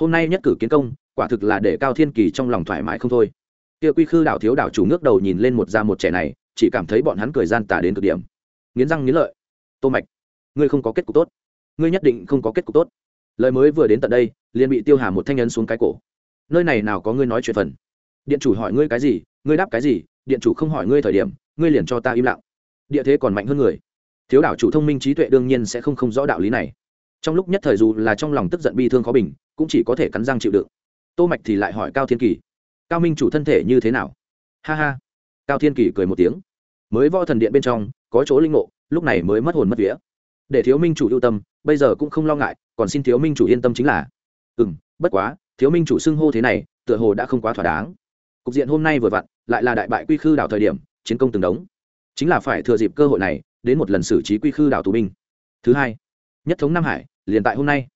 hôm nay nhất cử kiến công, quả thực là để cao thiên kỳ trong lòng thoải mái không thôi. Kia quy khư đảo thiếu đảo chủ ngước đầu nhìn lên một da một trẻ này, chỉ cảm thấy bọn hắn cười gian tả đến cực điểm. Nghiến răng nghiến lợi. Tô mạch, ngươi không có kết cục tốt. Ngươi nhất định không có kết cục tốt. Lời mới vừa đến tận đây, liền bị tiêu hà một thanh nhân xuống cái cổ. Nơi này nào có ngươi nói chuyện phần? Điện chủ hỏi ngươi cái gì, ngươi đáp cái gì, điện chủ không hỏi ngươi thời điểm, ngươi liền cho ta im lặng. Địa thế còn mạnh hơn người. Thiếu đảo chủ thông minh trí tuệ đương nhiên sẽ không không rõ đạo lý này. Trong lúc nhất thời dù là trong lòng tức giận bi thương khó bình cũng chỉ có thể cắn răng chịu đựng. Tô mạch thì lại hỏi cao thiên kỳ, cao minh chủ thân thể như thế nào? Ha ha. Cao thiên kỳ cười một tiếng, mới võ thần điện bên trong, có chỗ linh ngộ, lúc này mới mất hồn mất vía. Để thiếu minh chủ ưu tâm, bây giờ cũng không lo ngại, còn xin thiếu minh chủ yên tâm chính là. Ừ bất quá, thiếu minh chủ xưng hô thế này, tựa hồ đã không quá thỏa đáng. Cục diện hôm nay vừa vặn, lại là đại bại quy khư đảo thời điểm, chiến công từng đống. Chính là phải thừa dịp cơ hội này, đến một lần xử trí quy khư đảo tù binh. Thứ hai, nhất thống nam hải, liền tại hôm nay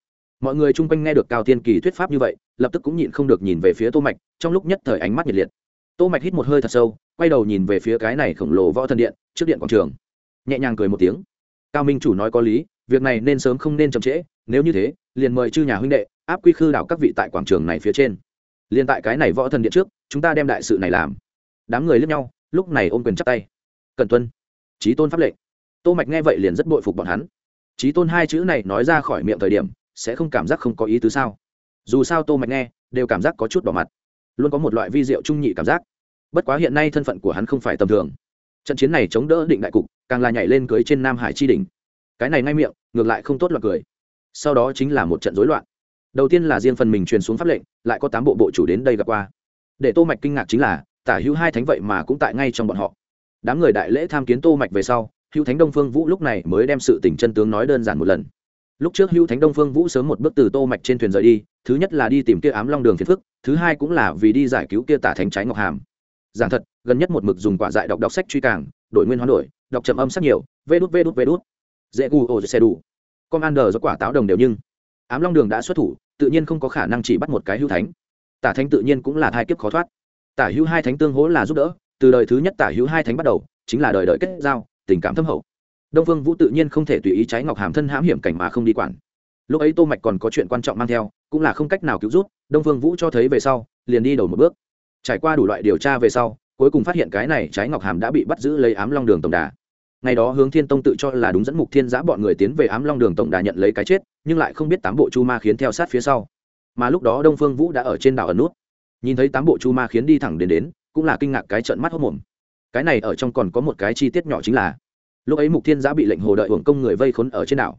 mọi người chung quanh nghe được cao tiên kỳ thuyết pháp như vậy, lập tức cũng nhịn không được nhìn về phía tô mạch, trong lúc nhất thời ánh mắt nhiệt liệt. Tô mạch hít một hơi thật sâu, quay đầu nhìn về phía cái này khổng lồ võ thần điện, trước điện quảng trường. Nhẹ nhàng cười một tiếng. Cao minh chủ nói có lý, việc này nên sớm không nên chậm trễ, nếu như thế, liền mời chư nhà huynh đệ, áp quy khư đảo các vị tại quảng trường này phía trên. Liền tại cái này võ thần điện trước, chúng ta đem đại sự này làm. Đám người liếc nhau, lúc này ôm quyền chắp tay. Cần tuân trí tôn pháp lệnh. Tô mạch nghe vậy liền rất bội phục bọn hắn. Trí tôn hai chữ này nói ra khỏi miệng thời điểm sẽ không cảm giác không có ý tứ sao? Dù sao tô mạch nghe, đều cảm giác có chút bỏ mặt. Luôn có một loại vi diệu trung nhị cảm giác. Bất quá hiện nay thân phận của hắn không phải tầm thường. Trận chiến này chống đỡ định đại cục, càng là nhảy lên cưới trên nam hải chi đỉnh. Cái này ngay miệng, ngược lại không tốt loạt cười. Sau đó chính là một trận rối loạn. Đầu tiên là riêng phần mình truyền xuống pháp lệnh, lại có tám bộ bộ chủ đến đây gặp qua. Để tô mạch kinh ngạc chính là, tả hữu hai thánh vậy mà cũng tại ngay trong bọn họ. Đám người đại lễ tham kiến tô mạch về sau, hữu thánh đông phương vũ lúc này mới đem sự tình chân tướng nói đơn giản một lần lúc trước hữu thánh đông phương vũ sớm một bước từ tô mạch trên thuyền rời đi, thứ nhất là đi tìm kia ám long đường phiền phức, thứ hai cũng là vì đi giải cứu kia tả thánh trái ngọc hàm. Giảng thật, gần nhất một mực dùng quả dại đọc đọc sách truy càng, đổi nguyên hoán đổi, đọc trầm âm sắc nhiều, vê đút vê đút vê đút. Dễ gu ô xe đủ. Commander do quả táo đồng đều nhưng, ám long đường đã xuất thủ, tự nhiên không có khả năng chỉ bắt một cái hữu thánh. Tả thánh tự nhiên cũng là hai kiếp khó thoát. Tả hữu hai thánh tương hỗ là giúp đỡ, từ đời thứ nhất tả hữu hai thánh bắt đầu, chính là đời đợi kết giao, tình cảm thâm hậu đông phương vũ tự nhiên không thể tùy ý trái ngọc hàm thân hãm hiểm cảnh mà không đi quản. Lúc ấy tô mạch còn có chuyện quan trọng mang theo, cũng là không cách nào cứu rút đông phương vũ cho thấy về sau, liền đi đầu một bước. Trải qua đủ loại điều tra về sau, cuối cùng phát hiện cái này trái ngọc hàm đã bị bắt giữ lấy ám long đường tổng đà. Ngày đó hướng thiên tông tự cho là đúng dẫn mục thiên giã bọn người tiến về ám long đường tổng đà nhận lấy cái chết, nhưng lại không biết tám bộ chu ma khiến theo sát phía sau. Mà lúc đó đông phương vũ đã ở trên đảo ẩn nút. Nhìn thấy tám bộ chu ma khiến đi thẳng đến đến, cũng là kinh ngạc cái trận mắt hốc mồm. Cái này ở trong còn có một cái chi tiết nhỏ chính là lúc ấy mục thiên giã bị lệnh hồ đợi hưởng công người vây khốn ở trên đảo.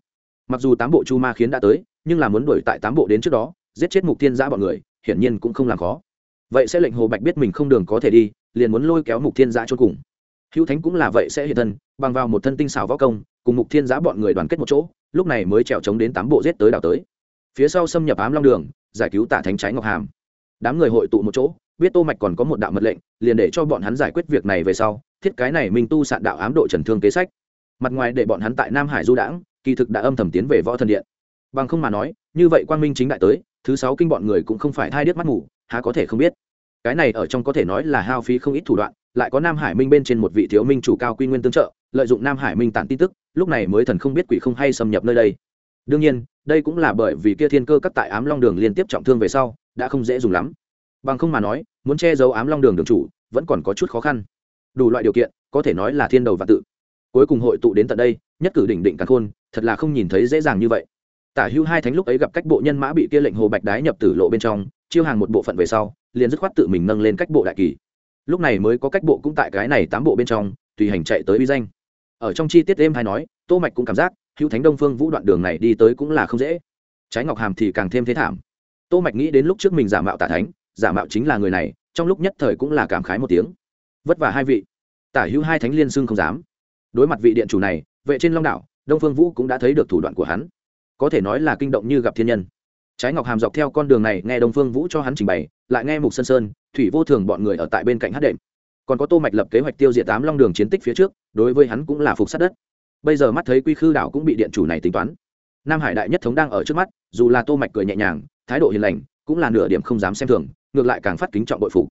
Mặc dù tám bộ chu ma khiến đã tới, nhưng là muốn đuổi tại tám bộ đến trước đó, giết chết mục thiên giã bọn người, hiển nhiên cũng không làm khó. Vậy sẽ lệnh hồ bạch biết mình không đường có thể đi, liền muốn lôi kéo mục thiên giã cho cùng. Hữu thánh cũng là vậy sẽ hiện thân, bằng vào một thân tinh xảo võ công, cùng mục thiên giã bọn người đoàn kết một chỗ, lúc này mới trèo trống đến tám bộ giết tới đảo tới. Phía sau xâm nhập ám long đường, giải cứu tả thánh trái ngọc hàm. Đám người hội tụ một chỗ, biết tô mạch còn có một đạo mật lệnh, liền để cho bọn hắn giải quyết việc này về sau thiết cái này minh tu sạn đạo ám độ trần thương kế sách. Mặt ngoài để bọn hắn tại nam hải du đãng, kỳ thực đã âm thầm tiến về võ thần điện. Bằng không mà nói, như vậy quang minh chính đại tới, thứ sáu kinh bọn người cũng không phải thai điếc mắt ngủ há có thể không biết. Cái này ở trong có thể nói là hao phí không ít thủ đoạn, lại có nam hải minh bên trên một vị thiếu minh chủ cao quy nguyên tương trợ, lợi dụng nam hải minh tản tin tức, lúc này mới thần không biết quỷ không hay xâm nhập nơi đây. Đương nhiên, đây cũng là bởi vì kia thiên cơ các tại ám long đường liên tiếp trọng thương về sau, đã không dễ dùng lắm. Bằng không mà nói, muốn che giấu ám long đường đường chủ, vẫn còn có chút khó khăn đủ loại điều kiện, có thể nói là thiên đầu và tự. Cuối cùng hội tụ đến tận đây, nhất cử đỉnh định cả khôn, thật là không nhìn thấy dễ dàng như vậy. Tả hữu hai thánh lúc ấy gặp cách bộ nhân mã bị kia lệnh hồ bạch đái nhập tử lộ bên trong, chiêu hàng một bộ phận về sau, liền dứt khoát tự mình nâng lên cách bộ đại kỳ. Lúc này mới có cách bộ cũng tại cái này tám bộ bên trong, tùy hành chạy tới uy danh. Ở trong chi tiết êm hay nói, tô mạch cũng cảm giác, hữu thánh đông phương vũ đoạn đường này đi tới cũng là không dễ. Trái ngọc hàm thì càng thêm thế thảm. Tô mạch nghĩ đến lúc trước mình giả mạo tả thánh, giả mạo chính là người này, trong lúc nhất thời cũng là cảm khái một tiếng vất vả hai vị. Tả hữu hai thánh liên xưng không dám. Đối mặt vị điện chủ này, vệ trên long đảo đông phương vũ cũng đã thấy được thủ đoạn của hắn. Có thể nói là kinh động như gặp thiên nhân. Trái ngọc hàm dọc theo con đường này nghe đông phương vũ cho hắn trình bày, lại nghe mục sơn sơn, thủy vô thường bọn người ở tại bên cạnh hát đệm. Còn có tô mạch lập kế hoạch tiêu diệt tám long đường chiến tích phía trước, đối với hắn cũng là phục sát đất. Bây giờ mắt thấy quy khư đảo cũng bị điện chủ này tính toán. Nam hải đại nhất thống đang ở trước mắt, dù là tô mạch cười nhẹ nhàng, thái độ hiền lành, cũng là nửa điểm không dám xem thường, ngược lại càng phát kính trọng bội phục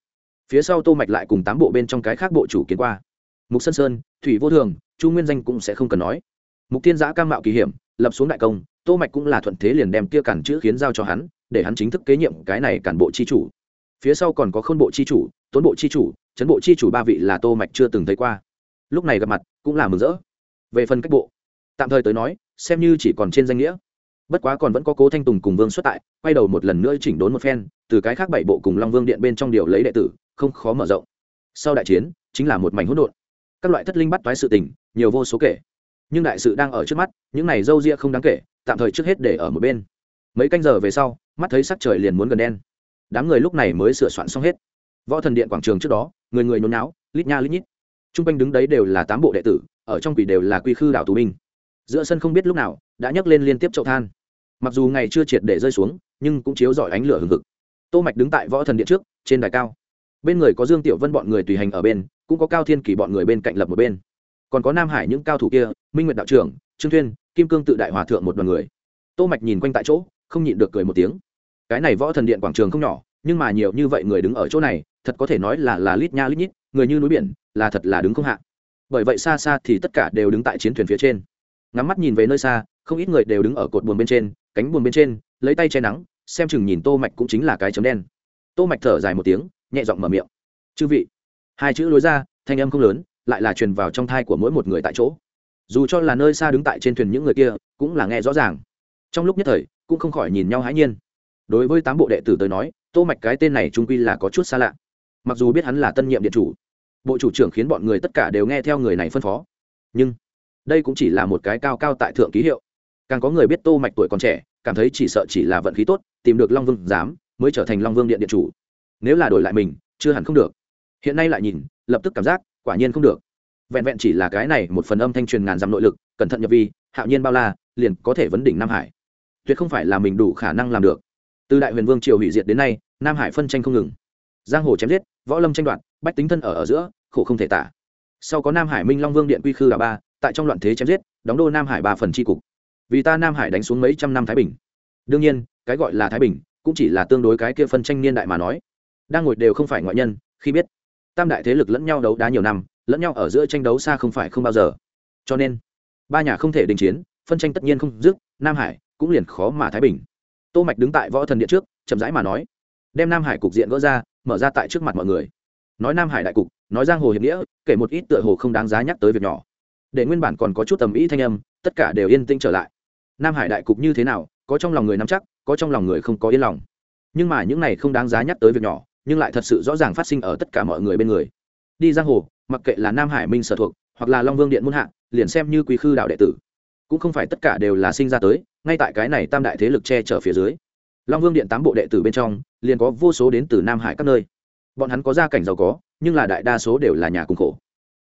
phía sau tô mạch lại cùng tám bộ bên trong cái khác bộ chủ kiến qua. Mục sơn sơn, thủy vô thường, chu nguyên danh cũng sẽ không cần nói. Mục tiên giã cam mạo kỳ hiểm, lập xuống đại công, tô mạch cũng là thuận thế liền đem kia cản chữ khiến giao cho hắn, để hắn chính thức kế nhiệm cái này cản bộ chi chủ. Phía sau còn có khôn bộ chi chủ tuấn bộ chi chủ, chấn bộ chi chủ ba vị là tô mạch chưa từng thấy qua. Lúc này gặp mặt, cũng là mừng rỡ. Về phần cách bộ, tạm thời tới nói, xem như chỉ còn trên danh nghĩa. Bất quá còn vẫn có cố thanh tùng cùng vương xuất tại, quay đầu một lần nữa chỉnh đốn một phen, từ cái khác bảy bộ cùng long vương điện bên trong điều lấy đệ tử không khó mở rộng. Sau đại chiến, chính là một mảnh hỗn độn. Các loại thất linh bắt toái sự tình, nhiều vô số kể. Nhưng đại sự đang ở trước mắt, những này dâu ria không đáng kể, tạm thời trước hết để ở một bên. Mấy canh giờ về sau, mắt thấy sắc trời liền muốn gần đen. Đám người lúc này mới sửa soạn xong hết. Võ thần điện quảng trường trước đó, người người nhốn náo lít nha lít nhít. T r u n g quanh đứng đấy đều là tám bộ đệ tử, ở trong quỷ đều là quy khư đảo tù binh. Giữa sân không biết lúc nào, đã nhấc lên liên tiếp chậu than. Mặc dù ngày chưa triệt để rơi xuống, nhưng cũng chiếu rọi ánh lửa hừng hực. Tô mạch đứng tại võ thần điện trước, trên đài cao bên người có dương tiểu vân bọn người tùy hành ở bên, cũng có cao thiên kỳ bọn người bên cạnh lập một bên. Còn có nam hải những cao thủ kia, minh nguyệt đạo trưởng, trương thuyên, kim cương tự đại hòa thượng một đoàn người. Tô mạch nhìn quanh tại chỗ, không nhịn được cười một tiếng. Cái này võ thần điện quảng trường không nhỏ, nhưng mà nhiều như vậy người đứng ở chỗ này, thật có thể nói là là lít nha lít nhít, người như núi biển, là thật là đứng không hạ. Bởi vậy xa xa thì tất cả đều đứng tại chiến thuyền phía trên. Ngắm mắt nhìn về nơi xa, không ít người đều đứng ở cột buồn bên trên, cánh buồn bên trên, lấy tay che nắng, xem chừng nhìn tô mạch cũng chính là cái chấm đen. Tô mạch thở dài một tiếng nhẹ giọng mở miệng. Chư vị. Hai chữ lối ra, thanh âm không lớn, lại là truyền vào trong thai của mỗi một người tại chỗ. Dù cho là nơi xa đứng tại trên thuyền những người kia, cũng là nghe rõ ràng. Trong lúc nhất thời, cũng không khỏi nhìn nhau hãi nhiên. Đối với tám bộ đệ tử tới nói, tô mạch cái tên này trung quy là có chút xa lạ. Mặc dù biết hắn là tân nhiệm điện chủ, bộ chủ trưởng khiến bọn người tất cả đều nghe theo người này phân phó. Nhưng, đây cũng chỉ là một cái cao cao tại thượng ký hiệu. Càng có người biết tô mạch tuổi còn trẻ, cảm thấy chỉ sợ chỉ là vận khí tốt, tìm được long vương dám mới trở thành long vương điện điện chủ nếu là đổi lại mình, chưa hẳn không được. Hiện nay lại nhìn, lập tức cảm giác, quả nhiên không được. Vẹn vẹn chỉ là cái này một phần âm thanh truyền ngàn dặm nội lực, cẩn thận nhập vi, hạo nhiên bao la, liền có thể vấn đỉnh nam hải. Tuyệt không phải là mình đủ khả năng làm được. Từ đại huyền vương triều hủy diệt đến nay, nam hải phân tranh không ngừng. Giang hồ chém giết, võ lâm tranh đoạt, bách tính thân ở ở giữa, khổ không thể tả. Sau có nam hải minh long vương điện quy khư đà ba, tại trong loạn thế chém giết, đóng đô nam hải ba phần tri cục. Vì ta nam hải đánh xuống mấy trăm năm thái bình. Đương nhiên, cái gọi là thái bình, cũng chỉ là tương đối cái kia phân tranh niên đại mà nói đang ngồi đều không phải ngoại nhân, khi biết, tam đại thế lực lẫn nhau đấu đá nhiều năm, lẫn nhau ở giữa tranh đấu xa không phải không bao giờ. Cho nên, ba nhà không thể đình chiến, phân tranh tất nhiên không dứt, nam hải cũng liền khó mà thái bình. Tô mạch đứng tại võ thần điện trước, chậm rãi mà nói, đem nam hải cục diện gỡ ra, mở ra tại trước mặt mọi người. Nói nam hải đại cục, nói giang hồ hiệp nghĩa, kể một ít tựa hồ không đáng giá nhắc tới việc nhỏ. Để nguyên bản còn có chút tầm ý thanh âm, tất cả đều yên tĩnh trở lại. Nam hải đại cục như thế nào, có trong lòng người nắm chắc, có trong lòng người không có yên lòng. Nhưng mà những này không đáng giá nhắc tới việc nhỏ nhưng lại thật sự rõ ràng phát sinh ở tất cả mọi người bên người. Đi giang hồ, mặc kệ là nam hải minh sở thuộc, hoặc là long vương điện muôn hạ, liền xem như quý khư đạo đệ tử. Cũng không phải tất cả đều là sinh ra tới, ngay tại cái này tam đại thế lực che chở phía dưới. Long vương điện tám bộ đệ tử bên trong, liền có vô số đến từ nam hải các nơi. Bọn hắn có gia cảnh giàu có, nhưng là đại đa số đều là nhà cùng khổ.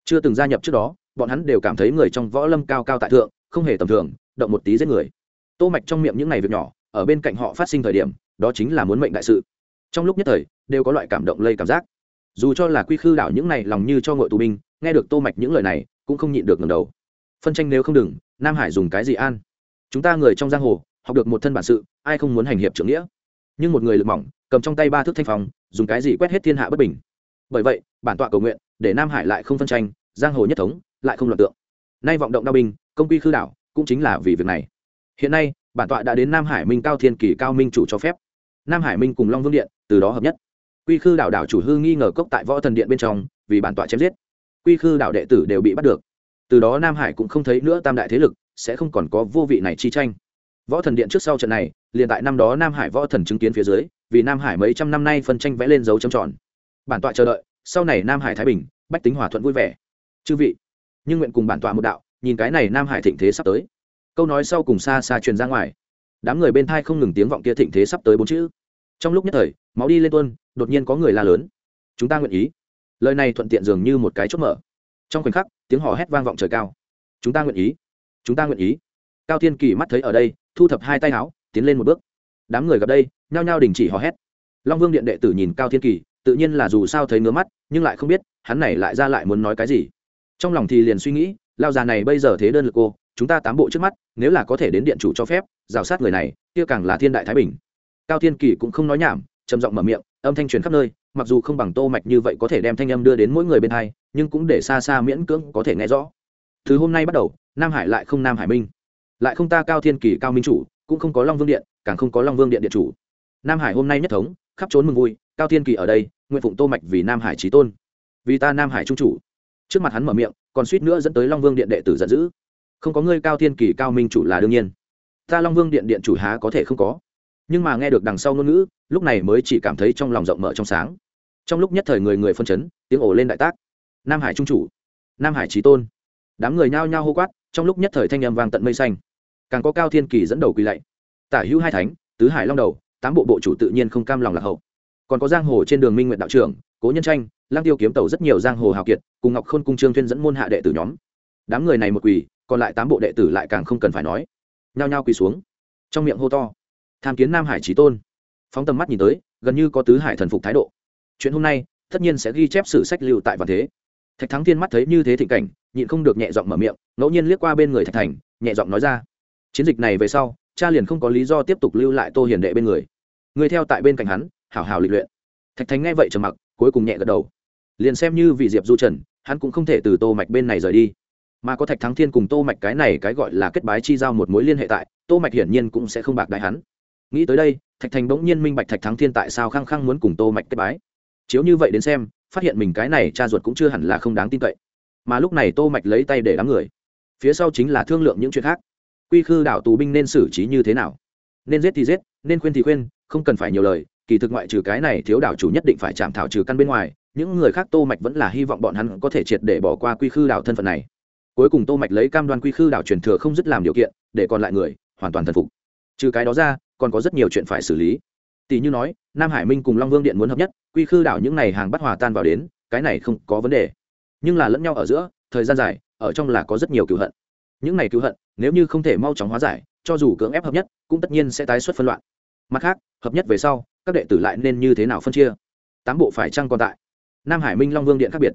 Chưa từng gia nhập trước đó, bọn hắn đều cảm thấy người trong võ lâm cao cao tại thượng, không hề tầm thường, động một tí giết người. Tô mạch trong miệng những ngày việc nhỏ, ở bên cạnh họ phát sinh thời điểm, đó chính là muốn mệnh đại sự trong lúc nhất thời, đều có loại cảm động lây cảm giác. Dù cho là quy khư đảo những này lòng như cho ngội tù binh, nghe được tô mạch những lời này, cũng không nhịn được ngẩng đầu. Phân tranh nếu không đừng, nam hải dùng cái gì an? Chúng ta người trong giang hồ, học được một thân bản sự, ai không muốn hành hiệp trưởng nghĩa? Nhưng một người lực mỏng, cầm trong tay ba thước thanh phòng dùng cái gì quét hết thiên hạ bất bình? Bởi vậy, bản tọa cầu nguyện, để nam hải lại không phân tranh, giang hồ nhất thống, lại không loạn tượng. Nay vọng động đao binh, công quy khư đảo, cũng chính là vì việc này. Hiện nay, bản tọa đã đến nam hải minh cao thiên kỳ cao minh chủ cho phép nam hải minh cùng long vương điện, từ đó hợp nhất. Quy khư đảo đảo chủ hư nghi ngờ cốc tại võ thần điện bên trong, vì bản tọa chém giết. Quy khư đảo đệ tử đều bị bắt được. Từ đó nam hải cũng không thấy nữa tam đại thế lực, sẽ không còn có vô vị này chi tranh. Võ thần điện trước sau trận này, liền tại năm đó nam hải võ thần chứng kiến phía dưới, vì nam hải mấy trăm năm nay phân tranh vẽ lên dấu trầm tròn. Bản tọa chờ đợi, sau này nam hải thái bình, bách tính hòa thuận vui vẻ. Chư vị, nhưng nguyện cùng bản tọa một đạo, nhìn cái này nam hải thịnh thế sắp tới. Câu nói sau cùng xa xa truyền ra ngoài đám người bên thai không ngừng tiếng vọng kia thịnh thế sắp tới bốn chữ. Trong lúc nhất thời, máu đi lên tuôn, đột nhiên có người la lớn. Chúng ta nguyện ý. Lời này thuận tiện dường như một cái chốt mở. Trong khoảnh khắc, tiếng hò hét vang vọng trời cao. Chúng ta nguyện ý. Chúng ta nguyện ý. Cao thiên kỳ mắt thấy ở đây, thu thập hai tay áo, tiến lên một bước. Đám người gặp đây, nhao nhao đình chỉ hò hét. Long vương điện đệ tử nhìn cao thiên kỳ, tự nhiên là dù sao thấy ngứa mắt, nhưng lại không biết, hắn này lại ra lại muốn nói cái gì. Trong lòng thì liền suy nghĩ, lao già này bây giờ thế đơn lực cô, chúng ta tám bộ trước mắt, nếu là có thể đến điện chủ cho phép rào sát người này, kia càng là thiên đại thái bình. Cao thiên kỳ cũng không nói nhảm, trầm giọng mở miệng, âm thanh truyền khắp nơi, mặc dù không bằng tô mạch như vậy có thể đem thanh âm đưa đến mỗi người bên hai, nhưng cũng để xa xa miễn cưỡng có thể nghe rõ. Từ hôm nay bắt đầu, nam hải lại không nam hải minh. Lại không ta cao thiên kỳ, cao minh chủ, cũng không có long vương điện, càng không có long vương điện điện chủ. Nam hải hôm nay nhất thống, khắp trốn mừng vui, cao thiên kỳ ở đây, nguyện phụng tô mạch vì nam hải trí tôn. Vì ta nam hải trung chủ. Trước mặt hắn mở miệng, còn suýt nữa dẫn tới long vương điện đệ tử giận dữ. Không có ngươi cao thiên kỳ, cao minh chủ là đương nhiên ta long vương điện điện chủ há có thể không có. Nhưng mà nghe được đằng sau ngôn ngữ, lúc này mới chỉ cảm thấy trong lòng rộng mở trong sáng. Trong lúc nhất thời người người phân chấn, tiếng ổ lên đại tác. Nam hải trung chủ, nam hải trí tôn. Đám người nhao nhao hô quát, trong lúc nhất thời thanh âm vang tận mây xanh. Càng có cao thiên kỳ dẫn đầu quỳ lạy. Tả hữu hai thánh, tứ hải long đầu, tám bộ bộ chủ tự nhiên không cam lòng lạc hậu. Còn có giang hồ trên đường minh nguyện đạo trưởng, cố nhân tranh lang tiêu kiếm tàu rất nhiều giang hồ hào kiệt, cùng ngọc khôn cung trương tuyên dẫn môn hạ đệ tử nhóm. Đám người này một quỳ, còn lại tám bộ đệ tử lại càng không cần phải nói nhao nhao quỳ xuống. Trong miệng hô to, tham kiến nam hải trí tôn. Phóng tầm mắt nhìn tới, gần như có tứ hải thần phục thái độ. Chuyện hôm nay, tất nhiên sẽ ghi chép sử sách lưu tại vạn thế. Thạch thắng thiên mắt thấy như thế thịnh cảnh, nhịn không được nhẹ giọng mở miệng, ngẫu nhiên liếc qua bên người thạch thành, nhẹ giọng nói ra, chiến dịch này về sau, cha liền không có lý do tiếp tục lưu lại tô hiền đệ bên người. Người theo tại bên cạnh hắn, hảo hảo lịch luyện. Thạch thánh nghe vậy trầm mặc, cuối cùng nhẹ gật đầu. Liền xem như vì diệp du trần, hắn cũng không thể từ tô mạch bên này rời đi mà có thạch thắng thiên cùng tô mạch cái này cái gọi là kết bái chi giao một mối liên hệ tại, tô mạch hiển nhiên cũng sẽ không bạc đại hắn. Nghĩ tới đây, thạch thành bỗng nhiên minh bạch thạch thắng thiên tại sao khăng khăng muốn cùng tô mạch kết bái. Chiếu như vậy đến xem, phát hiện mình cái này cha ruột cũng chưa hẳn là không đáng tin cậy. Mà lúc này tô mạch lấy tay để đám người. Phía sau chính là thương lượng những chuyện khác. Quy khư đảo tù binh nên xử trí như thế nào? Nên giết thì giết, nên khuyên thì khuyên, không cần phải nhiều lời, kỳ thực ngoại trừ cái này thiếu đảo chủ nhất định phải chạm thảo trừ căn bên ngoài, những người khác tô mạch vẫn là hy vọng bọn hắn có thể triệt để bỏ qua quy khư đảo thân phận này cuối cùng tô mạch lấy cam đoan quy khư đảo truyền thừa không dứt làm điều kiện, để còn lại người hoàn toàn thần phục. Trừ cái đó ra, còn có rất nhiều chuyện phải xử lý. Tỷ như nói, nam hải minh cùng long vương điện muốn hợp nhất, quy khư đảo những này hàng bắt hòa tan vào đến, cái này không có vấn đề. Nhưng là lẫn nhau ở giữa, thời gian dài, ở trong là có rất nhiều cựu hận. Những này cựu hận, nếu như không thể mau chóng hóa giải, cho dù cưỡng ép hợp nhất, cũng tất nhiên sẽ tái xuất phân loạn. Mặt khác, hợp nhất về sau, các đệ tử lại nên như thế nào phân chia? Tám bộ phải chăng còn tại? Nam hải minh, long vương điện khác biệt.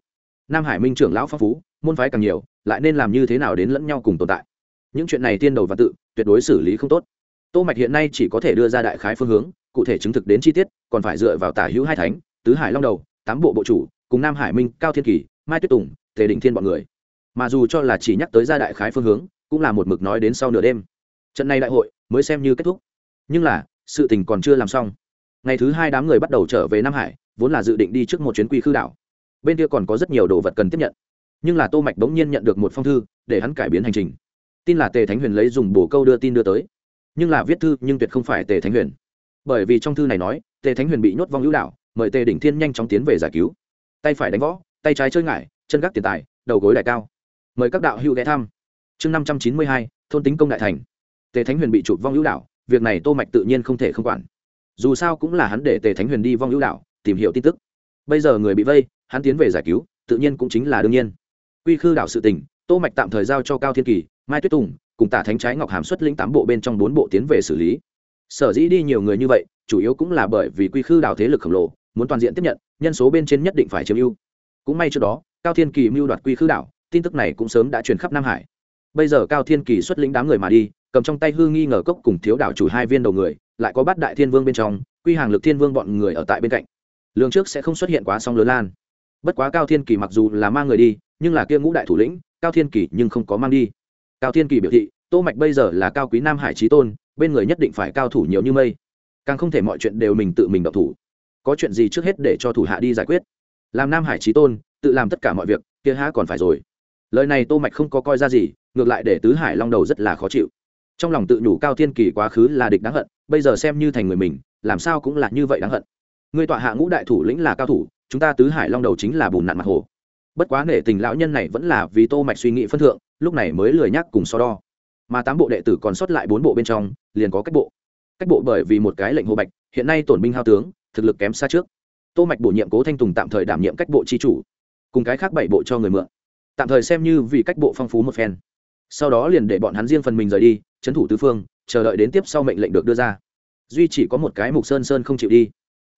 Nam hải minh trưởng lão phong phú, môn phái càng nhiều lại nên làm như thế nào đến lẫn nhau cùng tồn tại. Những chuyện này tiên đầu và tự, tuyệt đối xử lý không tốt. Tô mạch hiện nay chỉ có thể đưa ra đại khái phương hướng, cụ thể chứng thực đến chi tiết, còn phải dựa vào tả hữu hai thánh, tứ hải long đầu, tám bộ bộ chủ, cùng nam hải minh, cao thiên kỳ, mai tuyết tùng, tề đỉnh thiên bọn người. Mà dù cho là chỉ nhắc tới ra đại khái phương hướng, cũng là một mực nói đến sau nửa đêm. Trận này đại hội mới xem như kết thúc. Nhưng là, sự tình còn chưa làm xong. Ngày thứ hai đám người bắt đầu trở về nam hải, vốn là dự định đi trước một chuyến quy khư đảo. Bên kia còn có rất nhiều đồ vật cần tiếp nhận nhưng là tô mạch bỗng nhiên nhận được một phong thư để hắn cải biến hành trình. Tin là tề thánh huyền lấy dùng bổ câu đưa tin đưa tới. Nhưng là viết thư nhưng tuyệt không phải tề thánh huyền. Bởi vì trong thư này nói, tề thánh huyền bị nhốt vong hữu đảo mời tề đỉnh thiên nhanh chóng tiến về giải cứu. Tay phải đánh võ, tay trái chơi ngải, chân gác tiền tài, đầu gối đại cao. Mời các đạo hữu ghé thăm. Chương năm trăm chín mươi hai, thôn tính công đại thành. Tề thánh huyền bị chụp vong hữu đảo việc này tô mạch tự nhiên không thể không quản. Dù sao cũng là hắn để tề thánh huyền đi vong hữu đảo tìm hiểu tin tức. Bây giờ người bị vây, hắn tiến về giải cứu, tự nhiên cũng chính là đương nhiên quy khư đảo sự tình, tô mạch tạm thời giao cho cao thiên kỳ, mai tuyết tùng, cùng tả thánh trái ngọc hàm xuất lĩnh tám bộ bên trong bốn bộ tiến về xử lý. Sở dĩ đi nhiều người như vậy, chủ yếu cũng là bởi vì quy khư đảo thế lực khổng lồ, muốn toàn diện tiếp nhận, nhân số bên trên nhất định phải chiếm ưu. Cũng may trước đó, cao thiên kỳ mưu đoạt quy khư đảo, tin tức này cũng sớm đã truyền khắp nam hải. Bây giờ cao thiên kỳ xuất lĩnh đám người mà đi, cầm trong tay hư nghi ngờ cốc cùng thiếu đảo chủ hai viên đầu người, lại có bát đại thiên vương bên trong, quy hàng lực thiên vương bọn người ở tại bên cạnh. Lương trước sẽ không xuất hiện quá song lớn lan. Bất quá cao thiên kỳ mặc dù là mang người đi nhưng là kia ngũ đại thủ lĩnh, cao thiên kỳ nhưng không có mang đi. Cao thiên kỳ biểu thị, tô mạch bây giờ là cao quý nam hải trí tôn, bên người nhất định phải cao thủ nhiều như mây. Càng không thể mọi chuyện đều mình tự mình động thủ. Có chuyện gì trước hết để cho thủ hạ đi giải quyết. Làm nam hải trí tôn, tự làm tất cả mọi việc, kia há còn phải rồi. Lời này tô mạch không có coi ra gì, ngược lại để tứ hải long đầu rất là khó chịu. Trong lòng tự nhủ cao thiên kỳ quá khứ là địch đáng hận, bây giờ xem như thành người mình, làm sao cũng là như vậy đáng hận. Người tọa hạ ngũ đại thủ lĩnh là cao thủ, chúng ta tứ hải long đầu chính là bùn nặn mặt hồ bất quá nể tình lão nhân này vẫn là vì tô mạch suy nghĩ phân thượng, lúc này mới lười nhắc cùng so đo. Mà tám bộ đệ tử còn sót lại bốn bộ bên trong, liền có cách bộ. Cách bộ bởi vì một cái lệnh hồ bạch, hiện nay tổn binh hao tướng, thực lực kém xa trước. Tô mạch bổ nhiệm cố thanh tùng tạm thời đảm nhiệm cách bộ chi chủ, cùng cái khác bảy bộ cho người mượn. Tạm thời xem như vì cách bộ phong phú một phen. Sau đó liền để bọn hắn riêng phần mình rời đi, chấn thủ tứ phương, chờ đợi đến tiếp sau mệnh lệnh được đưa ra. Duy chỉ có một cái mục sơn sơn không chịu đi.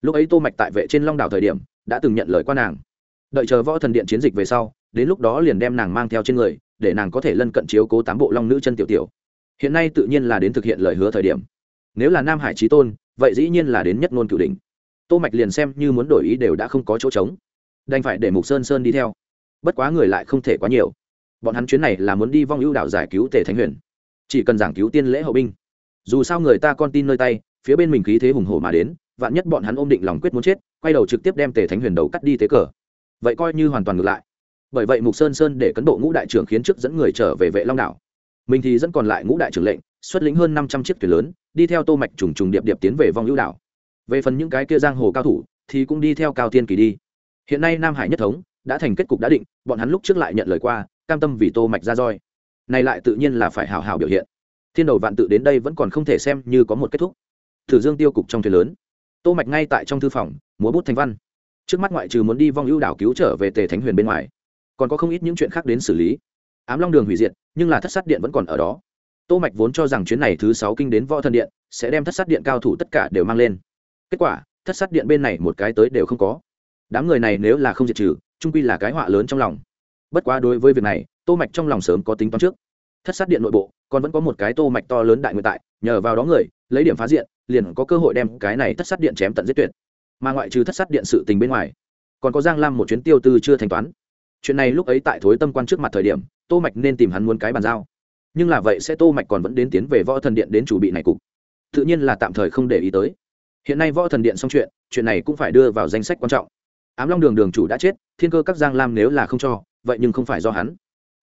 Lúc ấy tô mạch tại vệ trên long đảo thời điểm, đã từng nhận lời qua nàng đợi chờ võ thần điện chiến dịch về sau, đến lúc đó liền đem nàng mang theo trên người, để nàng có thể lân cận chiếu cố tám bộ long nữ chân tiểu tiểu. Hiện nay tự nhiên là đến thực hiện lời hứa thời điểm. Nếu là nam hải trí tôn, vậy dĩ nhiên là đến nhất ngôn cửu đỉnh. Tô mạch liền xem như muốn đổi ý đều đã không có chỗ trống. Đành phải để mục sơn sơn đi theo. Bất quá người lại không thể quá nhiều. Bọn hắn chuyến này là muốn đi vong ưu Đảo giải cứu tề thánh huyền. Chỉ cần giảng cứu tiên lễ hậu binh. Dù sao người ta con tin nơi tay, phía bên mình khí thế hùng hổ mà đến, vạn nhất bọn hắn ôm định lòng quyết muốn chết, quay đầu trực tiếp đem tề thánh huyền đầu cắt đi tế cờ vậy coi như hoàn toàn ngược lại. Bởi vậy mục sơn sơn để cấn bộ ngũ đại trưởng khiến chức dẫn người trở về vệ long đảo. Mình thì dẫn còn lại ngũ đại trưởng lệnh, xuất lĩnh hơn năm trăm chiếc thuyền lớn, đi theo tô mạch trùng trùng điệp điệp tiến về vong hữu đảo. Về phần những cái kia giang hồ cao thủ, thì cũng đi theo cao tiên kỳ đi. Hiện nay nam hải nhất thống, đã thành kết cục đã định, bọn hắn lúc trước lại nhận lời qua, cam tâm vì tô mạch ra roi. Này lại tự nhiên là phải hào hào biểu hiện. Thiên đầu vạn tự đến đây vẫn còn không thể xem như có một kết thúc. Thử dương tiêu cục trong thuyền lớn. Tô mạch ngay tại trong thư phòng, múa bút thành văn trước mắt ngoại trừ muốn đi vong ưu đảo cứu trở về tề thánh huyền bên ngoài, còn có không ít những chuyện khác đến xử lý. Ám long đường hủy diệt, nhưng là thất sát điện vẫn còn ở đó. Tô mạch vốn cho rằng chuyến này thứ sáu kinh đến võ thần điện, sẽ đem thất sát điện cao thủ tất cả đều mang lên. Kết quả, thất sát điện bên này một cái tới đều không có. Đám người này nếu là không diệt trừ trung quy là cái họa lớn trong lòng. Bất quá đối với việc này, tô mạch trong lòng sớm có tính toán trước. Thất sát điện nội bộ, còn vẫn có một cái tô mạch to lớn đại nguyện tại, nhờ vào đó người, lấy điểm phá diện, liền có cơ hội đem cái này thất sát điện chém tận giết tuyệt mà ngoại trừ thất sát điện sự tình bên ngoài, còn có giang lam một chuyến tiêu tư chưa thanh toán. Chuyện này lúc ấy tại thối tâm quan trước mặt thời điểm, tô mạch nên tìm hắn muốn cái bàn giao. Nhưng là vậy sẽ tô mạch còn vẫn đến tiến về võ thần điện đến chủ bị này cục. Tự nhiên là tạm thời không để ý tới. Hiện nay võ thần điện xong chuyện chuyện này cũng phải đưa vào danh sách quan trọng. Ám long đường đường chủ đã chết, thiên cơ các giang lam nếu là không cho, vậy nhưng không phải do hắn.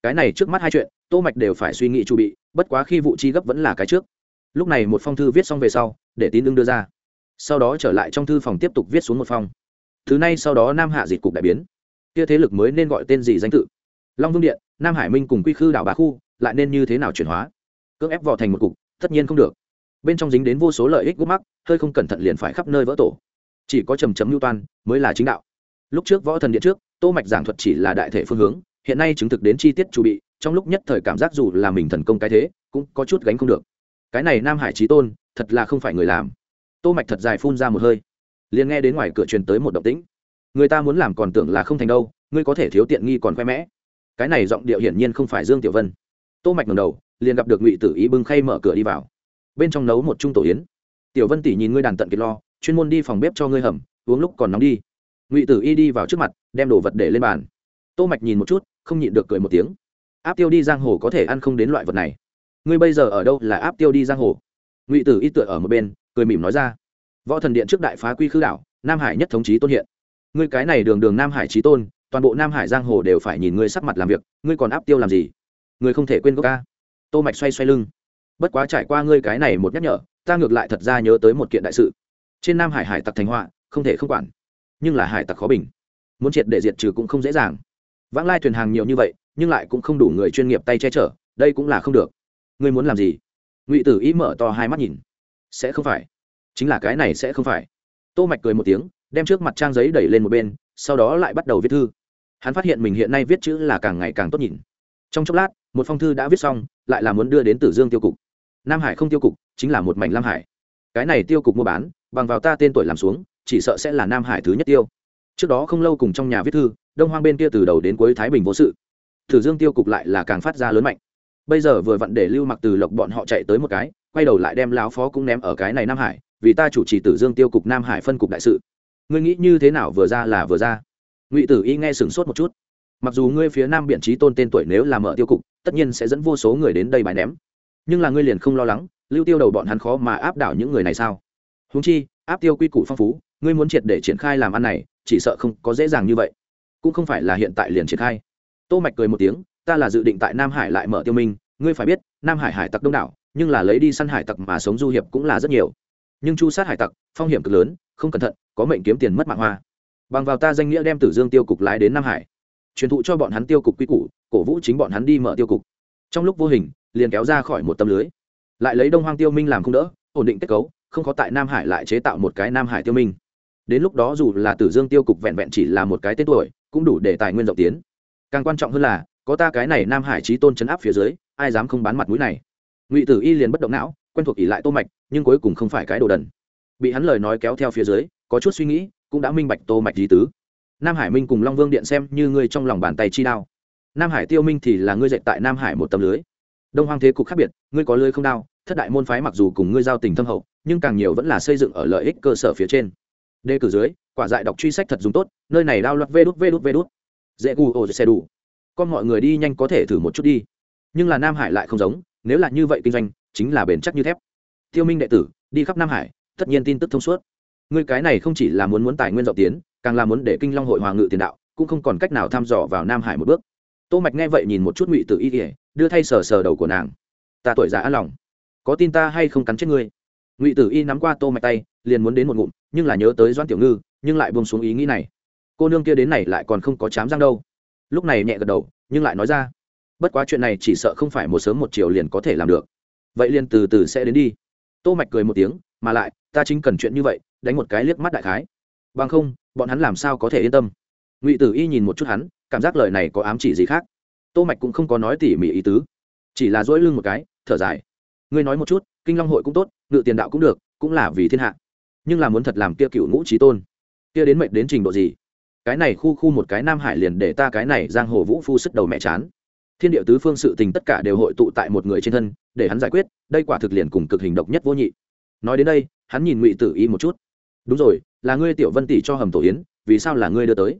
Cái này trước mắt hai chuyện, tô mạch đều phải suy nghĩ chu bị, bất quá khi vụ chi gấp vẫn là cái trước. Lúc này một phong thư viết xong về sau, để tín đương đưa ra sau đó trở lại trong thư phòng tiếp tục viết xuống một phong. Thứ này sau đó nam hạ dịch cục đại biến. Kia thế lực mới nên gọi tên gì danh tự? Long vương điện, nam hải minh cùng quy khư đảo bá khu, lại nên như thế nào chuyển hóa? Cưỡng ép vào thành một cục, tất nhiên không được. Bên trong dính đến vô số lợi ích gút mắc, hơi không cẩn thận liền phải khắp nơi vỡ tổ. Chỉ có trầm chấm lưu toan mới là chính đạo. Lúc trước võ thần điện trước, tô mạch giảng thuật chỉ là đại thể phương hướng, hiện nay chứng thực đến chi tiết chu bị, trong lúc nhất thời cảm giác dù là mình thần công cái thế, cũng có chút gánh không được. Cái này nam hải trí tôn, thật là không phải người làm tô mạch thật dài phun ra một hơi. Liền nghe đến ngoài cửa truyền tới một động tĩnh. Người ta muốn làm còn tưởng là không thành đâu, ngươi có thể thiếu tiện nghi còn khoe mẽ. Cái này giọng điệu hiển nhiên không phải dương tiểu vân. Tô mạch ngẩng đầu, liền gặp được ngụy tử ý bưng khay mở cửa đi vào. Bên trong nấu một chung tổ yến. Tiểu vân tỷ nhìn ngươi đàn tận kiệt lo, chuyên môn đi phòng bếp cho ngươi hầm, uống lúc còn nóng đi. Ngụy tử y đi vào trước mặt, đem đồ vật để lên bàn. Tô mạch nhìn một chút, không nhịn được cười một tiếng. Áp tiêu đi giang hồ có thể ăn không đến loại vật này. Ngươi bây giờ ở đâu là áp tiêu đi giang hồ? Ngụy tử y tựa ở một bên cười mỉm nói ra. Võ thần điện trước đại phá quy khư đảo, nam hải nhất thống chí tôn hiện. Ngươi cái này đường đường nam hải chí tôn, toàn bộ nam hải giang hồ đều phải nhìn ngươi sắc mặt làm việc, ngươi còn áp tiêu làm gì? Ngươi không thể quên gốc ca. Tô mạch xoay xoay lưng. Bất quá trải qua ngươi cái này một nhắc nhở, ta ngược lại thật ra nhớ tới một kiện đại sự. Trên nam hải hải tặc thành họa, không thể không quản. Nhưng là hải tặc khó bình. Muốn triệt để diệt trừ cũng không dễ dàng. Vãng lai thuyền hàng nhiều như vậy, nhưng lại cũng không đủ người chuyên nghiệp tay che chở, đây cũng là không được. Ngươi muốn làm gì? Ngụy tử ý mở to hai mắt nhìn sẽ không phải. Chính là cái này sẽ không phải. Tô mạch cười một tiếng, đem trước mặt trang giấy đẩy lên một bên, sau đó lại bắt đầu viết thư. Hắn phát hiện mình hiện nay viết chữ là càng ngày càng tốt nhìn. Trong chốc lát, một phong thư đã viết xong, lại là muốn đưa đến tử dương tiêu cục. Nam hải không tiêu cục, chính là một mảnh lam hải. Cái này tiêu cục mua bán, bằng vào ta tên tuổi làm xuống, chỉ sợ sẽ là nam hải thứ nhất tiêu. Trước đó không lâu cùng trong nhà viết thư, đông hoang bên kia từ đầu đến cuối thái bình vô sự. Tử dương tiêu cục lại là càng phát ra lớn mạnh. Bây giờ vừa vặn để lưu mặc từ lộc bọn họ chạy tới một cái quay đầu lại đem lão phó cũng ném ở cái này nam hải, vì ta chủ trì tử dương tiêu cục nam hải phân cục đại sự. Ngươi nghĩ như thế nào vừa ra là vừa ra. Ngụy tử y nghe sửng sốt một chút. Mặc dù ngươi phía nam biện trí tôn tên tuổi nếu là mở tiêu cục, tất nhiên sẽ dẫn vô số người đến đây bài ném. Nhưng là ngươi liền không lo lắng, lưu tiêu đầu bọn hắn khó mà áp đảo những người này sao? Húng chi, áp tiêu quy củ phong phú, ngươi muốn triệt để triển khai làm ăn này, chỉ sợ không có dễ dàng như vậy. Cũng không phải là hiện tại liền triển khai. Tô mạch cười một tiếng, ta là dự định tại nam hải lại mở tiêu minh, ngươi phải biết, nam hải hải tặc đông đảo nhưng là lấy đi săn hải tặc mà sống du hiệp cũng là rất nhiều. Nhưng chu sát hải tặc, phong hiểm cực lớn, không cẩn thận, có mệnh kiếm tiền mất mạng hoa. Bằng vào ta danh nghĩa đem tử dương tiêu cục lái đến nam hải. Truyền thụ cho bọn hắn tiêu cục quy củ, cổ vũ chính bọn hắn đi mở tiêu cục. Trong lúc vô hình, liền kéo ra khỏi một tấm lưới. Lại lấy đông hoang tiêu minh làm không đỡ, ổn định kết cấu, không có tại nam hải lại chế tạo một cái nam hải tiêu minh. Đến lúc đó dù là tử dương tiêu cục vẹn vẹn chỉ là một cái tên tuổi, cũng đủ để tài nguyên rộng tiến. Càng quan trọng hơn là, có ta cái này nam hải trí tôn chấn áp phía dưới, ai dám không bán mặt mũi này? Ngụy tử y liền bất động não, quen thuộc ỉ lại tô mạch, nhưng cuối cùng không phải cái đồ đần. Bị hắn lời nói kéo theo phía dưới, có chút suy nghĩ, cũng đã minh bạch tô mạch lý tứ. Nam hải minh cùng long vương điện xem như ngươi trong lòng bàn tay chi đao. Nam hải tiêu minh thì là ngươi dạy tại nam hải một tấm lưới. Đông hoang thế cục khác biệt, ngươi có lưới không đao, thất đại môn phái mặc dù cùng ngươi giao tình thâm hậu, nhưng càng nhiều vẫn là xây dựng ở lợi ích cơ sở phía trên. Đề cử dưới, quả dại đọc truy sách thật dùng tốt, nơi này đao loạt vê đút vê đút vê đút. Dễ gu ổ xe đủ. Con mọi người đi nhanh có thể thử một chút đi. Nhưng là nam hải lại không giống nếu là như vậy kinh doanh chính là bền chắc như thép. Tiêu minh đệ tử đi khắp nam hải tất nhiên tin tức thông suốt. Ngươi cái này không chỉ là muốn muốn tài nguyên rộng tiến càng là muốn để kinh long hội hòa ngự tiền đạo cũng không còn cách nào thăm dò vào nam hải một bước. Tô mạch nghe vậy nhìn một chút ngụy tử y kia, đưa thay sờ sờ đầu của nàng. Ta tuổi già an lòng. Có tin ta hay không cắn chết ngươi? Ngụy tử y nắm qua tô mạch tay liền muốn đến một ngụm nhưng là nhớ tới doan tiểu ngư nhưng lại buông xuống ý nghĩ này. Cô nương kia đến này lại còn không có chám răng đâu. Lúc này nhẹ gật đầu nhưng lại nói ra bất quá chuyện này chỉ sợ không phải một sớm một chiều liền có thể làm được. Vậy liền từ từ sẽ đến đi. Tô mạch cười một tiếng, mà lại, ta chính cần chuyện như vậy, đánh một cái liếc mắt đại khái. Bằng không, bọn hắn làm sao có thể yên tâm? Ngụy tử y nhìn một chút hắn, cảm giác lời này có ám chỉ gì khác. Tô mạch cũng không có nói tỉ mỉ ý tứ, chỉ là dỗi lưng một cái, thở dài. Ngươi nói một chút, kinh long hội cũng tốt, ngự tiền đạo cũng được, cũng là vì thiên hạ. Nhưng là muốn thật làm kia cựu ngũ trí tôn, kia đến mệnh đến trình độ gì? Cái này khu khu một cái nam hải liền để ta cái này giang hồ vũ phu sức đầu mẹ chán thiên địa tứ phương sự tình tất cả đều hội tụ tại một người trên thân, để hắn giải quyết, đây quả thực liền cùng cực hình độc nhất vô nhị. Nói đến đây, hắn nhìn ngụy tử y một chút. Đúng rồi, là ngươi tiểu vân tỷ cho hầm tổ yến, vì sao là ngươi đưa tới?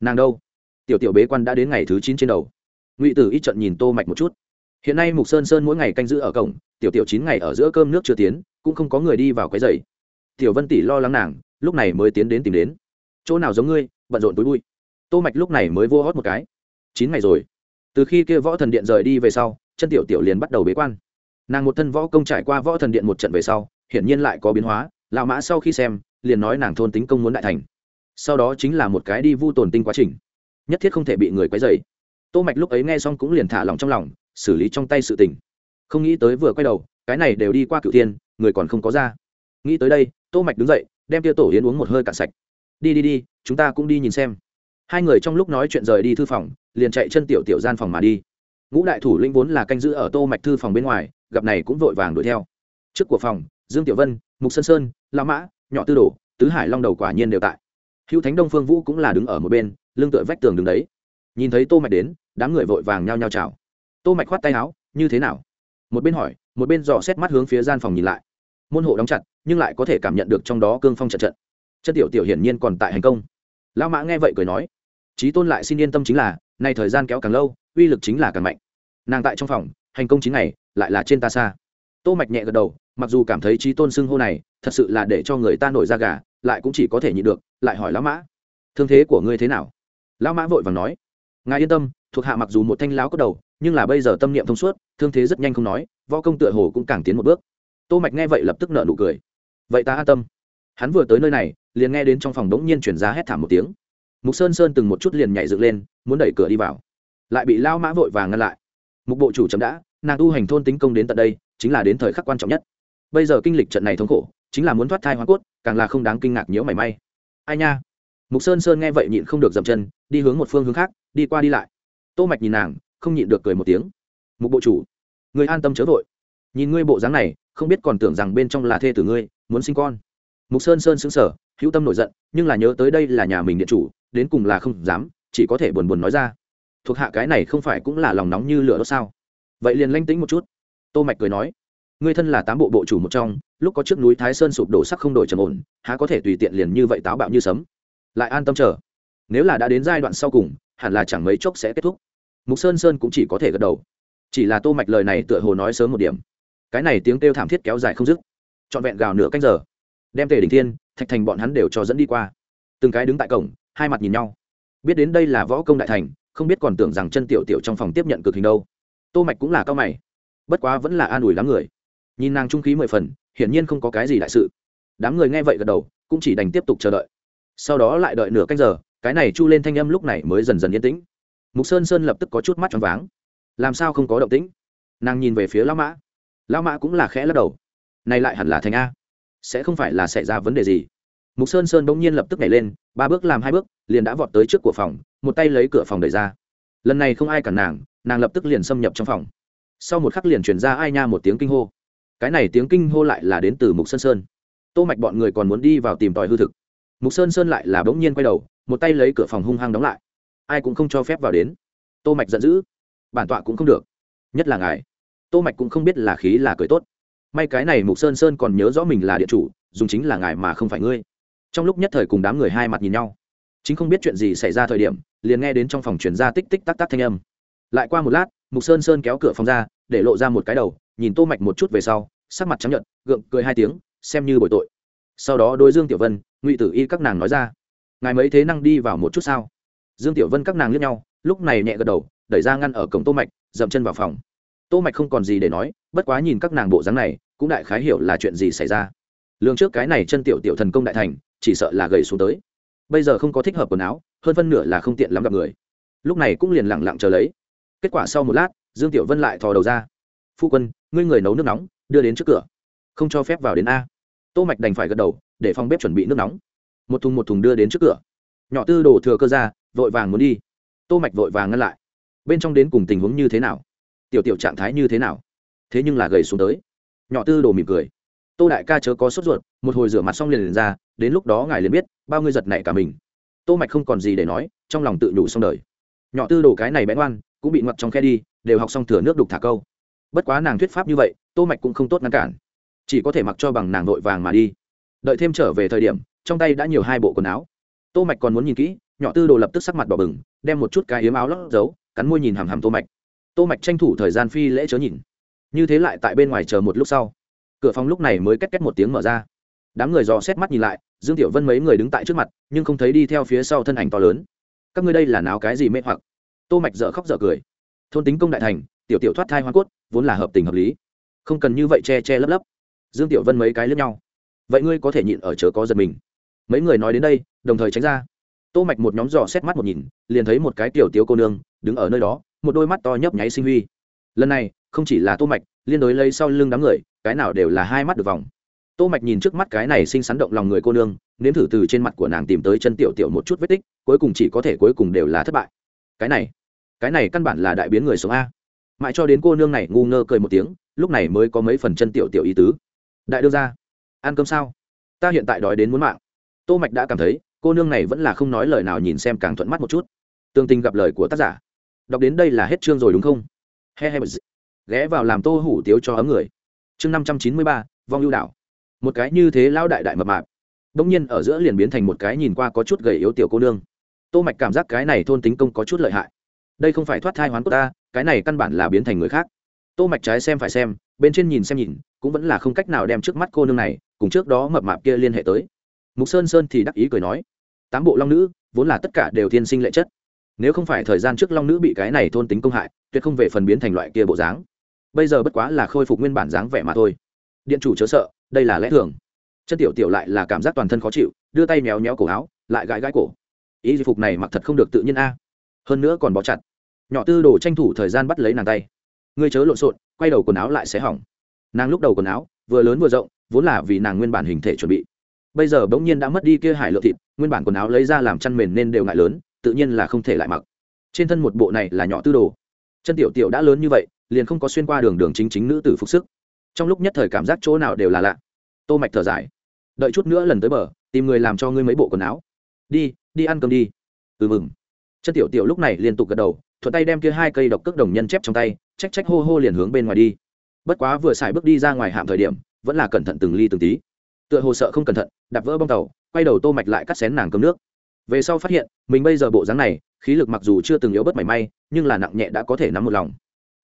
Nàng đâu? Tiểu tiểu bế quan đã đến ngày thứ chín trên đầu. Ngụy tử y trận nhìn tô mạch một chút. Hiện nay mục sơn sơn mỗi ngày canh giữ ở cổng, tiểu tiểu chín ngày ở giữa cơm nước chưa tiến, cũng không có người đi vào cái giày tiểu vân tỷ lo lắng nàng, lúc này mới tiến đến tìm đến. Chỗ nào giống ngươi, bận rộn túi bụi tô mạch lúc này mới vô hót một cái. Chín ngày rồi từ khi kia võ thần điện rời đi về sau, chân tiểu tiểu liền bắt đầu bế quan. Nàng một thân võ công trải qua võ thần điện một trận về sau, hiển nhiên lại có biến hóa, lão mã sau khi xem, liền nói nàng thôn tính công muốn đại thành. Sau đó chính là một cái đi vu tồn tinh quá trình. Nhất thiết không thể bị người quấy dày tô mạch lúc ấy nghe xong cũng liền thả lòng trong lòng, xử lý trong tay sự tình. Không nghĩ tới vừa quay đầu, cái này đều đi qua cựu tiên người còn không có ra. Nghĩ tới đây, tô mạch đứng dậy, đem tiêu tổ yến uống một hơi cạn sạch. Đi đi đi, chúng ta cũng đi nhìn xem hai người trong lúc nói chuyện rời đi thư phòng, liền chạy chân tiểu tiểu gian phòng mà đi. Ngũ đại thủ lĩnh vốn là canh giữ ở tô mạch thư phòng bên ngoài, gặp này cũng vội vàng đuổi theo. Trước của phòng, dương tiểu vân, mục sơn sơn, la mã, nhỏ tư đồ, tứ hải long đầu quả nhiên đều tại. Hữu thánh đông phương vũ cũng là đứng ở một bên, lưng tựa vách tường đứng đấy. Nhìn thấy tô mạch đến, đám người vội vàng nhao nhao chào. Tô mạch khoát tay áo, như thế nào? Một bên hỏi, một bên dò xét mắt hướng phía gian phòng nhìn lại. Môn hộ đóng chặt, nhưng lại có thể cảm nhận được trong đó cương phong trận trận. Chân tiểu tiểu hiển nhiên còn tại hành công lão mã nghe vậy cười nói trí tôn lại xin yên tâm chính là, nay thời gian kéo càng lâu, uy lực chính là càng mạnh. Nàng tại trong phòng, hành công chín ngày, lại là trên ta xa. Tô mạch nhẹ gật đầu, mặc dù cảm thấy trí tôn xưng hô này, thật sự là để cho người ta nổi da gà, lại cũng chỉ có thể nhịn được, lại hỏi lão mã, thương thế của ngươi thế nào? Lão mã vội vàng nói, ngài yên tâm, thuộc hạ mặc dù một thanh lão có đầu, nhưng là bây giờ tâm niệm thông suốt, thương thế rất nhanh không nói, võ công tựa hồ cũng càng tiến một bước. Tô mạch nghe vậy lập tức nở nụ cười, vậy ta an tâm. Hắn vừa tới nơi này liền nghe đến trong phòng đống nhiên chuyển ra hét thảm một tiếng. Mục sơn sơn từng một chút liền nhảy dựng lên, muốn đẩy cửa đi vào. Lại bị lao mã vội và ngăn lại. Mục bộ chủ chấm đã, nàng tu hành thôn tính công đến tận đây, chính là đến thời khắc quan trọng nhất. Bây giờ kinh lịch trận này thống khổ, chính là muốn thoát thai hoa cốt, càng là không đáng kinh ngạc nhiễu mảy may. Ai nha? Mục sơn sơn nghe vậy nhịn không được dậm chân, đi hướng một phương hướng khác, đi qua đi lại. Tô mạch nhìn nàng, không nhịn được cười một tiếng. Mục bộ chủ, người an tâm chớ vội. Nhìn ngươi bộ dáng này, không biết còn tưởng rằng bên trong là thê tử ngươi, muốn sinh con mục sơn sơn sững sờ, hữu tâm nổi giận, nhưng là nhớ tới đây là nhà mình điện chủ, đến cùng là không dám, chỉ có thể buồn buồn nói ra. Thuộc hạ cái này không phải cũng là lòng nóng như lửa đốt sao? Vậy liền lanh tĩnh một chút. Tô mạch cười nói, ngươi thân là tám bộ bộ chủ một trong, lúc có trước núi thái sơn sụp đổ sắc không đổi trầm ổn, há có thể tùy tiện liền như vậy táo bạo như sấm? Lại an tâm chờ. Nếu là đã đến giai đoạn sau cùng, hẳn là chẳng mấy chốc sẽ kết thúc. Mục sơn sơn cũng chỉ có thể gật đầu. Chỉ là tô mạch lời này tựa hồ nói sớm một điểm. Cái này tiếng kêu thảm thiết kéo dài không dứt. Trọn vẹn gào nửa canh giờ đem tề đỉnh thiên, thạch thành bọn hắn đều cho dẫn đi qua. Từng cái đứng tại cổng, hai mặt nhìn nhau. Biết đến đây là võ công đại thành, không biết còn tưởng rằng chân tiểu tiểu trong phòng tiếp nhận cực hình đâu. Tô mạch cũng là cao mày. Bất quá vẫn là an ủi lắm người. Nhìn nàng trung khí mười phần, hiển nhiên không có cái gì đại sự. Đám người nghe vậy gật đầu, cũng chỉ đành tiếp tục chờ đợi. Sau đó lại đợi nửa canh giờ, cái này chu lên thanh âm lúc này mới dần dần yên tĩnh. Mục sơn sơn lập tức có chút mắt tròn váng. Làm sao không có động tĩnh? Nàng nhìn về phía lão mã. Lão mã cũng là khẽ lắc đầu. Này lại hẳn là thành a sẽ không phải là xảy ra vấn đề gì. Mục sơn sơn bỗng nhiên lập tức nhảy lên, ba bước làm hai bước, liền đã vọt tới trước của phòng, một tay lấy cửa phòng đẩy ra. Lần này không ai cản nàng nàng lập tức liền xâm nhập trong phòng. Sau một khắc liền chuyển ra ai nha một tiếng kinh hô. Cái này tiếng kinh hô lại là đến từ mục sơn sơn. Tô mạch bọn người còn muốn đi vào tìm tòi hư thực. Mục sơn sơn lại là bỗng nhiên quay đầu, một tay lấy cửa phòng hung hăng đóng lại. Ai cũng không cho phép vào đến. Tô mạch giận dữ. Bản tọa cũng không được. Nhất là ngài. Tô mạch cũng không biết là khí là cười tốt may cái này mục sơn sơn còn nhớ rõ mình là địa chủ, dùng chính là ngài mà không phải ngươi. Trong lúc nhất thời cùng đám người hai mặt nhìn nhau, chính không biết chuyện gì xảy ra thời điểm, liền nghe đến trong phòng chuyển ra tích tích tắc tắc thanh âm. Lại qua một lát, mục sơn sơn kéo cửa phòng ra, để lộ ra một cái đầu, nhìn tô mạch một chút về sau, sắc mặt trắng nhợt, gượng cười hai tiếng, xem như bồi tội. Sau đó đôi dương tiểu vân, ngụy tử y các nàng nói ra, ngài mấy thế năng đi vào một chút sao? Dương tiểu vân các nàng liếc nhau, lúc này nhẹ gật đầu, đẩy ra ngăn ở cổng tô mạch, dậm chân vào phòng tô mạch không còn gì để nói, bất quá nhìn các nàng bộ dáng này, cũng đại khái hiểu là chuyện gì xảy ra. Lương trước cái này chân tiểu tiểu thần công đại thành, chỉ sợ là gầy xuống tới. Bây giờ không có thích hợp quần áo, hơn phân nửa là không tiện lắm gặp người. Lúc này cũng liền lặng lặng chờ lấy. Kết quả sau một lát, dương tiểu vân lại thò đầu ra. Phu quân, ngươi người nấu nước nóng, đưa đến trước cửa. Không cho phép vào đến a. Tô mạch đành phải gật đầu, để phòng bếp chuẩn bị nước nóng. Một thùng một thùng đưa đến trước cửa. Nhỏ tư đổ thừa cơ ra, vội vàng muốn đi. Tô mạch vội vàng ngăn lại. Bên trong đến cùng tình huống như thế nào? Tiểu tiểu trạng thái như thế nào? Thế nhưng là gầy xuống tới. Nhỏ tư đồ mỉm cười. Tô đại ca chớ có sốt ruột, một hồi rửa mặt xong liền liền ra, đến lúc đó ngài liền biết, bao ngươi giật nảy cả mình. Tô mạch không còn gì để nói, trong lòng tự nhủ xong đời. Nhỏ tư đồ cái này bẽ ngoan, cũng bị ngoặt trong khe đi, đều học xong thừa nước đục thả câu. Bất quá nàng thuyết pháp như vậy, tô mạch cũng không tốt ngăn cản. Chỉ có thể mặc cho bằng nàng vội vàng mà đi. Đợi thêm trở về thời điểm, trong tay đã nhiều hai bộ quần áo. Tô mạch còn muốn nhìn kỹ, nhỏ tư đồ lập tức sắc mặt đỏ bừng, đem một chút cái yếm áo lót giấu, cắn môi nhìn hàm hàm tô mạch tô mạch tranh thủ thời gian phi lễ chớ nhìn. Như thế lại tại bên ngoài chờ một lúc sau. Cửa phòng lúc này mới két két một tiếng mở ra. Đám người dò xét mắt nhìn lại, dương tiểu vân mấy người đứng tại trước mặt, nhưng không thấy đi theo phía sau thân ảnh to lớn. Các ngươi đây là náo cái gì mê hoặc? Tô mạch dở khóc dở cười. Thôn tính công đại thành, tiểu tiểu thoát thai hoa cốt, vốn là hợp tình hợp lý. Không cần như vậy che che lấp lấp. Dương tiểu vân mấy cái lướt nhau. Vậy ngươi có thể nhịn ở chớ có giật mình. Mấy người nói đến đây, đồng thời tránh ra. Tô mạch một nhóm dò xét mắt một nhìn, liền thấy một cái tiểu tiểu cô nương, đứng ở nơi đó một đôi mắt to nhấp nháy sinh huy. Lần này, không chỉ là tô mạch, liên đối lấy sau lưng đám người, cái nào đều là hai mắt được vòng. Tô mạch nhìn trước mắt cái này sinh sắn động lòng người cô nương, nếm thử từ trên mặt của nàng tìm tới chân tiểu tiểu một chút vết tích, cuối cùng chỉ có thể cuối cùng đều là thất bại. Cái này cái này căn bản là đại biến người sống a. Mãi cho đến cô nương này ngu ngơ cười một tiếng, lúc này mới có mấy phần chân tiểu tiểu ý tứ. Đại đưa ra ăn cơm sao? Ta hiện tại đói đến muốn mạng. Tô mạch đã cảm thấy, cô nương này vẫn là không nói lời nào nhìn xem càng thuận mắt một chút. Tương tình gặp lời của tác giả đọc đến đây là hết chương rồi đúng không? He he ghé vào làm tô hủ tiếu cho ấm người. Chương năm trăm chín mươi ba, vong ưu đảo. Một cái như thế lao đại đại mập mạp. Đông nhiên ở giữa liền biến thành một cái nhìn qua có chút gầy yếu tiểu cô nương. Tô mạch cảm giác cái này thôn tính công có chút lợi hại. Đây không phải thoát thai hoán của ta, cái này căn bản là biến thành người khác. Tô mạch trái xem phải xem, bên trên nhìn xem nhìn, cũng vẫn là không cách nào đem trước mắt cô nương này, cùng trước đó mập mạp kia liên hệ tới. Mục sơn sơn thì đắc ý cười nói, tám bộ long nữ, vốn là tất cả đều thiên sinh lệ chất nếu không phải thời gian trước long nữ bị cái này thôn tính công hại, tuyệt không về phần biến thành loại kia bộ dáng. Bây giờ bất quá là khôi phục nguyên bản dáng vẻ mà thôi. Điện chủ chớ sợ, đây là lẽ thường. Chân tiểu tiểu lại là cảm giác toàn thân khó chịu, đưa tay méo méo cổ áo, lại gãi gãi cổ. Ý phục này mặc thật không được tự nhiên a. Hơn nữa còn bó chặt. Nhỏ tư đồ tranh thủ thời gian bắt lấy nàng tay. Ngươi chớ lộn xộn, quay đầu quần áo lại xé hỏng. Nàng lúc đầu quần áo, vừa lớn vừa rộng, vốn là vì nàng nguyên bản hình thể chuẩn bị. Bây giờ bỗng nhiên đã mất đi kia hải lượng thịt, nguyên bản quần áo lấy ra làm chăn mền nên đều ngại lớn tự nhiên là không thể lại mặc. Trên thân một bộ này là nhỏ tư đồ. Chân tiểu tiểu đã lớn như vậy, liền không có xuyên qua đường đường chính chính nữ tử phục sức. Trong lúc nhất thời cảm giác chỗ nào đều là lạ. Tô mạch thở dài. Đợi chút nữa lần tới bờ, tìm người làm cho ngươi mấy bộ quần áo. Đi đi ăn cơm đi. Ừ mừng. Chân tiểu tiểu lúc này liên tục gật đầu, thuận tay đem kia hai cây độc cước đồng nhân chép trong tay trách trách hô hô liền hướng bên ngoài đi. Bất quá vừa xài bước đi ra ngoài hạm thời điểm, vẫn là cẩn thận từng ly từng tí. Tựa hồ sợ không cẩn thận, đạp vỡ bong tàu, quay đầu tô mạch lại cắt xén nàng cơm nước về sau phát hiện, mình bây giờ bộ dáng này, khí lực mặc dù chưa từng yếu bất mảy may, nhưng là nặng nhẹ đã có thể nắm một lòng.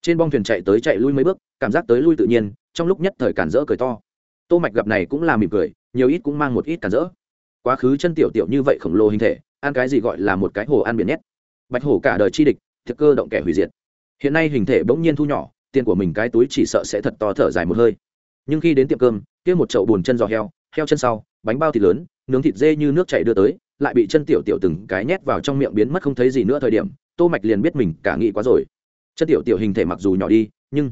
Trên bong thuyền chạy tới chạy lui mấy bước, cảm giác tới lui tự nhiên, trong lúc nhất thời cản rỡ cười to. Tô mạch gặp này cũng là mỉm cười, nhiều ít cũng mang một ít cản rỡ. Quá khứ chân tiểu tiểu như vậy khổng lồ hình thể, ăn cái gì gọi là một cái hồ ăn biển nhét. Bạch hổ cả đời chi địch, thực cơ động kẻ hủy diệt. Hiện nay hình thể bỗng nhiên thu nhỏ, tiền của mình cái túi chỉ sợ sẽ thật to thở dài một hơi. Nhưng khi đến tiệm cơm, kia một chậu bùn chân giò heo heo chân sau, bánh bao thịt lớn, nướng thịt dê như nước chảy đưa tới lại bị chân tiểu tiểu từng cái nhét vào trong miệng biến mất không thấy gì nữa thời điểm, tô mạch liền biết mình cả nghĩ quá rồi. Chân tiểu tiểu hình thể mặc dù nhỏ đi, nhưng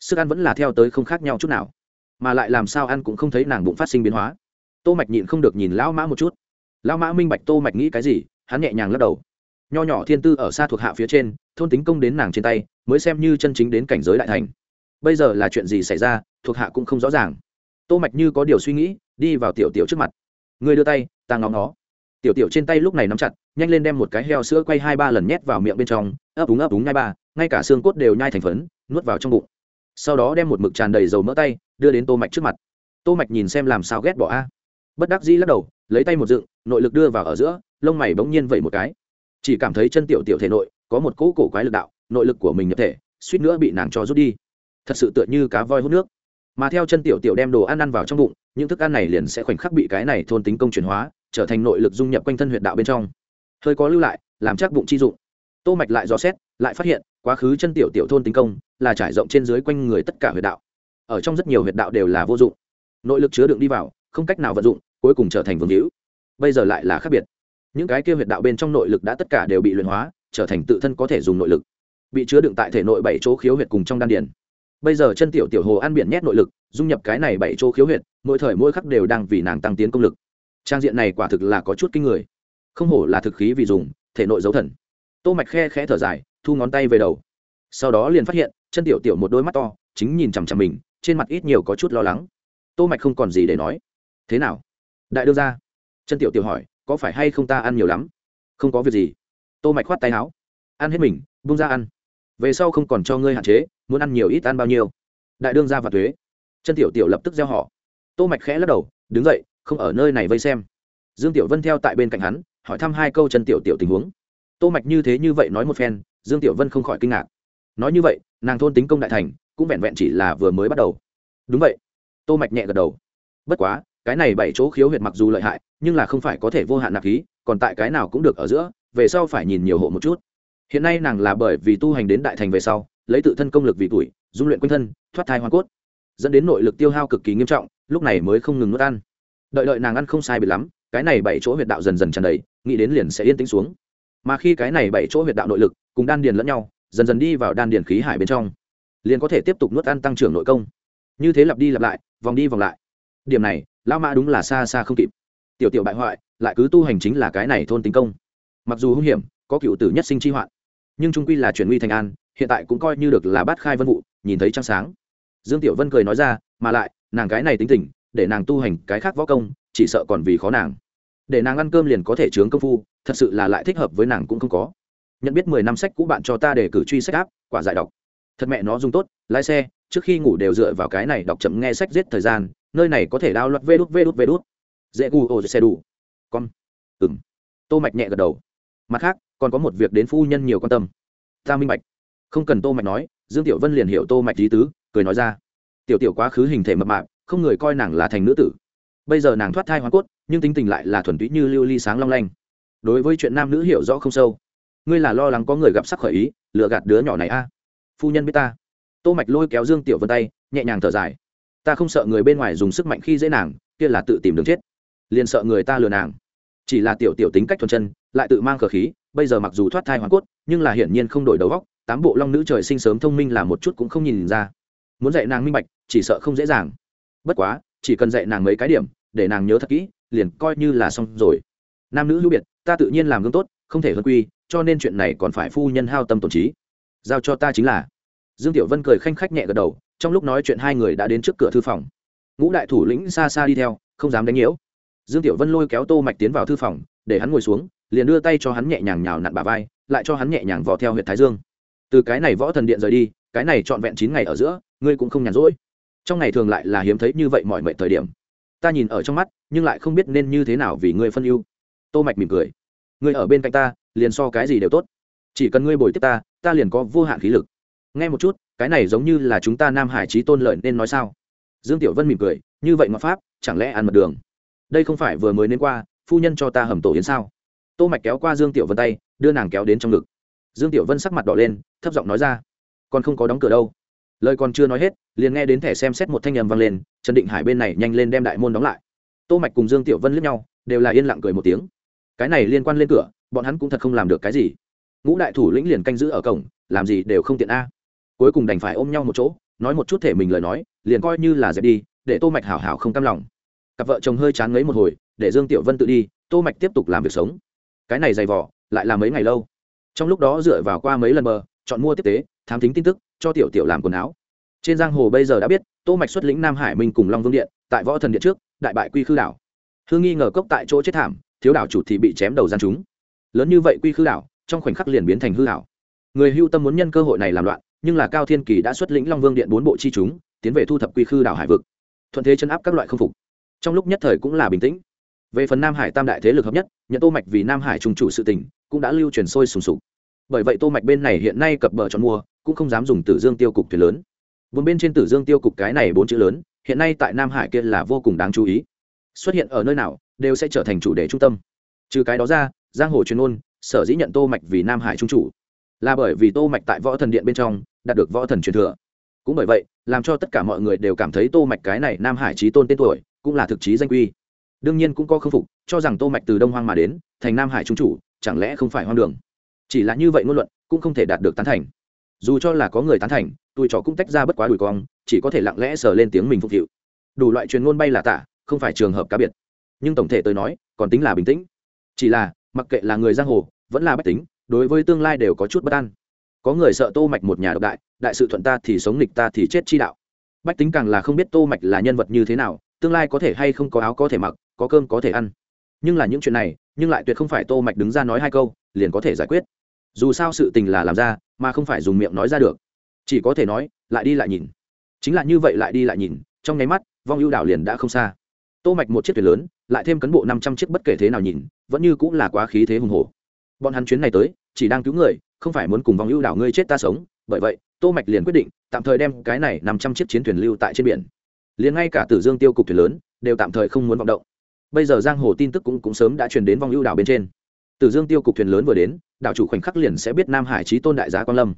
sức ăn vẫn là theo tới không khác nhau chút nào. Mà lại làm sao ăn cũng không thấy nàng bụng phát sinh biến hóa. Tô mạch nhịn không được nhìn lão mã một chút. Lão mã minh bạch tô mạch nghĩ cái gì, hắn nhẹ nhàng lắc đầu. Nho nhỏ thiên tư ở xa thuộc hạ phía trên, thôn tính công đến nàng trên tay, mới xem như chân chính đến cảnh giới đại thành. Bây giờ là chuyện gì xảy ra, thuộc hạ cũng không rõ ràng. Tô mạch như có điều suy nghĩ, đi vào tiểu tiểu trước mặt. Người đưa tay, ta ngóng nó tiểu tiểu trên tay lúc này nắm chặt, nhanh lên đem một cái heo sữa quay hai ba lần nhét vào miệng bên trong, ấp úng ấp úng nhai ba, ngay cả xương cốt đều nhai thành phấn, nuốt vào trong bụng. Sau đó đem một mực tràn đầy dầu mỡ tay, đưa đến tô mạch trước mặt. Tô mạch nhìn xem làm sao ghét bỏ a. Bất đắc dĩ lắc đầu, lấy tay một dựng, nội lực đưa vào ở giữa, lông mày bỗng nhiên vậy một cái. Chỉ cảm thấy chân tiểu tiểu thể nội, có một cỗ cổ quái lực đạo, nội lực của mình nhập thể, suýt nữa bị nàng cho rút đi. Thật sự tựa như cá voi hút nước. Mà theo chân tiểu tiểu đem đồ ăn ăn vào trong bụng, những thức ăn này liền sẽ khoảnh khắc bị cái này thôn tính công chuyển hóa trở thành nội lực dung nhập quanh thân huyệt đạo bên trong. Hơi có lưu lại, làm chắc bụng chi dụng. Tô mạch lại dò xét, lại phát hiện, quá khứ chân tiểu tiểu thôn tính công, là trải rộng trên dưới quanh người tất cả huyệt đạo. Ở trong rất nhiều huyệt đạo đều là vô dụng. Nội lực chứa đựng đi vào, không cách nào vận dụng, cuối cùng trở thành vương hữu. Bây giờ lại là khác biệt. Những cái kia huyệt đạo bên trong nội lực đã tất cả đều bị luyện hóa, trở thành tự thân có thể dùng nội lực. Bị chứa đựng tại thể nội bảy chỗ khiếu huyệt cùng trong đan điền. Bây giờ chân tiểu tiểu hồ ăn biển nhét nội lực, dung nhập cái này bảy chỗ khiếu huyệt, mỗi thời mỗi khắc đều đang vì nàng tăng tiến công lực trang diện này quả thực là có chút kinh người. Không hổ là thực khí vì dùng, thể nội dấu thần. Tô mạch khe khẽ thở dài, thu ngón tay về đầu. Sau đó liền phát hiện, chân tiểu tiểu một đôi mắt to, chính nhìn chằm chằm mình, trên mặt ít nhiều có chút lo lắng. Tô mạch không còn gì để nói. Thế nào? Đại đương ra chân tiểu tiểu hỏi, có phải hay không ta ăn nhiều lắm? Không có việc gì. Tô mạch khoát tay áo. Ăn hết mình, buông ra ăn. Về sau không còn cho ngươi hạn chế, muốn ăn nhiều ít ăn bao nhiêu. Đại đương ra và thuế. Chân tiểu tiểu lập tức gieo họ. Tô mạch khẽ lắc đầu, đứng dậy không ở nơi này vây xem. Dương tiểu vân theo tại bên cạnh hắn, hỏi thăm hai câu chân tiểu tiểu tình huống. Tô mạch như thế như vậy nói một phen, dương tiểu vân không khỏi kinh ngạc. Nói như vậy, nàng thôn tính công đại thành, cũng vẹn vẹn chỉ là vừa mới bắt đầu. Đúng vậy. Tô mạch nhẹ gật đầu. Bất quá, cái này bảy chỗ khiếu huyệt mặc dù lợi hại, nhưng là không phải có thể vô hạn nạp khí, còn tại cái nào cũng được ở giữa, về sau phải nhìn nhiều hộ một chút. Hiện nay nàng là bởi vì tu hành đến đại thành về sau, lấy tự thân công lực vì tuổi, dung luyện quanh thân, thoát thai hoa cốt, dẫn đến nội lực tiêu hao cực kỳ nghiêm trọng, lúc này mới không ngừng nuốt ăn đợi đợi nàng ăn không sai bị lắm, cái này bảy chỗ huyệt đạo dần dần tràn đầy, nghĩ đến liền sẽ yên tĩnh xuống. Mà khi cái này bảy chỗ huyệt đạo nội lực, cùng đan điền lẫn nhau, dần dần đi vào đan điền khí hải bên trong, liền có thể tiếp tục nuốt ăn tăng trưởng nội công. Như thế lặp đi lặp lại, vòng đi vòng lại. Điểm này lao mã đúng là xa xa không kịp. Tiểu tiểu bại hoại, lại cứ tu hành chính là cái này thôn tính công. Mặc dù hung hiểm, có cựu tử nhất sinh chi hoạn, nhưng trung quy là chuyển nguy thành an, hiện tại cũng coi như được là bát khai vân vụ, nhìn thấy trăng sáng. Dương tiểu vân cười nói ra, mà lại, nàng cái này tính tình để nàng tu hành cái khác võ công, chỉ sợ còn vì khó nàng. Để nàng ăn cơm liền có thể chướng công phu, thật sự là lại thích hợp với nàng cũng không có. Nhận biết mười năm sách cũ bạn cho ta để cử truy sách áp, quả giải đọc. Thật mẹ nó dùng tốt, lái xe, trước khi ngủ đều dựa vào cái này đọc chậm nghe sách giết thời gian, nơi này có thể đao loạt vê đút vê đút vê đút. Dễ gu ô xe đủ. Con. Ừng tô mạch nhẹ gật đầu. Mặt khác, còn có một việc đến phu nhân nhiều quan tâm. Ta minh mạch không cần tô mạch nói, dương tiểu vân liền hiểu tô mạch lý tứ, cười nói ra. Tiểu tiểu quá khứ hình thể mập mạp không người coi nàng là thành nữ tử. Bây giờ nàng thoát thai hoa cốt, nhưng tính tình lại là thuần túy như lưu ly sáng long lanh. Đối với chuyện nam nữ hiểu rõ không sâu. Ngươi là lo lắng có người gặp sắc khởi ý, lừa gạt đứa nhỏ này a. Phu nhân biết ta. Tô mạch lôi kéo dương tiểu vân tay, nhẹ nhàng thở dài. Ta không sợ người bên ngoài dùng sức mạnh khi dễ nàng, kia là tự tìm đường chết. Liền sợ người ta lừa nàng. Chỉ là tiểu tiểu tính cách thuần chân, lại tự mang cờ khí, bây giờ mặc dù thoát thai hoàn cốt, nhưng là hiển nhiên không đổi đầu góc tám bộ long nữ trời sinh sớm thông minh là một chút cũng không nhìn ra. Muốn dạy nàng minh bạch, chỉ sợ không dễ dàng bất quá, chỉ cần dạy nàng mấy cái điểm, để nàng nhớ thật kỹ, liền coi như là xong rồi. Nam nữ hữu biệt, ta tự nhiên làm gương tốt, không thể hơn quy, cho nên chuyện này còn phải phu nhân hao tâm tổn trí. Giao cho ta chính là. Dương tiểu vân cười khanh khách nhẹ gật đầu, trong lúc nói chuyện hai người đã đến trước cửa thư phòng. Ngũ đại thủ lĩnh xa xa đi theo, không dám đánh nhiễu. Dương tiểu vân lôi kéo tô mạch tiến vào thư phòng, để hắn ngồi xuống, liền đưa tay cho hắn nhẹ nhàng nhào nặn bả vai, lại cho hắn nhẹ nhàng vò theo huyện thái dương. Từ cái này võ thần điện rời đi, cái này trọn vẹn chín ngày ở giữa, ngươi cũng không nhàn rỗi trong ngày thường lại là hiếm thấy như vậy mọi mệnh thời điểm. Ta nhìn ở trong mắt, nhưng lại không biết nên như thế nào vì ngươi phân ưu. Tô mạch mỉm cười. Ngươi ở bên cạnh ta, liền so cái gì đều tốt. Chỉ cần ngươi bồi tiếp ta ta liền có vô hạn khí lực. Nghe một chút, cái này giống như là chúng ta nam hải trí tôn lợi nên nói sao? Dương tiểu vân mỉm cười. Như vậy ngọc pháp, chẳng lẽ ăn mật đường? Đây không phải vừa mới nên qua, phu nhân cho ta hầm tổ yến sao? Tô mạch kéo qua dương tiểu vân tay, đưa nàng kéo đến trong ngực. Dương tiểu vân sắc mặt đỏ lên, thấp giọng nói ra. Còn không có đóng cửa đâu lời còn chưa nói hết, liền nghe đến thẻ xem xét một thanh âm vang lên, trần định hải bên này nhanh lên đem đại môn đóng lại. Tô mạch cùng dương tiểu vân liếc nhau, đều là yên lặng cười một tiếng. Cái này liên quan lên cửa, bọn hắn cũng thật không làm được cái gì. Ngũ đại thủ lĩnh liền canh giữ ở cổng, làm gì đều không tiện a. Cuối cùng đành phải ôm nhau một chỗ, nói một chút thể mình lời nói, liền coi như là dẹp đi, để tô mạch hảo hảo không cam lòng. Cặp vợ chồng hơi chán ngấy một hồi, để dương tiểu vân tự đi, tô mạch tiếp tục làm việc sống. Cái này dày vỏ lại là mấy ngày lâu. Trong lúc đó dựa vào qua mấy lần bờ, chọn mua tiếp tế, thám thính tin tức cho tiểu tiểu làm quần áo. Trên giang hồ bây giờ đã biết, tô mạch xuất lĩnh nam hải minh cùng long vương điện, tại võ thần điện trước, đại bại quy khư đảo. Hương nghi ngờ cốc tại chỗ chết thảm, thiếu đảo chủ thì bị chém đầu gian chúng. Lớn như vậy quy khư đảo, trong khoảnh khắc liền biến thành hư đảo người hưu tâm muốn nhân cơ hội này làm loạn, nhưng là cao thiên kỳ đã xuất lĩnh long vương điện bốn bộ chi chúng, tiến về thu thập quy khư đảo hải vực. Thuận thế chân áp các loại không phục. Trong lúc nhất thời cũng là bình tĩnh. Về phần nam hải tam đại thế lực hợp nhất, nhận tô mạch vì nam hải trung chủ sự tình cũng đã lưu truyền sôi sùng sục. Bởi vậy tô mạch bên này hiện nay cập bờ chọn mua cũng không dám dùng tử dương tiêu cục thuyền lớn. Vốn bên trên tử dương tiêu cục cái này bốn chữ lớn, hiện nay tại nam hải kia là vô cùng đáng chú ý. Xuất hiện ở nơi nào, đều sẽ trở thành chủ đề trung tâm. Trừ cái đó ra, giang hồ truyền ôn sở dĩ nhận tô mạch vì nam hải trung chủ, là bởi vì tô mạch tại võ thần điện bên trong, đạt được võ thần truyền thừa. Cũng bởi vậy, làm cho tất cả mọi người đều cảm thấy tô mạch cái này nam hải trí tôn tên tuổi, cũng là thực chí danh quy. Đương nhiên cũng có khâm phục, cho rằng tô mạch từ đông hoang mà đến, thành nam hải trung chủ, chẳng lẽ không phải hoang đường? Chỉ là như vậy ngôn luận, cũng không thể đạt được tán thành dù cho là có người tán thành tuổi trò cũng tách ra bất quá đùi cong, chỉ có thể lặng lẽ sờ lên tiếng mình phục vụ đủ loại truyền ngôn bay là tả không phải trường hợp cá biệt. Nhưng tổng thể tôi nói, còn tính là bình tĩnh. Chỉ là, mặc kệ là người giang hồ, vẫn là bách tính, đối với tương lai đều có chút bất an. Có người sợ tô mạch một nhà độc đại đại sự thuận ta thì sống nghịch ta thì chết chi đạo. Bách tính càng là không biết tô mạch là nhân vật như thế nào, tương lai có thể hay không có áo có thể mặc, có cơm có thể ăn. Nhưng là những chuyện này, nhưng lại tuyệt không phải tô mạch đứng ra nói hai câu, liền có thể giải quyết. Dù sao sự tình là làm ra mà không phải dùng miệng nói ra được. Chỉ có thể nói, lại đi lại nhìn. Chính là như vậy lại đi lại nhìn, trong nháy mắt, vong ưu đảo liền đã không xa. Tô mạch một chiếc thuyền lớn, lại thêm cấn bộ 500 chiếc bất kể thế nào nhìn, vẫn như cũng là quá khí thế hùng hổ. Bọn hắn chuyến này tới, chỉ đang cứu người, không phải muốn cùng vong ưu đảo ngươi chết ta sống. Bởi vậy, tô mạch liền quyết định, tạm thời đem cái này 500 chiếc chiến thuyền lưu tại trên biển. Liền ngay cả tử dương tiêu cục thuyền lớn, đều tạm thời không muốn vọng động. Bây giờ giang hồ tin tức cũng cũng sớm đã truyền đến vong ưu đảo bên trên. Tử dương tiêu cục thuyền lớn vừa đến đảo chủ khoảnh khắc liền sẽ biết nam hải trí tôn đại giá quan lâm.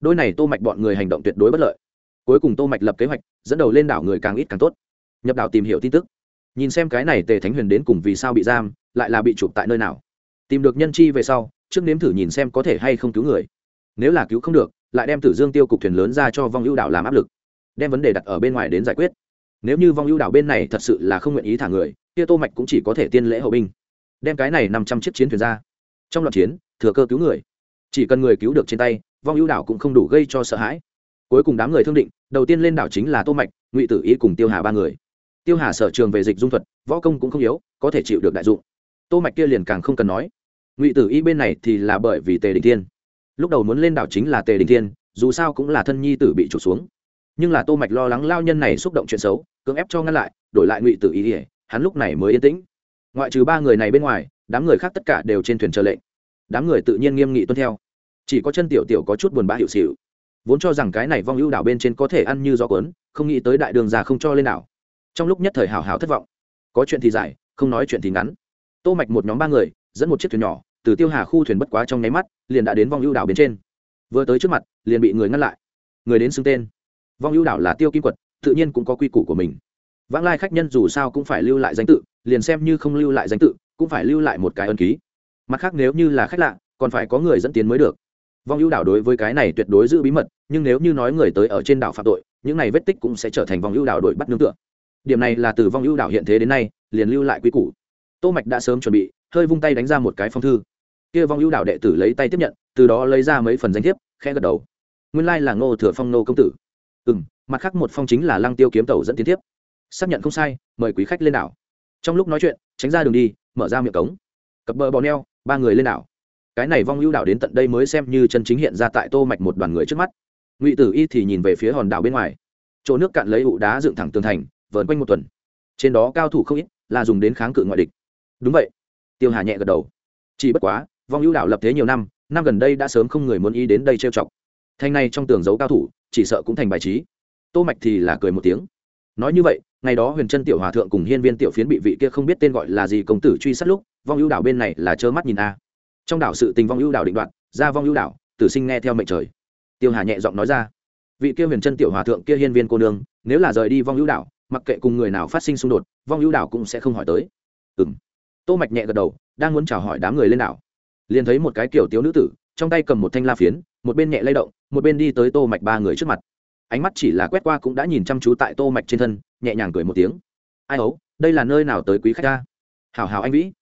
Đôi này tô mạch bọn người hành động tuyệt đối bất lợi. Cuối cùng tô mạch lập kế hoạch, dẫn đầu lên đảo người càng ít càng tốt. Nhập đảo tìm hiểu tin tức. Nhìn xem cái này tề thánh huyền đến cùng vì sao bị giam, lại là bị chụp tại nơi nào. Tìm được nhân chi về sau, trước nếm thử nhìn xem có thể hay không cứu người. Nếu là cứu không được, lại đem tử dương tiêu cục thuyền lớn ra cho vong ưu đảo làm áp lực. Đem vấn đề đặt ở bên ngoài đến giải quyết. Nếu như vong ưu đảo bên này thật sự là không nguyện ý thả người, kia tô mạch cũng chỉ có thể tiên lễ hậu binh. Đem cái này năm trăm chiếc chiến thuyền ra. Trong loạt chiến thừa cơ cứu người. Chỉ cần người cứu được trên tay, vong ưu đảo cũng không đủ gây cho sợ hãi. Cuối cùng đám người thương định, đầu tiên lên đảo chính là tô mạch, ngụy tử ý cùng tiêu hà ba người. Tiêu hà sở trường về dịch dung thuật, võ công cũng không yếu, có thể chịu được đại dụng. Tô mạch kia liền càng không cần nói. Ngụy tử y bên này thì là bởi vì tề đình thiên. Lúc đầu muốn lên đảo chính là tề đình thiên, dù sao cũng là thân nhi tử bị trục xuống. Nhưng là tô mạch lo lắng lao nhân này xúc động chuyện xấu, cưỡng ép cho ngăn lại, đổi lại ngụy tử y hắn lúc này mới yên tĩnh. Ngoại trừ ba người này bên ngoài, đám người khác tất cả đều trên thuyền chờ lệnh đám người tự nhiên nghiêm nghị tuân theo. Chỉ có chân tiểu tiểu có chút buồn bã hiệu xịu. Vốn cho rằng cái này vong ưu đảo bên trên có thể ăn như gió cuốn, không nghĩ tới đại đường già không cho lên đảo. Trong lúc nhất thời hào hào thất vọng. Có chuyện thì dài không nói chuyện thì ngắn. Tô mạch một nhóm ba người, dẫn một chiếc thuyền nhỏ, từ tiêu hà khu thuyền bất quá trong nháy mắt, liền đã đến vong ưu đảo bên trên. Vừa tới trước mặt, liền bị người ngăn lại. Người đến xưng tên. Vong ưu đảo là tiêu kim quật, tự nhiên cũng có quy củ của mình. Vãng lai khách nhân dù sao cũng phải lưu lại danh tự, liền xem như không lưu lại danh tự, cũng phải lưu lại một cái ân ký mặt khác nếu như là khách lạ, còn phải có người dẫn tiến mới được. Vong ưu đảo đối với cái này tuyệt đối giữ bí mật, nhưng nếu như nói người tới ở trên đảo phạm tội, những này vết tích cũng sẽ trở thành vong ưu đảo đội bắt nương tựa. Điểm này là từ vong ưu đảo hiện thế đến nay, liền lưu lại quy củ. Tô mạch đã sớm chuẩn bị, hơi vung tay đánh ra một cái phong thư. Kia vong ưu đảo đệ tử lấy tay tiếp nhận, từ đó lấy ra mấy phần danh thiếp, khẽ gật đầu. Nguyên lai là ngô thừa phong nô công tử. Ừ mặt khác một phong chính là lăng tiêu kiếm tàu dẫn tiến tiếp xác nhận không sai, mời quý khách lên đảo. Trong lúc nói chuyện, tránh ra đường đi, mở ra miệng cống. Cập bờ bò neo ba người lên đảo. Cái này vong ưu đảo đến tận đây mới xem như chân chính hiện ra tại tô mạch một đoàn người trước mắt. Ngụy tử y thì nhìn về phía hòn đảo bên ngoài. Chỗ nước cạn lấy ụ đá dựng thẳng tường thành, vờn quanh một tuần. Trên đó cao thủ không ít, là dùng đến kháng cự ngoại địch. Đúng vậy. Tiêu hà nhẹ gật đầu. Chỉ bất quá, vong ưu đảo lập thế nhiều năm năm gần đây đã sớm không người muốn ý đến đây trêu chọc. Thanh này trong tường giấu cao thủ, chỉ sợ cũng thành bài trí. Tô mạch thì là cười một tiếng. Nói như vậy, ngày đó huyền chân tiểu hòa thượng cùng hiên viên tiểu phiến bị vị kia không biết tên gọi là gì công tử truy sát lúc vong ưu đảo bên này là trơ mắt nhìn a. Trong đảo sự tình vong ưu đảo định đoạn ra vong ưu đảo, tử sinh nghe theo mệnh trời. Tiêu hà nhẹ giọng nói ra. Vị kia huyền chân tiểu hòa thượng kia hiên viên cô nương, nếu là rời đi vong ưu đảo, mặc kệ cùng người nào phát sinh xung đột, vong ưu đảo cũng sẽ không hỏi tới. Ừ m tô mạch nhẹ gật đầu, đang muốn chào hỏi đám người lên đảo. Liền thấy một cái kiểu tiếu nữ tử, trong tay cầm một thanh la phiến, một bên nhẹ lay động, một bên đi tới tô mạch ba người trước mặt. Ánh mắt chỉ là quét qua cũng đã nhìn chăm chú tại tô mạch trên thân, nhẹ nhàng cười một tiếng. Ai ấu đây là nơi nào tới quý khách ta? Hảo hảo anh vĩ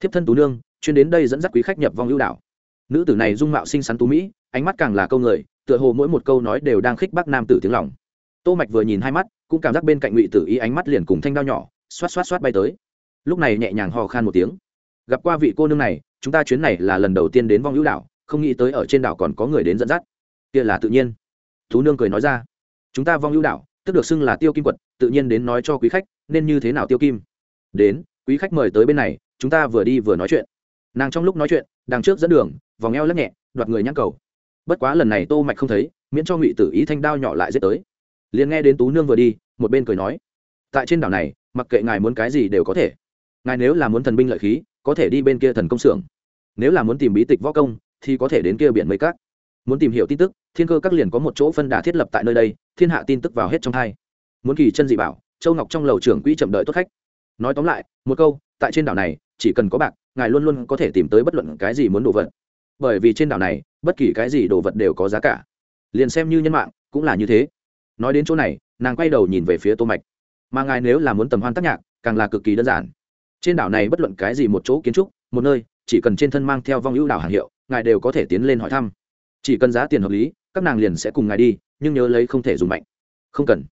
thiếp thân tú nương, chuyên đến đây dẫn dắt quý khách nhập vong ưu đảo. Nữ tử này dung mạo xinh xắn tú mỹ, ánh mắt càng là câu người, tựa hồ mỗi một câu nói đều đang khích bác nam tử tiếng lòng. Tô mạch vừa nhìn hai mắt, cũng cảm giác bên cạnh ngụy tử ý ánh mắt liền cùng thanh đao nhỏ, xoát xoát xoát bay tới. Lúc này nhẹ nhàng hò khan một tiếng. Gặp qua vị cô nương này, chúng ta chuyến này là lần đầu tiên đến vong hữu đảo, không nghĩ tới ở trên đảo còn có người đến dẫn dắt. Kia là tự nhiên. Tú nương cười nói ra. Chúng ta vong hữu đảo, tức được xưng là tiêu kim quật tự nhiên đến nói cho quý khách, nên như thế nào tiêu kim? Đến, quý khách mời tới bên này chúng ta vừa đi vừa nói chuyện. Nàng trong lúc nói chuyện, đằng trước dẫn đường, vòng eo lắc nhẹ, đoạt người nhắc cầu. Bất quá lần này tô mạch không thấy, miễn cho ngụy tử ý thanh đao nhỏ lại giết tới. Liền nghe đến tú nương vừa đi, một bên cười nói, tại trên đảo này, mặc kệ ngài muốn cái gì đều có thể. Ngài nếu là muốn thần binh lợi khí, có thể đi bên kia thần công xưởng. Nếu là muốn tìm bí tịch võ công, thì có thể đến kia biển mấy cát. muốn tìm hiểu tin tức, thiên cơ các liền có một chỗ phân đà thiết lập tại nơi đây, thiên hạ tin tức vào hết trong hai. Muốn kỳ chân dị bảo, châu ngọc trong lầu trưởng quỹ chậm đợi tốt khách. Nói tóm lại, một câu, tại trên đảo này chỉ cần có bạc, ngài luôn luôn có thể tìm tới bất luận cái gì muốn đồ vật. Bởi vì trên đảo này, bất kỳ cái gì đồ vật đều có giá cả. Liền xem như nhân mạng, cũng là như thế. Nói đến chỗ này, nàng quay đầu nhìn về phía tô mạch. Mà ngài nếu là muốn tầm hoan tác nhạc, càng là cực kỳ đơn giản. Trên đảo này bất luận cái gì một chỗ kiến trúc, một nơi, chỉ cần trên thân mang theo vong ưu đảo hàng hiệu, ngài đều có thể tiến lên hỏi thăm. Chỉ cần giá tiền hợp lý, các nàng liền sẽ cùng ngài đi, nhưng nhớ lấy không thể dùng mạnh. Không cần.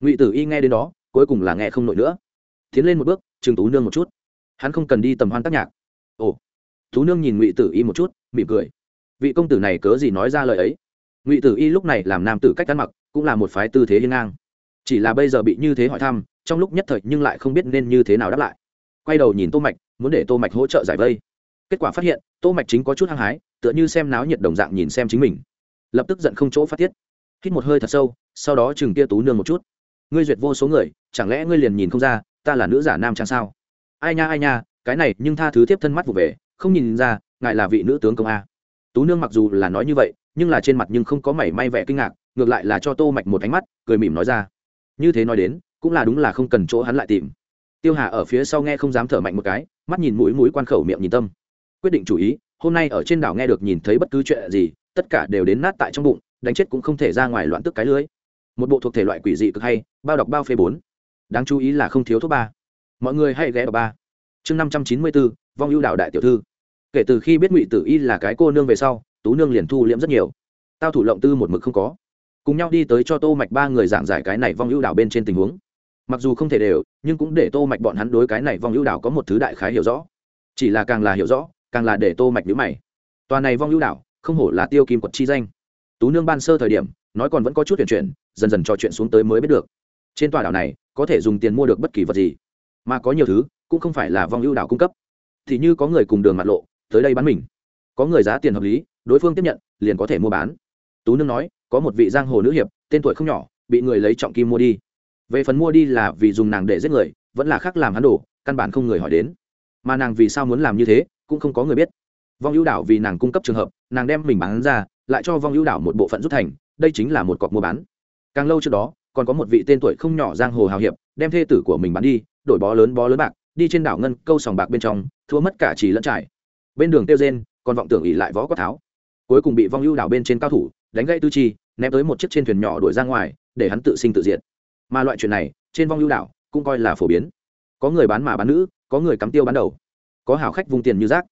Ngụy tử y nghe đến đó, cuối cùng là nghe không nổi nữa. Tiến lên một bước chừng tú nương một chút hắn không cần đi tầm hoan tác nhạc. Ồ tú nương nhìn ngụy tử y một chút, mỉm cười. Vị công tử này cớ gì nói ra lời ấy? Ngụy tử y lúc này làm nam tử cách ăn mặc, cũng là một phái tư thế hiên ngang. Chỉ là bây giờ bị như thế hỏi thăm, trong lúc nhất thời nhưng lại không biết nên như thế nào đáp lại. Quay đầu nhìn tô mạch, muốn để tô mạch hỗ trợ giải vây. Kết quả phát hiện, tô mạch chính có chút hăng hái, tựa như xem náo nhiệt đồng dạng nhìn xem chính mình. Lập tức giận không chỗ phát tiết. Hít một hơi thật sâu, sau đó chừng kia tú nương một chút. Ngươi duyệt vô số người, chẳng lẽ ngươi liền nhìn không ra, ta là nữ giả nam trang sao? Ai nha ai nha, cái này nhưng tha thứ tiếp thân mắt vụ về, không nhìn ra, ngài là vị nữ tướng công a. Tú nương mặc dù là nói như vậy, nhưng là trên mặt nhưng không có mảy may vẻ kinh ngạc, ngược lại là cho tô mạch một ánh mắt, cười mỉm nói ra. Như thế nói đến, cũng là đúng là không cần chỗ hắn lại tìm. Tiêu hà ở phía sau nghe không dám thở mạnh một cái, mắt nhìn mũi mũi quan khẩu miệng nhìn tâm. Quyết định chủ ý, hôm nay ở trên đảo nghe được nhìn thấy bất cứ chuyện gì, tất cả đều đến nát tại trong bụng, đánh chết cũng không thể ra ngoài loạn tức cái lưới. Một bộ thuộc thể loại quỷ dị cực hay, bao đọc bao phê bốn. Đáng chú ý là không thiếu thuốc ba mọi người hãy ghé vào ba. Chương năm trăm chín mươi bốn, vong ưu đạo đại tiểu thư. Kể từ khi biết ngụy tử y là cái cô nương về sau, tú nương liền thu liễm rất nhiều. Tao thủ lộng tư một mực không có. Cùng nhau đi tới cho tô mạch ba người giảng giải cái này vong ưu đảo bên trên tình huống. Mặc dù không thể đều, nhưng cũng để tô mạch bọn hắn đối cái này vong ưu đảo có một thứ đại khái hiểu rõ. Chỉ là càng là hiểu rõ, càng là để tô mạch nhíu mày. Tòa này vong ưu đảo, không hổ là tiêu kim quật chi danh. Tú nương ban sơ thời điểm, nói còn vẫn có chút chuyển chuyển, dần dần trò chuyện xuống tới mới biết được. Trên tòa đảo này, có thể dùng tiền mua được bất kỳ vật gì mà có nhiều thứ cũng không phải là vong ưu đảo cung cấp. Thì như có người cùng đường mặt lộ, tới đây bán mình. Có người giá tiền hợp lý, đối phương tiếp nhận, liền có thể mua bán. Tú nương nói, có một vị giang hồ nữ hiệp, tên tuổi không nhỏ, bị người lấy trọng kim mua đi. Về phần mua đi là vì dùng nàng để giết người, vẫn là khác làm hắn đổ, căn bản không người hỏi đến. Mà nàng vì sao muốn làm như thế, cũng không có người biết. Vong ưu đảo vì nàng cung cấp trường hợp, nàng đem mình bán ra, lại cho vong ưu đảo một bộ phận rút thành, đây chính là một cọc mua bán. Càng lâu trước đó, còn có một vị tên tuổi không nhỏ giang hồ hào hiệp, đem thê tử của mình bán đi đổi bó lớn bó lớn bạc, đi trên đảo ngân câu sòng bạc bên trong, thua mất cả chỉ lẫn trải. Bên đường tiêu rên, còn vọng tưởng ỉ lại võ có tháo. Cuối cùng bị vong ưu đảo bên trên cao thủ, đánh gãy tư chi, ném tới một chiếc trên thuyền nhỏ đuổi ra ngoài, để hắn tự sinh tự diệt. Mà loại chuyện này, trên vong ưu đảo, cũng coi là phổ biến. Có người bán mà bán nữ, có người cắm tiêu bán đầu. Có hảo khách vung tiền như rác.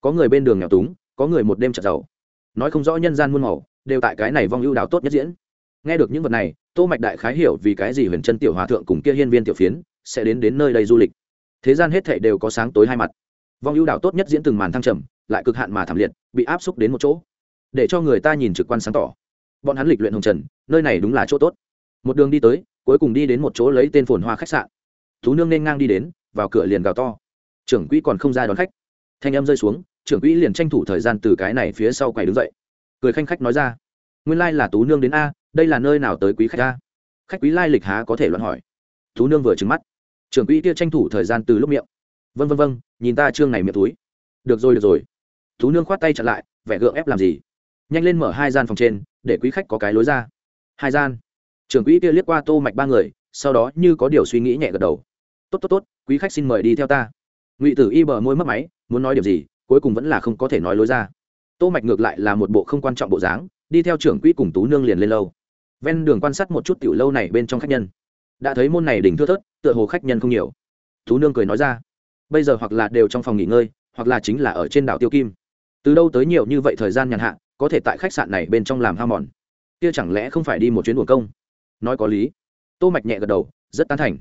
Có người bên đường nghèo túng, có người một đêm trật giàu nói không rõ nhân gian muôn màu, đều tại cái này vong ưu đảo tốt nhất diễn. Nghe được những vật này, tô mạch đại khái hiểu vì cái gì huyền chân tiểu hòa thượng cùng kia hiên viên tiểu phiến sẽ đến đến nơi đây du lịch. Thế gian hết thể đều có sáng tối hai mặt. Vong ưu đảo tốt nhất diễn từng màn thăng trầm, lại cực hạn mà thảm liệt, bị áp xúc đến một chỗ. Để cho người ta nhìn trực quan sáng tỏ. Bọn hắn lịch luyện hồng trần, nơi này đúng là chỗ tốt. Một đường đi tới, cuối cùng đi đến một chỗ lấy tên phồn hoa khách sạn. Thú nương nên ngang đi đến, vào cửa liền gào to. Trưởng quỹ còn không ra đón khách. Thanh âm rơi xuống, trưởng quỹ liền tranh thủ thời gian từ cái này phía sau quầy đứng dậy. Cười khanh khách nói ra, nguyên lai là tú nương đến a, đây là nơi nào tới quý khách a? Khách quý lai lịch há có thể luận hỏi. Tú nương vừa trứng mắt trưởng quỹ kia tranh thủ thời gian từ lúc miệng. Vân vân vân nhìn ta trương này miệng túi. Được rồi được rồi. Tú nương khoát tay chặn lại, vẻ gượng ép làm gì? Nhanh lên mở hai gian phòng trên, để quý khách có cái lối ra. Hai gian. Trưởng quỹ kia liếc qua tô mạch ba người, sau đó như có điều suy nghĩ nhẹ gật đầu. Tốt tốt tốt, quý khách xin mời đi theo ta. Ngụy tử y bờ môi mất máy, muốn nói điều gì, cuối cùng vẫn là không có thể nói lối ra. Tô mạch ngược lại là một bộ không quan trọng bộ dáng, đi theo trưởng quỹ cùng tú nương liền lên lâu ven đường quan sát một chút tiểu lâu này bên trong khách nhân đã thấy môn này đỉnh thưa thớt, tựa hồ khách nhân không nhiều. Tú nương cười nói ra, bây giờ hoặc là đều trong phòng nghỉ ngơi, hoặc là chính là ở trên đảo tiêu kim. Từ đâu tới nhiều như vậy thời gian nhàn hạ, có thể tại khách sạn này bên trong làm ha mòn? Kia chẳng lẽ không phải đi một chuyến buồn công? Nói có lý. Tô mạch nhẹ gật đầu, rất tán thành.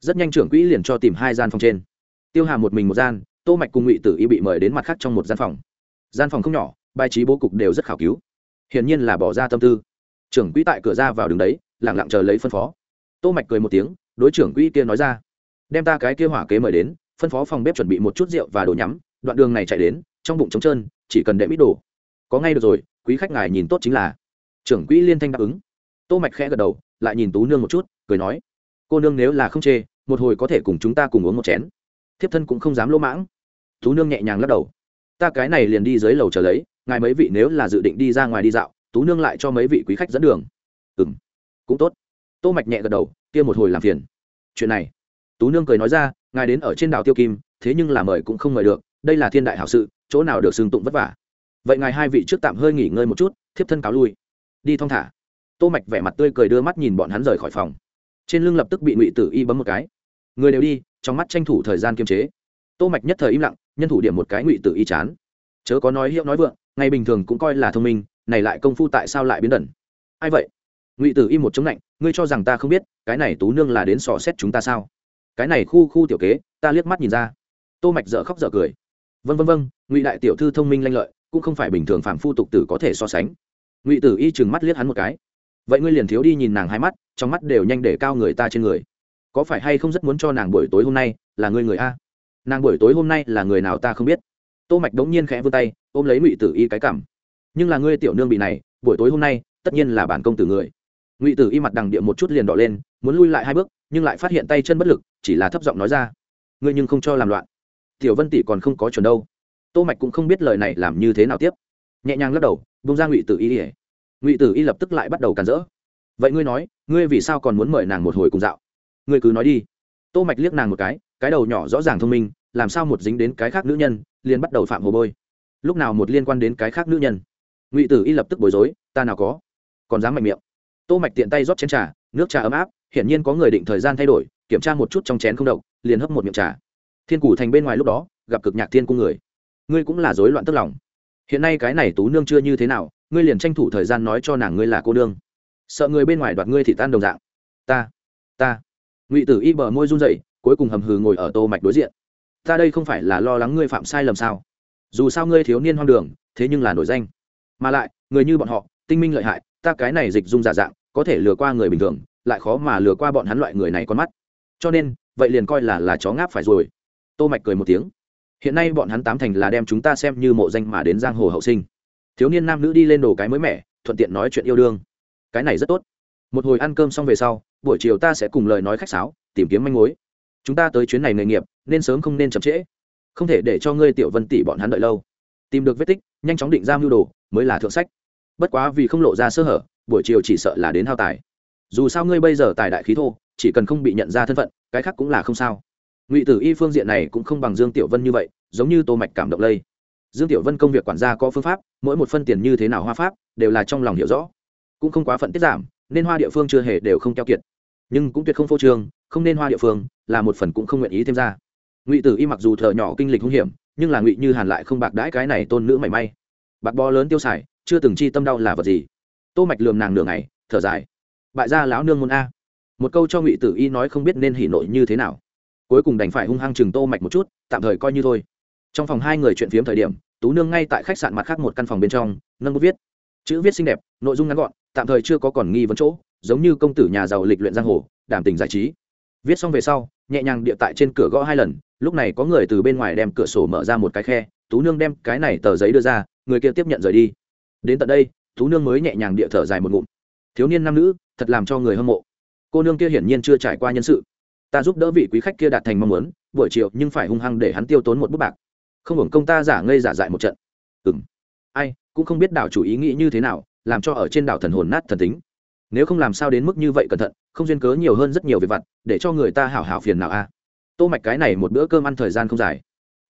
Rất nhanh trưởng quỹ liền cho tìm hai gian phòng trên. Tiêu hà một mình một gian, tô mạch cùng ngụy tử y bị mời đến mặt khác trong một gian phòng. Gian phòng không nhỏ, bài trí bố cục đều rất khảo cứu. Hiển nhiên là bỏ ra tâm tư. Trưởng quỹ tại cửa ra vào đường đấy, lặng lặng chờ lấy phân phó tô mạch cười một tiếng, đối trưởng quỹ kia nói ra. Đem ta cái kia hỏa kế mời đến, phân phó phòng bếp chuẩn bị một chút rượu và đồ nhắm, đoạn đường này chạy đến, trong bụng trống trơn, chỉ cần đệm ít đồ. Có ngay được rồi, quý khách ngài nhìn tốt chính là. Trưởng quỹ liên thanh đáp ứng. Tô mạch khẽ gật đầu, lại nhìn tú nương một chút, cười nói. Cô nương nếu là không chê, một hồi có thể cùng chúng ta cùng uống một chén. Thiếp thân cũng không dám lỗ mãng. Tú nương nhẹ nhàng lắc đầu. Ta cái này liền đi dưới lầu chờ lấy, ngài mấy vị nếu là dự định đi ra ngoài đi dạo, tú nương lại cho mấy vị quý khách dẫn đường. Ừ cũng tốt tô mạch nhẹ gật đầu, kia một hồi làm phiền. Chuyện này. Tú nương cười nói ra, ngài đến ở trên đảo tiêu kim, thế nhưng là mời cũng không mời được, đây là thiên đại hảo sự, chỗ nào được sương tụng vất vả. Vậy ngài hai vị trước tạm hơi nghỉ ngơi một chút, thiếp thân cáo lui. Đi thong thả. Tô mạch vẻ mặt tươi cười đưa mắt nhìn bọn hắn rời khỏi phòng. Trên lưng lập tức bị ngụy tử y bấm một cái. Người đều đi, trong mắt tranh thủ thời gian kiềm chế. Tô mạch nhất thời im lặng, nhân thủ điểm một cái ngụy tử y chán. Chớ có nói hiệu nói vượng, ngày bình thường cũng coi là thông minh, này lại công phu tại sao lại biến đẩn ai vậy? Ngụy tử y một chống lạnh, ngươi cho rằng ta không biết, cái này tú nương là đến sò xét chúng ta sao? Cái này khu khu tiểu kế, ta liếc mắt nhìn ra. Tô mạch dở khóc dở cười. Vân vân vân ngụy đại tiểu thư thông minh lanh lợi, cũng không phải bình thường phạm phu tục tử có thể so sánh. Ngụy tử y chừng mắt liếc hắn một cái. Vậy ngươi liền thiếu đi nhìn nàng hai mắt, trong mắt đều nhanh để cao người ta trên người. Có phải hay không rất muốn cho nàng buổi tối hôm nay là ngươi người a? Nàng buổi tối hôm nay là người nào ta không biết. Tô mạch đống nhiên khẽ vươn tay, ôm lấy ngụy tử y cái cảm nhưng là ngươi tiểu nương bị này, buổi tối hôm nay, tất nhiên là bản công tử người ngụy tử y mặt đằng địa một chút liền đỏ lên, muốn lui lại hai bước, nhưng lại phát hiện tay chân bất lực, chỉ là thấp giọng nói ra, ngươi nhưng không cho làm loạn. Tiểu vân tỷ còn không có chuẩn đâu. Tô mạch cũng không biết lời này làm như thế nào tiếp. Nhẹ nhàng lắc đầu bung ra ngụy tử y ỉa ngụy tử y lập tức lại bắt đầu cản rỡ. Vậy ngươi nói, ngươi vì sao còn muốn mời nàng một hồi cùng dạo? Ngươi cứ nói đi. Tô mạch liếc nàng một cái cái đầu nhỏ rõ ràng thông minh, làm sao một dính đến cái khác nữ nhân, liền bắt đầu phạm hồ bôi. Lúc nào một liên quan đến cái khác nữ nhân? Ngụy tử y lập tức bối rối, ta nào có? Còn dám mạnh miệng tô mạch tiện tay rót chén trà, nước trà ấm áp, hiển nhiên có người định thời gian thay đổi, kiểm tra một chút trong chén không độc, liền hấp một miệng trà. Thiên củ thành bên ngoài lúc đó, gặp cực nhạc thiên cung người. Ngươi cũng là rối loạn tức lòng. Hiện nay cái này tú nương chưa như thế nào, ngươi liền tranh thủ thời gian nói cho nàng ngươi là cô nương. Sợ người bên ngoài đoạt ngươi thì tan đồng dạng. Ta ta. Ngụy tử y bờ môi run rẩy, cuối cùng hầm hừ ngồi ở tô mạch đối diện. Ta đây không phải là lo lắng ngươi phạm sai lầm sao? Dù sao ngươi thiếu niên hoang đường, thế nhưng là nổi danh. Mà lại, người như bọn họ, tinh minh lợi hại ta cái này dịch dung giả dạng, có thể lừa qua người bình thường, lại khó mà lừa qua bọn hắn loại người này con mắt. Cho nên, vậy liền coi là là chó ngáp phải rồi. Tô mạch cười một tiếng. Hiện nay bọn hắn tám thành là đem chúng ta xem như mộ danh mà đến giang hồ hậu sinh. Thiếu niên nam nữ đi lên đồ cái mới mẻ, thuận tiện nói chuyện yêu đương. Cái này rất tốt. Một hồi ăn cơm xong về sau, buổi chiều ta sẽ cùng lời nói khách sáo, tìm kiếm manh mối. Chúng ta tới chuyến này nghề nghiệp, nên sớm không nên chậm trễ. Không thể để cho ngươi tiểu vân tỷ bọn hắn đợi lâu. Tìm được vết tích, nhanh chóng định ra mưu đồ, mới là thượng sách bất quá vì không lộ ra sơ hở, buổi chiều chỉ sợ là đến hao tài. Dù sao ngươi bây giờ tài đại khí thô, chỉ cần không bị nhận ra thân phận, cái khác cũng là không sao. Ngụy tử y phương diện này cũng không bằng dương tiểu vân như vậy, giống như tô mạch cảm động lây. Dương tiểu vân công việc quản gia có phương pháp, mỗi một phân tiền như thế nào hoa pháp, đều là trong lòng hiểu rõ. Cũng không quá phận tiết giảm, nên hoa địa phương chưa hề đều không keo kiệt. Nhưng cũng tuyệt không phô trương, không nên hoa địa phương, là một phần cũng không nguyện ý thêm ra. Ngụy tử y mặc dù thợ nhỏ kinh lịch hung hiểm, nhưng là ngụy như hàn lại không bạc đãi cái này tôn nữ mảy may. Bạc bo lớn tiêu xài chưa từng chi tâm đau là vật gì? Tô mạch lườm nàng nửa ngày, thở dài. Bại gia lão nương môn a. Một câu cho ngụy tử y nói không biết nên hỉ nội như thế nào. Cuối cùng đành phải hung hăng chừng tô mạch một chút, tạm thời coi như thôi. Trong phòng hai người chuyện phiếm thời điểm, tú nương ngay tại khách sạn mặt khác một căn phòng bên trong, nâng bút viết. Chữ viết xinh đẹp, nội dung ngắn gọn, tạm thời chưa có còn nghi vấn chỗ, giống như công tử nhà giàu lịch luyện giang hồ, đảm tình giải trí. Viết xong về sau, nhẹ nhàng địa tại trên cửa gõ hai lần, lúc này có người từ bên ngoài đem cửa sổ mở ra một cái khe, tú nương đem cái này tờ giấy đưa ra, người kia tiếp nhận rời đi đến tận đây tú nương mới nhẹ nhàng địa thở dài một ngụm. Thiếu niên nam nữ, thật làm cho người hâm mộ. Cô nương kia hiển nhiên chưa trải qua nhân sự. Ta giúp đỡ vị quý khách kia đạt thành mong muốn, buổi chiều nhưng phải hung hăng để hắn tiêu tốn một bút bạc. Không hưởng công ta giả ngây giả dại một trận. Ừng ai, cũng không biết đảo chủ ý nghĩ như thế nào, làm cho ở trên đảo thần hồn nát thần tính. Nếu không làm sao đến mức như vậy cẩn thận, không duyên cớ nhiều hơn rất nhiều về vặt, để cho người ta hảo hảo phiền nào a. Tô mạch cái này một bữa cơm ăn thời gian không dài.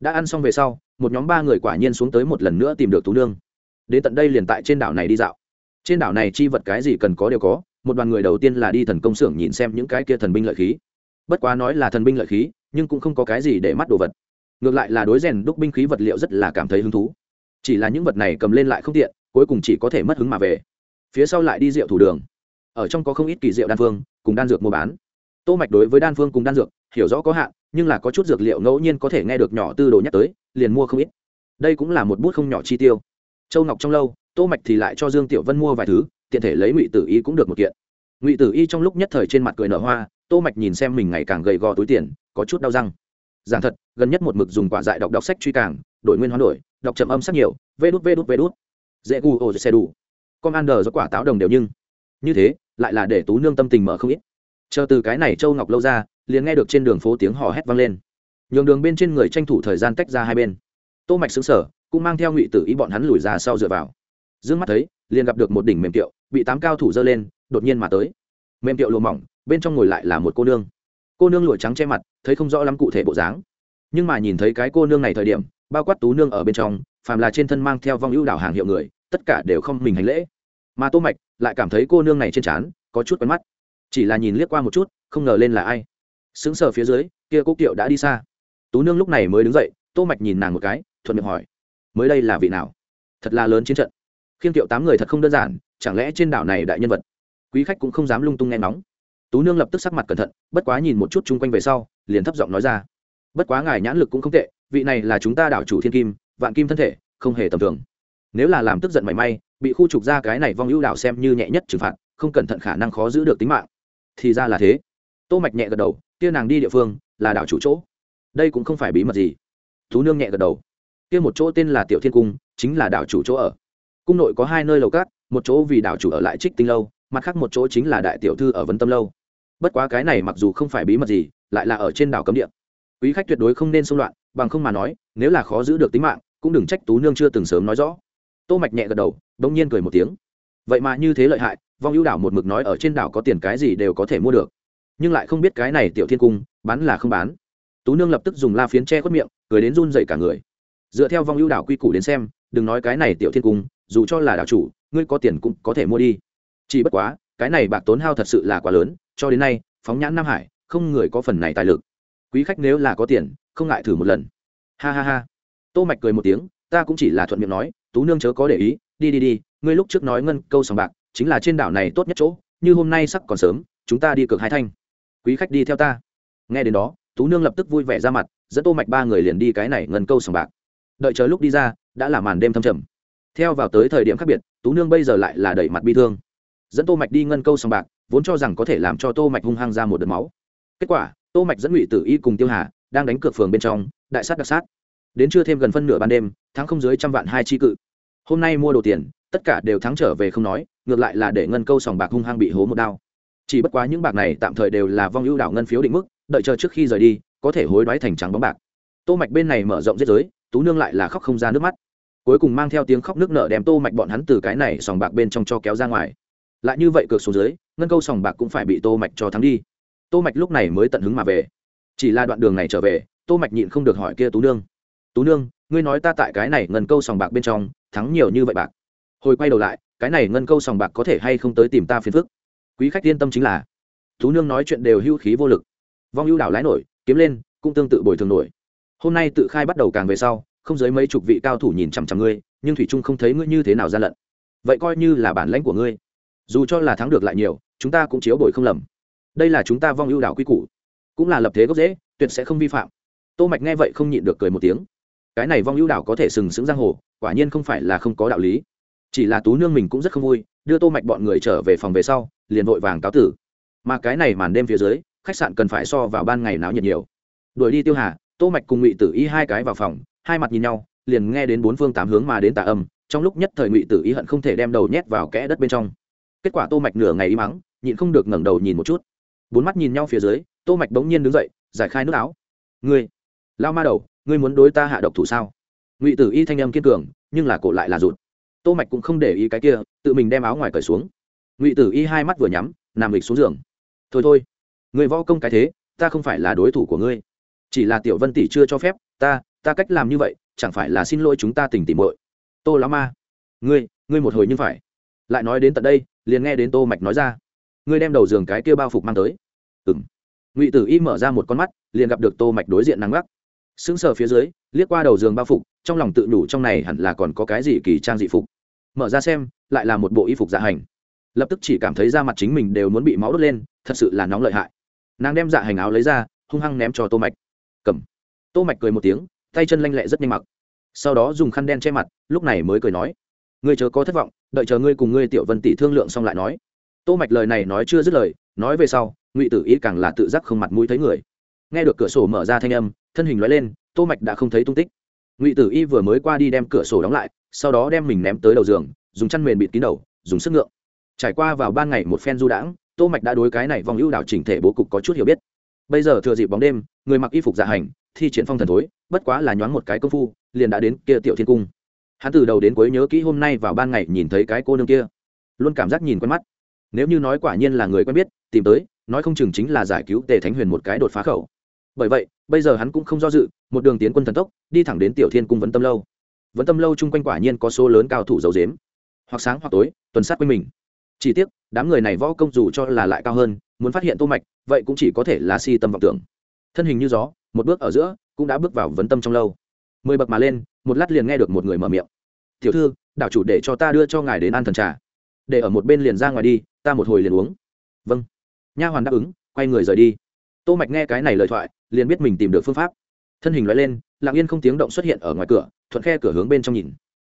Đã ăn xong về sau, một nhóm ba người quả nhiên xuống tới một lần nữa tìm được tú nương đến tận đây liền tại trên đảo này đi dạo. Trên đảo này chi vật cái gì cần có đều có, một đoàn người đầu tiên là đi thần công xưởng nhìn xem những cái kia thần binh lợi khí. Bất quá nói là thần binh lợi khí, nhưng cũng không có cái gì để mắt đồ vật. Ngược lại là đối rèn đúc binh khí vật liệu rất là cảm thấy hứng thú. Chỉ là những vật này cầm lên lại không tiện, cuối cùng chỉ có thể mất hứng mà về. Phía sau lại đi rượu thủ đường. Ở trong có không ít kỳ rượu đan phương, cùng đan dược mua bán. Tô mạch đối với đan phương cùng đan dược, hiểu rõ có hạn, nhưng là có chút dược liệu ngẫu nhiên có thể nghe được nhỏ tư đồ nhắc tới, liền mua không ít. Đây cũng là một bút không nhỏ chi tiêu châu ngọc trong lâu, tô mạch thì lại cho dương tiểu vân mua vài thứ, tiện thể lấy ngụy tử y cũng được một kiện. Ngụy tử y trong lúc nhất thời trên mặt cười nở hoa, tô mạch nhìn xem mình ngày càng gầy gò túi tiền, có chút đau răng. Giảng thật, gần nhất một mực dùng quả dại đọc đọc sách truy càng, đổi nguyên hoán đổi, đọc chậm âm sắc nhiều, vê đút vê đút vê đút. Dễ gu ô xe đủ. Con ăn đờ do quả táo đồng đều nhưng. Như thế, lại là để tú nương tâm tình mở không ít. Chờ từ cái này châu ngọc lâu ra, liền nghe được trên đường phố tiếng hò hét vang lên. Nhường đường bên trên người tranh thủ thời gian tách ra hai bên. Tô mạch sững sở cũng mang theo ngụy tử ý bọn hắn lùi ra sau dựa vào. Dương mắt thấy, liền gặp được một đỉnh mềm tiệu, bị tám cao thủ dơ lên, đột nhiên mà tới. Mềm tiệu lùa mỏng, bên trong ngồi lại là một cô nương. Cô nương lụa trắng che mặt, thấy không rõ lắm cụ thể bộ dáng. Nhưng mà nhìn thấy cái cô nương này thời điểm, bao quát tú nương ở bên trong, phàm là trên thân mang theo vong ưu đảo hàng hiệu người, tất cả đều không mình hành lễ. Mà tô mạch lại cảm thấy cô nương này trên trán, có chút quen mắt. Chỉ là nhìn liếc qua một chút, không ngờ lên là ai. Sững sờ phía dưới, kia cố kiệu đã đi xa. Tú nương lúc này mới đứng dậy, tô mạch nhìn nàng một cái, thuận miệng hỏi mới đây là vị nào? Thật là lớn chiến trận. Khiêm kiệu tám người thật không đơn giản, chẳng lẽ trên đảo này đại nhân vật? Quý khách cũng không dám lung tung nghe nóng tú nương lập tức sắc mặt cẩn thận, bất quá nhìn một chút chung quanh về sau, liền thấp giọng nói ra. Bất quá ngài nhãn lực cũng không tệ, vị này là chúng ta đảo chủ thiên kim, vạn kim thân thể, không hề tầm thường. Nếu là làm tức giận mảy may, bị khu trục ra cái này vong ưu đảo xem như nhẹ nhất trừng phạt, không cẩn thận khả năng khó giữ được tính mạng. Thì ra là thế. Tô mạch nhẹ gật đầu, kia nàng đi địa phương, là đảo chủ chỗ. Đây cũng không phải bí mật gì. Tú nương nhẹ gật đầu kia một chỗ tên là tiểu thiên cung, chính là đảo chủ chỗ ở. Cung nội có hai nơi lầu cát, một chỗ vì đảo chủ ở lại trích tinh lâu, mặt khác một chỗ chính là đại tiểu thư ở vấn tâm lâu. Bất quá cái này mặc dù không phải bí mật gì, lại là ở trên đảo cấm địa. Quý khách tuyệt đối không nên xung loạn, bằng không mà nói, nếu là khó giữ được tính mạng, cũng đừng trách tú nương chưa từng sớm nói rõ. Tô mạch nhẹ gật đầu, bỗng nhiên cười một tiếng. Vậy mà như thế lợi hại, vong ưu đảo một mực nói ở trên đảo có tiền cái gì đều có thể mua được. Nhưng lại không biết cái này tiểu thiên cung, bán là không bán. Tú nương lập tức dùng la phiến che khuất miệng, cười đến run dậy cả người dựa theo vong ưu đảo quy củ đến xem, đừng nói cái này tiểu thiên cung, dù cho là đảo chủ, ngươi có tiền cũng có thể mua đi. Chỉ bất quá, cái này bạc tốn hao thật sự là quá lớn, cho đến nay, phóng nhãn nam hải, không người có phần này tài lực. Quý khách nếu là có tiền, không ngại thử một lần. Ha ha ha. Tô mạch cười một tiếng, ta cũng chỉ là thuận miệng nói, tú nương chớ có để ý, đi đi đi, ngươi lúc trước nói ngân câu sòng bạc, chính là trên đảo này tốt nhất chỗ, như hôm nay sắc còn sớm, chúng ta đi cược hai thanh. Quý khách đi theo ta. Nghe đến đó, tú nương lập tức vui vẻ ra mặt, dẫn tô mạch ba người liền đi cái này ngân câu sòng bạc đợi chờ lúc đi ra, đã là màn đêm thâm trầm. Theo vào tới thời điểm khác biệt, tú nương bây giờ lại là đẩy mặt bi thương. Dẫn tô mạch đi ngân câu sòng bạc, vốn cho rằng có thể làm cho tô mạch hung hăng ra một đợt máu. Kết quả, tô mạch dẫn ngụy tử y cùng tiêu hà đang đánh cược phường bên trong, đại sát đặc sát. Đến chưa thêm gần phân nửa ban đêm, thắng không dưới trăm vạn hai chi cự. Hôm nay mua đồ tiền, tất cả đều thắng trở về không nói, ngược lại là để ngân câu sòng bạc hung hăng bị hố một đao. Chỉ bất quá những bạc này tạm thời đều là vong ưu đảo ngân phiếu định mức, đợi chờ trước khi rời đi, có thể hối đoái thành trắng bóng bạc. Tô mạch bên này mở rộng giết giới tú nương lại là khóc không ra nước mắt. Cuối cùng mang theo tiếng khóc nước nở đem tô mạch bọn hắn từ cái này sòng bạc bên trong cho kéo ra ngoài. Lại như vậy cược xuống dưới, ngân câu sòng bạc cũng phải bị tô mạch cho thắng đi. Tô mạch lúc này mới tận hứng mà về. Chỉ là đoạn đường này trở về, tô mạch nhịn không được hỏi kia tú nương. Tú nương, ngươi nói ta tại cái này ngân câu sòng bạc bên trong, thắng nhiều như vậy bạc. Hồi quay đầu lại, cái này ngân câu sòng bạc có thể hay không tới tìm ta phiền phức? Quý khách yên tâm chính là, tú nương nói chuyện đều hưu khí vô lực. Vong ưu đảo lái nổi, kiếm lên, cũng tương tự bồi thường nổi hôm nay tự khai bắt đầu càng về sau, không dưới mấy chục vị cao thủ nhìn chằm chằm ngươi, nhưng thủy trung không thấy ngươi như thế nào gian lận. Vậy coi như là bản lãnh của ngươi. Dù cho là thắng được lại nhiều, chúng ta cũng chiếu bồi không lầm. Đây là chúng ta vong ưu đảo quy củ. Cũng là lập thế gốc dễ tuyệt sẽ không vi phạm. Tô mạch nghe vậy không nhịn được cười một tiếng. Cái này vong ưu đảo có thể sừng sững giang hồ, quả nhiên không phải là không có đạo lý. Chỉ là tú nương mình cũng rất không vui, đưa tô mạch bọn người trở về phòng về sau, liền vội vàng cáo tử. Mà cái này màn đêm phía dưới, khách sạn cần phải so vào ban ngày náo nhiệt nhiều. Đuổi đi tiêu hà tô mạch cùng ngụy tử y hai cái vào phòng, hai mặt nhìn nhau, liền nghe đến bốn phương tám hướng mà đến tà âm, trong lúc nhất thời ngụy tử y hận không thể đem đầu nhét vào kẽ đất bên trong. Kết quả tô mạch nửa ngày y mắng nhịn không được ngẩng đầu nhìn một chút. Bốn mắt nhìn nhau phía dưới, tô mạch đống nhiên đứng dậy, giải khai nước áo. Ngươi lao ma đầu, ngươi muốn đối ta hạ độc thủ sao? Ngụy tử y thanh âm kiên cường, nhưng là cổ lại là rụt. Tô mạch cũng không để ý cái kia, tự mình đem áo ngoài cởi xuống. Ngụy tử y hai mắt vừa nhắm, nằm lịch xuống giường. Thôi thôi người võ công cái thế, ta không phải là đối thủ của ngươi chỉ là tiểu vân tỷ chưa cho phép, ta ta cách làm như vậy, chẳng phải là xin lỗi chúng ta tình tỉ muội. Tô lão ma, ngươi ngươi một hồi như phải. Lại nói đến tận đây, liền nghe đến tô mạch nói ra. Ngươi đem đầu giường cái kia bao phục mang tới. Ừm. Ngụy tử y mở ra một con mắt, liền gặp được tô mạch đối diện nắng gắt sững sờ phía dưới, liếc qua đầu giường bao phục, trong lòng tự nhủ trong này hẳn là còn có cái gì kỳ trang dị phục. Mở ra xem, lại là một bộ y phục dạ hành. Lập tức chỉ cảm thấy da mặt chính mình đều muốn bị máu đốt lên, thật sự là nóng lợi hại. Nàng đem dạ hành áo lấy ra, hung hăng ném cho tô mạch cầm. Tô mạch cười một tiếng, tay chân lanh lẹ rất nhanh mặc. Sau đó dùng khăn đen che mặt, lúc này mới cười nói, ngươi chớ có thất vọng, đợi chờ ngươi cùng ngươi tiểu vân tỷ thương lượng xong lại nói. Tô mạch lời này nói chưa dứt lời, nói về sau, ngụy tử ý càng là tự giác không mặt mũi thấy người. Nghe được cửa sổ mở ra thanh âm, thân hình lóe lên, tô mạch đã không thấy tung tích. Ngụy tử y vừa mới qua đi đem cửa sổ đóng lại, sau đó đem mình ném tới đầu giường, dùng chăn mền bịt kín đầu, dùng sức ngượng. Trải qua vào ban ngày một phen du đãng, tô mạch đã đối cái này vòng ưu đảo chỉnh thể bố cục có chút hiểu biết bây giờ thừa dịp bóng đêm, người mặc y phục dạ hành, thi triển phong thần thối, bất quá là nhoáng một cái công phu, liền đã đến kia tiểu thiên cung. Hắn từ đầu đến cuối nhớ kỹ hôm nay vào ban ngày nhìn thấy cái cô nương kia. Luôn cảm giác nhìn quen mắt. Nếu như nói quả nhiên là người quen biết, tìm tới, nói không chừng chính là giải cứu tề thánh huyền một cái đột phá khẩu. Bởi vậy, bây giờ hắn cũng không do dự, một đường tiến quân thần tốc, đi thẳng đến tiểu thiên cung vấn tâm lâu. Vấn tâm lâu chung quanh quả nhiên có số lớn cao thủ dấu dếm hoặc sáng hoặc tối, tuần sát quanh mình. Chỉ tiếc, đám người này võ công dù cho là lại cao hơn muốn phát hiện tô mạch, vậy cũng chỉ có thể là si tâm vọng tưởng. Thân hình như gió, một bước ở giữa, cũng đã bước vào vấn tâm trong lâu. Mười bậc mà lên, một lát liền nghe được một người mở miệng. Tiểu thư đạo chủ để cho ta đưa cho ngài đến an thần trà. Để ở một bên liền ra ngoài đi, ta một hồi liền uống. Vâng. Nha hoàn đáp ứng, quay người rời đi. Tô mạch nghe cái này lời thoại, liền biết mình tìm được phương pháp. Thân hình loại lên, lặng yên không tiếng động xuất hiện ở ngoài cửa, thuận khe cửa hướng bên trong nhìn.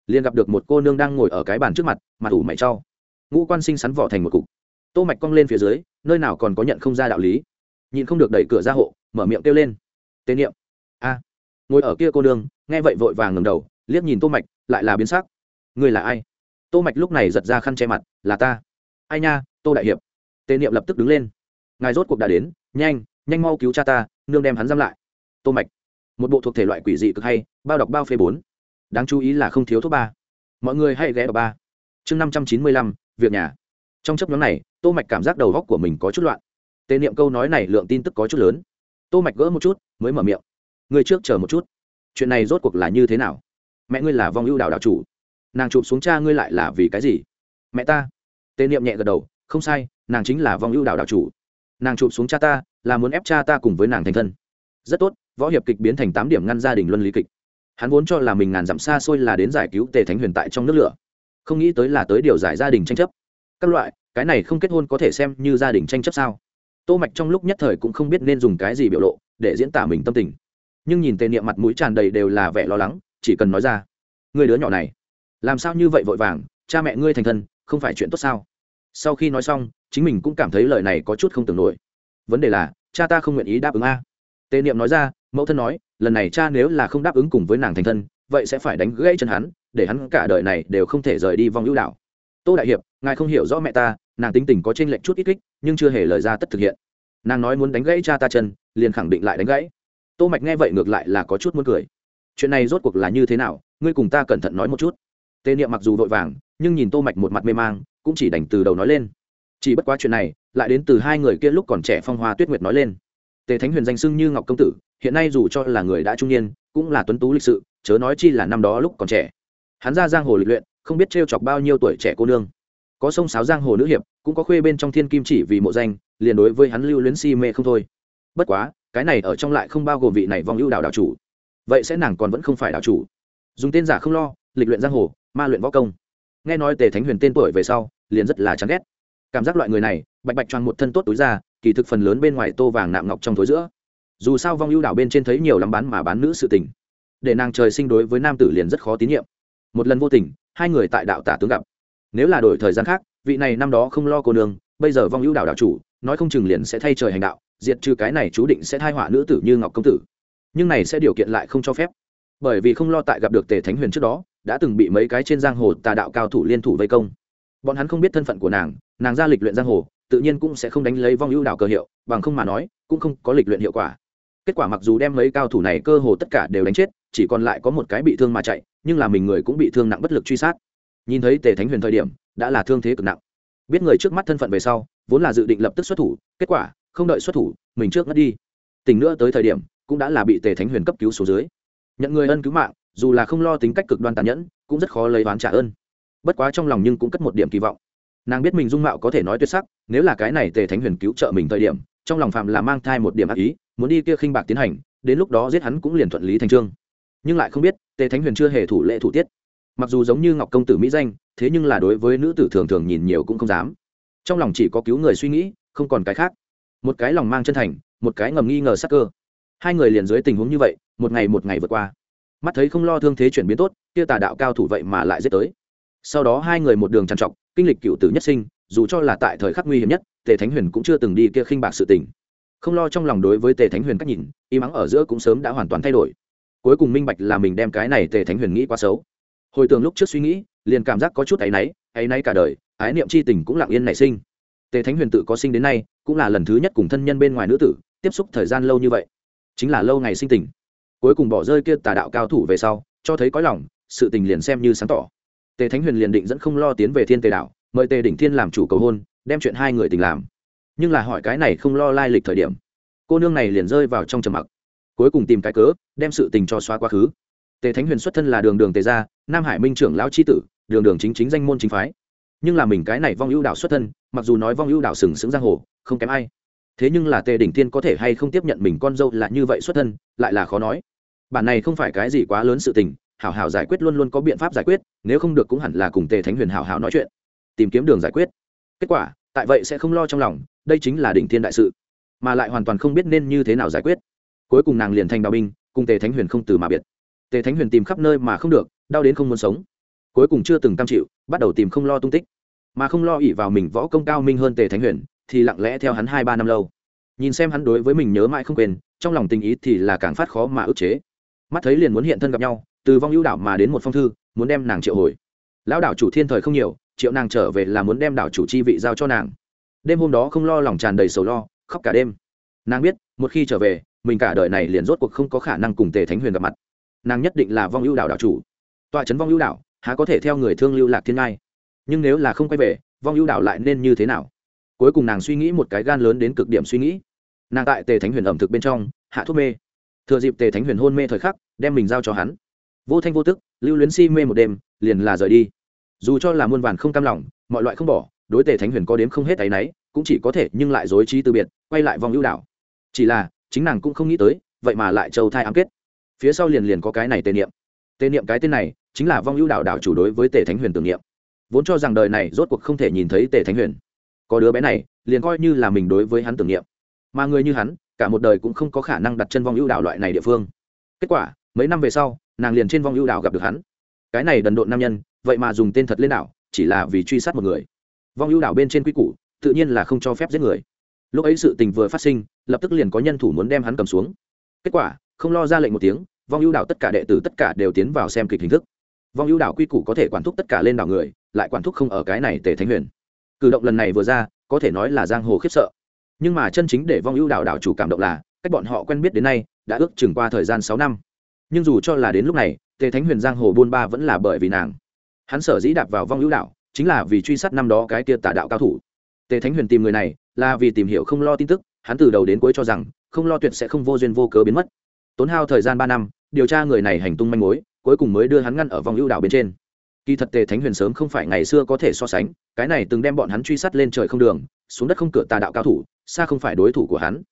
Liền gặp được một cô nương đang ngồi ở cái bàn trước mặt mặt ủ mày trao. Ngũ quan sinh sắn vỏ thành một cục. Tô mạch cong lên phía dưới nơi nào còn có nhận không ra đạo lý. Nhìn không được đẩy cửa ra hộ, mở miệng kêu lên. Tên niệm. A. Ngồi ở kia cô nương, nghe vậy vội vàng ngẩng đầu, liếc nhìn tô mạch, lại là biến sắc. Người là ai? Tô mạch lúc này giật ra khăn che mặt, là ta. Ai nha, tô đại hiệp. Tên niệm lập tức đứng lên. Ngài rốt cuộc đã đến, nhanh nhanh mau cứu cha ta, nương đem hắn giam lại. Tô mạch. Một bộ thuộc thể loại quỷ dị cực hay, bao đọc bao phê bốn. Đáng chú ý là không thiếu thuốc ba. Mọi người hãy ghé vào ba. Chương năm trăm chín mươi lăm, việc nhà trong chấp nhóm này, tô mạch cảm giác đầu góc của mình có chút loạn. Tề niệm câu nói này lượng tin tức có chút lớn. Tô mạch gỡ một chút, mới mở miệng. Người trước chờ một chút. Chuyện này rốt cuộc là như thế nào? Mẹ ngươi là vong ưu đạo đạo chủ. Nàng chụp xuống cha ngươi lại là vì cái gì? Mẹ ta. Tề niệm nhẹ gật đầu, không sai, nàng chính là vong ưu đạo đạo chủ. Nàng chụp xuống cha ta, là muốn ép cha ta cùng với nàng thành thân. Rất tốt, võ hiệp kịch biến thành tám điểm ngăn gia đình luân lý kịch. Hắn vốn cho là mình ngàn dặm xa xôi là đến giải cứu tề thánh huyền tại trong nước lửa. Không nghĩ tới là tới điều giải gia đình tranh chấp các loại, cái này không kết hôn có thể xem như gia đình tranh chấp sao? Tô mạch trong lúc nhất thời cũng không biết nên dùng cái gì biểu lộ để diễn tả mình tâm tình. Nhưng nhìn tề niệm mặt mũi tràn đầy đều là vẻ lo lắng, chỉ cần nói ra người đứa nhỏ này, làm sao như vậy vội vàng, cha mẹ ngươi thành thân, không phải chuyện tốt sao? Sau khi nói xong, chính mình cũng cảm thấy lời này có chút không tưởng nổi. Vấn đề là, cha ta không nguyện ý đáp ứng a. Tề niệm nói ra, mẫu thân nói, lần này cha nếu là không đáp ứng cùng với nàng thành thân, vậy sẽ phải đánh gãy chân hắn, để hắn cả đời này đều không thể rời đi vòng ưu đạo tô đại hiệp, ngài không hiểu rõ mẹ ta, nàng tính tình có t r ê n lệch chút ít kích, nhưng chưa hề lời ra tất thực hiện. Nàng nói muốn đánh gãy cha ta chân, liền khẳng định lại đánh gãy. Tô mạch nghe vậy ngược lại là có chút muốn cười. Chuyện này rốt cuộc là như thế nào, ngươi cùng ta cẩn thận nói một chút. Tề niệm mặc dù vội vàng, nhưng nhìn tô mạch một mặt mê mang, cũng chỉ đành từ đầu nói lên. Chỉ bất quá chuyện này, lại đến từ hai người kia lúc còn trẻ phong hoa tuyết nguyệt nói lên. Tề thánh huyền danh sưng như ngọc công tử, hiện nay dù cho là người đã trung niên, cũng là tuấn tú lịch sự, chớ nói chi là năm đó lúc còn trẻ. Hắn ra giang hồ lịch luyện không biết t e chọc bao nhiêu tuổi trẻ cô nương. Có sông sáo giang hồ nữ hiệp, cũng có khuê bên trong thiên kim chỉ vì mộ danh, liền đối với hắn lưu luyến si mê không thôi. Bất quá, cái này ở trong lại không bao gồm vị này vong ưu đạo đạo chủ. Vậy sẽ nàng còn vẫn không phải đạo chủ. Dùng tên giả không lo, lịch luyện giang hồ, ma luyện võ công. Nghe nói tề thánh huyền tên tuổi về sau, liền rất là chán ghét. Cảm giác loại người này, bạch bạch choàng một thân tốt túi ra, kỳ thực phần lớn bên ngoài tô vàng nạm ngọc trong thối giữa. Dù sao vong ưu đảo bên trên thấy nhiều lắm bán mà bán nữ sự tình. Để nàng trời sinh đối với nam tử liền rất khó tín nhiệm. Một lần vô tình hai người tại đạo tả tướng gặp. Nếu là đổi thời gian khác, vị này năm đó không lo cô nương, bây giờ vong hữu đảo đạo chủ, nói không chừng liền sẽ thay trời hành đạo, diệt trừ cái này chú định sẽ thai họa nữ tử như ngọc công tử. Nhưng này sẽ điều kiện lại không cho phép. Bởi vì không lo tại gặp được tề thánh huyền trước đó, đã từng bị mấy cái trên giang hồ tà đạo cao thủ liên thủ vây công. Bọn hắn không biết thân phận của nàng nàng ra lịch luyện giang hồ, tự nhiên cũng sẽ không đánh lấy vong ưu đảo cơ hiệu, bằng không mà nói, cũng không có lịch luyện hiệu quả. Kết quả mặc dù đem mấy cao thủ này cơ hồ tất cả đều đánh chết, chỉ còn lại có một cái bị thương mà chạy nhưng là mình người cũng bị thương nặng bất lực truy sát. Nhìn thấy tề thánh huyền thời điểm, đã là thương thế cực nặng. Biết người trước mắt thân phận về sau, vốn là dự định lập tức xuất thủ, kết quả, không đợi xuất thủ, mình trước ngất đi. Tình nữa tới thời điểm, cũng đã là bị tề thánh huyền cấp cứu số dưới. Nhận người ân cứu mạng, dù là không lo tính cách cực đoan tàn nhẫn, cũng rất khó lấy oán trả ơn. Bất quá trong lòng nhưng cũng cất một điểm kỳ vọng. Nàng biết mình dung mạo có thể nói tuyệt sắc, nếu là cái này tề thánh huyền cứu trợ mình thời điểm, trong lòng phạm là mang thai một điểm ác ý, muốn đi kia khinh bạc tiến hành, đến lúc đó giết hắn cũng liền thuận lý thành trương nhưng lại không biết, tề thánh huyền chưa hề thủ lệ thủ tiết. Mặc dù giống như ngọc công tử mỹ danh, thế nhưng là đối với nữ tử thường thường nhìn nhiều cũng không dám. Trong lòng chỉ có cứu người suy nghĩ, không còn cái khác. Một cái lòng mang chân thành, một cái ngầm nghi ngờ sắc cơ. Hai người liền dưới tình huống như vậy, một ngày một ngày vượt qua. Mắt thấy không lo thương thế chuyển biến tốt, kia tà đạo cao thủ vậy mà lại giết tới. Sau đó hai người một đường trằn trọc, kinh lịch cựu tử nhất sinh, dù cho là tại thời khắc nguy hiểm nhất, tề thánh huyền cũng chưa từng đi kia khinh bạc sự tình. Không lo trong lòng đối với tề thánh huyền cách nhìn, y mắng ở giữa cũng sớm đã hoàn toàn thay đổi cuối cùng minh bạch là mình đem cái này tề thánh huyền nghĩ quá xấu. Hồi tưởng lúc trước suy nghĩ, liền cảm giác có chút áy náy áy náy cả đời, ái niệm c h i tình cũng lặng yên nảy sinh. Tề thánh huyền tự có sinh đến nay, cũng là lần thứ nhất cùng thân nhân bên ngoài nữ tử tiếp xúc thời gian lâu như vậy. Chính là lâu ngày sinh tình. Cuối cùng bỏ rơi kia tà đạo cao thủ về sau, cho thấy có lòng, sự tình liền xem như sáng tỏ. Tề thánh huyền liền định dẫn không lo tiến về thiên tề đạo, mời tề đỉnh thiên làm chủ cầu hôn, đem chuyện hai người tình làm. Nhưng là hỏi cái này không lo lai lịch thời điểm. Cô nương này liền rơi vào trong trầm mặc cuối cùng tìm cái cớ, đem sự tình cho xóa quá khứ. Tề thánh huyền xuất thân là đường đường tề gia, nam hải minh trưởng lão c tử, đường đường chính chính danh môn chính phái. Nhưng là mình cái này vong ưu đạo xuất thân, mặc dù nói vong ưu đạo sừng sững giang hồ, không kém ai. Thế nhưng là tề đỉnh thiên có thể hay không tiếp nhận mình con dâu là như vậy xuất thân, lại là khó nói. Bản này không phải cái gì quá lớn sự tình, hảo hảo giải quyết luôn luôn có biện pháp giải quyết, nếu không được cũng hẳn là cùng tề thánh huyền hảo hảo nói chuyện. Tìm kiếm đường giải quyết. Kết quả, tại vậy sẽ không lo trong lòng, đây chính là đỉnh thiên đại sự. Mà lại hoàn toàn không biết nên như thế nào giải quyết cuối cùng nàng liền thành đạo binh, cùng tề thánh huyền không từ mà biệt. Tề thánh huyền tìm khắp nơi mà không được, đau đến không muốn sống. Cuối cùng chưa từng cam chịu, bắt đầu tìm không lo tung tích. Mà không lo ỉ vào mình võ công cao minh hơn tề thánh huyền, thì lặng lẽ theo hắn hai ba năm lâu. Nhìn xem hắn đối với mình nhớ mãi không quên, trong lòng tình ý thì là càng phát khó mà ức chế. Mắt thấy liền muốn hiện thân gặp nhau, từ vong ưu đảo mà đến một phong thư, muốn đem nàng triệu hồi. Lão đảo chủ thiên thời không nhiều, triệu nàng trở về là muốn đem đảo chủ chi vị giao cho nàng. Đêm hôm đó không lo lòng tràn đầy sầu lo, khóc cả đêm. Nàng biết, một khi trở về mình cả đời này liền rốt cuộc không có khả năng cùng tề thánh huyền gặp mặt. Nàng nhất định là vong ưu đảo đảo chủ. Tọa trấn vong ưu đảo, há có thể theo người thương lưu lạc thiên ngai? Nhưng nếu là không quay về, vong ưu đảo lại nên như thế nào? Cuối cùng nàng suy nghĩ một cái gan lớn đến cực điểm suy nghĩ. Nàng tại tề thánh huyền ẩm thực bên trong, hạ thuốc mê. Thừa dịp tề thánh huyền hôn mê thời khắc, đem mình giao cho hắn. Vô thanh vô tức, lưu luyến si mê một đêm, liền là rời đi. Dù cho là muôn vàn không cam lòng, mọi loại không bỏ, đối tề thánh huyền có đếm không hết áy náy, cũng chỉ có thể nhưng lại dối trí từ biệt, quay lại vòng ưu đảo. Chỉ là chính nàng cũng không nghĩ tới, vậy mà lại châu thai ám kết. Phía sau liền liền có cái này tề niệm. Tề niệm cái tên này, chính là vong ưu đạo đạo chủ đối với tề thánh huyền tưởng niệm. Vốn cho rằng đời này rốt cuộc không thể nhìn thấy tề thánh huyền. Có đứa bé này, liền coi như là mình đối với hắn tưởng niệm. Mà người như hắn, cả một đời cũng không có khả năng đặt chân vong ưu đạo loại này địa phương. Kết quả, mấy năm về sau, nàng liền trên vong ưu đạo gặp được hắn. Cái này đần độn nam nhân, vậy mà dùng tên thật lên đảo, chỉ là vì truy sát một người. Vong ưu đạo bên trên quy củ, tự nhiên là không cho phép giết người lúc ấy sự tình vừa phát sinh, lập tức liền có nhân thủ muốn đem hắn cầm xuống. Kết quả, không lo ra lệnh một tiếng, vong ưu đảo tất cả đệ tử tất cả đều tiến vào xem kịch hình thức. Vong ưu đảo quy củ có thể quản thúc tất cả lên đảo người, lại quản thúc không ở cái này tề thánh huyền. Cử động lần này vừa ra, có thể nói là giang hồ khiếp sợ. Nhưng mà chân chính để vong ưu đảo đảo chủ cảm động là, cách bọn họ quen biết đến nay, đã ước chừng qua thời gian sáu năm. Nhưng dù cho là đến lúc này, tề thánh huyền giang hồ buôn ba vẫn là bởi vì nàng. Hắn sở dĩ đạp vào vong ưu đảo, chính là vì truy sát năm đó cái tia tà đạo cao thủ. Tề thánh huyền tìm người này là vì tìm hiểu không lo tin tức, hắn từ đầu đến cuối cho rằng, không lo tuyệt sẽ không vô duyên vô cớ biến mất. Tốn hao thời gian ba năm, điều tra người này hành tung manh mối, cuối cùng mới đưa hắn ngăn ở vòng ưu đảo bên trên. Kỳ thật tề thánh huyền sớm không phải ngày xưa có thể so sánh, cái này từng đem bọn hắn truy sát lên trời không đường, xuống đất không cửa tà đạo cao thủ, xa không phải đối thủ của hắn.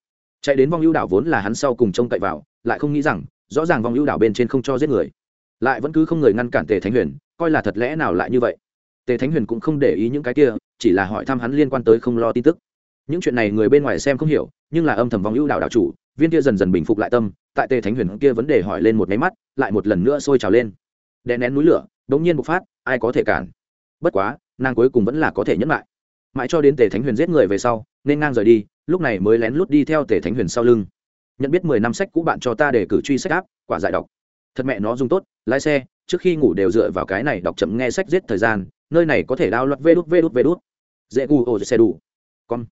Chạy đến vong ưu đảo vốn là hắn sau cùng trông cậy vào, lại không nghĩ rằng, rõ ràng vong ưu đảo bên trên không cho giết người. Lại vẫn cứ không người ngăn cản tề thánh huyền, coi là thật lẽ nào lại như vậy? Tề thánh huyền cũng không để ý những cái kia, chỉ là hỏi thăm hắn liên quan tới không lo tin tức những chuyện này người bên ngoài xem không hiểu, nhưng là âm thầm vong ưu đảo đảo chủ, viên kia dần dần bình phục lại tâm, tại tề thánh huyền kia vấn đề hỏi lên một máy mắt, lại một lần nữa sôi trào lên. Đè nén núi lửa, đống nhiên bộc phát, ai có thể cản? Bất quá, nàng cuối cùng vẫn là có thể nhẫn lại. Mãi cho đến tề thánh huyền giết người về sau, nên ngang rời đi, lúc này mới lén lút đi theo tề thánh huyền sau lưng. Nhận biết mười năm sách cũ bạn cho ta để cử truy sách áp, quả giải đọc. Thật mẹ nó dùng tốt, lái xe, trước khi ngủ đều dựa vào cái này đọc chậm nghe sách giết thời gian, nơi này có thể đao loạt vê đút vê đút vê đút. Dễ gu ô xe đủ. Con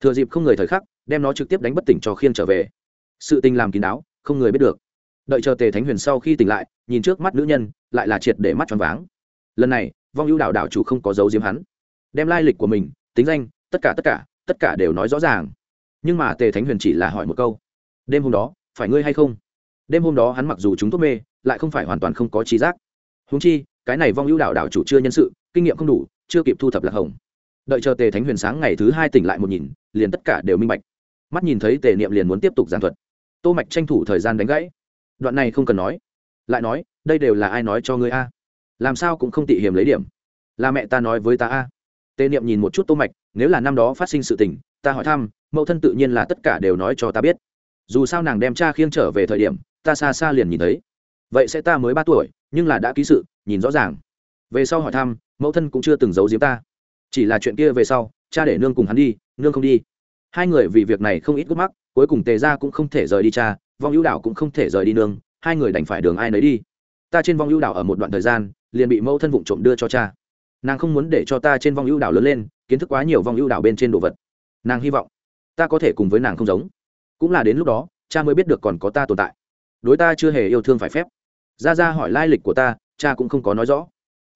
thừa dịp không người thời khắc, đem nó trực tiếp đánh bất tỉnh cho khiêng trở về. Sự tình làm kín đáo, không người biết được. Đợi chờ tề thánh huyền sau khi tỉnh lại, nhìn trước mắt nữ nhân, lại là triệt để mắt tròn váng. Lần này, vong ưu đạo đạo chủ không có dấu diếm hắn. Đem lai lịch của mình, tính danh, tất cả tất cả tất cả đều nói rõ ràng. Nhưng mà tề thánh huyền chỉ là hỏi một câu. Đêm hôm đó, phải ngươi hay không? Đêm hôm đó hắn mặc dù chúng thuốc mê, lại không phải hoàn toàn không có trí giác. Húng chi, cái này vong ưu đạo đạo chủ chưa nhân sự, kinh nghiệm không đủ, chưa kịp thu thập lạc hồng đợi chờ tề thánh huyền sáng ngày thứ hai tỉnh lại một nhìn, liền tất cả đều minh bạch. Mắt nhìn thấy tề niệm liền muốn tiếp tục giảng thuật. Tô mạch tranh thủ thời gian đánh gãy. Đoạn này không cần nói. Lại nói, đây đều là ai nói cho ngươi a? Làm sao cũng không tị hiểm lấy điểm. Là mẹ ta nói với ta a. Tề niệm nhìn một chút tô mạch, nếu là năm đó phát sinh sự tình, ta hỏi thăm, mẫu thân tự nhiên là tất cả đều nói cho ta biết. Dù sao nàng đem cha khiêng trở về thời điểm, ta xa xa liền nhìn thấy. Vậy sẽ ta mới ba tuổi, nhưng là đã ký sự, nhìn rõ ràng. Về sau hỏi thăm, mẫu thân cũng chưa từng giấu giếm ta chỉ là chuyện kia về sau, cha để nương cùng hắn đi, nương không đi. Hai người vì việc này không ít gút mắc, cuối cùng tề ra cũng không thể rời đi cha, vong ưu đảo cũng không thể rời đi nương, hai người đành phải đường ai nấy đi. Ta trên vong ưu đảo ở một đoạn thời gian, liền bị mẫu thân vụng trộm đưa cho cha. Nàng không muốn để cho ta trên vong ưu đảo lớn lên, kiến thức quá nhiều vong ưu đảo bên trên đồ vật. Nàng hy vọng, ta có thể cùng với nàng không giống. Cũng là đến lúc đó, cha mới biết được còn có ta tồn tại. Đối ta chưa hề yêu thương phải phép. Ra ra hỏi lai lịch của ta, cha cũng không có nói rõ.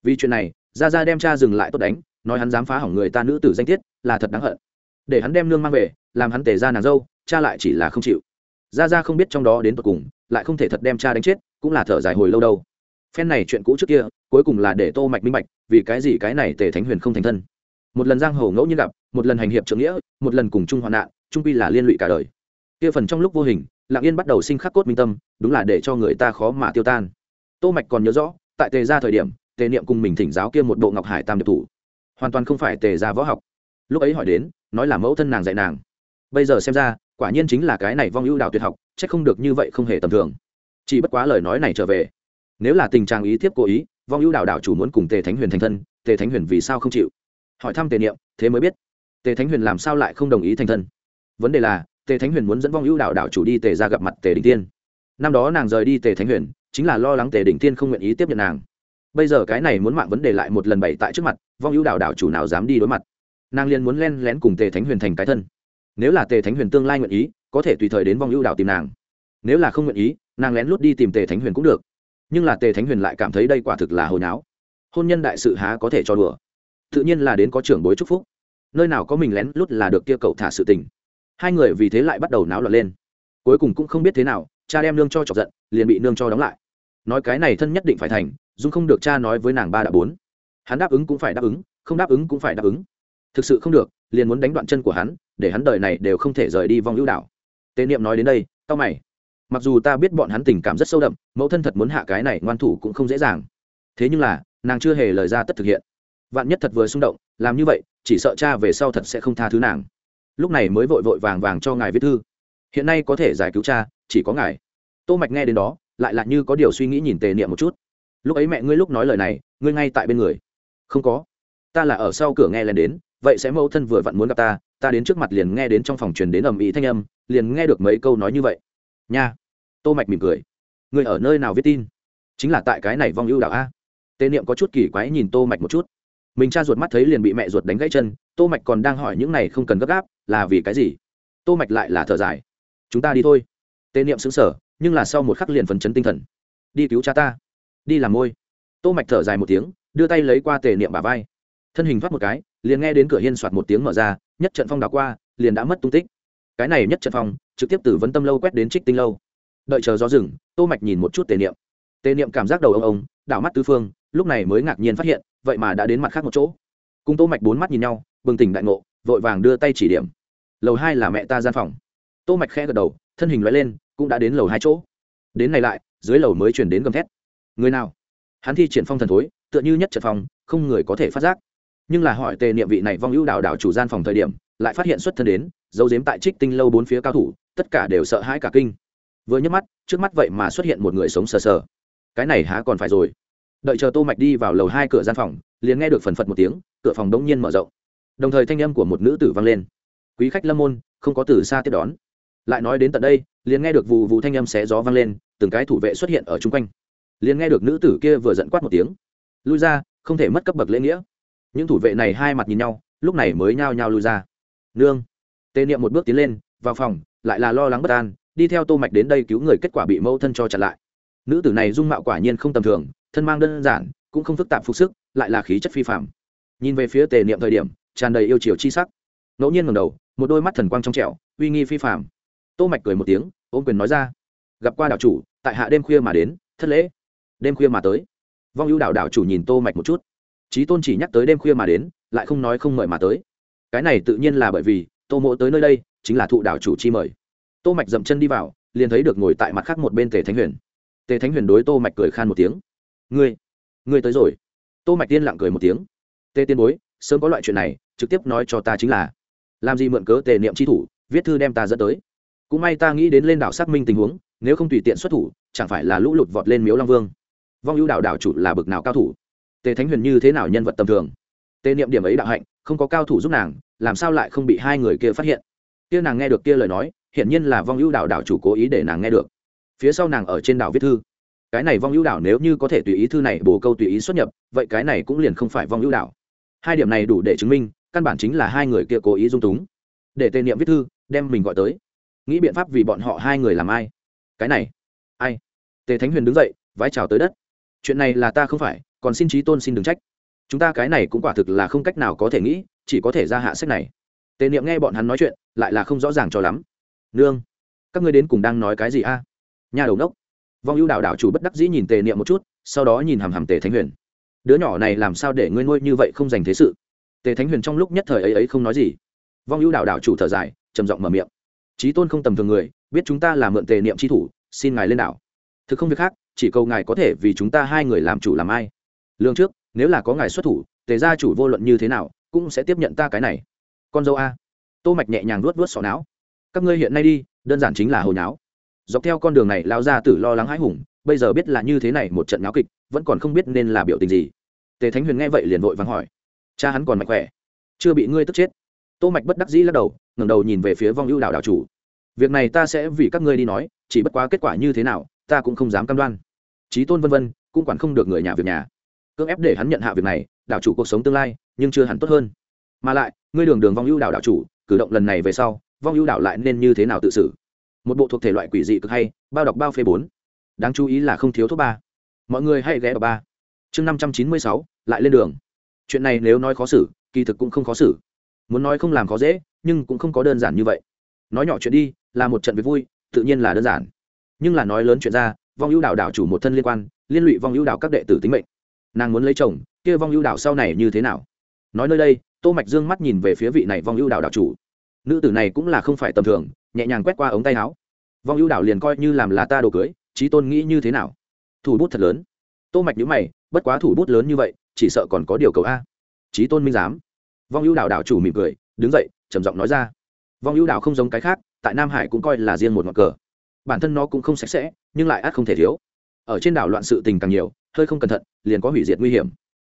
Vì chuyện này ra ra đem cha dừng lại tốt đánh nói hắn dám phá hỏng người ta nữ tử danh tiết, là thật đáng hận. Để hắn đem nương mang về, làm hắn tề ra nàng dâu, cha lại chỉ là không chịu. Ra ra không biết trong đó đến tột cùng, lại không thể thật đem cha đánh chết, cũng là thở dài hồi lâu đâu. Phen này chuyện cũ trước kia, cuối cùng là để tô mạch minh bạch, vì cái gì cái này tề thánh huyền không thành thân. Một lần giang hồ ngẫu nhiên gặp, một lần hành hiệp trưởng nghĩa, một lần cùng chung hoạn nạn trung quy là liên lụy cả đời. Kia phần trong lúc vô hình, lặng yên bắt đầu sinh khắc cốt minh tâm, đúng là để cho người ta khó mà tiêu tan. Tô mạch còn nhớ rõ, tại tề gia thời điểm, tề niệm cùng mình thỉnh giáo kia một bộ ngọc hải tam điệp thủ hoàn toàn không phải tề gia võ học. Lúc ấy hỏi đến, nói là mẫu thân nàng dạy nàng. Bây giờ xem ra, quả nhiên chính là cái này vong ưu đạo tuyệt học, chắc không được như vậy không hề tầm thường. Chỉ bất quá lời nói này trở về, nếu là tình trạng ý thiếp cố ý, vong ưu đạo đạo chủ muốn cùng tề thánh huyền thành thân, tề thánh huyền vì sao không chịu? Hỏi thăm tề niệm, thế mới biết. Tề thánh huyền làm sao lại không đồng ý thành thân? Vấn đề là, tề thánh huyền muốn dẫn vong ưu đạo đạo chủ đi tề ra gặp mặt tề đình tiên. Năm đó nàng rời đi tề thánh huyền, chính là lo lắng tề đình tiên không nguyện ý tiếp nhận nàng bây giờ cái này muốn mạng vấn đề lại một lần bày tại trước mặt, vong ưu đảo đảo chủ nào dám đi đối mặt. Nàng liền muốn len lén cùng tề thánh huyền thành cái thân. Nếu là tề thánh huyền tương lai nguyện ý, có thể tùy thời đến vong ưu đảo tìm nàng. Nếu là không nguyện ý, nàng lén lút đi tìm tề thánh huyền cũng được. Nhưng là tề thánh huyền lại cảm thấy đây quả thực là hồi náo. Hôn nhân đại sự há có thể cho đùa. Tự nhiên là đến có trưởng bối chúc phúc. Nơi nào có mình lén lút là được kia cậu thả sự tình. Hai người vì thế lại bắt đầu náo loạn lên. Cuối cùng cũng không biết thế nào, cha đem nương cho chọc giận, liền bị nương cho đóng lại. Nói cái này thân nhất định phải thành dung không được cha nói với nàng ba đã bốn. Hắn đáp ứng cũng phải đáp ứng, không đáp ứng cũng phải đáp ứng. Thực sự không được, liền muốn đánh đoạn chân của hắn, để hắn đời này đều không thể rời đi vong hữu đảo. Tề niệm nói đến đây tao mày. Mặc dù ta biết bọn hắn tình cảm rất sâu đậm, mẫu thân thật muốn hạ cái này ngoan thủ cũng không dễ dàng. Thế nhưng là, nàng chưa hề lời ra tất thực hiện. Vạn nhất thật vừa xung động, làm như vậy, chỉ sợ cha về sau thật sẽ không tha thứ nàng. Lúc này mới vội vội vàng vàng cho ngài viết thư. Hiện nay có thể giải cứu cha, chỉ có ngài. Tô mạch nghe đến đó, lại là như có điều suy nghĩ nhìn tề niệm một chút lúc ấy mẹ ngươi lúc nói lời này, ngươi ngay tại bên người. Không có. Ta là ở sau cửa nghe lên đến, vậy sẽ mẫu thân vừa vặn muốn gặp ta ta đến trước mặt liền nghe đến trong phòng truyền đến ầm ĩ thanh âm, liền nghe được mấy câu nói như vậy. Nha. Tô mạch mỉm cười. Ngươi ở nơi nào viết tin? Chính là tại cái này vong ưu đạo a. Tề niệm có chút kỳ quái nhìn tô mạch một chút. Mình cha ruột mắt thấy liền bị mẹ ruột đánh gãy chân, tô mạch còn đang hỏi những này không cần gấp gáp, là vì cái gì? Tô mạch lại là thở dài. Chúng ta đi thôi. Tề niệm sững sờ, nhưng là sau một khắc liền phấn chấn tinh thần. Đi cứu cha ta đi làm môi. Tô mạch thở dài một tiếng, đưa tay lấy qua tề niệm bả vai. Thân hình thoát một cái, liền nghe đến cửa hiên soạt một tiếng mở ra, nhất trận phong đảo qua, liền đã mất tung tích. Cái này nhất trận phong, trực tiếp từ vấn tâm lâu quét đến trích tinh lâu. Đợi chờ gió rừng, tô mạch nhìn một chút tề niệm. Tề niệm cảm giác đầu ông ông, đảo mắt tứ phương, lúc này mới ngạc nhiên phát hiện, vậy mà đã đến mặt khác một chỗ. Cùng tô mạch bốn mắt nhìn nhau, bừng tỉnh đại ngộ, vội vàng đưa tay chỉ điểm. Lầu hai là mẹ ta gian phòng. Tô mạch khẽ gật đầu, thân hình lóe lên, cũng đã đến lầu hai chỗ. Đến này lại, dưới lầu mới chuyển đến gầm thét người nào? Hắn thi triển phong thần thối, tựa như nhất trận phòng không người có thể phát giác. Nhưng là hỏi tề niệm vị này vong ưu đảo đảo chủ gian phòng thời điểm, lại phát hiện xuất thân đến dấu dếm tại trích tinh lâu bốn phía cao thủ, tất cả đều sợ hãi cả kinh. Vừa nhấc mắt, trước mắt vậy mà xuất hiện một người sống sờ sờ. Cái này há còn phải rồi. Đợi chờ tô mạch đi vào lầu hai cửa gian phòng, liền nghe được phần phật một tiếng, cửa phòng đống nhiên mở rộng. Đồng thời thanh âm của một nữ tử vang lên. Quý khách lâm môn, không có từ xa tiếp đón. Lại nói đến tận đây, liền nghe được vụ vụ thanh âm xé gió vang lên, từng cái thủ vệ xuất hiện ở chung quanh liền nghe được nữ tử kia vừa giận quát một tiếng. Lui ra, không thể mất cấp bậc lễ nghĩa. Những thủ vệ này hai mặt nhìn nhau, lúc này mới nhao nhao lui ra. Nương. Tê niệm một bước tiến lên, vào phòng, lại là lo lắng bất an, đi theo tô mạch đến đây cứu người kết quả bị mẫu thân cho chặn lại. Nữ tử này dung mạo quả nhiên không tầm thường, thân mang đơn giản, cũng không phức tạp phục sức, lại là khí chất phi phàm. nhìn về phía tề niệm thời điểm, tràn đầy yêu chiều chi sắc. Ngẫu nhiên ngẩng đầu, một đôi mắt thần quang trong trẻo, uy nghi phi phàm. tô mạch cười một tiếng, ôm quyền nói ra. Gặp qua đạo chủ, tại hạ đêm khuya mà đến, thất lễ đêm khuya mà tới. Vong ưu Đảo Đảo chủ nhìn tô mạch một chút. Trí tôn chỉ nhắc tới đêm khuya mà đến, lại không nói không mời mà tới. Cái này tự nhiên là bởi vì tô mộ tới nơi đây chính là thụ đạo chủ chi mời. Tô mạch dậm chân đi vào, liền thấy được ngồi tại mặt khác một bên tề thánh huyền. Tề thánh huyền đối tô mạch cười khan một tiếng. Ngươi ngươi tới rồi. Tô mạch tiên lặng cười một tiếng. Tề tiên bối, sớm có loại chuyện này, trực tiếp nói cho ta chính là, làm gì mượn cớ tề niệm chi thủ, viết thư đem ta dẫn tới. Cũng may ta nghĩ đến lên đảo xác minh tình huống, nếu không tùy tiện xuất thủ, chẳng phải là lũ lụt vọt lên miếu long vương vong ưu Đạo Đạo chủ là bực nào cao thủ? Tề thánh huyền như thế nào nhân vật tầm thường? Tề niệm điểm ấy đạo hạnh, không có cao thủ giúp nàng, làm sao lại không bị hai người kia phát hiện? Kia nàng nghe được kia lời nói, hiển nhiên là vong ưu Đạo Đạo chủ cố ý để nàng nghe được. Phía sau nàng ở trên đảo viết thư. Cái này vong ưu đảo nếu như có thể tùy ý thư này bổ câu tùy ý xuất nhập, vậy cái này cũng liền không phải vong ưu đảo hai điểm này đủ để chứng minh, căn bản chính là hai người kia cố ý dung túng. Để tề niệm viết thư, đem mình gọi tới. Nghĩ biện pháp vì bọn họ hai người làm ai? Cái này, ai? Tề thánh huyền đứng dậy, vái chào tới đất chuyện này là ta không phải, còn xin trí tôn xin đừng trách. Chúng ta cái này cũng quả thực là không cách nào có thể nghĩ, chỉ có thể ra hạ sách này. Tề niệm nghe bọn hắn nói chuyện, lại là không rõ ràng cho lắm. Nương, các ngươi đến cùng đang nói cái gì a? Nhà đầu đốc vong ưu đạo đạo chủ bất đắc dĩ nhìn tề niệm một chút, sau đó nhìn hàm hàm tề thánh huyền. Đứa nhỏ này làm sao để ngươi nuôi như vậy không dành thế sự? Tề thánh huyền trong lúc nhất thời ấy ấy không nói gì. Vong ưu đạo đạo chủ thở dài, trầm giọng mở miệng. Trí tôn không tầm thường người, biết chúng ta là mượn tề niệm tri thủ, xin ngài lên đảo. Thực không việc khác chỉ cầu ngài có thể vì chúng ta hai người làm chủ làm ai. Lương trước, nếu là có ngài xuất thủ, tề gia chủ vô luận như thế nào, cũng sẽ tiếp nhận ta cái này. Con dâu a. Tô mạch nhẹ nhàng nuốt nuốt sọ não. Các ngươi hiện nay đi, đơn giản chính là hồi nháo. Dọc theo con đường này lao ra tử lo lắng hãi hùng, bây giờ biết là như thế này một trận nháo kịch, vẫn còn không biết nên là biểu tình gì. Tề thánh huyền nghe vậy liền vội vắng hỏi. Cha hắn còn mạnh khỏe? Chưa bị ngươi tức chết. Tô mạch bất đắc dĩ lắc đầu, ngẩng đầu nhìn về phía vong ưu đảo đảo chủ. Việc này ta sẽ vì các ngươi đi nói, chỉ bất quá kết quả như thế nào ta cũng không dám cam đoan. Trí tôn vân vân, cũng quản không được người nhà việc nhà. Cưỡng ép để hắn nhận hạ việc này, đảo chủ cuộc sống tương lai, nhưng chưa hẳn tốt hơn. Mà lại, ngươi đường đường vong ưu đảo đảo chủ, cử động lần này về sau, vong ưu đảo lại nên như thế nào tự xử? Một bộ thuộc thể loại quỷ dị cực hay, bao đọc bao phê bốn. Đáng chú ý là không thiếu thuốc ba. Mọi người hãy ghé vào ba. Chương năm trăm chín mươi sáu, lại lên đường. Chuyện này nếu nói khó xử, kỳ thực cũng không khó xử. Muốn nói không làm khó dễ, nhưng cũng không có đơn giản như vậy. Nói nhỏ chuyện đi, là một trận việc vui, tự nhiên là đơn giản nhưng là nói lớn chuyện ra, vong ưu đạo đạo chủ một thân liên quan, liên lụy vong ưu đạo các đệ tử tính mệnh. Nàng muốn lấy chồng, kia vong ưu đạo sau này như thế nào? Nói nơi đây, tô mạch dương mắt nhìn về phía vị này vong ưu đạo đạo chủ. Nữ tử này cũng là không phải tầm thường, nhẹ nhàng quét qua ống tay áo. Vong ưu đạo liền coi như làm là ta đồ cưới, trí tôn nghĩ như thế nào? Thủ bút thật lớn. Tô mạch nhíu mày, bất quá thủ bút lớn như vậy, chỉ sợ còn có điều cầu a. Trí tôn minh giám. Vong ưu đạo đạo chủ mỉm cười, đứng dậy, trầm giọng nói ra. Vong ưu đạo không giống cái khác, tại nam hải cũng coi là riêng một ngọn cờ bản thân nó cũng không sạch sẽ, nhưng lại át không thể thiếu. Ở trên đảo loạn sự tình càng nhiều, hơi không cẩn thận, liền có hủy diệt nguy hiểm.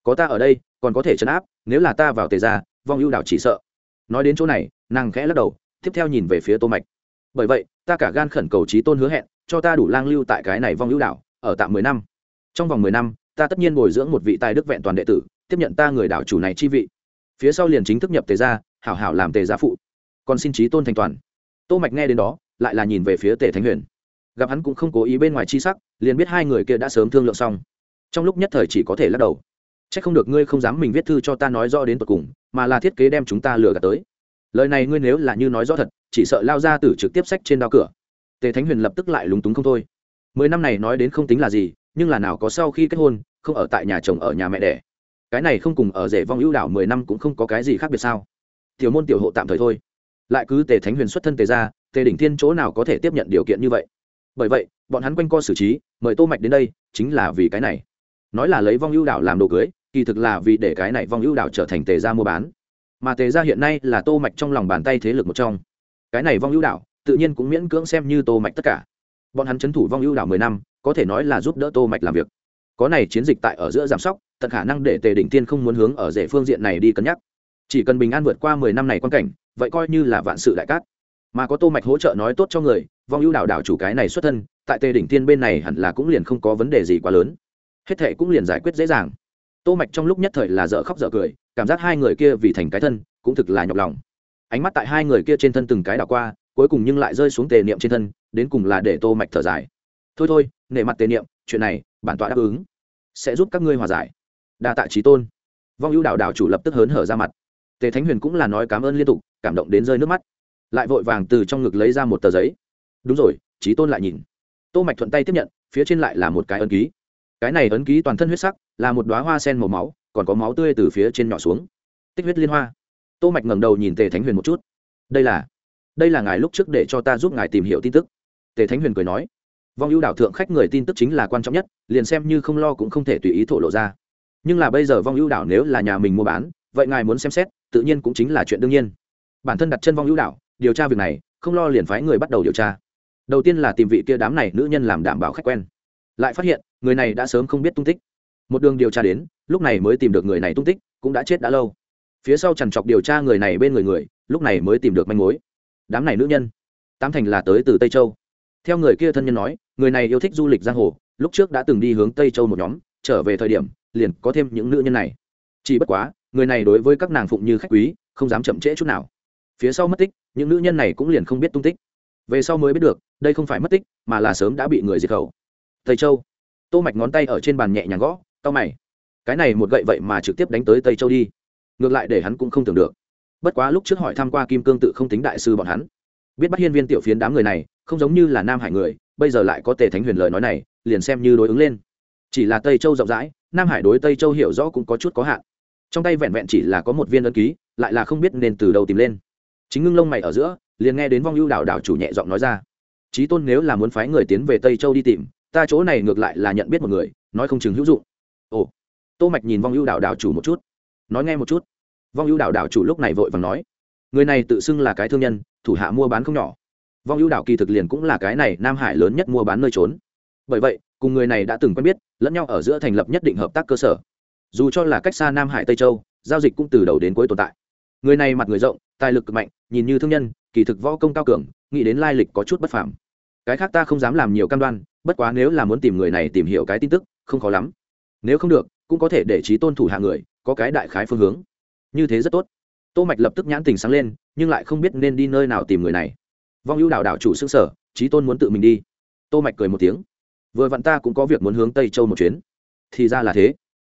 Có ta ở đây, còn có thể chấn áp, nếu là ta vào tề ra vong ưu đảo chỉ sợ. Nói đến chỗ này, nàng khẽ lắc đầu, tiếp theo nhìn về phía tô mạch. Bởi vậy, ta cả gan khẩn cầu trí tôn hứa hẹn, cho ta đủ lang lưu tại cái này vong ưu đảo, ở tạm mười năm. Trong vòng mười năm, ta tất nhiên bồi dưỡng một vị tài đức vẹn toàn đệ tử, tiếp nhận ta người đảo chủ này chi vị. Phía sau liền chính thức nhập tề gia, hảo hảo làm tề gia phụ. Còn xin trí tôn thành toàn. Tô mạch nghe đến đó lại là nhìn về phía tề thánh huyền. Gặp hắn cũng không cố ý bên ngoài chi sắc, liền biết hai người kia đã sớm thương lượng xong. Trong lúc nhất thời chỉ có thể lắc đầu. Chắc không được ngươi không dám mình viết thư cho ta nói rõ đến tận cùng, mà là thiết kế đem chúng ta lừa gạt tới. Lời này ngươi nếu là như nói rõ thật, chỉ sợ lao ra từ trực tiếp sách trên đao cửa. Tề thánh huyền lập tức lại lúng túng không thôi. Mười năm này nói đến không tính là gì, nhưng là nào có sau khi kết hôn, không ở tại nhà chồng ở nhà mẹ đẻ. Cái này không cùng ở rể vong ưu đảo mười năm cũng không có cái gì khác biệt sao? Tiểu môn tiểu hộ tạm thời thôi lại cứ tề thánh huyền xuất thân tề ra, tề đỉnh thiên chỗ nào có thể tiếp nhận điều kiện như vậy? Bởi vậy, bọn hắn quanh co xử trí, mời tô mạch đến đây, chính là vì cái này. Nói là lấy vong ưu đảo làm đồ cưới, kỳ thực là vì để cái này vong ưu đảo trở thành tề gia mua bán. Mà tề gia hiện nay là tô mạch trong lòng bàn tay thế lực một trong. Cái này vong ưu đảo, tự nhiên cũng miễn cưỡng xem như tô mạch tất cả. Bọn hắn chấn thủ vong ưu đảo mười năm, có thể nói là giúp đỡ tô mạch làm việc. Có này chiến dịch tại ở giữa giảm sóc, tận khả năng để tề đỉnh tiên không muốn hướng ở rể phương diện này đi cân nhắc. Chỉ cần bình an vượt qua mười năm này quan cảnh vậy coi như là vạn sự đại cát. Mà có tô mạch hỗ trợ nói tốt cho người, vong ưu đảo đảo chủ cái này xuất thân, tại tề đỉnh thiên bên này hẳn là cũng liền không có vấn đề gì quá lớn. Hết thệ cũng liền giải quyết dễ dàng. Tô mạch trong lúc nhất thời là dở khóc dở cười, cảm giác hai người kia vì thành cái thân, cũng thực là nhọc lòng. Ánh mắt tại hai người kia trên thân từng cái đảo qua, cuối cùng nhưng lại rơi xuống tề niệm trên thân, đến cùng là để tô mạch thở dài. Thôi thôi, nể mặt tề niệm, chuyện này, bản tọa đáp ứng. Sẽ giúp các ngươi hòa giải. Đa tạ trí tôn. Vong ưu đảo đảo chủ lập tức hớn hở ra mặt tề thánh huyền cũng là nói cảm ơn liên tục, cảm động đến rơi nước mắt. Lại vội vàng từ trong ngực lấy ra một tờ giấy. Đúng rồi trí tôn lại nhìn. Tô mạch thuận tay tiếp nhận, phía trên lại là một cái ấn ký. Cái này ấn ký toàn thân huyết sắc, là một đóa hoa sen màu máu, còn có máu tươi từ phía trên nhỏ xuống. Tích huyết liên hoa. Tô mạch ngẩng đầu nhìn tề thánh huyền một chút. Đây là đây là ngài lúc trước để cho ta giúp ngài tìm hiểu tin tức. Tề thánh huyền cười nói. Vong ưu đảo thượng khách người tin tức chính là quan trọng nhất, liền xem như không lo cũng không thể tùy ý thổ lộ ra. Nhưng là bây giờ vong ưu đảo nếu là nhà mình mua bán vậy ngài muốn xem xét, tự nhiên cũng chính là chuyện đương nhiên. Bản thân đặt chân vong hữu đảo điều tra việc này, không lo liền phái người bắt đầu điều tra. Đầu tiên là tìm vị kia đám này nữ nhân làm đảm bảo khách quen. Lại phát hiện, người này đã sớm không biết tung tích. Một đường điều tra đến, lúc này mới tìm được người này tung tích, cũng đã chết đã lâu. Phía sau trằn trọc điều tra người này bên người người, lúc này mới tìm được manh mối. Đám này nữ nhân, tám thành là tới từ tây châu. Theo người kia thân nhân nói, người này yêu thích du lịch giang hồ, lúc trước đã từng đi hướng tây châu một nhóm, trở về thời điểm, liền có thêm những nữ nhân này chỉ bất quá, người này đối với các nàng phụng như khách quý, không dám chậm trễ chút nào. Phía sau mất tích, những nữ nhân này cũng liền không biết tung tích. Về sau mới biết được, đây không phải mất tích, mà là sớm đã bị người diệt khẩu. Tây châu. Tô mạch ngón tay ở trên bàn nhẹ nhàng gõ tao mày. Cái này một gậy vậy mà trực tiếp đánh tới tây châu đi. Ngược lại để hắn cũng không tưởng được. Bất quá lúc trước hỏi tham qua kim cương tự không tính đại sư bọn hắn. Biết bắt hiên viên tiểu phiến đám người này, không giống như là nam hải người, bây giờ lại có tề thánh huyền lời nói này, liền xem như đối ứng lên. Chỉ là tây châu rộng rãi, nam hải đối tây châu hiểu rõ cũng có chút có hạn trong tay vẹn vẹn chỉ là có một viên ấn ký, lại là không biết nên từ đâu tìm lên. Chính ngưng lông mày ở giữa, liền nghe đến vong ưu đảo đảo chủ nhẹ giọng nói ra. Trí tôn nếu là muốn phái người tiến về tây châu đi tìm, ta chỗ này ngược lại là nhận biết một người, nói không chừng hữu dụng. Ồ. Tô mạch nhìn vong ưu đảo đảo chủ một chút. Nói nghe một chút. Vong ưu đảo đảo chủ lúc này vội vàng nói. Người này tự xưng là cái thương nhân, thủ hạ mua bán không nhỏ. Vong ưu đảo kỳ thực liền cũng là cái này nam hải lớn nhất mua bán nơi trốn. Bởi vậy, cùng người này đã từng quen biết, lẫn nhau ở giữa thành lập nhất định hợp tác cơ sở dù cho là cách xa nam hải tây châu, giao dịch cũng từ đầu đến cuối tồn tại. Người này mặt người rộng, tài lực cực mạnh, nhìn như thương nhân, kỳ thực võ công cao cường, nghĩ đến lai lịch có chút bất phàm. Cái khác ta không dám làm nhiều cam đoan, bất quá nếu là muốn tìm người này tìm hiểu cái tin tức, không khó lắm. Nếu không được, cũng có thể để trí tôn thủ hạ người, có cái đại khái phương hướng. Như thế rất tốt. Tô mạch lập tức nhãn tình sáng lên, nhưng lại không biết nên đi nơi nào tìm người này. Vong ưu đạo đạo chủ xương sở, trí tôn muốn tự mình đi. Tô mạch cười một tiếng. Vừa vặn ta cũng có việc muốn hướng tây châu một chuyến. Thì ra là thế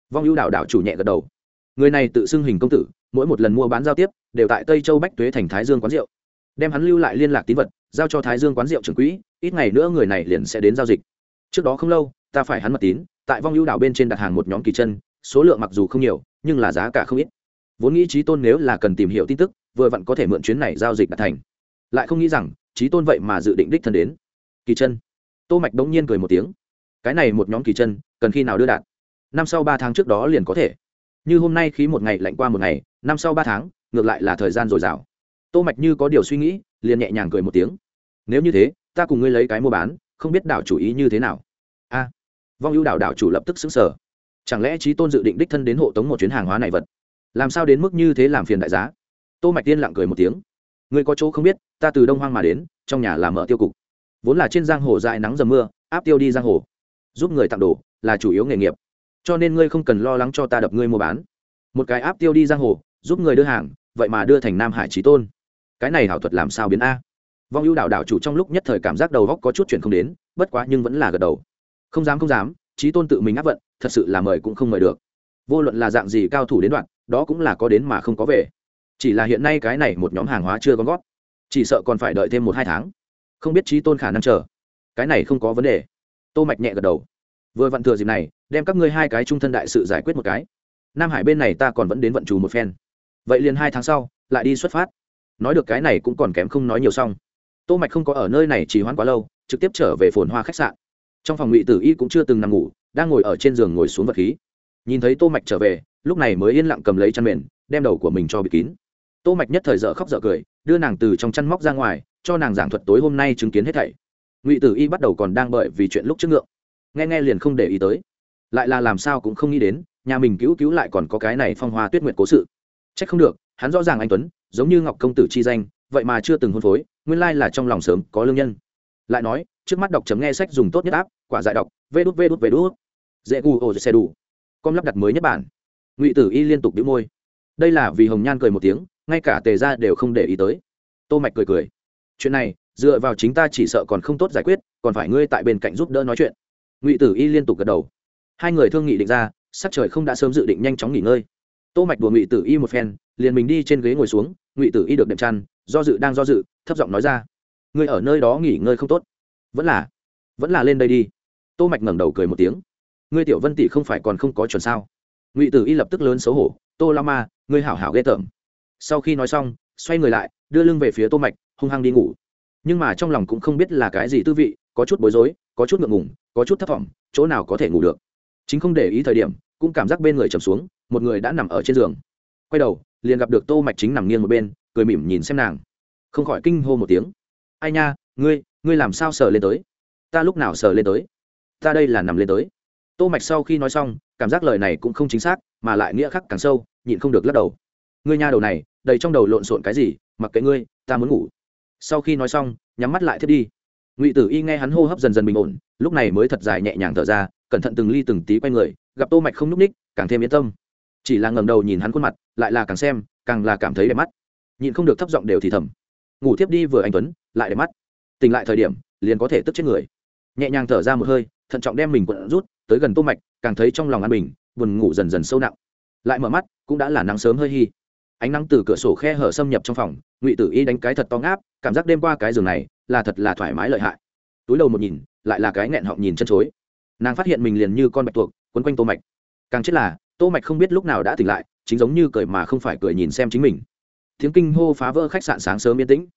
vong ưu đảo đảo chủ nhẹ gật đầu. Người này tự xưng hình công tử, mỗi một lần mua bán giao tiếp, đều tại tây châu bách tuế thành thái dương quán rượu. Đem hắn lưu lại liên lạc tín vật, giao cho thái dương quán rượu trưởng quỹ, ít ngày nữa người này liền sẽ đến giao dịch. Trước đó không lâu, ta phải hắn mật tín, tại vong ưu đảo bên trên đặt hàng một nhóm kỳ chân, số lượng mặc dù không nhiều, nhưng là giá cả không ít. Vốn nghĩ trí tôn nếu là cần tìm hiểu tin tức, vừa vặn có thể mượn chuyến này giao dịch đặt thành. Lại không nghĩ rằng trí tôn vậy mà dự định đích thân đến. Kỳ chân. Tô mạch đống nhiên cười một tiếng. Cái này một nhóm kỳ chân, cần khi nào đưa đạt? Năm sau ba tháng trước đó liền có thể. Như hôm nay khí một ngày lạnh qua một ngày, năm sau ba tháng, ngược lại là thời gian dồi dào. Tô mạch như có điều suy nghĩ, liền nhẹ nhàng cười một tiếng. Nếu như thế, ta cùng ngươi lấy cái mua bán, không biết đảo chủ ý như thế nào. A. Vong ưu đảo đảo chủ lập tức xứng sở chẳng lẽ trí tôn dự định đích thân đến hộ tống một chuyến hàng hóa này vật? Làm sao đến mức như thế làm phiền đại giá? Tô mạch tiên lặng cười một tiếng. Ngươi có chỗ không biết, ta từ đông hoang mà đến, trong nhà làm mở tiêu cục. Vốn là trên giang hồ dại nắng dầm mưa, áp tiêu đi giang hồ. Giúp người tặng đồ, là chủ yếu nghề nghiệp cho nên ngươi không cần lo lắng cho ta đập ngươi mua bán. Một cái áp tiêu đi giang hồ, giúp người đưa hàng, vậy mà đưa thành nam hải trí tôn. Cái này hảo thuật làm sao biến a? Vong ưu đạo đạo chủ trong lúc nhất thời cảm giác đầu góc có chút chuyện không đến, bất quá nhưng vẫn là gật đầu. Không dám không dám trí tôn tự mình áp vận, thật sự là mời cũng không mời được. Vô luận là dạng gì cao thủ đến đoạn, đó cũng là có đến mà không có về. Chỉ là hiện nay cái này một nhóm hàng hóa chưa có gót chỉ sợ còn phải đợi thêm một hai tháng. Không biết trí tôn khả năng chờ. Cái này không có vấn đề. Tô mạch nhẹ gật đầu vừa vặn thừa dịp này, đem các ngươi hai cái trung thân đại sự giải quyết một cái. Nam hải bên này ta còn vẫn đến vận trù một phen. Vậy liền hai tháng sau, lại đi xuất phát. Nói được cái này cũng còn kém không nói nhiều xong. Tô mạch không có ở nơi này chỉ hoãn quá lâu, trực tiếp trở về phồn hoa khách sạn. Trong phòng ngụy tử y cũng chưa từng nằm ngủ, đang ngồi ở trên giường ngồi xuống vật khí. Nhìn thấy tô mạch trở về, lúc này mới yên lặng cầm lấy chăn mền, đem đầu của mình cho bị kín. Tô mạch nhất thời dở khóc dở cười, đưa nàng từ trong chăn móc ra ngoài, cho nàng giảng thuật tối hôm nay chứng kiến hết thảy. Ngụy tử y bắt đầu còn đang bởi vì chuyện lúc trước ngượng nghe nghe liền không để ý tới. Lại là làm sao cũng không nghĩ đến, nhà mình cứu cứu lại còn có cái này phong hoa tuyết nguyệt cố sự. Trách không được, hắn rõ ràng anh tuấn, giống như ngọc công tử chi danh, vậy mà chưa từng hôn phối, nguyên lai là trong lòng sớm có lương nhân. Lại nói, trước mắt đọc chấm nghe sách dùng tốt nhất áp, quả dại đọc, vê đút vê đút vê đút. Dễ gu ô xe đủ. Com lắp đặt mới nhất bản. Ngụy tử y liên tục đĩu môi. Đây là vì hồng nhan cười một tiếng, ngay cả tề ra đều không để ý tới. Tô mạch cười cười. Chuyện này, dựa vào chính ta chỉ sợ còn không tốt giải quyết, còn phải ngươi tại bên cạnh giúp đỡ nói chuyện ngụy tử y liên tục gật đầu hai người thương nghị định ra sắc trời không đã sớm dự định nhanh chóng nghỉ ngơi tô mạch đùa ngụy tử y một phen liền mình đi trên ghế ngồi xuống ngụy tử y được đệm chăn do dự đang do dự thấp giọng nói ra ngươi ở nơi đó nghỉ ngơi không tốt vẫn là vẫn là lên đây đi tô mạch ngẩng đầu cười một tiếng ngươi tiểu vân tỷ không phải còn không có chuẩn sao ngụy tử y lập tức lớn xấu hổ tô la ma ngươi hảo hảo ghê tởm sau khi nói xong xoay người lại đưa lưng về phía tô mạch hung hăng đi ngủ nhưng mà trong lòng cũng không biết là cái gì tư vị có chút bối rối có chút ngượng ngùng, có chút thất vọng chỗ nào có thể ngủ được. Chính không để ý thời điểm, cũng cảm giác bên người trầm xuống, một người đã nằm ở trên giường. Quay đầu, liền gặp được tô mạch chính nằm nghiêng một bên, cười mỉm nhìn xem nàng. Không khỏi kinh hô một tiếng. Ai nha, ngươi ngươi làm sao sờ lên tới? Ta lúc nào sờ lên tới? Ta đây là nằm lên tới. Tô mạch sau khi nói xong, cảm giác lời này cũng không chính xác, mà lại nghĩa khắc càng sâu, nhịn không được lắc đầu. Ngươi nha đầu này, đầy trong đầu lộn xộn cái gì, mặc kệ ngươi, ta muốn ngủ. Sau khi nói xong, nhắm mắt lại thiết đi ngụy tử y nghe hắn hô hấp dần dần bình ổn lúc này mới thật dài nhẹ nhàng thở ra cẩn thận từng ly từng tí quay người gặp tô mạch không núp ních càng thêm yên tâm chỉ là ngầm đầu nhìn hắn khuôn mặt lại là càng xem càng là cảm thấy đẹp mắt nhìn không được thấp giọng đều thì thầm ngủ tiếp đi vừa anh tuấn lại đẹp mắt tỉnh lại thời điểm liền có thể tức chết người nhẹ nhàng thở ra một hơi thận trọng đem mình quận rút tới gần tô mạch càng thấy trong lòng an bình buồn ngủ dần dần sâu nặng lại mở mắt cũng đã là nắng sớm hơi hi ánh nắng từ cửa sổ khe hở xâm nhập trong phòng ngụy tử y đánh cái thật to ngáp cảm giác đêm qua cái giường này là thật là thoải mái lợi hại. Túi đầu một nhìn, lại là cái nghẹn họng nhìn chân chối. Nàng phát hiện mình liền như con bạch tuộc, quấn quanh tô mạch. Càng chết là, tô mạch không biết lúc nào đã tỉnh lại, chính giống như cười mà không phải cười nhìn xem chính mình. Tiếng kinh hô phá vỡ khách sạn sáng sớm yên tĩnh.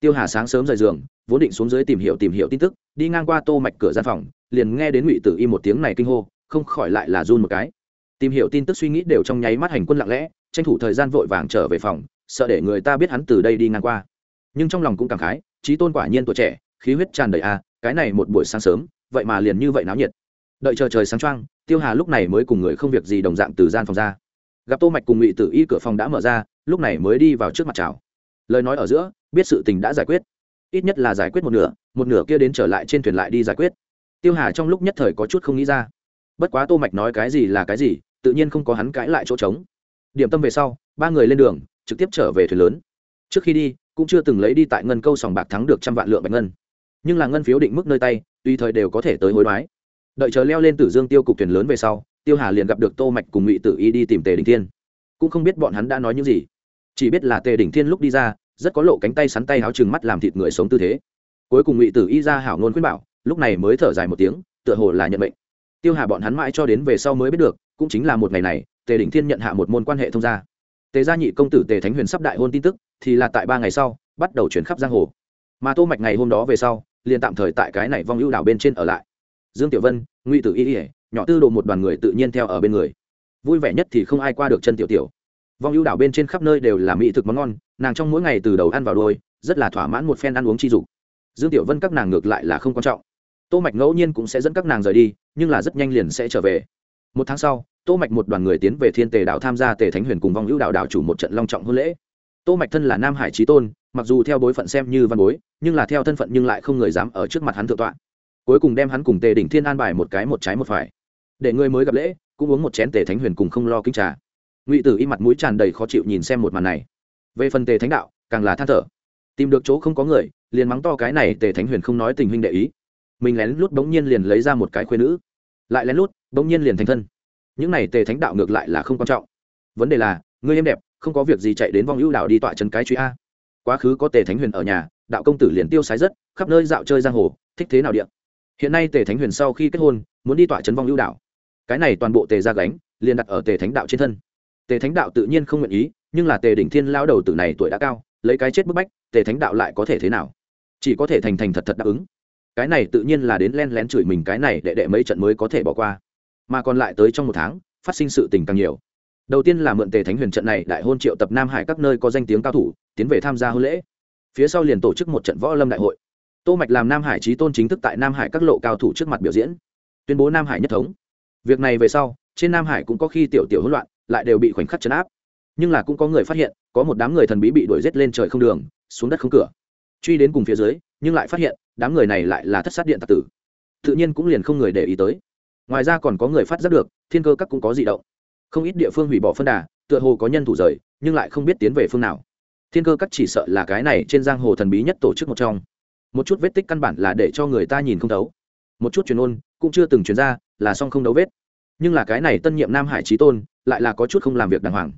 Tiêu hà sáng sớm rời giường, vốn định xuống dưới tìm hiểu tìm hiểu tin tức, đi ngang qua tô mạch cửa gian phòng, liền nghe đến ngụy tử y một tiếng này kinh hô, không khỏi lại là run một cái. Tìm hiểu tin tức suy nghĩ đều trong nháy mắt hành quân lặng lẽ, tranh thủ thời gian vội vàng trở về phòng, sợ để người ta biết hắn từ đây đi ngang qua. Nhưng trong lòng cũng cảm khái trí tôn quả nhiên tuổi trẻ, khí huyết tràn đầy a, cái này một buổi sáng sớm, vậy mà liền như vậy náo nhiệt. Đợi chờ trời sáng trăng tiêu hà lúc này mới cùng người không việc gì đồng dạng từ gian phòng ra. Gặp tô mạch cùng ngụy tử y cửa phòng đã mở ra, lúc này mới đi vào trước mặt chào. Lời nói ở giữa, biết sự tình đã giải quyết. Ít nhất là giải quyết một nửa một nửa kia đến trở lại trên thuyền lại đi giải quyết. Tiêu hà trong lúc nhất thời có chút không nghĩ ra. Bất quá tô mạch nói cái gì là cái gì, tự nhiên không có hắn cãi lại chỗ trống. Điểm tâm về sau, ba người lên đường, trực tiếp trở về thuyền lớn. Trước khi đi cũng chưa từng lấy đi tại ngân câu sòng bạc thắng được trăm vạn lượng bạch ngân. Nhưng là ngân phiếu định mức nơi tay, tùy thời đều có thể tới hối đoái. Đợi chờ leo lên tử dương tiêu cục thuyền lớn về sau, tiêu hà liền gặp được tô mạch cùng ngụy tử y đi tìm tề đình thiên. Cũng không biết bọn hắn đã nói những gì. Chỉ biết là tề đình thiên lúc đi ra, rất có lộ cánh tay sắn tay áo chừng mắt làm thịt người sống tư thế. Cuối cùng ngụy tử y ra hảo ngôn khuyên bảo, lúc này mới thở dài một tiếng, tựa hồ là nhận mệnh. Tiêu hà bọn hắn mãi cho đến về sau mới biết được, cũng chính là một ngày này, tề đình thiên nhận hạ một môn quan hệ thông gia tề gia nhị công tử tề thánh huyền sắp đại hôn tin tức, thì là tại ba ngày sau, bắt đầu chuyển khắp giang hồ. Mà tô mạch ngày hôm đó về sau, liền tạm thời tại cái này vong ưu đảo bên trên ở lại. Dương tiểu vân, ngụy tử y ỉa nhỏ tư đồ một đoàn người tự nhiên theo ở bên người. Vui vẻ nhất thì không ai qua được chân tiểu tiểu. Vong ưu đảo bên trên khắp nơi đều là mỹ thực món ngon, nàng trong mỗi ngày từ đầu ăn vào đôi rất là thỏa mãn một phen ăn uống chi dục. Dương tiểu vân các nàng ngược lại là không quan trọng. Tô mạch ngẫu nhiên cũng sẽ dẫn các nàng rời đi, nhưng là rất nhanh liền sẽ trở về. Một tháng sau tô mạch một đoàn người tiến về thiên tề đảo tham gia tề thánh huyền cùng vong hữu đảo đảo chủ một trận long trọng hôn lễ. Tô mạch thân là nam hải trí tôn, mặc dù theo bối phận xem như văn bối, nhưng là theo thân phận nhưng lại không người dám ở trước mặt hắn thượng tọa. Cuối cùng đem hắn cùng tề đỉnh thiên an bài một cái một trái một phải. Để người mới gặp lễ, cũng uống một chén tề thánh huyền cùng không lo kinh trà. Ngụy tử y mặt mũi tràn đầy khó chịu nhìn xem một màn này. Về phần tề thánh đạo, càng là than thở. Tìm được chỗ không có người, liền mắng to cái này tề thánh huyền không nói tình huynh đệ ý. Mình lén lút bỗng nhiên liền lấy ra một cái khuyên nữ. Lại lén lút, bỗng nhiên liền thành thân những này tề thánh đạo ngược lại là không quan trọng. Vấn đề là, ngươi em đẹp, không có việc gì chạy đến vong ưu đạo đi tọa chân cái truy a. Quá khứ có tề thánh huyền ở nhà, đạo công tử liền tiêu sái rất, khắp nơi dạo chơi giang hồ, thích thế nào điện hiện nay tề thánh huyền sau khi kết hôn, muốn đi tọa trấn vong ưu đạo cái này toàn bộ tề ra gánh, liền đặt ở tề thánh đạo trên thân. Tề thánh đạo tự nhiên không nguyện ý, nhưng là tề đỉnh thiên lao đầu tử này tuổi đã cao, lấy cái chết bức bách, tề thánh đạo lại có thể thế nào? Chỉ có thể thành thành thật thật đáp ứng. Cái này tự nhiên là đến len lén chửi mình cái này đệ đệ mấy trận mới có thể bỏ qua mà còn lại tới trong một tháng, phát sinh sự tình càng nhiều. Đầu tiên là mượn tề thánh huyền trận này đại hôn triệu tập nam hải các nơi có danh tiếng cao thủ, tiến về tham gia hôn lễ. Phía sau liền tổ chức một trận võ lâm đại hội. Tô mạch làm nam hải trí tôn chính thức tại nam hải các lộ cao thủ trước mặt biểu diễn, tuyên bố nam hải nhất thống. Việc này về sau, trên nam hải cũng có khi tiểu tiểu hỗn loạn, lại đều bị khoảnh khắc chấn áp. Nhưng là cũng có người phát hiện, có một đám người thần bí bị đuổi giết lên trời không đường, xuống đất không cửa. Truy đến cùng phía dưới, nhưng lại phát hiện, đám người này lại là thất sát điện tạc tử. Tự nhiên cũng liền không người để ý tới ngoài ra còn có người phát giác được, thiên cơ các cũng có di động. Không ít địa phương hủy bỏ phân đà, tựa hồ có nhân thủ rời, nhưng lại không biết tiến về phương nào. Thiên cơ các chỉ sợ là cái này trên giang hồ thần bí nhất tổ chức một trong. Một chút vết tích căn bản là để cho người ta nhìn không thấu. Một chút truyền ôn, cũng chưa từng truyền ra, là song không đấu vết. Nhưng là cái này tân nhiệm nam hải trí tôn, lại là có chút không làm việc đàng hoàng.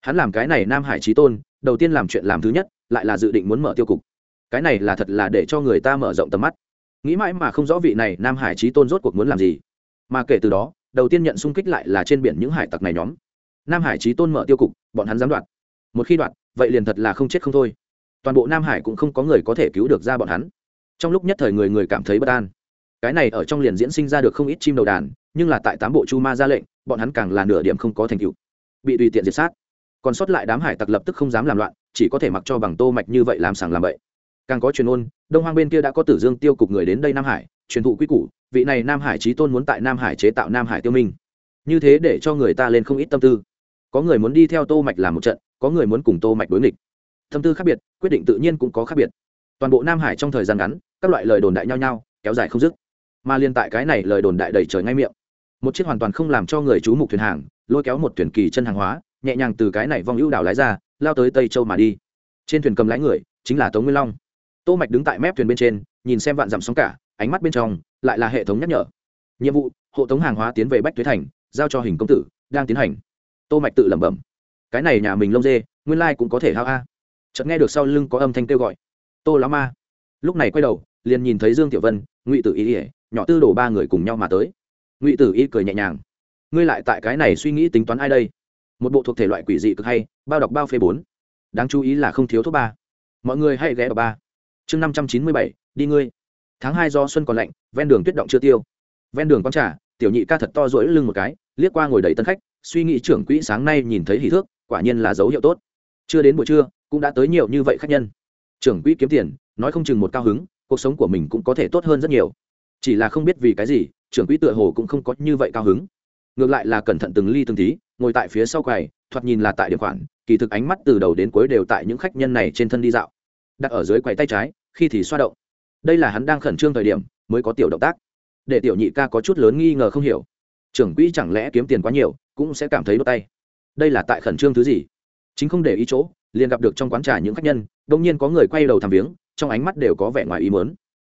Hắn làm cái này nam hải trí tôn, đầu tiên làm chuyện làm thứ nhất, lại là dự định muốn mở tiêu cục. Cái này là thật là để cho người ta mở rộng tầm mắt. Nghĩ mãi mà không rõ vị này nam hải trí tôn rốt cuộc muốn làm gì mà kể từ đó, đầu tiên nhận xung kích lại là trên biển những hải tặc này nhóm. Nam hải trí tôn mở tiêu cục, bọn hắn dám đoạt. Một khi đoạt, vậy liền thật là không chết không thôi. Toàn bộ nam hải cũng không có người có thể cứu được ra bọn hắn. Trong lúc nhất thời người người cảm thấy bất an. Cái này ở trong liền diễn sinh ra được không ít chim đầu đàn, nhưng là tại tám bộ chu ma ra lệnh, bọn hắn càng là nửa điểm không có thành tựu. Bị tùy tiện diệt sát. Còn sót lại đám hải tặc lập tức không dám làm loạn, chỉ có thể mặc cho bằng tô mạch như vậy làm sàng làm bậy. Càng có truyền ôn, đông hoang bên kia đã có tử dương tiêu cục người đến đây nam hải truyền thụ quy củ, vị này nam hải trí tôn muốn tại nam hải chế tạo nam hải tiêu minh. Như thế để cho người ta lên không ít tâm tư. Có người muốn đi theo tô mạch làm một trận, có người muốn cùng tô mạch đối nghịch. Tâm tư khác biệt, quyết định tự nhiên cũng có khác biệt. Toàn bộ nam hải trong thời gian ngắn, các loại lời đồn đại nhau nhau, kéo dài không dứt. Mà liên tại cái này lời đồn đại đầy trời ngay miệng. Một chiếc hoàn toàn không làm cho người chú mục thuyền hàng, lôi kéo một thuyền kỳ chân hàng hóa, nhẹ nhàng từ cái này vong ưu đảo lái ra, lao tới tây châu mà đi. Trên thuyền cầm lái người, chính là tống nguyên long. Tô mạch đứng tại mép thuyền bên trên nhìn xem vạn dặm sóng cả, ánh mắt bên trong lại là hệ thống nhắc nhở. Nhiệm vụ, hộ tống hàng hóa tiến về bách thuế thành, giao cho hình công tử, đang tiến hành. Tô mạch tự lẩm bẩm. Cái này nhà mình lông dê, nguyên lai like cũng có thể hao a. Chợt nghe được sau lưng có âm thanh kêu gọi. Tô lá ma. Lúc này quay đầu, liền nhìn thấy dương tiểu vân, ngụy tử y ỉa nhỏ tư đổ ba người cùng nhau mà tới. Ngụy tử y cười nhẹ nhàng. Ngươi lại tại cái này suy nghĩ tính toán ai đây? Một bộ thuộc thể loại quỷ dị cực hay, bao đọc bao phê bốn. Đáng chú ý là không thiếu thuốc ba. Mọi người hãy ghé vào ba. Chương năm trăm chín mươi bảy đi ngươi. Tháng hai do xuân còn lạnh, ven đường tuyết động chưa tiêu. Ven đường con trà, tiểu nhị ca thật to rỗi lưng một cái, liếc qua ngồi đầy tân khách, suy nghĩ trưởng quỹ sáng nay nhìn thấy hỷ thước, quả nhiên là dấu hiệu tốt. Chưa đến buổi trưa, cũng đã tới nhiều như vậy khách nhân. Trưởng quỹ kiếm tiền, nói không chừng một cao hứng, cuộc sống của mình cũng có thể tốt hơn rất nhiều. Chỉ là không biết vì cái gì, trưởng quỹ tựa hồ cũng không có như vậy cao hứng. Ngược lại là cẩn thận từng ly từng tí, ngồi tại phía sau quầy, thoạt nhìn là tại điểm khoản, kỳ thực ánh mắt từ đầu đến cuối đều tại những khách nhân này trên thân đi dạo. Đặt ở dưới quầy tay trái, khi thì xoa động đây là hắn đang khẩn trương thời điểm, mới có tiểu động tác. Để tiểu nhị ca có chút lớn nghi ngờ không hiểu. Trưởng quỹ chẳng lẽ kiếm tiền quá nhiều, cũng sẽ cảm thấy đốt tay. Đây là tại khẩn trương thứ gì? Chính không để ý chỗ, liền gặp được trong quán trà những khách nhân đông nhiên có người quay đầu thăm viếng, trong ánh mắt đều có vẻ ngoài ý mớn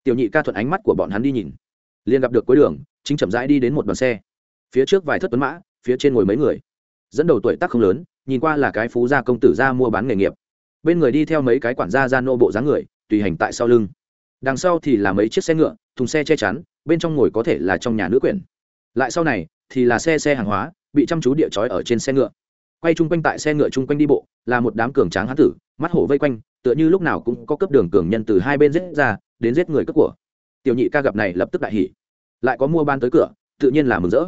tiểu nhị ca thuận ánh mắt của bọn hắn đi nhìn. Liền gặp được cuối đường, chính chậm rãi đi đến một đoàn xe. Phía trước vài thất tuấn mã, phía trên ngồi mấy người. Dẫn đầu tuổi tác không lớn, nhìn qua là cái phú gia công tử ra mua bán nghề nghiệp. Bên người đi theo mấy cái quản gia ra nô bộ dáng người, tùy hành tại sau lưng đằng sau thì là mấy chiếc xe ngựa, thùng xe che chắn, bên trong ngồi có thể là trong nhà nữ quyển. Lại sau này, thì là xe xe hàng hóa, bị chăm chú địa chói ở trên xe ngựa. Quay chung quanh tại xe ngựa chung quanh đi bộ, là một đám cường tráng hán tử, mắt hổ vây quanh, tựa như lúc nào cũng có cấp đường cường nhân từ hai bên giết ra, đến giết người cấp của. Tiểu nhị ca gặp này lập tức đại hỉ. Lại có mua ban tới cửa, tự nhiên là mừng rỡ.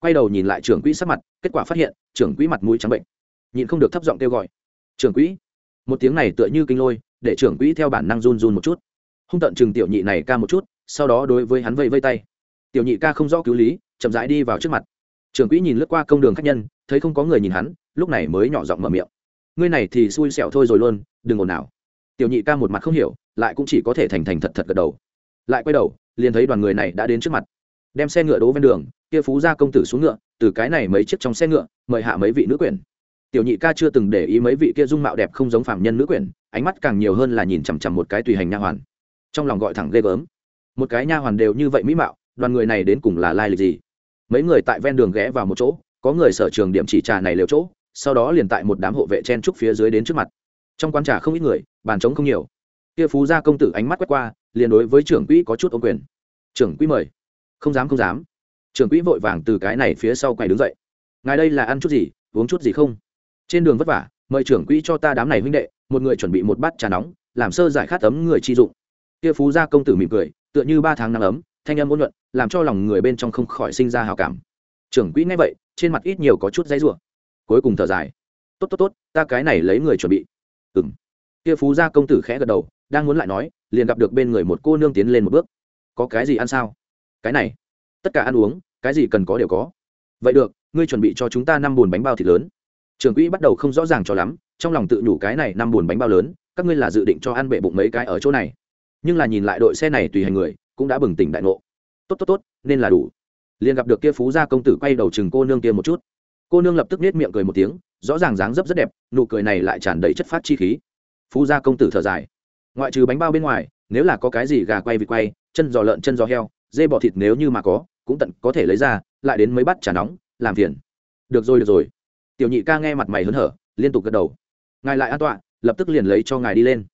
Quay đầu nhìn lại trưởng quỹ sắc mặt, kết quả phát hiện, trưởng quỹ mặt mũi trắng bệnh. Nhịn không được thấp giọng kêu gọi. Trưởng quỹ. Một tiếng này tựa như kinh lôi, để trưởng quỹ theo bản năng run run một chút hung tận chừng tiểu nhị này ca một chút, sau đó đối với hắn vây vây tay. Tiểu nhị ca không rõ cứu lý, chậm rãi đi vào trước mặt. Trưởng quỹ nhìn lướt qua công đường khách nhân, thấy không có người nhìn hắn, lúc này mới nhỏ giọng mở miệng. Ngươi này thì xui xẻo thôi rồi luôn, đừng ồn nào tiểu nhị ca một mặt không hiểu, lại cũng chỉ có thể thành thành thật thật gật đầu. Lại quay đầu, liền thấy đoàn người này đã đến trước mặt. Đem xe ngựa đỗ ven đường, kia phú ra công tử xuống ngựa, từ cái này mấy chiếc trong xe ngựa, mời hạ mấy vị nữ quyển. Tiểu nhị ca chưa từng để ý mấy vị kia dung mạo đẹp không giống phạm nhân nữ quyển, ánh mắt càng nhiều hơn là nhìn chằm chằm một cái tùy hành nha hoàn trong lòng gọi thẳng ghê gớm. Một cái nha hoàn đều như vậy mỹ mạo, đoàn người này đến cùng là lai lịch gì? Mấy người tại ven đường ghé vào một chỗ, có người sở trường điểm chỉ trà này lều chỗ, sau đó liền tại một đám hộ vệ chen trúc phía dưới đến trước mặt. Trong quán trà không ít người, bàn trống không nhiều. Kia phú gia công tử ánh mắt quét qua, liền đối với trưởng quỹ có chút ô quyền. Trưởng quỹ mời. Không dám không dám. Trưởng quỹ vội vàng từ cái này phía sau quay đứng dậy. Ngài đây là ăn chút gì, uống chút gì không? Trên đường vất vả, mời trưởng quỹ cho ta đám này huynh đệ, một người chuẩn bị một bát trà nóng, làm sơ giải khát ấm người chi dụng kia phú gia công tử mỉm cười, tựa như ba tháng nắng ấm, thanh âm ôn nhuận, làm cho lòng người bên trong không khỏi sinh ra hào cảm. Trưởng quỹ nghe vậy, trên mặt ít nhiều có chút dãy rủa. Cuối cùng thở dài. Tốt tốt tốt, ta cái này lấy người chuẩn bị. Ừng kia phú gia công tử khẽ gật đầu, đang muốn lại nói, liền gặp được bên người một cô nương tiến lên một bước. Có cái gì ăn sao? Cái này. Tất cả ăn uống, cái gì cần có đều có. Vậy được, ngươi chuẩn bị cho chúng ta năm bùn bánh bao thịt lớn. Trưởng quỹ bắt đầu không rõ ràng cho lắm, trong lòng tự nhủ cái này năm bùn bánh bao lớn, các ngươi là dự định cho ăn bể bụng mấy cái ở chỗ này nhưng là nhìn lại đội xe này tùy hành người, cũng đã bừng tỉnh đại ngộ. Tốt tốt tốt, nên là đủ. Liền gặp được kia phú gia công tử quay đầu chừng cô nương kia một chút. Cô nương lập tức nết miệng cười một tiếng, rõ ràng dáng dấp rất đẹp, nụ cười này lại tràn đầy chất phát chi khí. Phú gia công tử thở dài. Ngoại trừ bánh bao bên ngoài, nếu là có cái gì gà quay vịt quay, chân giò lợn, chân giò heo, dê bọ thịt nếu như mà có, cũng tận có thể lấy ra, lại đến mấy bát trà nóng, làm phiền. Được rồi được rồi. Tiểu nhị ca nghe mặt mày hớn hở, liên tục gật đầu. Ngài lại an tọa, lập tức liền lấy cho ngài đi lên.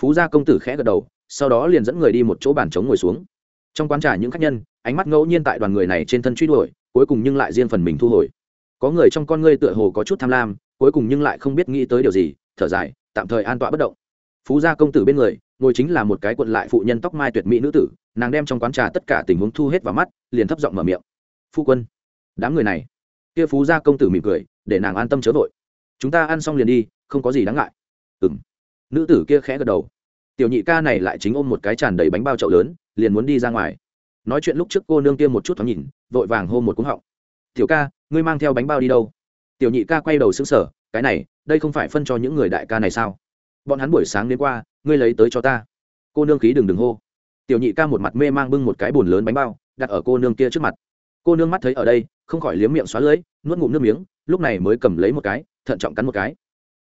Phú gia công tử khẽ gật đầu sau đó liền dẫn người đi một chỗ bàn trống ngồi xuống. Trong quán trà những khách nhân, ánh mắt ngẫu nhiên tại đoàn người này trên thân truy đuổi, cuối cùng nhưng lại riêng phần mình thu hồi. Có người trong con ngươi tựa hồ có chút tham lam, cuối cùng nhưng lại không biết nghĩ tới điều gì, thở dài, tạm thời an tọa bất động. Phú gia công tử bên người, ngồi chính là một cái quận lại phụ nhân tóc mai tuyệt mỹ nữ tử, nàng đem trong quán trà tất cả tình huống thu hết vào mắt, liền thấp giọng mở miệng. Phu quân. Đám người này. Kia phú gia công tử mỉm cười, để nàng an tâm chớ vội. Chúng ta ăn xong liền đi, không có gì đáng ngại. Ừ m nữ tử kia khẽ gật đầu tiểu nhị ca này lại chính ôm một cái tràn đầy bánh bao chậu lớn, liền muốn đi ra ngoài. Nói chuyện lúc trước cô nương kia một chút thoáng nhìn, vội vàng hô một cúng họng. Tiểu ca, ngươi mang theo bánh bao đi đâu? Tiểu nhị ca quay đầu xứng sở cái này, đây không phải phân cho những người đại ca này sao? Bọn hắn buổi sáng đến qua, ngươi lấy tới cho ta. Cô nương khí đừng đừng hô. Tiểu nhị ca một mặt mê mang bưng một cái bồn lớn bánh bao, đặt ở cô nương kia trước mặt. Cô nương mắt thấy ở đây, không khỏi liếm miệng xóa lưỡi, nuốt ngụm nước miếng, lúc này mới cầm lấy một cái, thận trọng cắn một cái.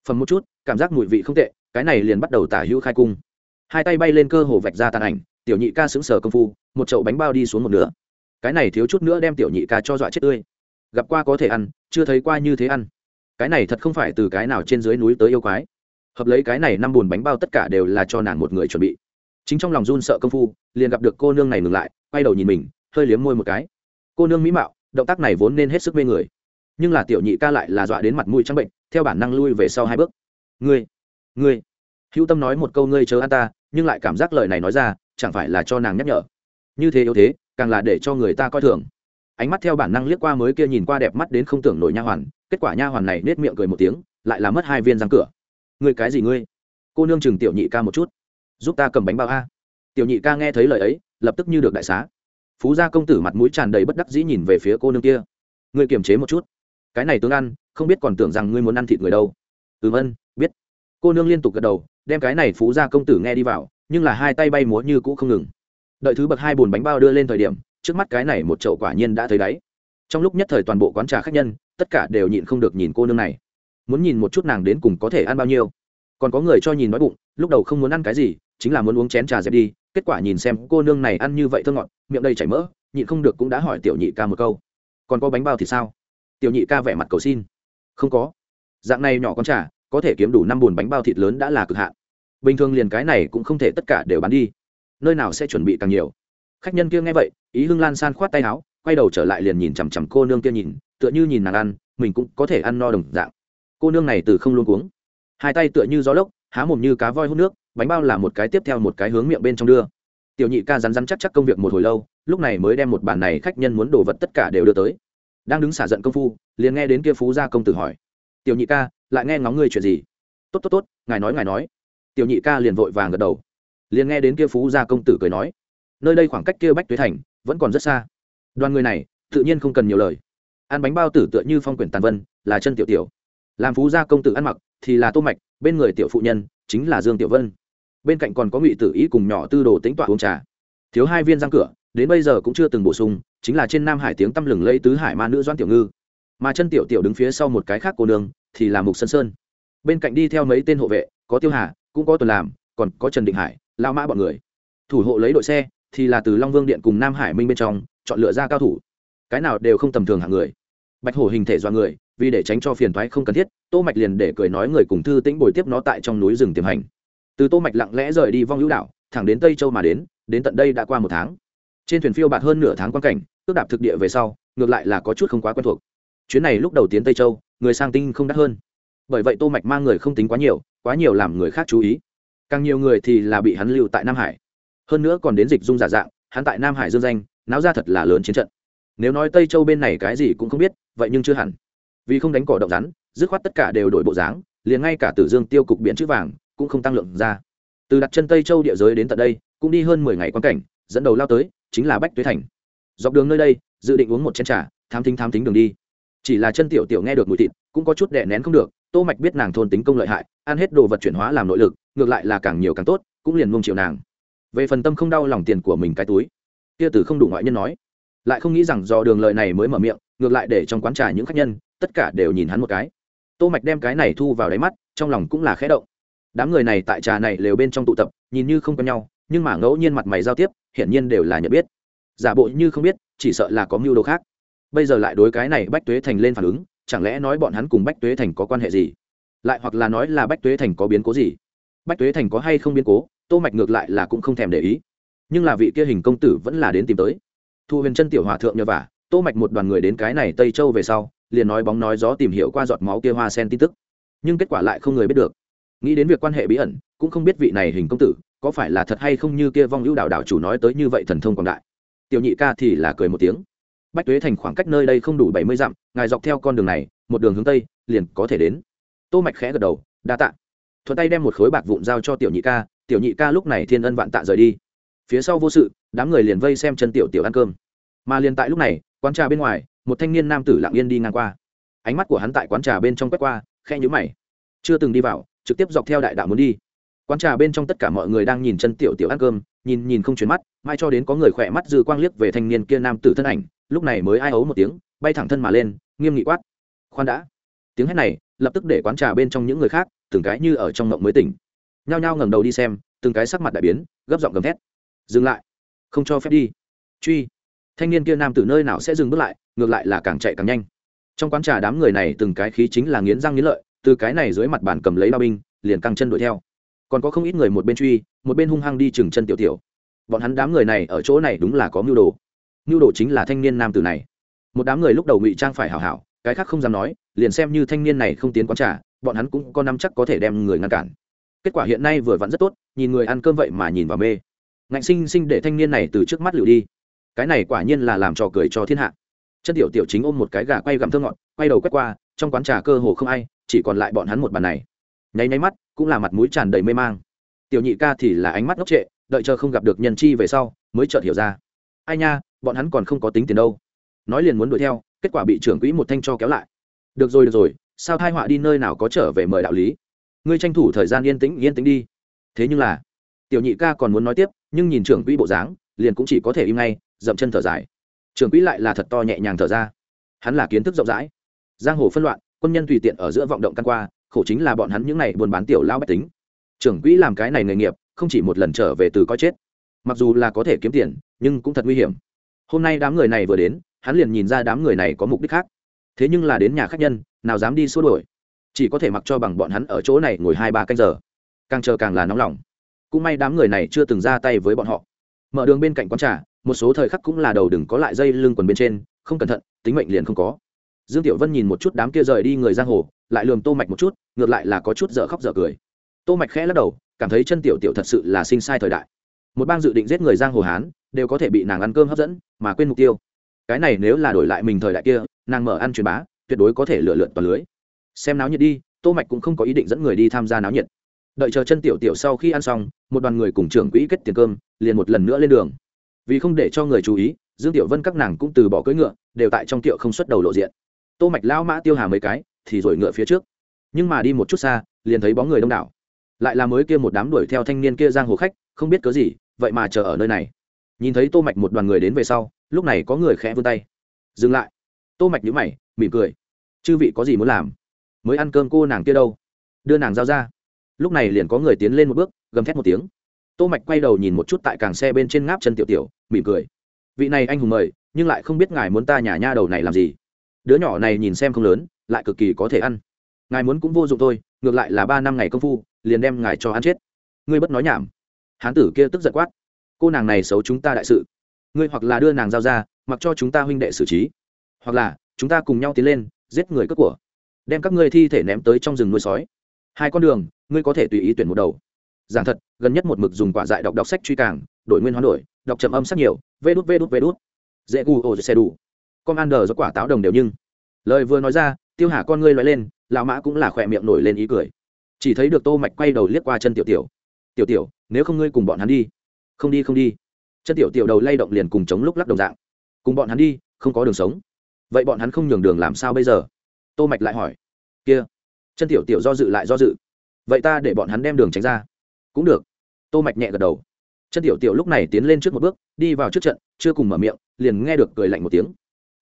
Phần một chút, cảm giác mùi vị không tệ, cái này liền bắt đầu tả hữu khai cung hai tay bay lên cơ hồ vạch ra tàn ảnh, tiểu nhị ca xứng sờ công phu, một chậu bánh bao đi xuống một nửa. Cái này thiếu chút nữa đem tiểu nhị ca cho dọa chết tươi. Gặp qua có thể ăn, chưa thấy qua như thế ăn. Cái này thật không phải từ cái nào trên dưới núi tới yêu quái. Hợp lấy cái này năm bùn bánh bao tất cả đều là cho nàng một người chuẩn bị. Chính trong lòng run sợ công phu, liền gặp được cô nương này ngừng lại, quay đầu nhìn mình, hơi liếm môi một cái. Cô nương mỹ mạo, động tác này vốn nên hết sức mê người. Nhưng là tiểu nhị ca lại là dọa đến mặt mũi trắng bệnh, theo bản năng lui về sau hai bước. Ngươi ngươi hữu tâm nói một câu, ngươi chớ ăn ta, nhưng lại cảm giác lời này nói ra, chẳng phải là cho nàng nhắc nhở? Như thế yếu thế, càng là để cho người ta coi thường. Ánh mắt theo bản năng liếc qua mới kia nhìn qua đẹp mắt đến không tưởng nổi nha hoàn, kết quả nha hoàn này nết miệng cười một tiếng, lại là mất hai viên răng cửa. Ngươi cái gì ngươi? Cô nương chừng tiểu nhị ca một chút, giúp ta cầm bánh bao a. Tiểu nhị ca nghe thấy lời ấy, lập tức như được đại xá. Phú gia công tử mặt mũi tràn đầy bất đắc dĩ nhìn về phía cô nương kia. Ngươi kiềm chế một chút. Cái này tướng ăn, không biết còn tưởng rằng ngươi muốn ăn thịt người đâu. Ừ vân biết. Cô nương liên tục gật đầu đem cái này phú gia công tử nghe đi vào, nhưng là hai tay bay múa như cũ không ngừng. Đợi thứ bậc hai bùn bánh bao đưa lên thời điểm, trước mắt cái này một chậu quả nhiên đã thấy đáy. Trong lúc nhất thời toàn bộ quán trà khách nhân, tất cả đều nhịn không được nhìn cô nương này. Muốn nhìn một chút nàng đến cùng có thể ăn bao nhiêu. Còn có người cho nhìn nói bụng, lúc đầu không muốn ăn cái gì, chính là muốn uống chén trà dẹp đi, kết quả nhìn xem cô nương này ăn như vậy thơ ngọt, miệng đầy chảy mỡ, nhịn không được cũng đã hỏi tiểu nhị ca một câu. Còn có bánh bao thì sao? Tiểu nhị ca vẻ mặt cầu xin. Không có. Dạng này nhỏ con trà có thể kiếm đủ năm bùn bánh bao thịt lớn đã là cực hạn. Bình thường liền cái này cũng không thể tất cả đều bán đi. Nơi nào sẽ chuẩn bị càng nhiều? Khách nhân kia nghe vậy, ý hưng lan san khoát tay áo, quay đầu trở lại liền nhìn chằm chằm cô nương kia nhìn, tựa như nhìn nàng ăn, mình cũng có thể ăn no đồng dạng. Cô nương này từ không luôn cuống. Hai tay tựa như gió lốc, há mồm như cá voi hút nước, bánh bao là một cái tiếp theo một cái hướng miệng bên trong đưa. Tiểu nhị ca rắn rắn chắc chắc công việc một hồi lâu, lúc này mới đem một bàn này khách nhân muốn đồ vật tất cả đều đưa tới. Đang đứng xả giận công phu, liền nghe đến kia phú gia công tử hỏi. Tiểu nhị ca lại nghe ngóng ngươi chuyện gì? Tốt tốt tốt, ngài nói ngài nói. Tiểu nhị ca liền vội vàng gật đầu. Liền nghe đến kia phú gia công tử cười nói, nơi đây khoảng cách kia bách tuế thành vẫn còn rất xa. Đoàn người này tự nhiên không cần nhiều lời. Ăn bánh bao tử tựa như phong quyển tàn vân, là chân tiểu tiểu. Làm phú gia công tử ăn mặc thì là tô mạch, bên người tiểu phụ nhân chính là dương tiểu vân. Bên cạnh còn có ngụy tử ý cùng nhỏ tư đồ tính tọa uống trà. Thiếu hai viên răng cửa, đến bây giờ cũng chưa từng bổ sung, chính là trên nam hải tiếng tăm lừng lẫy tứ hải ma nữ doan tiểu ngư. Mà chân tiểu tiểu đứng phía sau một cái khác cô nương thì là mục sơn sơn. Bên cạnh đi theo mấy tên hộ vệ, có tiêu hà, cũng có tuần làm, còn có trần định hải lao mã bọn người. Thủ hộ lấy đội xe thì là từ long vương điện cùng nam hải minh bên trong, chọn lựa ra cao thủ. Cái nào đều không tầm thường hạng người. Bạch hổ hình thể do người, vì để tránh cho phiền thoái không cần thiết, tô mạch liền để cười nói người cùng thư tĩnh bồi tiếp nó tại trong núi rừng tiềm hành. Từ tô mạch lặng lẽ rời đi vong hữu đảo, thẳng đến tây châu mà đến đến tận đây đã qua một tháng. Trên thuyền phiêu bạt hơn nửa tháng quan cảnh cước đạp thực địa về sau, ngược lại là có chút không quá quen thuộc. Chuyến này lúc đầu tiến tây châu người sang tinh không đắt hơn. Bởi vậy tô mạch mang người không tính quá nhiều quá nhiều làm người khác chú ý. Càng nhiều người thì là bị hắn lưu tại nam hải. Hơn nữa còn đến dịch dung giả dạng, hắn tại nam hải dương danh, náo ra thật là lớn chiến trận. Nếu nói tây châu bên này cái gì cũng không biết, vậy nhưng chưa hẳn. Vì không đánh cỏ động rắn, dứt khoát tất cả đều đổi bộ dáng, liền ngay cả tử dương tiêu cục biển chữ vàng cũng không tăng lượng ra. Từ đặt chân tây châu địa giới đến tận đây, cũng đi hơn mười ngày quan cảnh, dẫn đầu lao tới chính là bách tuế thành. Dọc đường nơi đây, dự định uống một chén trà, thám thính thám thính đường đi chỉ là chân tiểu tiểu nghe được mùi thịt, cũng có chút đè nén không được, tô mạch biết nàng thôn tính công lợi hại, ăn hết đồ vật chuyển hóa làm nội lực, ngược lại là càng nhiều càng tốt, cũng liền mông chịu nàng. Về phần tâm không đau lòng tiền của mình cái túi, kia tử không đủ ngoại nhân nói. Lại không nghĩ rằng do đường lời này mới mở miệng, ngược lại để trong quán trà những khách nhân, tất cả đều nhìn hắn một cái. Tô mạch đem cái này thu vào đáy mắt, trong lòng cũng là khẽ động. Đám người này tại trà này lều bên trong tụ tập, nhìn như không quen nhau, nhưng mà ngẫu nhiên mặt mày giao tiếp, hiển nhiên đều là nhận biết. Giả bộ như không biết, chỉ sợ là có mưu đồ khác bây giờ lại đối cái này bách tuế thành lên phản ứng, chẳng lẽ nói bọn hắn cùng bách tuế thành có quan hệ gì? Lại hoặc là nói là bách tuế thành có biến cố gì? Bách tuế thành có hay không biến cố, tô mạch ngược lại là cũng không thèm để ý. Nhưng là vị kia hình công tử vẫn là đến tìm tới. Thu huyền chân tiểu hòa thượng nhờ vả, tô mạch một đoàn người đến cái này tây châu về sau, liền nói bóng nói gió tìm hiểu qua giọt máu kia hoa sen tin tức. Nhưng kết quả lại không người biết được. Nghĩ đến việc quan hệ bí ẩn, cũng không biết vị này hình công tử có phải là thật hay không như kia vong ưu đạo đạo chủ nói tới như vậy thần thông quảng đại. Tiểu nhị ca thì là cười một tiếng bách tuế thành khoảng cách nơi đây không đủ bảy mươi dặm, ngài dọc theo con đường này, một đường hướng tây, liền có thể đến. Tô mạch khẽ gật đầu, đa tạ. Thuận tay đem một khối bạc vụn giao cho tiểu nhị ca, tiểu nhị ca lúc này thiên ân vạn tạ rời đi. Phía sau vô sự, đám người liền vây xem chân tiểu tiểu ăn cơm. Mà liền tại lúc này, quán trà bên ngoài, một thanh niên nam tử lặng yên đi ngang qua. Ánh mắt của hắn tại quán trà bên trong quét qua khe nhữ mày. Chưa từng đi vào, trực tiếp dọc theo đại đạo muốn đi. Quán trà bên trong tất cả mọi người đang nhìn chân tiểu tiểu ăn cơm, nhìn nhìn không chuyển mắt, mai cho đến có người khỏe mắt dư quang liếc về thanh niên kia nam tử thân ảnh lúc này mới ai ấu một tiếng, bay thẳng thân mà lên, nghiêm nghị quát. Khoan đã. Tiếng hét này, lập tức để quán trà bên trong những người khác, từng cái như ở trong ngộng mới tỉnh. Nhao nhao ngẩng đầu đi xem, từng cái sắc mặt đại biến, gấp giọng gầm thét. Dừng lại. Không cho phép đi. Truy. Thanh niên kia nam từ nơi nào sẽ dừng bước lại, ngược lại là càng chạy càng nhanh. Trong quán trà đám người này từng cái khí chính là nghiến răng nghiến lợi, từ cái này dưới mặt bàn cầm lấy bao binh, liền căng chân đuổi theo. Còn có không ít người một bên truy, một bên hung hăng đi chừng chân tiểu tiểu. Bọn hắn đám người này ở chỗ này đúng là có mưu đồ nhu đồ chính là thanh niên nam tử này. Một đám người lúc đầu ngụy trang phải hảo hảo, cái khác không dám nói, liền xem như thanh niên này không tiến quán trà, bọn hắn cũng có năm chắc có thể đem người ngăn cản. Kết quả hiện nay vừa vặn rất tốt, nhìn người ăn cơm vậy mà nhìn vào mê. Ngạnh sinh sinh để thanh niên này từ trước mắt lựu đi. Cái này quả nhiên là làm trò cười cho thiên hạ. Chân tiểu tiểu chính ôm một cái gà quay gặm thơ ngọt, quay đầu quét qua, trong quán trà cơ hồ không ai, chỉ còn lại bọn hắn một bàn này. Nháy nháy mắt, cũng là mặt mũi tràn đầy mê mang. Tiểu nhị ca thì là ánh mắt ngốc trệ, đợi chờ không gặp được nhân chi về sau, mới chợt hiểu ra. Ai nha bọn hắn còn không có tính tiền đâu. Nói liền muốn đuổi theo, kết quả bị trưởng quỹ một thanh cho kéo lại. Được rồi được rồi, sao thai họa đi nơi nào có trở về mời đạo lý? Ngươi tranh thủ thời gian yên tĩnh yên tĩnh đi. Thế nhưng là, tiểu nhị ca còn muốn nói tiếp, nhưng nhìn trưởng quỹ bộ dáng, liền cũng chỉ có thể im ngay, dậm chân thở dài. Trưởng quỹ lại là thật to nhẹ nhàng thở ra. Hắn là kiến thức rộng rãi. Giang hồ phân loạn, quân nhân tùy tiện ở giữa vọng động căn qua, khổ chính là bọn hắn những này buôn bán tiểu lao bách tính. Trưởng quỹ làm cái này nghề nghiệp, không chỉ một lần trở về từ coi chết. Mặc dù là có thể kiếm tiền, nhưng cũng thật nguy hiểm hôm nay đám người này vừa đến, hắn liền nhìn ra đám người này có mục đích khác. Thế nhưng là đến nhà khách nhân, nào dám đi xua đuổi. Chỉ có thể mặc cho bằng bọn hắn ở chỗ này ngồi hai ba canh giờ. Càng chờ càng là nóng lòng. Cũng may đám người này chưa từng ra tay với bọn họ. Mở đường bên cạnh quán trà, một số thời khắc cũng là đầu đừng có lại dây lưng quần bên trên, không cẩn thận, tính mệnh liền không có. Dương tiểu vân nhìn một chút đám kia rời đi người giang hồ, lại lườm tô mạch một chút, ngược lại là có chút dở khóc dở cười. Tô mạch khẽ lắc đầu, cảm thấy chân tiểu tiểu thật sự là sinh sai thời đại. Một bang dự định giết người giang hồ hán đều có thể bị nàng ăn cơm hấp dẫn, mà quên mục tiêu. Cái này nếu là đổi lại mình thời đại kia, nàng mở ăn truyền bá, tuyệt đối có thể lựa lượn toàn lưới. Xem náo nhiệt đi, tô mạch cũng không có ý định dẫn người đi tham gia náo nhiệt. Đợi chờ chân tiểu tiểu sau khi ăn xong, một đoàn người cùng trưởng quỹ kết tiền cơm, liền một lần nữa lên đường. Vì không để cho người chú ý, dương tiểu vân các nàng cũng từ bỏ cưỡi ngựa, đều tại trong tiệu không xuất đầu lộ diện. Tô mạch lao mã tiêu hà mấy cái, thì rồi ngựa phía trước. Nhưng mà đi một chút xa, liền thấy bóng người đông đảo. Lại là mới kia một đám đuổi theo thanh niên kia giang hồ khách, không biết cớ gì, vậy mà chờ ở nơi này nhìn thấy tô mạch một đoàn người đến về sau, lúc này có người khẽ vươn tay. Dừng lại. Tô mạch nhíu mày, mỉm cười. Chư vị có gì muốn làm? Mới ăn cơm cô nàng kia đâu? Đưa nàng giao ra. Lúc này liền có người tiến lên một bước, gầm thét một tiếng. Tô mạch quay đầu nhìn một chút tại càng xe bên trên ngáp chân tiểu tiểu, mỉm cười. Vị này anh hùng mời, nhưng lại không biết ngài muốn ta nhà nha đầu này làm gì. Đứa nhỏ này nhìn xem không lớn, lại cực kỳ có thể ăn. Ngài muốn cũng vô dụng thôi, ngược lại là ba năm ngày công phu, liền đem ngài cho ăn chết. Ngươi bất nói nhảm. Hán tử kia tức giật quát cô nàng này xấu chúng ta đại sự. Ngươi hoặc là đưa nàng giao ra, mặc cho chúng ta huynh đệ xử trí. Hoặc là, chúng ta cùng nhau tiến lên, giết người cướp của. Đem các ngươi thi thể ném tới trong rừng nuôi sói. Hai con đường, ngươi có thể tùy ý tuyển một đầu. Giảng thật, gần nhất một mực dùng quả dại đọc đọc sách truy càng, đổi nguyên hoán đổi, đọc trầm âm sắc nhiều, vê đút vê đút vê đút. Dễ gu ô xe đủ. Con ăn đờ do quả táo đồng đều nhưng. Lời vừa nói ra, tiêu hà con ngươi loại lên, lão mã cũng là khỏe miệng nổi lên ý cười. Chỉ thấy được tô mạch quay đầu liếc qua chân tiểu tiểu. Tiểu tiểu, nếu không ngươi cùng bọn hắn đi không đi không đi. Chân tiểu tiểu đầu lay động liền cùng chống lúc lắc đồng dạng. Cùng bọn hắn đi, không có đường sống. Vậy bọn hắn không nhường đường làm sao bây giờ? Tô mạch lại hỏi. Kia. Chân tiểu tiểu do dự lại do dự. Vậy ta để bọn hắn đem đường tránh ra. Cũng được. Tô mạch nhẹ gật đầu. Chân tiểu tiểu lúc này tiến lên trước một bước, đi vào trước trận, chưa cùng mở miệng, liền nghe được cười lạnh một tiếng.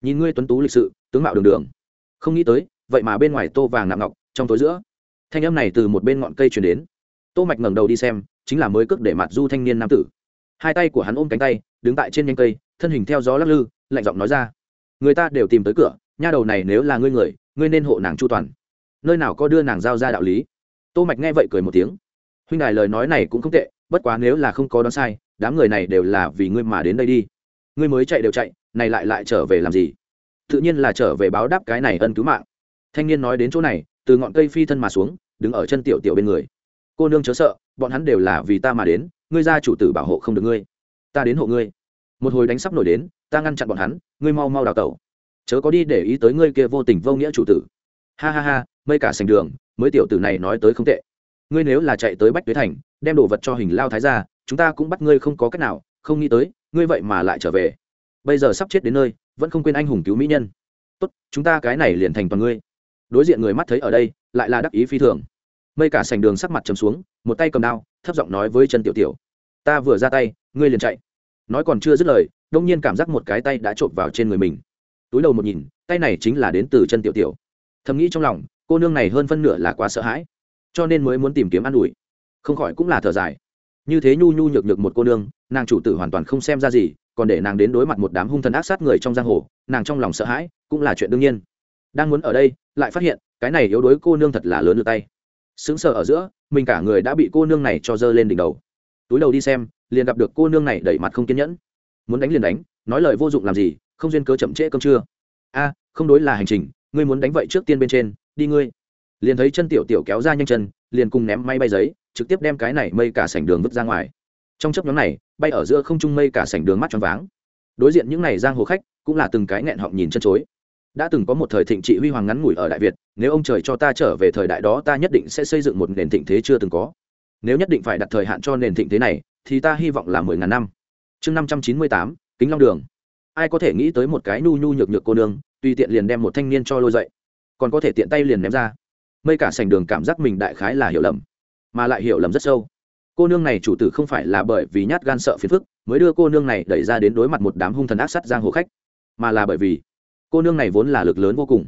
Nhìn ngươi tuấn tú lịch sự, tướng mạo đường đường. Không nghĩ tới, vậy mà bên ngoài tô vàng nặng ngọc, trong tối giữa. Thanh âm này từ một bên ngọn cây truyền đến. Tô mạch ngẩng đầu đi xem, chính là mới cước để mặt du thanh niên nam tử hai tay của hắn ôm cánh tay, đứng tại trên nhanh cây, thân hình theo gió lắc lư, lạnh giọng nói ra. Người ta đều tìm tới cửa, nha đầu này nếu là ngươi người, ngươi nên hộ nàng chu toàn. Nơi nào có đưa nàng giao ra đạo lý? Tô mạch nghe vậy cười một tiếng. Huynh đài lời nói này cũng không tệ, bất quá nếu là không có đoán sai, đám người này đều là vì ngươi mà đến đây đi. Ngươi mới chạy đều chạy, này lại lại trở về làm gì? Tự nhiên là trở về báo đáp cái này ân cứu mạng. Thanh niên nói đến chỗ này, từ ngọn cây phi thân mà xuống, đứng ở chân tiểu tiểu bên người. Cô nương chớ sợ, bọn hắn đều là vì ta mà đến ngươi ra chủ tử bảo hộ không được ngươi, ta đến hộ ngươi. Một hồi đánh sắp nổi đến, ta ngăn chặn bọn hắn, ngươi mau mau đào tẩu. Chớ có đi để ý tới ngươi kia vô tình vô nghĩa chủ tử. Ha ha ha, mây cả sành đường, mới tiểu tử này nói tới không tệ. Ngươi nếu là chạy tới bách tuế thành, đem đồ vật cho hình lao thái ra chúng ta cũng bắt ngươi không có cách nào, không nghĩ tới, ngươi vậy mà lại trở về. Bây giờ sắp chết đến nơi, vẫn không quên anh hùng cứu mỹ nhân. Tốt, chúng ta cái này liền thành toàn ngươi. Đối diện người mắt thấy ở đây, lại là đắc ý phi thường. Mây cả sành đường sắc mặt trầm xuống, một tay cầm đao, thấp giọng nói với chân tiểu tiểu ta vừa ra tay, ngươi liền chạy. Nói còn chưa dứt lời, đông nhiên cảm giác một cái tay đã trộm vào trên người mình. Túi đầu một nhìn, tay này chính là đến từ chân tiểu tiểu. Thầm nghĩ trong lòng, cô nương này hơn phân nửa là quá sợ hãi, cho nên mới muốn tìm kiếm an ủi. Không khỏi cũng là thở dài. Như thế nhu nhu nhược nhược một cô nương, nàng chủ tử hoàn toàn không xem ra gì, còn để nàng đến đối mặt một đám hung thần ác sát người trong giang hồ, nàng trong lòng sợ hãi cũng là chuyện đương nhiên. Đang muốn ở đây, lại phát hiện, cái này yếu đuối cô nương thật là lớn được tay. Sững sờ ở giữa, mình cả người đã bị cô nương này cho dơ lên đỉnh đầu túi đầu đi xem, liền gặp được cô nương này đẩy mặt không kiên nhẫn. Muốn đánh liền đánh, nói lời vô dụng làm gì, không duyên cớ chậm trễ cơm trưa. A, không đối là hành trình, ngươi muốn đánh vậy trước tiên bên trên, đi ngươi. Liền thấy chân tiểu tiểu kéo ra nhanh chân, liền cùng ném may bay giấy, trực tiếp đem cái này mây cả sảnh đường vứt ra ngoài. Trong chấp nhóm này, bay ở giữa không trung mây cả sảnh đường mắt tròn váng. Đối diện những này giang hồ khách, cũng là từng cái nghẹn họng nhìn chân chối. Đã từng có một thời thịnh trị huy hoàng ngắn ngủi ở đại việt, nếu ông trời cho ta trở về thời đại đó ta nhất định sẽ xây dựng một nền thịnh thế chưa từng có nếu nhất định phải đặt thời hạn cho nền thịnh thế này, thì ta hy vọng là mười ngàn năm. Chương năm trăm chín mươi tám, kính long đường. Ai có thể nghĩ tới một cái nhu nhu nhược nhược cô nương, tùy tiện liền đem một thanh niên cho lôi dậy. Còn có thể tiện tay liền ném ra. Mây cả sành đường cảm giác mình đại khái là hiểu lầm, mà lại hiểu lầm rất sâu. Cô nương này chủ tử không phải là bởi vì nhát gan sợ phiền phức, mới đưa cô nương này đẩy ra đến đối mặt một đám hung thần ác sát giang hồ khách, mà là bởi vì cô nương này vốn là lực lớn vô cùng.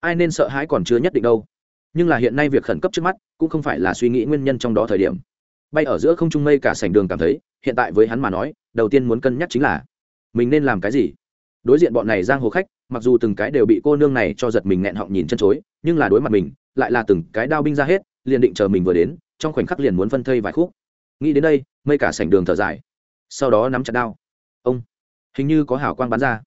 Ai nên sợ hãi còn chưa nhất định đâu nhưng là hiện nay việc khẩn cấp trước mắt cũng không phải là suy nghĩ nguyên nhân trong đó thời điểm. Bay ở giữa không trung mây cả sảnh đường cảm thấy, hiện tại với hắn mà nói, đầu tiên muốn cân nhắc chính là, mình nên làm cái gì? Đối diện bọn này giang hồ khách, mặc dù từng cái đều bị cô nương này cho giật mình nghẹn họng nhìn chân chối, nhưng là đối mặt mình, lại là từng cái đao binh ra hết, liền định chờ mình vừa đến, trong khoảnh khắc liền muốn phân thây vài khúc. Nghĩ đến đây, mây cả sảnh đường thở dài. Sau đó nắm chặt đao. Ông, hình như có hảo quang bắn ra.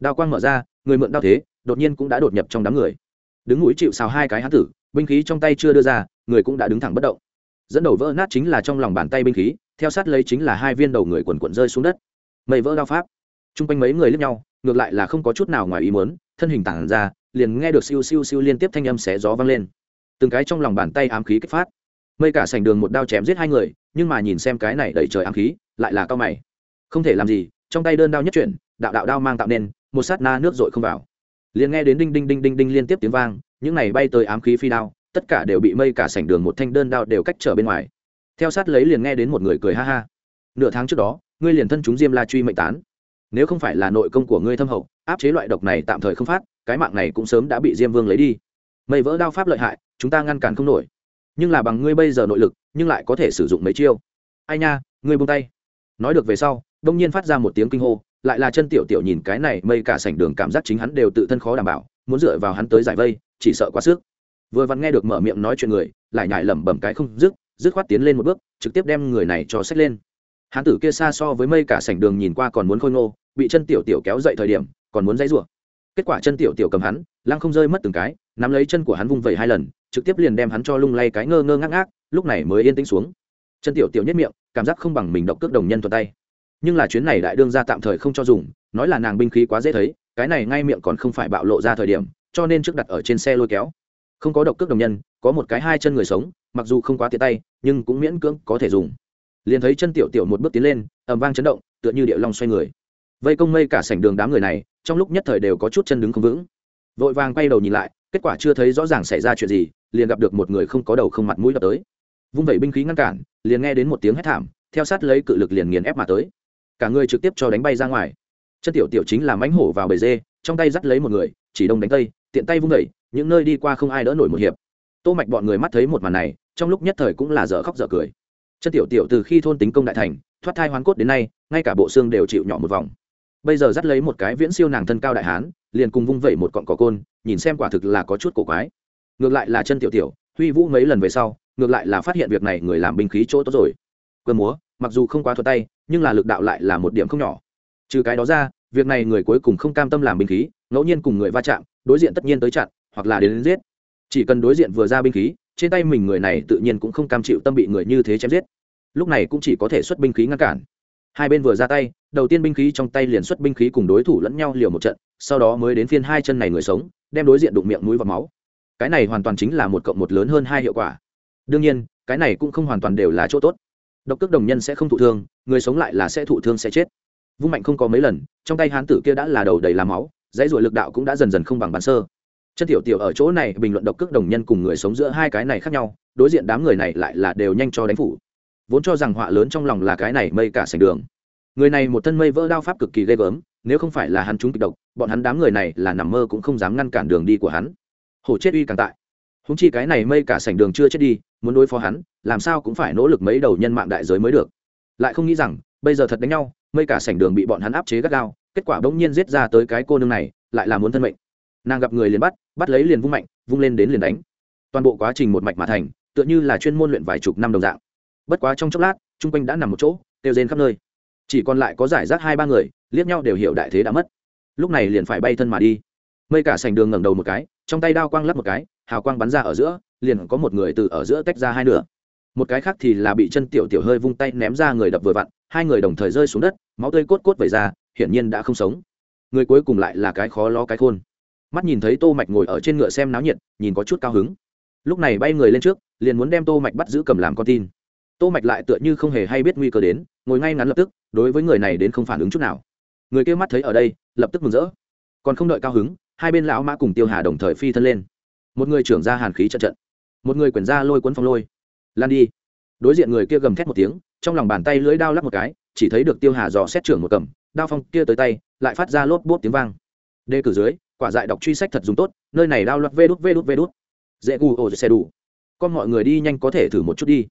Đao quang mở ra, người mượn đao thế, đột nhiên cũng đã đột nhập trong đám người. Đứng mũi chịu xào hai cái hán tử binh khí trong tay chưa đưa ra, người cũng đã đứng thẳng bất động. Dẫn đầu vỡ nát chính là trong lòng bàn tay binh khí, theo sát lấy chính là hai viên đầu người quần quận rơi xuống đất. Mây vỡ đao pháp. T r u n g quanh mấy người lướt nhau, ngược lại là không có chút nào ngoài ý muốn, thân hình tản ra, liền nghe được siêu siêu siêu liên tiếp thanh âm xé gió vang lên. Từng cái trong lòng bàn tay ám khí kích phát. Mây cả sành đường một đao chém giết hai người, nhưng mà nhìn xem cái này đẩy trời ám khí, lại là cao mày. Không thể làm gì, trong tay đơn đao nhất chuyển, đạo đạo đao mang tạo nên, một sát na nước dội không vào. Liền nghe đến đinh đinh đinh đinh đinh liên tiếp tiếng vang những này bay tới ám khí phi đao, tất cả đều bị mây cả sảnh đường một thanh đơn đao đều cách trở bên ngoài. Theo sát lấy liền nghe đến một người cười ha ha. Nửa tháng trước đó, ngươi liền thân chúng diêm la truy mệnh tán. Nếu không phải là nội công của ngươi thâm hậu, áp chế loại độc này tạm thời không phát, cái mạng này cũng sớm đã bị diêm vương lấy đi. Mây vỡ đao pháp lợi hại, chúng ta ngăn cản không nổi. Nhưng là bằng ngươi bây giờ nội lực, nhưng lại có thể sử dụng mấy chiêu. Ai nha, ngươi buông tay. Nói được về sau, đông nhiên phát ra một tiếng kinh hô, lại là chân tiểu tiểu nhìn cái này mây cả sảnh đường cảm giác chính hắn đều tự thân khó đảm bảo, muốn dựa vào hắn tới giải vây chỉ sợ quá sức. Vừa vặn nghe được mở miệng nói chuyện người, lại nhải lẩm bẩm cái không dứt dứt khoát tiến lên một bước, trực tiếp đem người này cho xách lên. Hán tử kia xa so với mây cả sảnh đường nhìn qua còn muốn khôi ngô, bị chân tiểu tiểu kéo dậy thời điểm, còn muốn dãy rủa. Kết quả chân tiểu tiểu cầm hắn, lăng không rơi mất từng cái, nắm lấy chân của hắn vung vẩy hai lần, trực tiếp liền đem hắn cho lung lay cái ngơ ngơ ngác ngác, lúc này mới yên tĩnh xuống. Chân tiểu tiểu nhất miệng, cảm giác không bằng mình độc cước đồng nhân thuật tay. Nhưng là chuyến này đại đương ra tạm thời không cho dùng, nói là nàng binh khí quá dễ thấy, cái này ngay miệng còn không phải bạo lộ ra thời điểm cho nên trước đặt ở trên xe lôi kéo. Không có độc cước đồng nhân, có một cái hai chân người sống, mặc dù không quá tiện tay, nhưng cũng miễn cưỡng có thể dùng. Liền thấy chân tiểu tiểu một bước tiến lên ẩm vang chấn động, tựa như địa long xoay người. Vây công mây cả sảnh đường đám người này, trong lúc nhất thời đều có chút chân đứng không vững. Vội vàng quay đầu nhìn lại, kết quả chưa thấy rõ ràng xảy ra chuyện gì, liền gặp được một người không có đầu không mặt mũi đập tới. Vung vẩy binh khí ngăn cản, liền nghe đến một tiếng hét thảm, theo sát lấy cự lực liền nghiền ép mà tới. Cả người trực tiếp cho đánh bay ra ngoài. Chân tiểu tiểu chính là mánh hổ vào bầy dê, trong tay dắt lấy một người chỉ đông đánh tây, tiện tay vung vẩy những nơi đi qua không ai đỡ nổi một hiệp. Tô mạch bọn người mắt thấy một màn này, trong lúc nhất thời cũng là dở khóc dở cười. Chân tiểu tiểu từ khi thôn tính công đại thành, thoát thai hoán cốt đến nay, ngay cả bộ xương đều chịu nhỏ một vòng. Bây giờ dắt lấy một cái viễn siêu nàng thân cao đại hán, liền cùng vung vẩy một cọng cỏ côn, nhìn xem quả thực là có chút cổ quái. Ngược lại là chân tiểu tiểu, huy vũ mấy lần về sau, ngược lại là phát hiện việc này người làm binh khí chỗ tốt rồi. Cơ múa, mặc dù không quá thuật tay, nhưng là lực đạo lại là một điểm không nhỏ. Trừ cái đó ra việc này người cuối cùng không cam tâm làm binh khí ngẫu nhiên cùng người va chạm đối diện tất nhiên tới chặn hoặc là đến, đến giết. Chỉ cần đối diện vừa ra binh khí trên tay mình người này tự nhiên cũng không cam chịu tâm bị người như thế chém giết. Lúc này cũng chỉ có thể xuất binh khí ngăn cản. Hai bên vừa ra tay đầu tiên binh khí trong tay liền xuất binh khí cùng đối thủ lẫn nhau liều một trận sau đó mới đến phiên hai chân này người sống đem đối diện đụng miệng mũi và máu. Cái này hoàn toàn chính là một cộng một lớn hơn hai hiệu quả. Đương nhiên cái này cũng không hoàn toàn đều là chỗ tốt. Độc cước đồng nhân sẽ không thụ thương người sống lại là sẽ thụ thương sẽ chết vung mạnh không có mấy lần, trong tay hán tử kia đã là đầu đầy làm máu, dãy ruổi lực đạo cũng đã dần dần không bằng bàn sơ. Chân tiểu tiểu ở chỗ này bình luận độc cước đồng nhân cùng người sống giữa hai cái này khác nhau, đối diện đám người này lại là đều nhanh cho đánh phủ. Vốn cho rằng họa lớn trong lòng là cái này mây cả sành đường. Người này một thân mây vỡ đao pháp cực kỳ ghê gớm, nếu không phải là hắn trúng kịch độc, bọn hắn đám người này là nằm mơ cũng không dám ngăn cản đường đi của hắn. Hổ chết uy càng tại. Húng chi cái này mây cả sành đường chưa chết đi, muốn đối phó hắn, làm sao cũng phải nỗ lực mấy đầu nhân mạng đại giới mới được. Lại không nghĩ rằng, bây giờ thật đánh nhau mây cả sảnh đường bị bọn hắn áp chế gắt gao, kết quả bỗng nhiên giết ra tới cái cô nương này, lại là muốn thân mệnh. Nàng gặp người liền bắt bắt lấy liền vung mạnh, vung lên đến liền đánh. Toàn bộ quá trình một mạch mà thành, tựa như là chuyên môn luyện vài chục năm đồng dạng. Bất quá trong chốc lát, chung quanh đã nằm một chỗ, kêu rên khắp nơi. Chỉ còn lại có giải rác hai ba người, liếc nhau đều hiểu đại thế đã mất. Lúc này liền phải bay thân mà đi. Mây cả sành đường ngẩng đầu một cái, trong tay đao quang lắp một cái, hào quang bắn ra ở giữa, liền có một người từ ở giữa tách ra hai nửa một cái khác thì là bị chân tiểu tiểu hơi vung tay ném ra người đập vừa vặn, hai người đồng thời rơi xuống đất, máu tươi cốt cốt vẩy ra, hiển nhiên đã không sống. Người cuối cùng lại là cái khó lo cái khôn. Mắt nhìn thấy tô mạch ngồi ở trên ngựa xem náo nhiệt, nhìn có chút cao hứng. Lúc này bay người lên trước, liền muốn đem tô mạch bắt giữ cầm làm con tin. Tô mạch lại tựa như không hề hay biết nguy cơ đến, ngồi ngay ngắn lập tức, đối với người này đến không phản ứng chút nào. Người kia mắt thấy ở đây, lập tức mừng rỡ. Còn không đợi cao hứng, hai bên lão mã cùng tiêu hà đồng thời phi thân lên. Một người trưởng ra hàn khí trận trận, một người quyển ra lôi cuốn phong lôi lan đi. Đối diện người kia gầm thét một tiếng, trong lòng bàn tay lưỡi đao lắp một cái, chỉ thấy được tiêu hà dò xét trưởng một cầm, đao phong kia tới tay, lại phát ra lốp bốt tiếng vang. Đề cử dưới, quả dại đọc truy sách thật dùng tốt, nơi này đao loạt vê đút vê đút vê đút. Dễ gu ồ xe đủ. Con mọi người đi nhanh có thể thử một chút đi.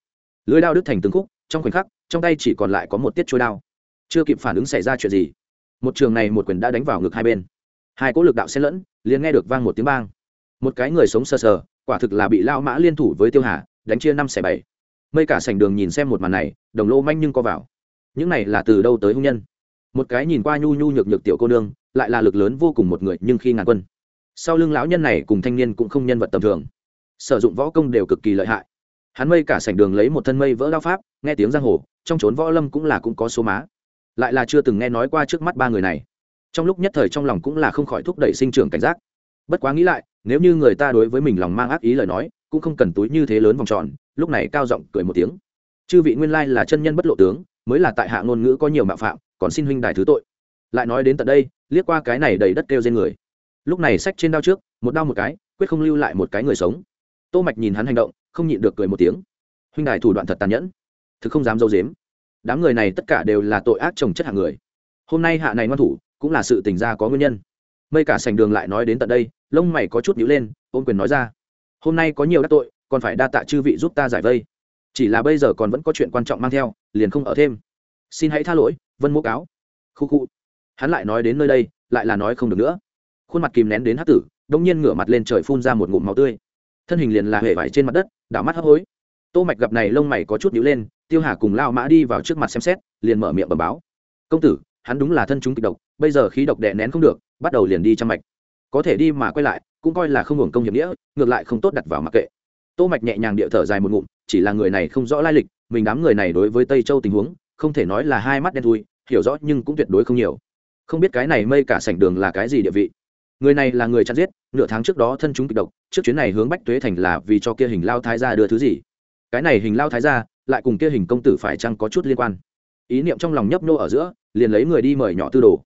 Lưỡi đao đứt thành từng khúc, trong khoảnh khắc, trong tay chỉ còn lại có một tiết trôi đao. Chưa kịp phản ứng xảy ra chuyện gì, một trường này một quyền đã đánh vào ngực hai bên. Hai cỗ lực đạo xen lẫn, liền nghe được vang một tiếng bang. Một cái người sống sờ sờ, quả thực là bị lao mã liên thủ với tiêu hà đánh chia năm xẻ bảy. Mây cả sành đường nhìn xem một màn này, đồng lô manh nhưng co vào. Những này là từ đâu tới hung nhân? Một cái nhìn qua nhu nhu nhược nhược tiểu cô nương, lại là lực lớn vô cùng một người, nhưng khi ngàn quân. Sau lưng lão nhân này cùng thanh niên cũng không nhân vật tầm thường. Sử dụng võ công đều cực kỳ lợi hại. Hắn mây cả sảnh đường lấy một thân mây vỡ lao pháp, nghe tiếng giang hồ, trong trốn võ lâm cũng là cũng có số má. Lại là chưa từng nghe nói qua trước mắt ba người này. Trong lúc nhất thời trong lòng cũng là không khỏi thúc đẩy sinh trưởng cảnh giác. Bất quá nghĩ lại, nếu như người ta đối với mình lòng mang ác ý lời nói cũng không cần túi như thế lớn vòng tròn, lúc này cao giọng cười một tiếng. Chư vị nguyên lai là chân nhân bất lộ tướng, mới là tại hạ ngôn ngữ có nhiều mạo phạm, còn xin huynh đài thứ tội. Lại nói đến tận đây, liếc qua cái này đầy đất kêu trên người. Lúc này sách trên đao trước, một đao một cái, quyết không lưu lại một cái người sống. Tô mạch nhìn hắn hành động, không nhịn được cười một tiếng. Huynh đài thủ đoạn thật tàn nhẫn, thực không dám dâu dếm đám người này tất cả đều là tội ác trồng chất hạng người. Hôm nay hạ này ngoan thủ, cũng là sự tình ra có nguyên nhân. Mây cả sành đường lại nói đến tận đây, lông mày có chút nhíu lên, ôm quyền nói ra hôm nay có nhiều đắc tội, còn phải đa tạ chư vị giúp ta giải vây. Chỉ là bây giờ còn vẫn có chuyện quan trọng mang theo, liền không ở thêm. Xin hãy tha lỗi, vân mô cáo. Khu khu. Hắn lại nói đến nơi đây, lại là nói không được nữa. Khuôn mặt kìm nén đến hát tử, đông nhiên ngửa mặt lên trời phun ra một ngụm máu tươi. Thân hình liền là hề vải trên mặt đất, đảo mắt hấp hối. Tô mạch gặp này lông mày có chút nhíu lên, tiêu hà cùng lao mã đi vào trước mặt xem xét, liền mở miệng bẩm báo. Công tử, hắn đúng là thân chúng kịch độc, bây giờ khí độc đè nén không được, bắt đầu liền đi chăm mạch có thể đi mà quay lại, cũng coi là không hưởng công hiệp nghĩa, ngược lại không tốt đặt vào mặc kệ. Tô mạch nhẹ nhàng địa thở dài một ngụm, chỉ là người này không rõ lai lịch, mình đám người này đối với tây châu tình huống, không thể nói là hai mắt đen thui, hiểu rõ nhưng cũng tuyệt đối không nhiều. Không biết cái này mây cả sảnh đường là cái gì địa vị. Người này là người chặn giết, nửa tháng trước đó thân chúng kịch độc, trước chuyến này hướng bách tuế thành là vì cho kia hình lao thái gia đưa thứ gì. Cái này hình lao thái gia, lại cùng kia hình công tử phải chăng có chút liên quan? Ý niệm trong lòng nhấp nô ở giữa, liền lấy người đi mời nhỏ tư đồ.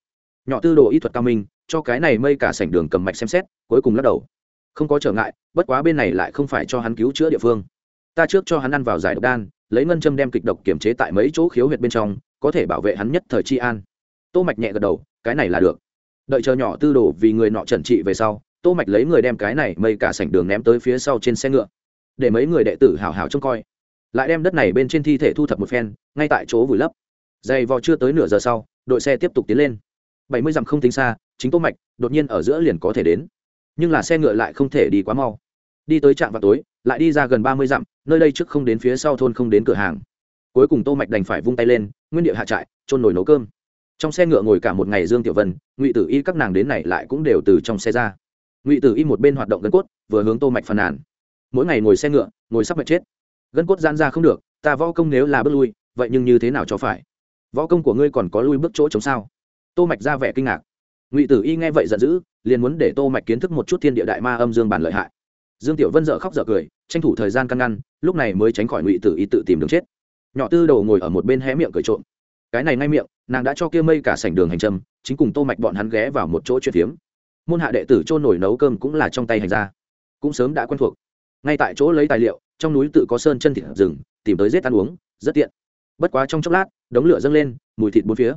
Nhỏ tư đồ y thuật cao minh cho cái này mây cả sảnh đường cầm mạch xem xét, cuối cùng lắc đầu. Không có trở ngại, bất quá bên này lại không phải cho hắn cứu chữa địa phương. Ta trước cho hắn ăn vào giải độc đan, lấy ngân châm đem kịch độc kiểm chế tại mấy chỗ khiếu huyệt bên trong, có thể bảo vệ hắn nhất thời chi an. Tô mạch nhẹ gật đầu, cái này là được. Đợi chờ nhỏ tư đồ vì người nọ trần trị về sau, tô mạch lấy người đem cái này mây cả sảnh đường ném tới phía sau trên xe ngựa. Để mấy người đệ tử hào hào trông coi. Lại đem đất này bên trên thi thể thu thập một phen, ngay tại chỗ vùi lấp. Dày vò chưa tới nửa giờ sau, đội xe tiếp tục tiến lên bảy mươi dặm không tính xa, chính tô mạch đột nhiên ở giữa liền có thể đến. Nhưng là xe ngựa lại không thể đi quá mau. Đi tới trạm vào tối, lại đi ra gần ba mươi dặm, nơi đây trước không đến phía sau thôn không đến cửa hàng. Cuối cùng tô mạch đành phải vung tay lên, nguyên địa hạ trại trôn nồi nấu cơm. Trong xe ngựa ngồi cả một ngày dương tiểu vân, ngụy tử y các nàng đến này lại cũng đều từ trong xe ra. Ngụy tử y một bên hoạt động gân cốt, vừa hướng tô mạch phàn nàn. Mỗi ngày ngồi xe ngựa, ngồi sắp mệt chết. Gân cốt gian ra không được, ta võ công nếu là bước lui, vậy nhưng như thế nào cho phải? Võ công của ngươi còn có lui bước chỗ chống sao? Tô mạch ra vẻ kinh ngạc. Ngụy tử y nghe vậy giận dữ, liền muốn để tô mạch kiến thức một chút thiên địa đại ma âm dương bản lợi hại. Dương tiểu vân dở khóc dở cười, tranh thủ thời gian căn ngăn, lúc này mới tránh khỏi ngụy tử y tự tìm đường chết. Nhỏ tư đầu ngồi ở một bên hé miệng cười trộm. Cái này ngay miệng, nàng đã cho kia mây cả sảnh đường hành trầm chính cùng tô mạch bọn hắn ghé vào một chỗ chuyện phiếm môn hạ đệ tử trôn nổi nấu cơm cũng là trong tay hành ra cũng sớm đã quen thuộc. Ngay tại chỗ lấy tài liệu, trong núi tự có sơn chân thịt rừng, tìm tới giết ăn uống, rất tiện. Bất quá trong chốc lát, đống lửa dâng lên, mùi thịt bốn phía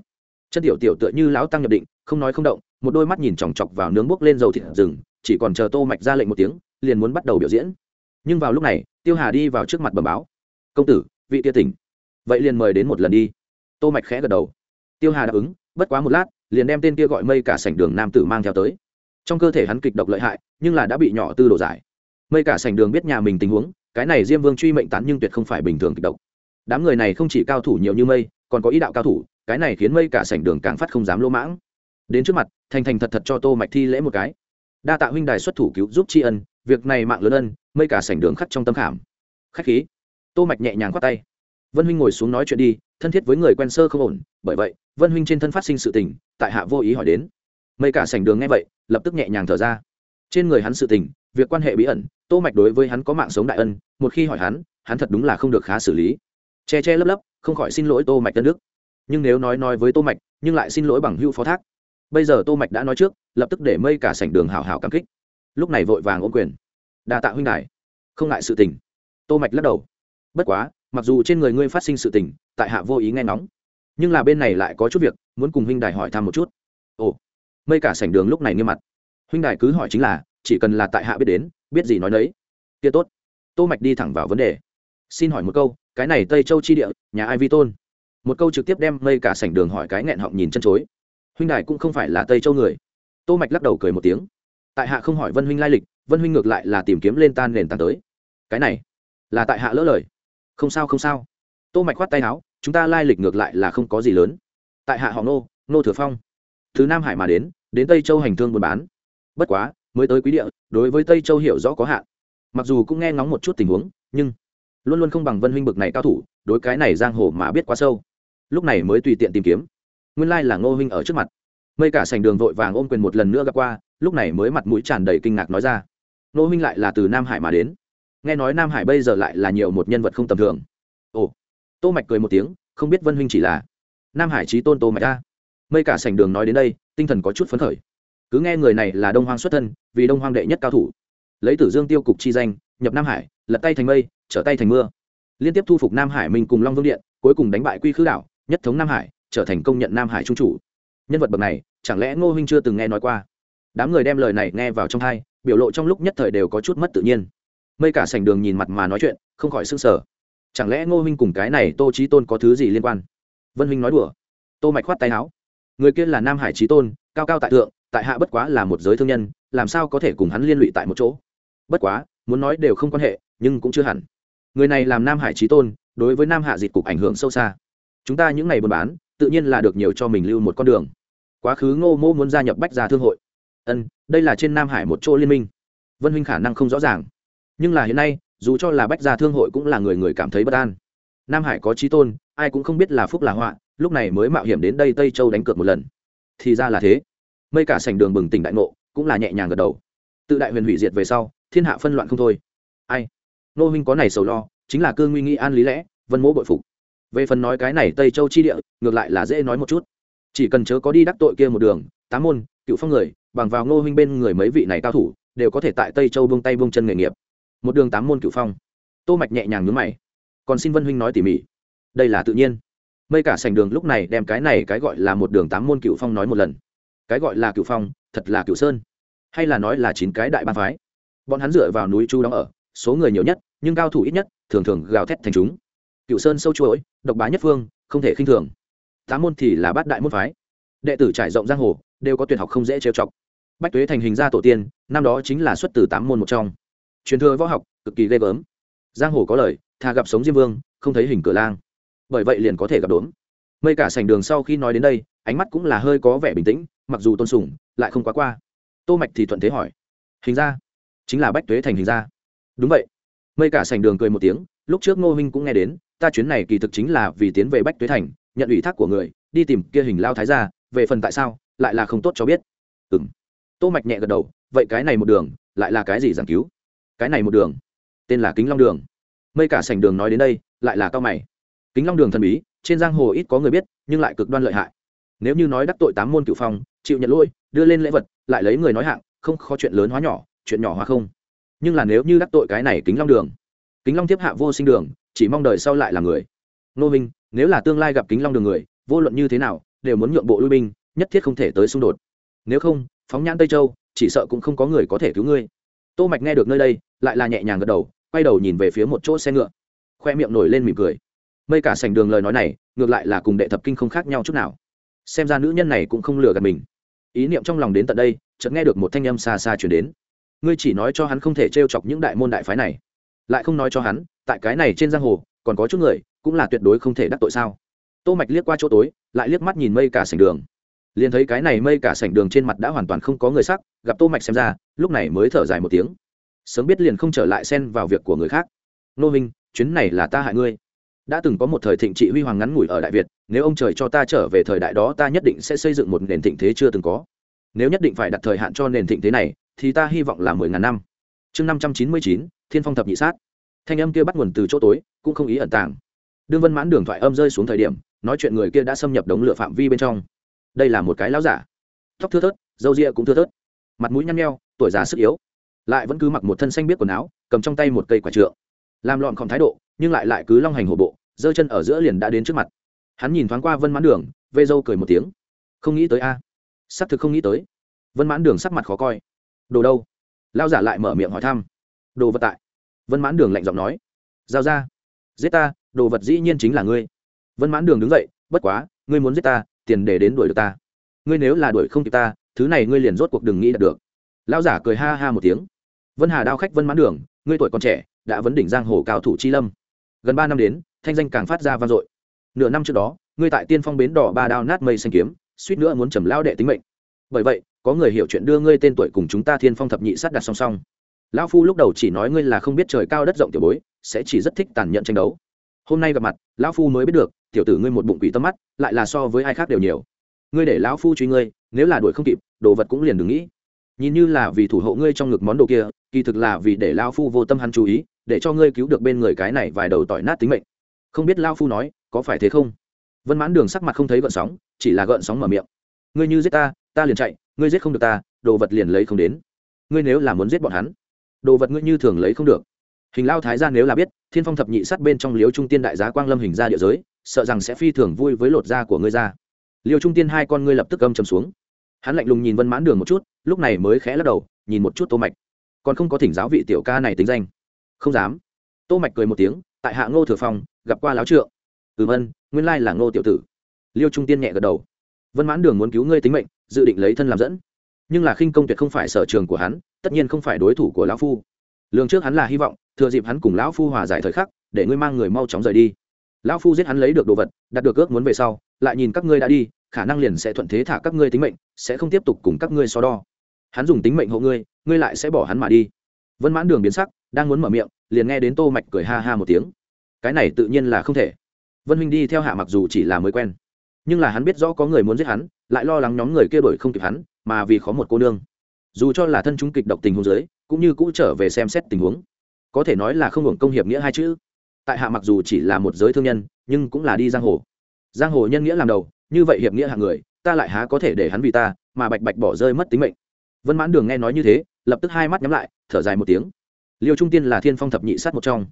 chân tiểu tiểu tựa như lão tăng nhập định, không nói không động, một đôi mắt nhìn chòng chọc vào nướng bốc lên dầu thịt rừng, chỉ còn chờ tô mạch ra lệnh một tiếng, liền muốn bắt đầu biểu diễn. Nhưng vào lúc này, tiêu hà đi vào trước mặt bẩm báo, công tử, vị tia tỉnh. Vậy liền mời đến một lần đi. Tô mạch khẽ gật đầu. Tiêu hà đáp ứng, bất quá một lát, liền đem tên kia gọi mây cả sảnh đường nam tử mang theo tới. Trong cơ thể hắn kịch độc lợi hại, nhưng là đã bị nhỏ tư đổ giải. Mây cả sảnh đường biết nhà mình tình huống, cái này diêm vương truy mệnh tán nhưng tuyệt không phải bình thường kịch độc. Đám người này không chỉ cao thủ nhiều như mây, còn có ý đạo cao thủ cái này khiến mây cả sảnh đường càng phát không dám lỗ mãng. Đến trước mặt, thành thành thật thật cho tô mạch thi lễ một cái. Đa tạ huynh đài xuất thủ cứu giúp tri ân, việc này mạng lớn ân, mây cả sảnh đường khắc trong tâm khảm. Khách khí. Tô mạch nhẹ nhàng quát tay. Vân huynh ngồi xuống nói chuyện đi, thân thiết với người quen sơ không ổn, bởi vậy, vân huynh trên thân phát sinh sự tình, tại hạ vô ý hỏi đến. Mây cả sảnh đường nghe vậy, lập tức nhẹ nhàng thở ra. Trên người hắn sự tình, việc quan hệ bí ẩn, tô mạch đối với hắn có mạng sống đại ân, một khi hỏi hắn hắn thật đúng là không được khá xử lý. Che che lấp lấp, không khỏi xin lỗi tô mạch tân đức nhưng nếu nói nói với tô mạch, nhưng lại xin lỗi bằng hữu phó thác. Bây giờ tô mạch đã nói trước, lập tức để mây cả sảnh đường hảo hảo cảm kích. Lúc này vội vàng ôm quyền. Đa tạ huynh đài. Không ngại sự tình. Tô mạch lắc đầu. Bất quá, mặc dù trên người ngươi phát sinh sự tình, tại hạ vô ý nghe nóng nhưng là bên này lại có chút việc, muốn cùng huynh đài hỏi thăm một chút. Ồ, mây cả sảnh đường lúc này nghiêm mặt. Huynh đài cứ hỏi chính là, chỉ cần là tại hạ biết đến, biết gì nói đấy kia tốt. Tô mạch đi thẳng vào vấn đề. Xin hỏi một câu, cái này tây châu chi địa, nhà ai vi tôn? Một câu trực tiếp đem mây cả sảnh đường hỏi cái nghẹn họng nhìn chân chối. Huynh đài cũng không phải là tây châu người. Tô mạch lắc đầu cười một tiếng. Tại hạ không hỏi vân huynh lai lịch, vân huynh ngược lại là tìm kiếm lên tan nền tảng tới. Cái này, là tại hạ lỡ lời. Không sao không sao. Tô mạch khoát tay áo, chúng ta lai lịch ngược lại là không có gì lớn. Tại hạ họ nô nô thừa phong. Từ nam hải mà đến đến tây châu hành thương buôn bán. Bất quá, mới tới quý địa, đối với tây châu hiểu rõ có hạn. Mặc dù cũng nghe ngóng một chút tình huống, nhưng luôn luôn không bằng vân huynh bực này cao thủ, đối cái này giang hồ mà biết quá sâu lúc này mới tùy tiện tìm kiếm. Nguyên lai là ngô huynh ở trước mặt. Mây cả sành đường vội vàng ôm quyền một lần nữa gặp qua, lúc này mới mặt mũi tràn đầy kinh ngạc nói ra. Ngô huynh lại là từ nam hải mà đến. Nghe nói nam hải bây giờ lại là nhiều một nhân vật không tầm thường. Ồ. Tô mạch cười một tiếng, không biết vân huynh chỉ là nam hải trí tôn tô mạch ta mây cả sành đường nói đến đây, tinh thần có chút phấn khởi. Cứ nghe người này là đông hoang xuất thân, vì đông hoang đệ nhất cao thủ. Lấy tử dương tiêu cục chi danh, nhập nam hải, lật tay thành mây, trở tay thành mưa. Liên tiếp thu phục nam hải minh cùng long vương điện, cuối cùng đánh bại quy khứ đảo nhất thống nam hải, trở thành công nhận nam hải trung chủ. Nhân vật bậc này, chẳng lẽ ngô huynh chưa từng nghe nói qua? Đám người đem lời này nghe vào trong hai, biểu lộ trong lúc nhất thời đều có chút mất tự nhiên. Mây cả sành đường nhìn mặt mà nói chuyện, không khỏi s ư n g sở chẳng lẽ ngô huynh cùng cái này tô trí tôn có thứ gì liên quan? Vân huynh nói đùa. Tô mạch khoát tay áo. Người kia là nam hải trí tôn, cao cao tại thượng, tại hạ bất quá là một giới thương nhân, làm sao có thể cùng hắn liên lụy tại một chỗ? Bất quá, muốn nói đều không quan hệ, nhưng cũng chưa hẳn. Người này làm nam hải trí tôn, đối với nam hạ dịch cục ảnh hưởng sâu xa chúng ta những ngày buôn bán, tự nhiên là được nhiều cho mình lưu một con đường. Quá khứ ngô mô muốn gia nhập bách gia thương hội. Ân, đây là trên nam hải một chỗ liên minh. Vân huynh khả năng không rõ ràng. Nhưng là hiện nay, dù cho là bách gia thương hội cũng là người người cảm thấy bất an. Nam hải có trí tôn, ai cũng không biết là phúc là họa, lúc này mới mạo hiểm đến đây tây châu đánh cược một lần. Thì ra là thế. Mây cả sành đường bừng tỉnh đại ngộ, cũng là nhẹ nhàng gật đầu. Tự đại huyền hủy diệt về sau, thiên hạ phân loạn không thôi. Ai? Nô huynh có này sầu lo, chính là cơ nguy nghĩ an lý lẽ, vân mỗ bội phục về phần nói cái này tây châu chi địa, ngược lại là dễ nói một chút. Chỉ cần chớ có đi đắc tội kia một đường tám môn, cựu phong người, bằng vào ngô huynh bên người mấy vị này cao thủ, đều có thể tại tây châu bông tay bông chân nghề nghiệp. Một đường tám môn cựu phong. Tô mạch nhẹ nhàng nhướng mày. Còn xin vân huynh nói tỉ mỉ. Đây là tự nhiên. Mây cả sành đường lúc này đem cái này cái gọi là một đường tám môn cựu phong nói một lần. Cái gọi là cựu phong, thật là cựu sơn. Hay là nói là chín cái đại ba phái. Bọn hắn dựa vào núi chu đóng ở, số người nhiều nhất, nhưng cao thủ ít nhất, thường thường gào thét thành chúng cựu sơn sâu chuỗi, độc bá nhất phương, không thể khinh thường. Tám môn thì là bát đại môn phái. Đệ tử trải rộng giang hồ, đều có tuyệt học không dễ trêu chọc. Bách tuế thành hình gia tổ tiên, năm đó chính là xuất từ tám môn một trong. Truyền thừa võ học, cực kỳ ghê gớm. Giang hồ có lời thà gặp sống diêm vương, không thấy hình cửa lang. Bởi vậy liền có thể gặp đốm mây cả sành đường sau khi nói đến đây, ánh mắt cũng là hơi có vẻ bình tĩnh, mặc dù tôn sùng, lại không quá qua. Tô mạch thì thuận thế hỏi. Hình ra? Chính là bách tuế thành hình ra. Đúng vậy. Mây cả sành đường cười một tiếng lúc trước ngô huynh cũng nghe đến, ta chuyến này kỳ thực chính là vì tiến về bách tuế thành, nhận ủy thác của người, đi tìm kia hình lao thái ra về phần tại sao, lại là không tốt cho biết. Ừ m tô mạch nhẹ gật đầu, vậy cái này một đường, lại là cái gì giảng cứu? Cái này một đường, tên là kính long đường. Mây cả sảnh đường nói đến đây, lại là cao mày. Kính long đường thần bí, trên giang hồ ít có người biết, nhưng lại cực đoan lợi hại. Nếu như nói đắc tội tám môn cựu phong, chịu nhận lỗi, đưa lên lễ vật, lại lấy người nói hạng, không khó chuyện lớn hóa nhỏ, chuyện nhỏ hóa không. Nhưng là nếu như đắc tội cái này kính long đường kính long tiếp hạ vô sinh đường, chỉ mong đời sau lại là người. Nô minh, nếu là tương lai gặp kính long đường người, vô luận như thế nào, đều muốn nhượng bộ lui binh, nhất thiết không thể tới xung đột. Nếu không, phóng nhãn tây châu, chỉ sợ cũng không có người có thể cứu ngươi. Tô mạch nghe được nơi đây, lại là nhẹ nhàng gật đầu, quay đầu nhìn về phía một chỗ xe ngựa. Khoe miệng nổi lên mỉm cười. Mây cả sảnh đường lời nói này, ngược lại là cùng đệ thập kinh không khác nhau chút nào. Xem ra nữ nhân này cũng không lừa gạt mình. Ý niệm trong lòng đến tận đây, chợt nghe được một thanh âm xa xa chuyển đến. Ngươi chỉ nói cho hắn không thể trêu chọc những đại môn đại phái này lại không nói cho hắn, tại cái này trên giang hồ, còn có chút người, cũng là tuyệt đối không thể đắc tội sao? Tô mạch liếc qua chỗ tối, lại liếc mắt nhìn mây cả sảnh đường. Liền thấy cái này mây cả sảnh đường trên mặt đã hoàn toàn không có người sắc, gặp tô mạch xem ra, lúc này mới thở dài một tiếng. Sớm biết liền không trở lại xen vào việc của người khác. Nô minh, chuyến này là ta hại ngươi. Đã từng có một thời thịnh trị huy hoàng ngắn ngủi ở đại việt, nếu ông trời cho ta trở về thời đại đó ta nhất định sẽ xây dựng một nền thịnh thế chưa từng có. Nếu nhất định phải đặt thời hạn cho nền thịnh thế này, thì ta hy vọng là mười ngàn năm. Chương năm trăm chín mươi chín thiên phong thập nhị sát. Thanh âm kia bắt nguồn từ chỗ tối, cũng không ý ẩn tàng. Đương vân mãn đường thoại âm rơi xuống thời điểm, nói chuyện người kia đã xâm nhập đống lửa phạm vi bên trong. Đây là một cái lão giả. Tóc thưa thớt dâu ria cũng thưa thớt. Mặt mũi nhăn nheo, tuổi già sức yếu. Lại vẫn cứ mặc một thân xanh biết quần áo, cầm trong tay một cây quả trượng. Làm lọn còn thái độ, nhưng lại lại cứ long hành hổ bộ, giơ chân ở giữa liền đã đến trước mặt. Hắn nhìn thoáng qua vân mãn đường, vê dâu cười một tiếng. Không nghĩ tới a. À? xác thực không nghĩ tới. Vân mãn đường sắc mặt khó coi. Đồ đâu? Lao giả lại mở miệng hỏi thăm đồ vật tại. Vân mãn đường lạnh giọng nói. Giao ra. Giết ta, đồ vật dĩ nhiên chính là ngươi. Vân mãn đường đứng dậy, bất quá, ngươi muốn giết ta, tiền để đến đuổi được ta. Ngươi nếu là đuổi không kịp ta, thứ này ngươi liền rốt cuộc đừng nghĩ đạt được. Lao giả cười ha ha một tiếng. Vân hà đao khách vân mãn đường, ngươi tuổi còn trẻ, đã vấn đỉnh giang hồ cao thủ chi lâm. Gần ba năm đến, thanh danh càng phát ra vang dội. Nửa năm trước đó, ngươi tại tiên phong bến đỏ ba đao nát mây xanh kiếm, suýt nữa muốn trầm lao đệ tính mệnh. Bởi vậy, có người hiểu chuyện đưa ngươi tên tuổi cùng chúng ta thiên phong thập nhị sát đặt song song lão phu lúc đầu chỉ nói ngươi là không biết trời cao đất rộng tiểu bối, sẽ chỉ rất thích tàn nhẫn tranh đấu. Hôm nay gặp mặt, lão phu mới biết được, tiểu tử ngươi một bụng quỷ tâm mắt, lại là so với ai khác đều nhiều. Ngươi để lão phu truy ngươi, nếu là đuổi không kịp, đồ vật cũng liền đừng nghĩ. Nhìn như là vì thủ hộ ngươi trong ngực món đồ kia, kỳ thực là vì để lão phu vô tâm hắn chú ý, để cho ngươi cứu được bên người cái này vài đầu tỏi nát tính mệnh. Không biết lão phu nói, có phải thế không? Vân mãn đường sắc mặt không thấy gợn sóng, chỉ là gợn sóng mở miệng. Ngươi như giết ta ta liền chạy, ngươi giết không được ta, đồ vật liền lấy không đến. Ngươi nếu là muốn giết bọn hắn đồ vật ngươi như thường lấy không được. Hình lao thái gia nếu là biết, thiên phong thập nhị sát bên trong liếu trung tiên đại giá quang lâm hình ra địa giới, sợ rằng sẽ phi thường vui với lột da của ngươi ra. Liêu trung tiên hai con ngươi lập tức âm chầm xuống. Hắn lạnh lùng nhìn vân mãn đường một chút, lúc này mới khẽ lắc đầu, nhìn một chút tô mạch. Còn không có thỉnh giáo vị tiểu ca này tính danh. Không dám. Tô mạch cười một tiếng, tại hạ ngô thừa phong, gặp qua láo trượng. Ừ vân nguyên lai là ngô tiểu tử. Liêu trung tiên nhẹ gật đầu. Vân mãn đường muốn cứu ngươi tính mệnh, dự định lấy thân làm dẫn. Nhưng là khinh công tuyệt không phải sở trường của hắn tất nhiên không phải đối thủ của lão phu. Lường trước hắn là hy vọng, thừa dịp hắn cùng lão phu hòa giải thời khắc, để ngươi mang người mau chóng rời đi. Lão phu giết hắn lấy được đồ vật, đạt được ước muốn về sau, lại nhìn các ngươi đã đi, khả năng liền sẽ thuận thế thả các ngươi tính mệnh, sẽ không tiếp tục cùng các ngươi so đo. Hắn dùng tính mệnh hộ ngươi ngươi lại sẽ bỏ hắn mà đi. Vân mãn đường biến sắc, đang muốn mở miệng, liền nghe đến tô mạch cười ha ha một tiếng. Cái này tự nhiên là không thể. Vân huynh đi theo hạ mặc dù chỉ là mới quen, nhưng là hắn biết rõ có người muốn giết hắn, lại lo lắng nhóm người kia đổi không kịp hắn, mà vì khó một cô nương dù cho là thân chúng kịch độc tình huống giới cũng như cũ trở về xem xét tình huống. Có thể nói là không hưởng công hiệp nghĩa hai chữ. Tại hạ mặc dù chỉ là một giới thương nhân, nhưng cũng là đi giang hồ. Giang hồ nhân nghĩa làm đầu, như vậy hiệp nghĩa hạng người, ta lại há có thể để hắn vì ta, mà bạch bạch bỏ rơi mất tính mệnh. Vân mãn đường nghe nói như thế, lập tức hai mắt nhắm lại, thở dài một tiếng. Liêu trung tiên là thiên phong thập nhị sát một trong.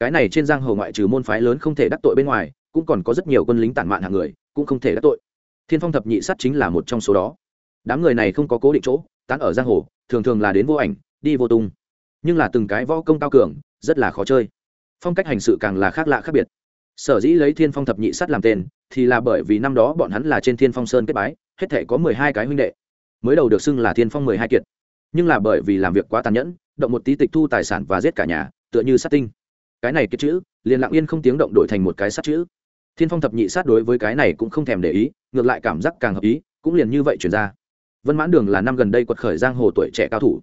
Cái này trên giang hồ ngoại trừ môn phái lớn không thể đắc tội bên ngoài, cũng còn có rất nhiều quân lính tản mạn hạng người, cũng không thể đắc tội. Thiên phong thập nhị sát chính là một trong số đó. Đám người này không có cố định chỗ tán ở giang hồ, thường thường là đến vô ảnh, đi vô tung. Nhưng là từng cái võ công cao cường, rất là khó chơi. Phong cách hành sự càng là khác lạ khác biệt. Sở dĩ lấy thiên phong thập nhị sắt làm tên, thì là bởi vì năm đó bọn hắn là trên thiên phong sơn kết bái, hết thể có mười hai cái huynh đệ. Mới đầu được xưng là thiên phong mười hai kiệt. Nhưng là bởi vì làm việc quá tàn nhẫn, động một tí tịch thu tài sản và giết cả nhà, tựa như sát tinh. Cái này kiệt chữ, liền lặng yên không tiếng động đổi thành một cái sát chữ. Thiên phong thập nhị sát đối với cái này cũng không thèm để ý, ngược lại cảm giác càng hợp ý, cũng liền như vậy chuyển ra vân mãn đường là năm gần đây quật khởi giang hồ tuổi trẻ cao thủ.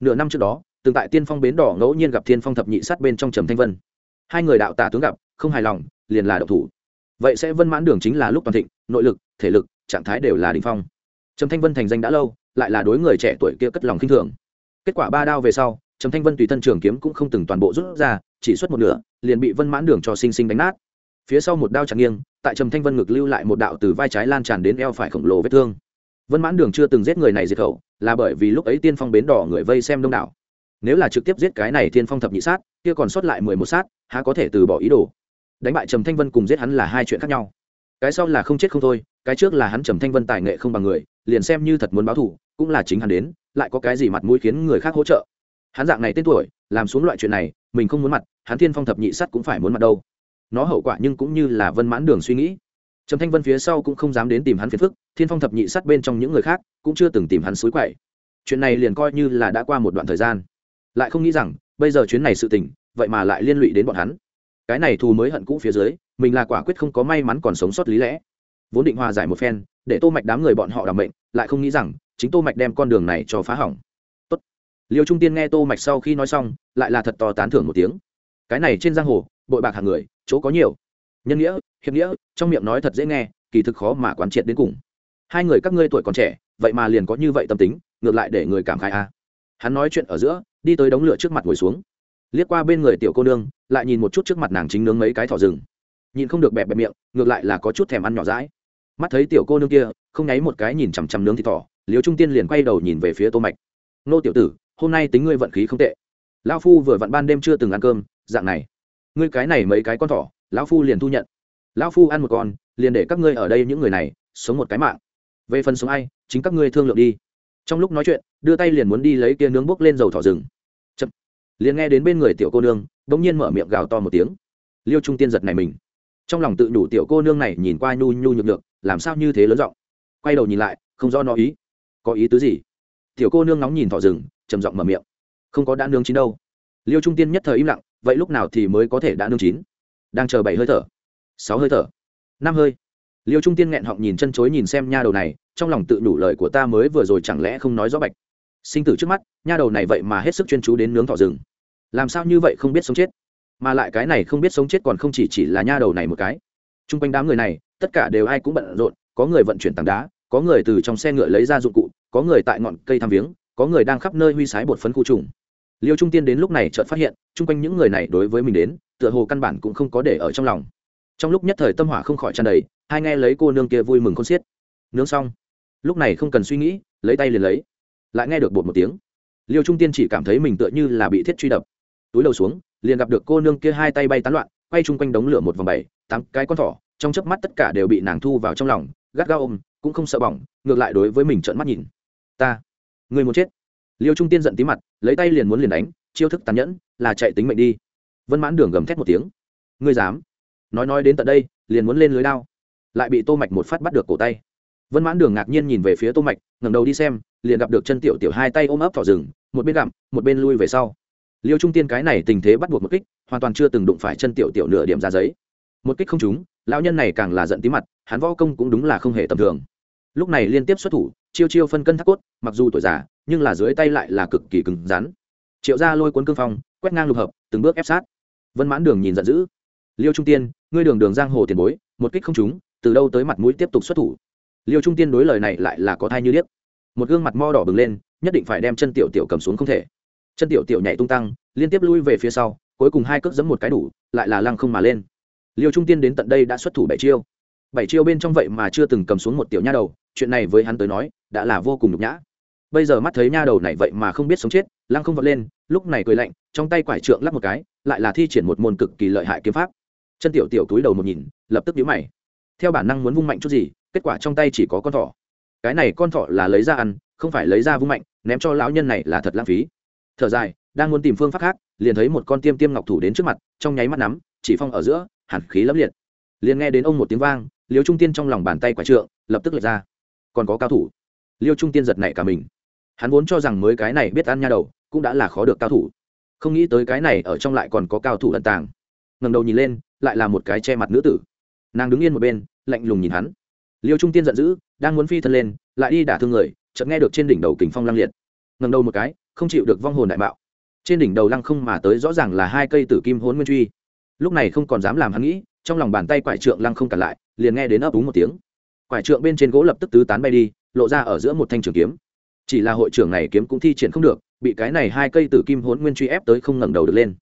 Nửa năm trước đó, từng tại tiên phong bến đỏ ngẫu nhiên gặp thiên phong thập nhị sát bên trong trầm thanh vân. Hai người đạo tà tướng gặp, không hài lòng, liền là độc thủ. Vậy sẽ vân mãn đường chính là lúc toàn thịnh, nội lực, thể lực, trạng thái đều là đình phong. Trầm thanh vân thành danh đã lâu, lại là đối người trẻ tuổi kia cất lòng khinh thường. Kết quả ba đao về sau, trầm thanh vân tùy thân trường kiếm cũng không từng toàn bộ rút ra, chỉ xuất một nửa, liền bị vân mãn đường cho sinh sinh đánh nát. Phía sau một đao chặt nghiêng, tại trầm thanh vân ngực lưu lại một đạo từ vai trái lan tràn đến eo phải khổng lồ vết thương vân mãn đường chưa từng giết người này diệt khẩu, là bởi vì lúc ấy tiên phong bến đỏ người vây xem đông đảo. Nếu là trực tiếp giết cái này tiên phong thập nhị sát, kia còn sót lại mười một sát, há có thể từ bỏ ý đồ. Đánh bại trầm thanh vân cùng giết hắn là hai chuyện khác nhau. Cái sau là không chết không thôi, cái trước là hắn trầm thanh vân tài nghệ không bằng người, liền xem như thật muốn báo thù, cũng là chính hắn đến, lại có cái gì mặt mũi khiến người khác hỗ trợ. Hắn dạng này tên tuổi, làm xuống loại chuyện này, mình không muốn mặt, hắn thiên phong thập nhị sắt cũng phải muốn mặt đâu. Nó hậu quả nhưng cũng như là vân mãn đường suy nghĩ trầm thanh vân phía sau cũng không dám đến tìm hắn phiền phức, thiên phong thập nhị sát bên trong những người khác cũng chưa từng tìm hắn xối quậy. Chuyện này liền coi như là đã qua một đoạn thời gian. Lại không nghĩ rằng, bây giờ chuyến này sự tình, vậy mà lại liên lụy đến bọn hắn. Cái này thù mới hận cũ phía dưới, mình là quả quyết không có may mắn còn sống sót lý lẽ. Vốn định hòa giải một phen, để tô mạch đám người bọn họ đảm mệnh, lại không nghĩ rằng, chính tô mạch đem con đường này cho phá hỏng. Tốt. Liêu trung tiên nghe tô mạch sau khi nói xong, lại là thật to tán thưởng một tiếng. Cái này trên giang hồ, bội bạc hàng người, chỗ có nhiều nhân nghĩa, hiệp nghĩa, trong miệng nói thật dễ nghe, kỳ thực khó mà quán triệt đến cùng. Hai người các ngươi tuổi còn trẻ, vậy mà liền có như vậy tâm tính, ngược lại để người cảm khai a à. hắn nói chuyện ở giữa, đi tới đống lửa trước mặt ngồi xuống. Liếc qua bên người tiểu cô nương, lại nhìn một chút trước mặt nàng chính nướng mấy cái thỏ rừng. Nhìn không được bẹp bẹp miệng, ngược lại là có chút thèm ăn nhỏ rãi mắt thấy tiểu cô nương kia, không nháy một cái nhìn chằm chằm nướng thịt thỏ liều trung tiên liền quay đầu nhìn về phía tô mạch. Nô tiểu tử, hôm nay tính ngươi vận khí không tệ. Lão phu vừa vặn ban đêm chưa từng ăn cơm, dạng này. Ngươi cái này mấy cái con thỏ lão phu liền thu nhận. Lão phu ăn một con, liền để các ngươi ở đây những người này sống một cái mạng. Về phần sống ai, chính các ngươi thương lượng đi. Trong lúc nói chuyện, đưa tay liền muốn đi lấy kia nướng bốc lên dầu thỏ rừng. Chậm. Liền nghe đến bên người tiểu cô nương, bỗng nhiên mở miệng gào to một tiếng. Liêu trung tiên giật này mình. Trong lòng tự đủ tiểu cô nương này nhìn qua nhu nhu nhược được làm sao như thế lớn giọng. Quay đầu nhìn lại, không do nó ý. Có ý tứ gì? Tiểu cô nương nóng nhìn thỏ rừng, trầm giọng mở miệng. Không có đã nướng chín đâu. Liêu trung tiên nhất thời im lặng, vậy lúc nào thì mới có thể đã nướng chín? Đang chờ bảy hơi thở, sáu hơi thở, năm hơi. Liêu trung tiên nghẹn họng nhìn chân chối nhìn xem nha đầu này, trong lòng tự đủ lời của ta mới vừa rồi chẳng lẽ không nói rõ bạch. Sinh tử trước mắt, nha đầu này vậy mà hết sức chuyên chú đến nướng thỏ rừng. Làm sao như vậy không biết sống chết? Mà lại cái này không biết sống chết còn không chỉ chỉ là nha đầu này một cái. T r u n g quanh đám người này, tất cả đều ai cũng bận rộn, có người vận chuyển tảng đá, có người từ trong xe ngựa lấy ra dụng cụ, có người tại ngọn cây thăm viếng, có người đang khắp nơi huy sái bột phấn khu trùng. Liêu trung tiên đến lúc này chợt phát hiện, chung quanh những người này đối với mình đến tựa hồ căn bản cũng không có để ở trong lòng. Trong lúc nhất thời tâm hỏa không khỏi tràn đầy, hai nghe lấy cô nương kia vui mừng con xiết. Nướng xong. Lúc này không cần suy nghĩ, lấy tay liền lấy. Lại nghe được bột một tiếng. Liêu trung tiên chỉ cảm thấy mình tựa như là bị thiết truy đập. Túi đầu xuống, liền gặp được cô nương kia hai tay bay tán loạn, quay chung quanh đống lửa một vòng bảy, tám cái con thỏ, trong chớp mắt tất cả đều bị nàng thu vào trong lòng, gắt gao ôm, cũng không sợ bỏng, ngược lại đối với mình trợn mắt nhìn. Ta người muốn chết? Liêu trung tiên giận tí mặt, lấy tay liền muốn liền đánh, chiêu thức tàn nhẫn, là chạy tính mệnh đi vân mãn đường gầm thét một tiếng ngươi dám nói nói đến tận đây liền muốn lên lưới đao lại bị tô mạch một phát bắt được cổ tay vân mãn đường ngạc nhiên nhìn về phía tô mạch ngẩng đầu đi xem liền gặp được chân tiểu tiểu hai tay ôm ấp thỏ rừng một bên gặm một bên lui về sau liêu trung tiên cái này tình thế bắt buộc một kích hoàn toàn chưa từng đụng phải chân tiểu tiểu nửa điểm ra giấy một kích không trúng lão nhân này càng là giận tí mặt hắn võ công cũng đúng là không hề tầm thường lúc này liên tiếp xuất thủ chiêu chiêu phân cân thác cốt mặc dù tuổi già nhưng là dưới tay lại là cực kỳ cứng rắn triệu ra lôi cuốn cương phong quét ngang lục hợp từng bước ép sát vân mãn đường nhìn giận dữ. Liêu trung tiên, ngươi đường đường giang hồ tiền bối, một kích không trúng, từ đâu tới mặt mũi tiếp tục xuất thủ? Liêu trung tiên đối lời này lại là có thai như điếc. Một gương mặt mo đỏ bừng lên, nhất định phải đem chân tiểu tiểu cầm xuống không thể. Chân tiểu tiểu nhảy tung tăng, liên tiếp lui về phía sau, cuối cùng hai cước giẫm một cái đủ, lại là lăng không mà lên. Liêu trung tiên đến tận đây đã xuất thủ bảy chiêu. Bảy chiêu bên trong vậy mà chưa từng cầm xuống một tiểu nha đầu, chuyện này với hắn tới nói, đã là vô cùng nhục nhã bây giờ mắt thấy nha đầu này vậy mà không biết sống chết, lăng không vọt lên, lúc này cười lạnh, trong tay quải trượng lắp một cái, lại là thi triển một môn cực kỳ lợi hại kiếm pháp. Chân tiểu tiểu túi đầu một nhìn, lập tức nhíu mày. Theo bản năng muốn vung mạnh chút gì, kết quả trong tay chỉ có con thỏ. Cái này con thỏ là lấy ra ăn, không phải lấy ra vung mạnh, ném cho lão nhân này là thật lãng phí. Thở dài, đang muốn tìm phương pháp khác, liền thấy một con tiêm tiêm ngọc thủ đến trước mặt, trong nháy mắt nắm, chỉ phong ở giữa hẳn khí lấp liệt. Liền nghe đến ông một tiếng vang, liêu trung tiên trong lòng bàn tay quả trượng, lập tức lật ra. Còn có cao thủ. Liêu trung tiên giật nảy cả mình hắn vốn cho rằng mới cái này biết ăn nha đầu, cũng đã là khó được cao thủ. Không nghĩ tới cái này ở trong lại còn có cao thủ ẩn tàng. Ngầm đầu nhìn lên, lại là một cái che mặt nữ tử. Nàng đứng yên một bên, lạnh lùng nhìn hắn. Liêu trung tiên giận dữ, đang muốn phi thân lên, lại đi đả thương người, chợt nghe được trên đỉnh đầu kình phong lăng liệt. Ngầm đầu một cái, không chịu được vong hồn đại mạo. Trên đỉnh đầu lăng không mà tới rõ ràng là hai cây tử kim hốn nguyên truy. Lúc này không còn dám làm hắn nghĩ, trong lòng bàn tay quải trượng lăng không cản lại, liền nghe đến ấp úng một tiếng. Quải trượng bên trên gỗ lập tức tứ tán bay đi, lộ ra ở giữa một thanh trường kiếm chỉ là hội trưởng này kiếm cũng thi triển không được, bị cái này hai cây tử kim hốn nguyên truy ép tới không ngẩng đầu được lên.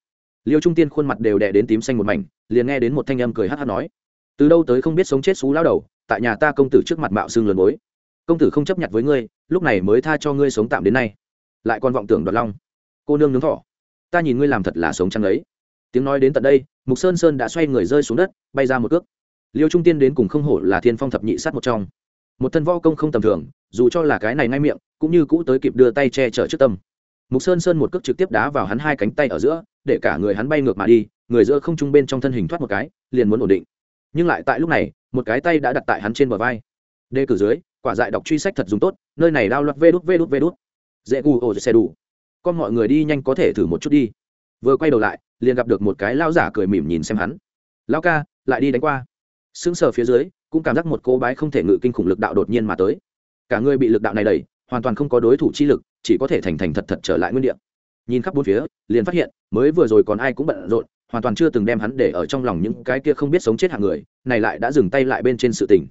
Liêu trung tiên khuôn mặt đều đè đến tím xanh một mảnh, liền nghe đến một thanh âm cười hát hát nói. Từ đâu tới không biết sống chết xú lao đầu, tại nhà ta công tử trước mặt mạo xương lớn bối. Công tử không chấp nhận với ngươi, lúc này mới tha cho ngươi sống tạm đến nay. Lại còn vọng tưởng đoạt long. Cô nương nướng thỏ. Ta nhìn ngươi làm thật là sống trăng ấy. Tiếng nói đến tận đây, mục sơn sơn đã xoay người rơi xuống đất, bay ra một cước. Liêu trung tiên đến cùng không hổ là thiên phong thập nhị sát một trong một thân võ công không tầm thường, dù cho là cái này ngay miệng, cũng như cũ tới kịp đưa tay che chở trước tâm. Mục sơn sơn một cước trực tiếp đá vào hắn hai cánh tay ở giữa, để cả người hắn bay ngược mà đi, người giữa không trung bên trong thân hình thoát một cái, liền muốn ổn định. Nhưng lại tại lúc này, một cái tay đã đặt tại hắn trên bờ vai. Đề cử dưới, quả dại đọc truy sách thật dùng tốt, nơi này đao loạt vê đút vê đút vê đút. Dễ gu ổ xe đủ. Con mọi người đi nhanh có thể thử một chút đi. Vừa quay đầu lại, liền gặp được một cái lao giả cười mỉm nhìn xem hắn. Lao ca, lại đi đánh qua. Sững sờ phía dưới cũng cảm giác một cô bái không thể ngự kinh khủng lực đạo đột nhiên mà tới. Cả người bị lực đạo này đẩy, hoàn toàn không có đối thủ chi lực, chỉ có thể thành thành thật thật trở lại nguyên địa. Nhìn khắp bốn phía, liền phát hiện, mới vừa rồi còn ai cũng bận rộn, hoàn toàn chưa từng đem hắn để ở trong lòng những cái kia không biết sống chết hạng người, này lại đã dừng tay lại bên trên sự tình.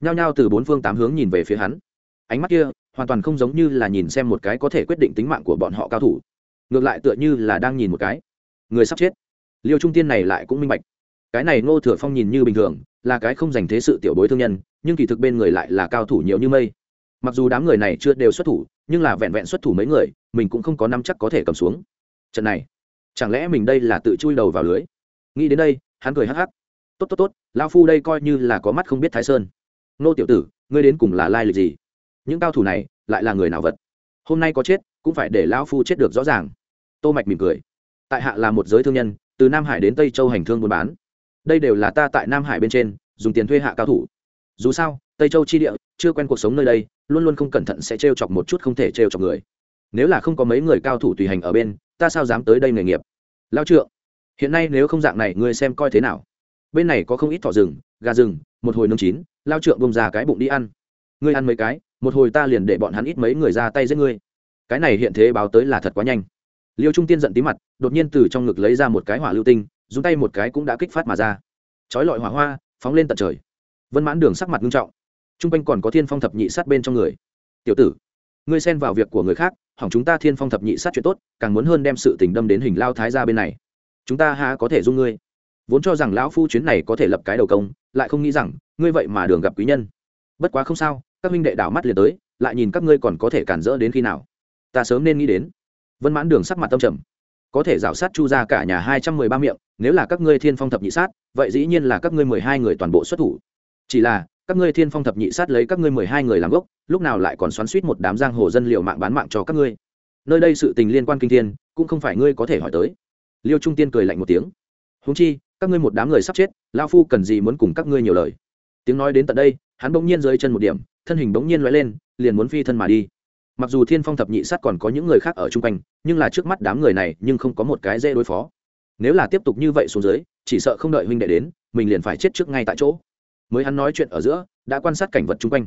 Nhao nhao từ bốn phương tám hướng nhìn về phía hắn. Ánh mắt kia, hoàn toàn không giống như là nhìn xem một cái có thể quyết định tính mạng của bọn họ cao thủ. Ngược lại tựa như là đang nhìn một cái. Người sắp chết. Liêu trung tiên này lại cũng minh bạch cái này ngô thừa phong nhìn như bình thường, là cái không dành thế sự tiểu bối thương nhân, nhưng kỳ thực bên người lại là cao thủ nhiều như mây. Mặc dù đám người này chưa đều xuất thủ, nhưng là vẹn vẹn xuất thủ mấy người, mình cũng không có năm chắc có thể cầm xuống. Trận này, chẳng lẽ mình đây là tự chui đầu vào lưới? Nghĩ đến đây, hắn cười hắc hắc. Tốt tốt tốt lao phu đây coi như là có mắt không biết thái sơn. Nô tiểu tử, ngươi đến cùng là lai lịch gì? Những cao thủ này, lại là người nào vật? Hôm nay có chết, cũng phải để lão phu chết được rõ ràng. Tô mạch mỉm cười. Tại hạ là một giới thương nhân, từ nam hải đến tây châu hành thương buôn bán đây đều là ta tại nam hải bên trên, dùng tiền thuê hạ cao thủ. Dù sao, tây châu chi địa, chưa quen cuộc sống nơi đây, luôn luôn không cẩn thận sẽ trêu chọc một chút không thể trêu chọc người. Nếu là không có mấy người cao thủ tùy hành ở bên, ta sao dám tới đây nghề nghiệp? Lao trượng, hiện nay nếu không dạng này, ngươi xem coi thế nào? Bên này có không ít thỏ rừng, gà rừng, một hồi nướng chín, lao trượng bông ra cái bụng đi ăn. Ngươi ăn mấy cái, một hồi ta liền để bọn hắn ít mấy người ra tay giết ngươi. Cái này hiện thế báo tới là thật quá nhanh. Liêu trung tiên giận tí mặt, đột nhiên từ trong ngực lấy ra một cái hỏa lưu tinh dùng tay một cái cũng đã kích phát mà ra. Trói lọi hỏa hoa, phóng lên tận trời. Vân mãn đường sắc mặt nghiêm trọng. T r u n g quanh còn có thiên phong thập nhị sát bên trong người. Tiểu tử, ngươi xen vào việc của người khác, hỏng chúng ta thiên phong thập nhị sát chuyện tốt, càng muốn hơn đem sự tình đâm đến hình lao thái ra bên này. Chúng ta há có thể dung ngươi? Vốn cho rằng lão phu chuyến này có thể lập cái đầu công, lại không nghĩ rằng, ngươi vậy mà đường gặp quý nhân. Bất quá không sao, các minh đệ đảo mắt liền tới, lại nhìn các ngươi còn có thể cản rỡ đến khi nào. Ta sớm nên nghĩ đến. Vân mãn đường sắc mặt tâm trầm có thể rảo sát chu ra cả nhà hai trăm mười ba miệng, nếu là các ngươi thiên phong thập nhị sát, vậy dĩ nhiên là các ngươi mười hai người toàn bộ xuất thủ. Chỉ là, các ngươi thiên phong thập nhị sát lấy các ngươi mười hai người làm gốc, lúc nào lại còn xoắn suýt một đám giang hồ dân liệu mạng bán mạng cho các ngươi? Nơi đây sự tình liên quan kinh thiên, cũng không phải ngươi có thể hỏi tới. Liêu trung tiên cười lạnh một tiếng. Húng chi, các ngươi một đám người sắp chết lao phu cần gì muốn cùng các ngươi nhiều lời? Tiếng nói đến tận đây, hắn bỗng nhiên dưới chân một điểm, thân hình bỗng nhiên l lên, liền muốn phi thân mà đi mặc dù thiên phong thập nhị sát còn có những người khác ở chung quanh, nhưng là trước mắt đám người này nhưng không có một cái dễ đối phó. Nếu là tiếp tục như vậy xuống dưới, chỉ sợ không đợi huynh đệ đến, mình liền phải chết trước ngay tại chỗ. Mới hắn nói chuyện ở giữa, đã quan sát cảnh vật chung quanh.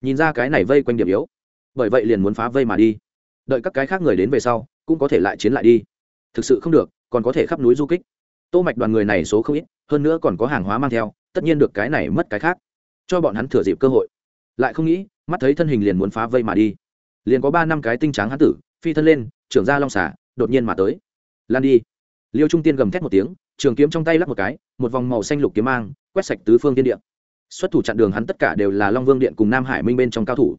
Nhìn ra cái này vây quanh điểm yếu. Bởi vậy liền muốn phá vây mà đi. Đợi các cái khác người đến về sau, cũng có thể lại chiến lại đi. Thực sự không được, còn có thể khắp núi du kích. Tô mạch đoàn người này số không ít, hơn nữa còn có hàng hóa mang theo, tất nhiên được cái này mất cái khác. Cho bọn hắn thừa dịp cơ hội. Lại không nghĩ, mắt thấy thân hình liền muốn phá vây mà đi liền có ba năm cái tinh tráng hán tử, phi thân lên, trưởng ra long xả đột nhiên mà tới. Lan đi. Liêu trung tiên gầm thét một tiếng, trường kiếm trong tay lắp một cái, một vòng màu xanh lục kiếm mang, quét sạch tứ phương tiên điện xuất thủ chặn đường hắn tất cả đều là long vương điện cùng nam hải minh bên trong cao thủ.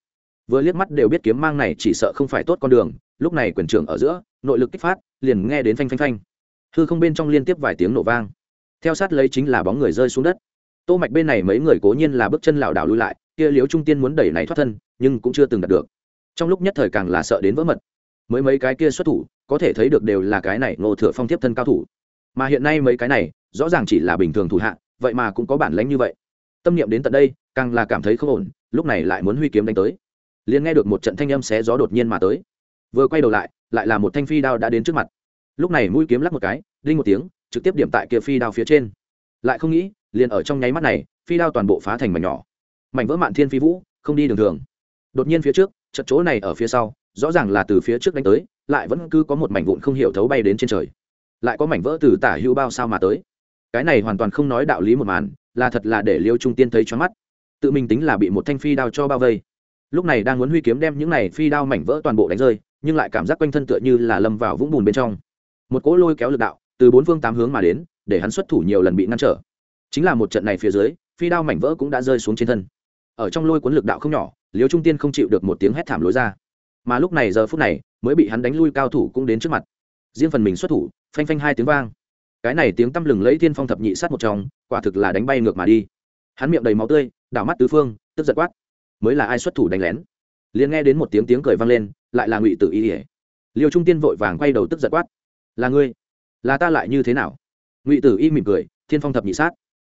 Vừa liếc mắt đều biết kiếm mang này chỉ sợ không phải tốt con đường, lúc này quyền trưởng ở giữa, nội lực kích phát, liền nghe đến phanh phanh phanh. Hư không bên trong liên tiếp vài tiếng nổ vang. Theo sát lấy chính là bóng người rơi xuống đất. Tô mạch bên này mấy người cố nhiên là bước chân lảo đảo lui lại, kia liếu trung tiên muốn đẩy này thoát thân, nhưng cũng chưa từng đạt được trong lúc nhất thời càng là sợ đến vỡ mật. Mới mấy cái kia xuất thủ, có thể thấy được đều là cái này ngô thừa phong tiếp thân cao thủ. Mà hiện nay mấy cái này, rõ ràng chỉ là bình thường thủ hạ, vậy mà cũng có bản lánh như vậy. Tâm niệm đến tận đây, càng là cảm thấy không ổn, lúc này lại muốn huy kiếm đánh tới. Liền nghe được một trận thanh âm xé gió đột nhiên mà tới. Vừa quay đầu lại lại là một thanh phi đao đã đến trước mặt. Lúc này mũi kiếm lắc một cái, đinh một tiếng, trực tiếp điểm tại kia phi đao phía trên. Lại không nghĩ, liền ở trong nháy mắt này, phi đao toàn bộ phá thành mảnh nhỏ. Mảnh vỡ mạn thiên phi vũ, không đi đường thường. Đột nhiên phía trước chật chỗ này ở phía sau, rõ ràng là từ phía trước đánh tới, lại vẫn cứ có một mảnh vụn không hiểu thấu bay đến trên trời. Lại có mảnh vỡ từ tả hữu bao sao mà tới. Cái này hoàn toàn không nói đạo lý một màn, là thật là để liêu trung tiên thấy cho mắt. Tự mình tính là bị một thanh phi đao cho bao vây. Lúc này đang muốn huy kiếm đem những này phi đao mảnh vỡ toàn bộ đánh rơi, nhưng lại cảm giác quanh thân tựa như là lâm vào vũng bùn bên trong. Một cỗ lôi kéo lực đạo, từ bốn phương tám hướng mà đến, để hắn xuất thủ nhiều lần bị ngăn trở. Chính là một trận này phía dưới, phi đao mảnh vỡ cũng đã rơi xuống trên thân. Ở trong lôi cuốn lực đạo không nhỏ liêu trung tiên không chịu được một tiếng hét thảm lối ra. Mà lúc này giờ phút này, mới bị hắn đánh lui cao thủ cũng đến trước mặt. Riêng phần mình xuất thủ, phanh phanh hai tiếng vang. Cái này tiếng tăm lừng lấy thiên phong thập nhị sát một trong, quả thực là đánh bay ngược mà đi. Hắn miệng đầy máu tươi, đảo mắt tứ phương, tức giật quát. Mới là ai xuất thủ đánh lén? Liền nghe đến một tiếng tiếng cười vang lên, lại là ngụy tử y ỉa liêu trung tiên vội vàng quay đầu tức giật quát. Là ngươi? Là ta lại như thế nào? Ngụy tử y mỉm cười, thiên phong thập nhị sát.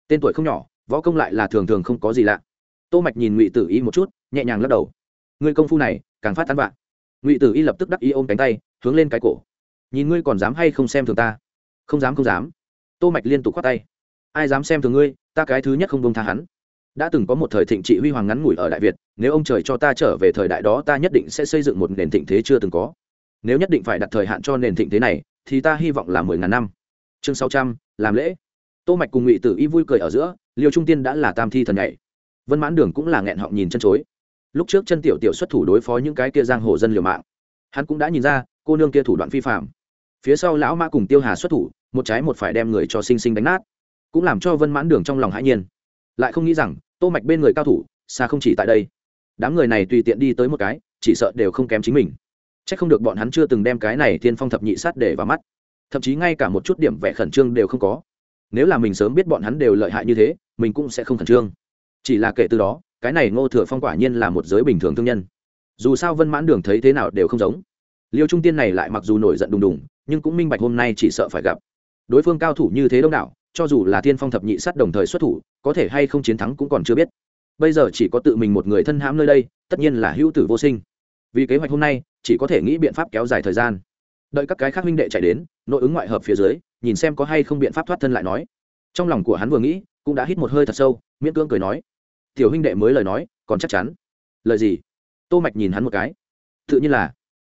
Tên tuổi không nhỏ, võ công lại là thường thường không có gì lạ. Tô mạch nhìn ngụy tử y một chút nhẹ nhàng lắc đầu. Ngươi công phu này, càng phát tán vạn ngụy tử y lập tức đắc y ôm cánh tay, hướng lên cái cổ. Nhìn ngươi còn dám hay không xem thường ta? Không dám không dám. Tô mạch liên tục khoát tay. Ai dám xem thường ngươi, ta cái thứ nhất không bông tha hắn. Đã từng có một thời thịnh trị huy hoàng ngắn ngủi ở đại việt, nếu ông trời cho ta trở về thời đại đó, ta nhất định sẽ xây dựng một nền thịnh thế chưa từng có. Nếu nhất định phải đặt thời hạn cho nền thịnh thế này, thì ta hy vọng là mười ngàn năm. Chương sáu trăm, làm lễ. Tô mạch cùng ngụy tử y vui cười ở giữa, liêu trung tiên đã là tam thi thần nhảy. Vân mãn đường cũng là nghẹn họng nhìn chân chối lúc trước chân tiểu tiểu xuất thủ đối phó những cái kia giang hồ dân liều mạng, hắn cũng đã nhìn ra cô nương kia thủ đoạn phi phạm. Phía sau lão mã cùng tiêu hà xuất thủ, một trái một phải đem người cho sinh sinh đánh nát, cũng làm cho vân mãn đường trong lòng hãi nhiên. Lại không nghĩ rằng, tô mạch bên người cao thủ, xa không chỉ tại đây. Đám người này tùy tiện đi tới một cái, chỉ sợ đều không kém chính mình. Chắc không được bọn hắn chưa từng đem cái này thiên phong thập nhị sát để vào mắt. Thậm chí ngay cả một chút điểm vẻ khẩn trương đều không có. Nếu là mình sớm biết bọn hắn đều lợi hại như thế, mình cũng sẽ không khẩn trương. Chỉ là kể từ đó cái này ngô thừa phong quả nhiên là một giới bình thường thương nhân. Dù sao vân mãn đường thấy thế nào đều không giống. Liêu trung tiên này lại mặc dù nổi giận đùng đùng, nhưng cũng minh bạch hôm nay chỉ sợ phải gặp. Đối phương cao thủ như thế đông đảo, cho dù là thiên phong thập nhị sát đồng thời xuất thủ, có thể hay không chiến thắng cũng còn chưa biết. Bây giờ chỉ có tự mình một người thân hãm nơi đây, tất nhiên là hữu tử vô sinh. Vì kế hoạch hôm nay, chỉ có thể nghĩ biện pháp kéo dài thời gian. Đợi các cái khác huynh đệ chạy đến, nội ứng ngoại hợp phía dưới, nhìn xem có hay không biện pháp thoát thân lại nói. Trong lòng của hắn vừa nghĩ, cũng đã hít một hơi thật sâu, miễn cưỡng cười nói tiểu huynh đệ mới lời nói, còn chắc chắn. Lời gì? Tô mạch nhìn hắn một cái. Tự nhiên là,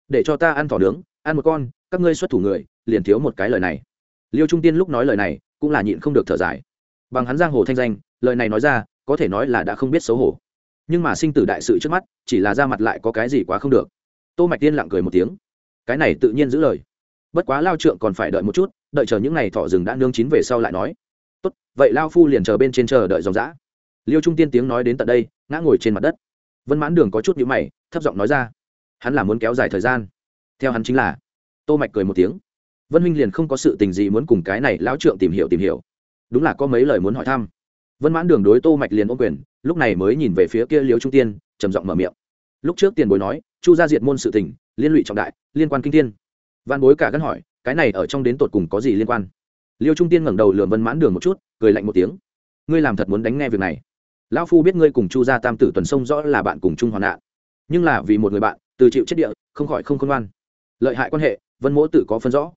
để cho ta ăn thỏ nướng, ăn một con, các ngươi xuất thủ người, liền thiếu một cái lời này. Liêu trung tiên lúc nói lời này, cũng là nhịn không được thở dài. Bằng hắn giang hồ thanh danh, lời này nói ra, có thể nói là đã không biết xấu hổ. Nhưng mà sinh tử đại sự trước mắt, chỉ là ra mặt lại có cái gì quá không được. Tô mạch tiên lặng cười một tiếng. Cái này tự nhiên giữ lời. Bất quá lao trượng còn phải đợi một chút, đợi chờ những ngày thỏ rừng đã nương chín về sau lại nói. Tốt, vậy lao phu liền chờ bên trên chờ đợi dòng dã liêu trung tiên tiếng nói đến tận đây, ngã ngồi trên mặt đất. Vân mãn đường có chút nhíu mày, thấp giọng nói ra, hắn là muốn kéo dài thời gian. Theo hắn chính là, tô mạch cười một tiếng. Vân huynh liền không có sự tình gì muốn cùng cái này lão trượng tìm hiểu tìm hiểu. Đúng là có mấy lời muốn hỏi thăm. Vân mãn đường đối tô mạch liền ôm quyền, lúc này mới nhìn về phía kia liêu trung tiên, trầm giọng mở miệng. Lúc trước tiền bối nói, chu gia diệt môn sự tình, liên lụy trọng đại, liên quan kinh thiên. Văn bối cả gắn hỏi, cái này ở trong đến tột cùng có gì liên quan? Liêu trung tiên ngẩng đầu lườm vân mãn đường một chút, cười lạnh một tiếng. Ngươi làm thật muốn đánh nghe việc này lão phu biết ngươi cùng chu gia tam tử tuần sông rõ là bạn cùng chung hoạn nạn. Nhưng là vì một người bạn, từ chịu chết địa, không khỏi không khôn ngoan. Lợi hại quan hệ, vân mỗ tự có phân rõ.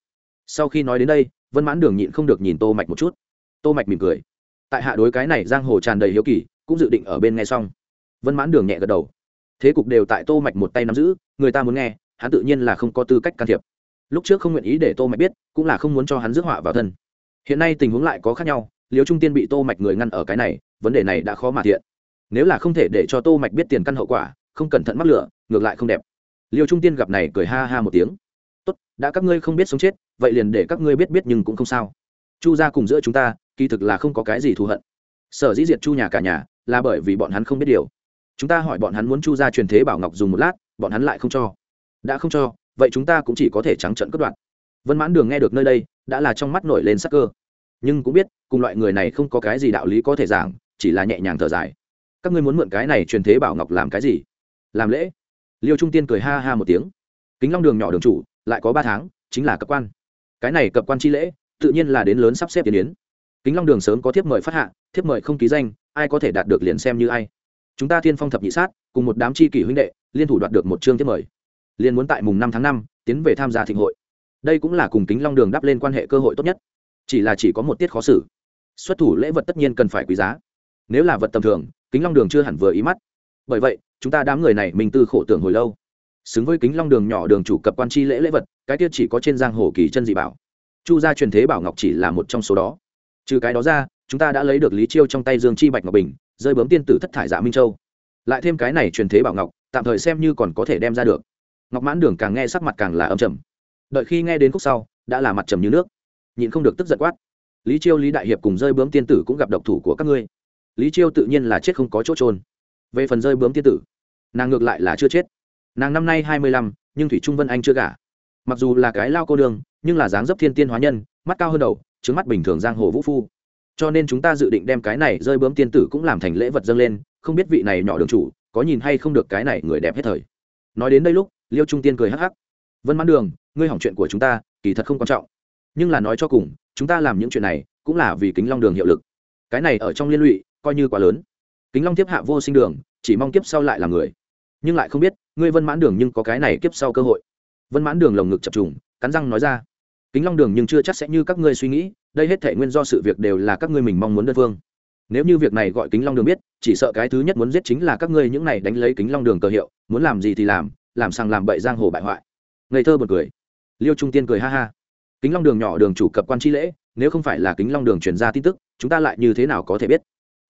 Sau khi nói đến đây, vân mãn đường nhịn không được nhìn tô mạch một chút. Tô mạch mỉm cười. Tại hạ đối cái này giang hồ tràn đầy hiếu kỳ, cũng dự định ở bên nghe xong. Vân mãn đường nhẹ gật đầu. Thế cục đều tại tô mạch một tay nắm giữ, người ta muốn nghe, hắn tự nhiên là không có tư cách can thiệp. Lúc trước không nguyện ý để tô mạch biết, cũng là không muốn cho hắn rước họa vào thân. Hiện nay tình huống lại có khác nhau, liêu trung tiên bị tô mạch người ngăn ở cái này vấn đề này đã khó mà thiện. Nếu là không thể để cho tô mạch biết tiền căn hậu quả, không cẩn thận mắc lửa, ngược lại không đẹp. Liêu trung tiên gặp này cười ha ha một tiếng. Tốt, đã các ngươi không biết sống chết, vậy liền để các ngươi biết biết nhưng cũng không sao. Chu gia cùng giữa chúng ta, kỳ thực là không có cái gì thù hận. Sở dĩ diệt chu nhà cả nhà, là bởi vì bọn hắn không biết điều. Chúng ta hỏi bọn hắn muốn chu gia truyền thế bảo ngọc dùng một lát, bọn hắn lại không cho. Đã không cho, vậy chúng ta cũng chỉ có thể trắng trận cất đoạn. Vân mãn đường nghe được nơi đây, đã là trong mắt nổi lên sắc cơ. Nhưng cũng biết, cùng loại người này không có cái gì đạo lý có thể giảng chỉ là nhẹ nhàng thở dài. Các ngươi muốn mượn cái này truyền thế bảo ngọc làm cái gì? Làm lễ. Liêu trung tiên cười ha ha một tiếng. Kính long đường nhỏ đường chủ, lại có ba tháng, chính là cập quan. Cái này cập quan chi lễ, tự nhiên là đến lớn sắp xếp tiền yến. Kính long đường sớm có thiếp mời phát hạ, thiếp mời không ký danh, ai có thể đạt được liền xem như ai. Chúng ta thiên phong thập nhị sát, cùng một đám c h i kỷ huynh đệ, liên thủ đoạt được một chương thiếp mời. Liền muốn tại mùng năm tháng năm, tiến về tham gia thịnh hội. Đây cũng là cùng kính long đường đắp lên quan hệ cơ hội tốt nhất. Chỉ là chỉ có một tiết khó xử. Xuất thủ lễ vật tất nhiên cần phải quý giá nếu là vật tầm thường, kính long đường chưa hẳn vừa ý mắt. Bởi vậy, chúng ta đám người này mình tư khổ tưởng hồi lâu. Xứng với kính long đường nhỏ đường chủ cập quan chi lễ lễ vật, cái tiết chỉ có trên giang hồ kỳ chân dị bảo. Chu gia truyền thế bảo ngọc chỉ là một trong số đó. Trừ cái đó ra, chúng ta đã lấy được lý chiêu trong tay dương chi bạch ngọc bình, rơi bướm tiên tử thất thải dạ minh châu. Lại thêm cái này truyền thế bảo ngọc, tạm thời xem như còn có thể đem ra được. Ngọc mãn đường càng nghe sắc mặt càng là âm trầm. Đợi khi nghe đến khúc sau, đã là mặt trầm như nước. Nhịn không được tức giận quát. Lý chiêu, lý đại hiệp cùng rơi bướm tiên tử cũng gặp độc thủ của các ngươi lý chiêu tự nhiên là chết không có chỗ trôn. Về phần rơi bướm tiên tử, nàng ngược lại là chưa chết. Nàng năm nay hai mươi lăm, nhưng thủy trung vân anh chưa gả. Mặc dù là cái lao cô đường nhưng là dáng dấp thiên tiên hóa nhân, mắt cao hơn đầu, trứng mắt bình thường giang hồ vũ phu. Cho nên chúng ta dự định đem cái này rơi bướm tiên tử cũng làm thành lễ vật dâng lên, không biết vị này nhỏ đường chủ có nhìn hay không được cái này người đẹp hết thời. Nói đến đây lúc, liêu trung tiên cười hắc hắc. Vân mãn đường, ngươi hỏng chuyện của chúng ta, kỳ thật không quan trọng. Nhưng là nói cho cùng, chúng ta làm những chuyện này cũng là vì kính long đường hiệu lực. Cái này ở trong liên lụy coi như quá lớn. Kính long tiếp hạ vô sinh đường, chỉ mong kiếp sau lại là người. Nhưng lại không biết, ngươi vân mãn đường nhưng có cái này kiếp sau cơ hội. Vân mãn đường lồng ngực chập trùng, cắn răng nói ra. Kính long đường nhưng chưa chắc sẽ như các ngươi suy nghĩ, đây hết thể nguyên do sự việc đều là các ngươi mình mong muốn đơn phương. Nếu như việc này gọi kính long đường biết, chỉ sợ cái thứ nhất muốn giết chính là các ngươi những này đánh lấy kính long đường cờ hiệu, muốn làm gì thì làm làm sang làm bậy giang hồ bại hoại. Ngây thơ b u ồ n cười. Liêu trung tiên cười ha ha. Kính long đường nhỏ đường chủ cập quan chi lễ, nếu không phải là kính long đường truyền ra tin tức, chúng ta lại như thế nào có thể biết?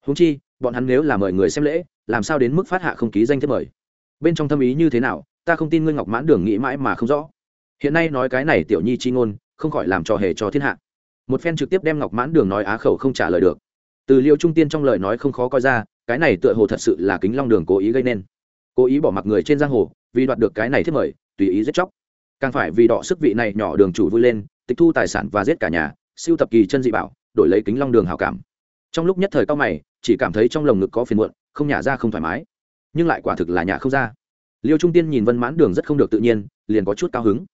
Húng chi, bọn hắn nếu là mời người xem lễ, làm sao đến mức phát hạ không ký danh thiếp mời? Bên trong thâm ý như thế nào, ta không tin ngươi ngọc mãn đường nghĩ mãi mà không rõ. Hiện nay nói cái này tiểu nhi chi ngôn, không khỏi làm trò hề cho thiên hạ. Một phen trực tiếp đem ngọc mãn đường nói á khẩu không trả lời được. Từ liệu trung tiên trong lời nói không khó coi ra, cái này tựa hồ thật sự là kính long đường cố ý gây nên. Cố ý bỏ mặc người trên giang hồ, vì đoạt được cái này thiết mời, tùy ý giết chóc. Càng phải vì đọ sức vị này nhỏ đường chủ vui lên, tịch thu tài sản và giết cả nhà, siêu tập kỳ chân dị bảo, đổi lấy kính long đường hào cảm trong lúc nhất thời cao mày, chỉ cảm thấy trong lồng ngực có phiền muộn, không nhả ra không thoải mái. Nhưng lại quả thực là nhả không ra. Liêu trung tiên nhìn vân mãn đường rất không được tự nhiên, liền có chút cao hứng.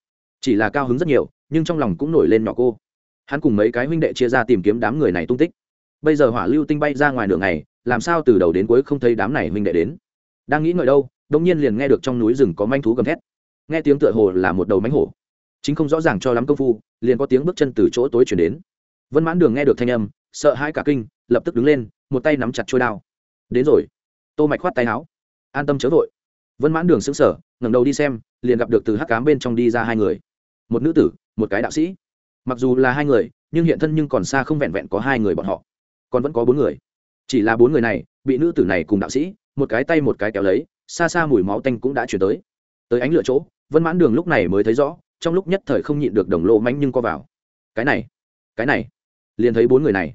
Chỉ là cao hứng rất nhiều, nhưng trong lòng cũng nổi lên nhỏ cô. Hắn cùng mấy cái huynh đệ chia ra tìm kiếm đám người này tung tích. Bây giờ hỏa lưu tinh bay ra ngoài đường này làm sao từ đầu đến cuối không thấy đám này huynh đệ đến? Đang nghĩ ngợi đâu đông nhiên liền nghe được trong núi rừng có manh thú gầm thét. Nghe tiếng tựa hồ là một đầu mánh hổ. Chính không rõ ràng cho lắm công phu, liền có tiếng bước chân từ chỗ tối chuyển đến. Vân mãn đường nghe được thanh âm, sợ hãi cả kinh lập tức đứng lên, một tay nắm chặt trôi đao. Đến rồi. Tô mạch khoát tay áo. An tâm chớ vội. Vân mãn đường sững sờ, ngẩng đầu đi xem, liền gặp được từ hắc cám bên trong đi ra hai người. Một nữ tử, một cái đạo sĩ. Mặc dù là hai người, nhưng hiện thân nhưng còn xa không vẹn vẹn có hai người bọn họ. Còn vẫn có bốn người. Chỉ là bốn người này, bị nữ tử này cùng đạo sĩ, một cái tay một cái kéo lấy, xa xa mùi máu tanh cũng đã chuyển tới. Tới ánh lửa chỗ, vân mãn đường lúc này mới thấy rõ, trong lúc nhất thời không nhịn được đồng lô mánh nhưng co vào. Cái này cái này. Liền thấy bốn người này.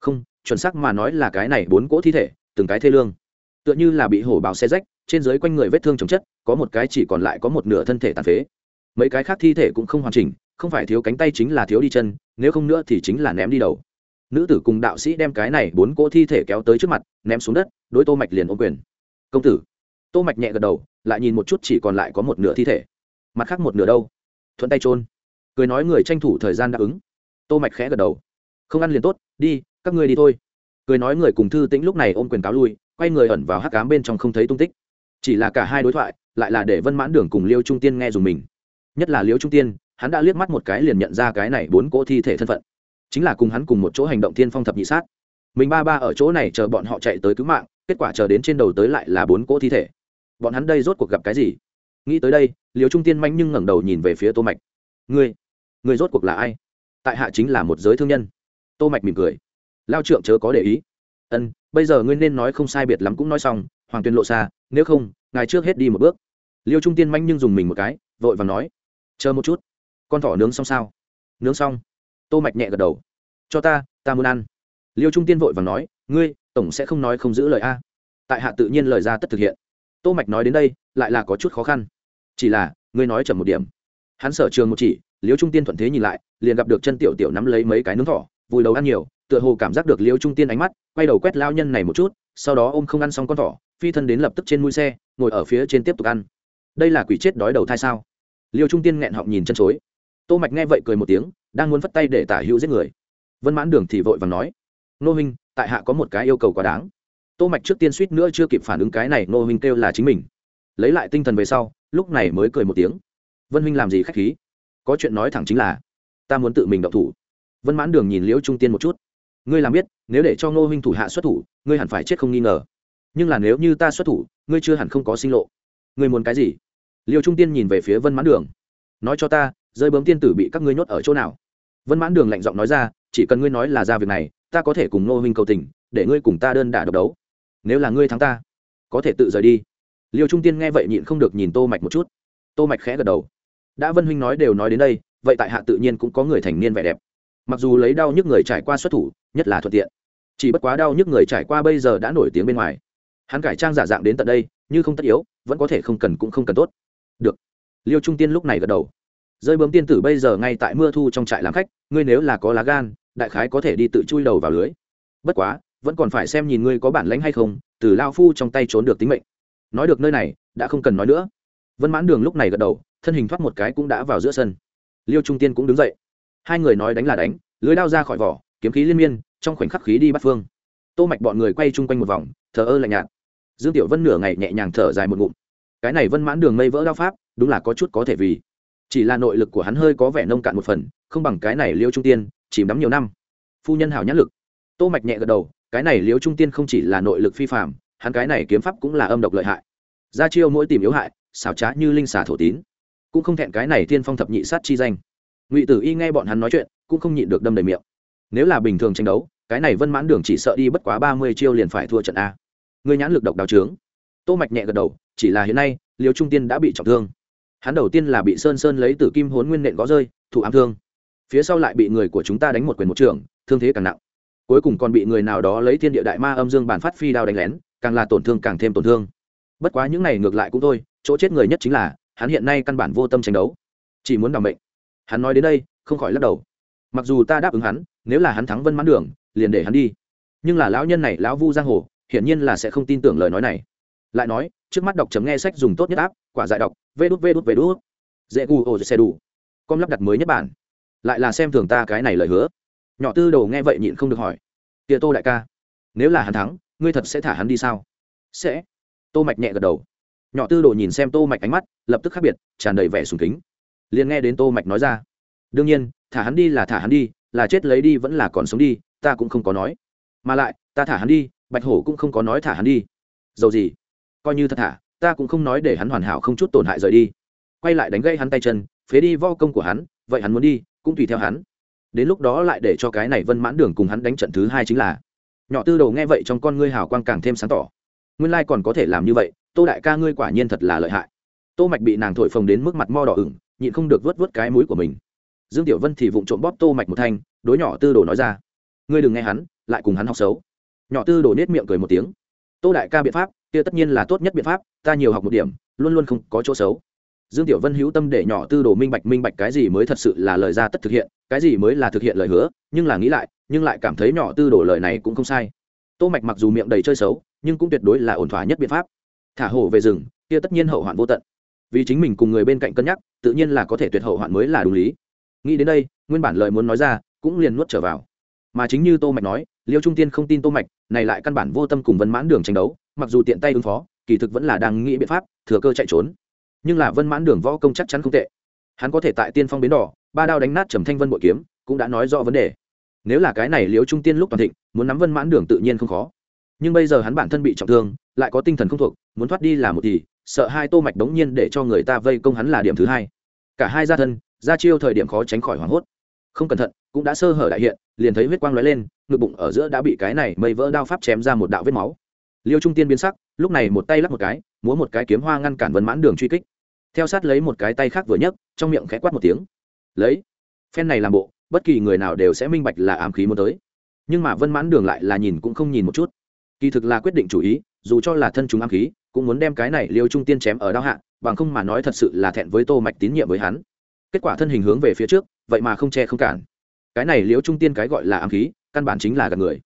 Không chuẩn xác mà nói là cái này bốn cỗ thi thể, từng cái thê lương. Tựa như là bị hổ bào xe rách, trên dưới quanh người vết thương chồng chất, có một cái chỉ còn lại có một nửa thân thể tàn phế. Mấy cái khác thi thể cũng không hoàn chỉnh, không phải thiếu cánh tay chính là thiếu đi chân, nếu không nữa thì chính là ném đi đầu. Nữ tử cùng đạo sĩ đem cái này bốn cỗ thi thể kéo tới trước mặt, ném xuống đất, đối tô mạch liền ôm quyền. Công tử. Tô mạch nhẹ gật đầu, lại nhìn một chút chỉ còn lại có một nửa thi thể. Mặt khác một nửa đâu? Thuận tay trôn cười nói người tranh thủ thời gian đáp ứng. Tô mạch khẽ gật đầu. Không ăn liền tốt, đi các ngươi đi thôi. Cười nói người cùng thư tĩnh lúc này ôm quyền cáo lui, quay người ẩn vào hắc ám bên trong không thấy tung tích. Chỉ là cả hai đối thoại, lại là để vân mãn đường cùng liêu trung tiên nghe dùng mình. Nhất là liêu trung tiên, hắn đã liếc mắt một cái liền nhận ra cái này bốn cỗ thi thể thân phận. Chính là cùng hắn cùng một chỗ hành động thiên phong thập nhị sát. Mình ba ba ở chỗ này chờ bọn họ chạy tới cứu mạng, kết quả chờ đến trên đầu tới lại là bốn cỗ thi thể. Bọn hắn đây rốt cuộc gặp cái gì? Nghĩ tới đây liều trung tiên manh nhưng ngẩng đầu nhìn về phía tô mạch. Ngươi ngươi rốt cuộc là ai? Tại hạ chính là một giới thương nhân. Tô mạch mỉm cười lao trượng chớ có để ý. Ân, bây giờ ngươi nên nói không sai biệt lắm cũng nói xong, hoàng tuyên lộ xa nếu không, ngài trước hết đi một bước. Liêu trung tiên manh nhưng dùng mình một cái, vội vàng nói, chờ một chút, con thỏ nướng xong sao? Nướng xong. Tô mạch nhẹ gật đầu. Cho ta ta muốn ăn. Liêu trung tiên vội vàng nói, ngươi, tổng sẽ không nói không giữ lời a. Tại hạ tự nhiên lời ra tất thực hiện. Tô mạch nói đến đây, lại là có chút khó khăn. Chỉ là, ngươi nói chậm một điểm. Hắn sở trường một chỉ, liêu trung tiên thuận thế nhìn lại, liền gặp được chân tiểu tiểu nắm lấy mấy cái nướng thỏ vùi đầu ăn nhiều tựa hồ cảm giác được liêu trung tiên ánh mắt, quay đầu quét lao nhân này một chút, sau đó ôm không ăn xong con thỏ, phi thân đến lập tức trên mũi xe, ngồi ở phía trên tiếp tục ăn. Đây là quỷ chết đói đầu thai sao? Liêu trung tiên nghẹn họng nhìn chân chối. Tô mạch nghe vậy cười một tiếng, đang muốn phất tay để tả hữu giết người. Vân mãn đường thì vội vàng nói, nô huynh, tại hạ có một cái yêu cầu quá đáng. Tô mạch trước tiên suýt nữa chưa kịp phản ứng cái này, nô huynh kêu là chính mình. Lấy lại tinh thần về sau, lúc này mới cười một tiếng. Vân huynh làm gì khách khí? Có chuyện nói thẳng chính là, ta muốn tự mình động thủ. Vân mãn đường nhìn liễu trung tiên một chút ngươi làm biết, nếu để cho nô huynh thủ hạ xuất thủ, ngươi hẳn phải chết không nghi ngờ. Nhưng là nếu như ta xuất thủ, ngươi chưa hẳn không có sinh lộ. Ngươi muốn cái gì? Liêu trung tiên nhìn về phía vân mãn đường. Nói cho ta, rơi bướm tiên tử bị các ngươi nhốt ở chỗ nào? Vân mãn đường lạnh giọng nói ra, chỉ cần ngươi nói là ra việc này, ta có thể cùng nô huynh cầu tình, để ngươi cùng ta đơn đả độc đấu. Nếu là ngươi thắng ta, có thể tự rời đi. Liêu trung tiên nghe vậy nhịn không được nhìn tô mạch một chút. Tô mạch khẽ gật đầu. Đã vân huynh nói đều nói đến đây, vậy tại hạ tự nhiên cũng có người thành niên vẻ đẹp mặc dù lấy đau nhức người trải qua xuất thủ, nhất là thuận tiện. Chỉ bất quá đau nhức người trải qua bây giờ đã nổi tiếng bên ngoài. Hắn cải trang giả dạng đến tận đây, như không tất yếu, vẫn có thể không cần cũng không cần tốt. Được. Liêu trung tiên lúc này gật đầu. Rơi bướm tiên tử bây giờ ngay tại mưa thu trong trại làm khách, ngươi nếu là có lá gan, đại khái có thể đi tự chui đầu vào lưới. Bất quá, vẫn còn phải xem nhìn ngươi có bản lãnh hay không, từ lao phu trong tay trốn được tính mệnh. Nói được nơi này, đã không cần nói nữa. Vân mãn đường lúc này gật đầu, thân hình thoát một cái cũng đã vào giữa sân. Liêu trung tiên cũng đứng dậy hai người nói đánh là đánh, lưới đao ra khỏi vỏ, kiếm khí liên miên, trong khoảnh khắc khí đi bắt phương. Tô mạch bọn người quay chung quanh một vòng, thờ ơ lạnh nhạt. Dương tiểu vân nửa ngày nhẹ nhàng thở dài một ngụm. Cái này vân mãn đường mây vỡ đao pháp, đúng là có chút có thể vì. Chỉ là nội lực của hắn hơi có vẻ nông cạn một phần, không bằng cái này liêu trung tiên, chìm đắm nhiều năm. Phu nhân hảo nhãn lực. Tô mạch nhẹ gật đầu, cái này liêu trung tiên không chỉ là nội lực phi phàm, hắn cái này kiếm pháp cũng là âm độc lợi hại. Ra chiêu mỗi tìm yếu hại, xảo trá như linh xà thổ tín. Cũng không thẹn cái này tiên phong thập nhị sát chi danh ngụy tử y nghe bọn hắn nói chuyện cũng không nhịn được đâm đầy miệng nếu là bình thường tranh đấu cái này vân mãn đường chỉ sợ đi bất quá ba mươi chiêu liền phải thua trận a người nhãn lực độc đào trướng tô mạch nhẹ gật đầu chỉ là hiện nay liêu trung tiên đã bị trọng thương hắn đầu tiên là bị sơn sơn lấy tử kim hốn nguyên nện gõ rơi thụ ám thương phía sau lại bị người của chúng ta đánh một quyền một trường thương thế càng nặng cuối cùng còn bị người nào đó lấy thiên địa đại ma âm dương bản phát phi đao đánh lén càng là tổn thương càng thêm tổn thương bất quá những này ngược lại cũng thôi chỗ chết người nhất chính là hắn hiện nay căn bản vô tâm tranh đấu chỉ muốn đảm mệnh hắn nói đến đây, không khỏi lắc đầu. Mặc dù ta đáp ứng hắn, nếu là hắn thắng vân mãn đường, liền để hắn đi. Nhưng là lão nhân này, lão vu giang hồ, hiển nhiên là sẽ không tin tưởng lời nói này. Lại nói, trước mắt đọc chấm nghe sách dùng tốt nhất áp quả dại đọc, vê đút vê đút vê đút. Dễ gu ô xe đủ. Com lắp đặt mới nhất bản. Lại là xem thường ta cái này lời hứa. Nhỏ tư đầu nghe vậy nhịn không được hỏi. Tia tô đại ca, nếu là hắn thắng, ngươi thật sẽ thả hắn đi sao? Sẽ. Tô mạch nhẹ gật đầu. Nhỏ tư đồ nhìn xem tô mạch ánh mắt, lập tức khác biệt, tràn đầy vẻ sùng kính liền nghe đến tô mạch nói ra. Đương nhiên, thả hắn đi là thả hắn đi, là chết lấy đi vẫn là còn sống đi, ta cũng không có nói. Mà lại, ta thả hắn đi, bạch hổ cũng không có nói thả hắn đi. Dầu gì? Coi như thật thả, ta cũng không nói để hắn hoàn hảo không chút tổn hại rời đi. Quay lại đánh gây hắn tay chân, phế đi vo công của hắn, vậy hắn muốn đi, cũng tùy theo hắn. Đến lúc đó lại để cho cái này vân mãn đường cùng hắn đánh trận thứ hai chính là, nhỏ tư đầu nghe vậy trong con ngươi hào quang càng thêm sáng tỏ. Nguyên lai còn có thể làm như vậy, tô đại ca ngươi quả nhiên thật là lợi hại. Tô mạch bị nàng thổi phồng đến mức mặt mo đỏ ửng nhịn không được vớt vớt cái mũi của mình. Dương tiểu vân thì vụng trộm bóp tô mạch một thanh, đối nhỏ tư đồ nói ra, ngươi đừng nghe hắn, lại cùng hắn học xấu. Nhỏ tư đồ nết miệng cười một tiếng, tô đại ca biện pháp, kia tất nhiên là tốt nhất biện pháp, ta nhiều học một điểm, luôn luôn không có chỗ xấu. Dương tiểu vân hữu tâm để nhỏ tư đồ minh bạch minh bạch cái gì mới thật sự là lời ra tất thực hiện, cái gì mới là thực hiện lời hứa, nhưng là nghĩ lại, nhưng lại cảm thấy nhỏ tư đồ lời này cũng không sai. Tô mạch mặc dù miệng đầy chơi xấu, nhưng cũng tuyệt đối là ổn thỏa nhất biện pháp. Thả hổ về rừng, kia tất nhiên hậu hoạn vô tận. Vì chính mình cùng người bên cạnh cân nhắc tự nhiên là có thể tuyệt hậu hoạn mới là đúng lý. Nghĩ đến đây, nguyên bản lời muốn nói ra, cũng liền nuốt trở vào. Mà chính như tô mạch nói, liêu trung tiên không tin tô mạch, này lại căn bản vô tâm cùng vân mãn đường tranh đấu, mặc dù tiện tay ứng phó, kỳ thực vẫn là đang nghĩ biện pháp, thừa cơ chạy trốn. Nhưng là vân mãn đường võ công chắc chắn không tệ. Hắn có thể tại tiên phong biến đỏ, ba đao đánh nát trầm thanh vân bội kiếm, cũng đã nói rõ vấn đề. Nếu là cái này liêu trung tiên lúc toàn thịnh, muốn nắm vân mãn đường tự nhiên không khó. Nhưng bây giờ hắn bản thân bị trọng thương, lại có tinh thần không thuộc, muốn thoát đi là một thì, sợ hai tô mạch đống nhiên để cho người ta vây công hắn là điểm thứ hai cả hai gia thân, ra chiêu thời điểm khó tránh khỏi hoảng hốt. Không cẩn thận, cũng đã sơ hở đại hiện, liền thấy huyết quang lóe lên, ngực bụng ở giữa đã bị cái này mây vỡ đao pháp chém ra một đạo vết máu. Liêu trung tiên biến sắc, lúc này một tay lắc một cái, múa một cái kiếm hoa ngăn cản vân mãn đường truy kích. Theo sát lấy một cái tay khác vừa nhấc, trong miệng khẽ quát một tiếng. Lấy, phen này làm bộ, bất kỳ người nào đều sẽ minh bạch là ám khí muốn tới. Nhưng mà vân mãn đường lại là nhìn cũng không nhìn một chút. Kỳ thực là quyết định chủ ý, dù cho là thân chúng ám khí, cũng muốn đem cái này liêu trung tiên chém ở đao hạ bằng không mà nói thật sự là thẹn với tô mạch tín nhiệm với hắn. Kết quả thân hình hướng về phía trước, vậy mà không che không cản. Cái này liễu trung tiên cái gọi là ám khí, căn bản chính là gạt người.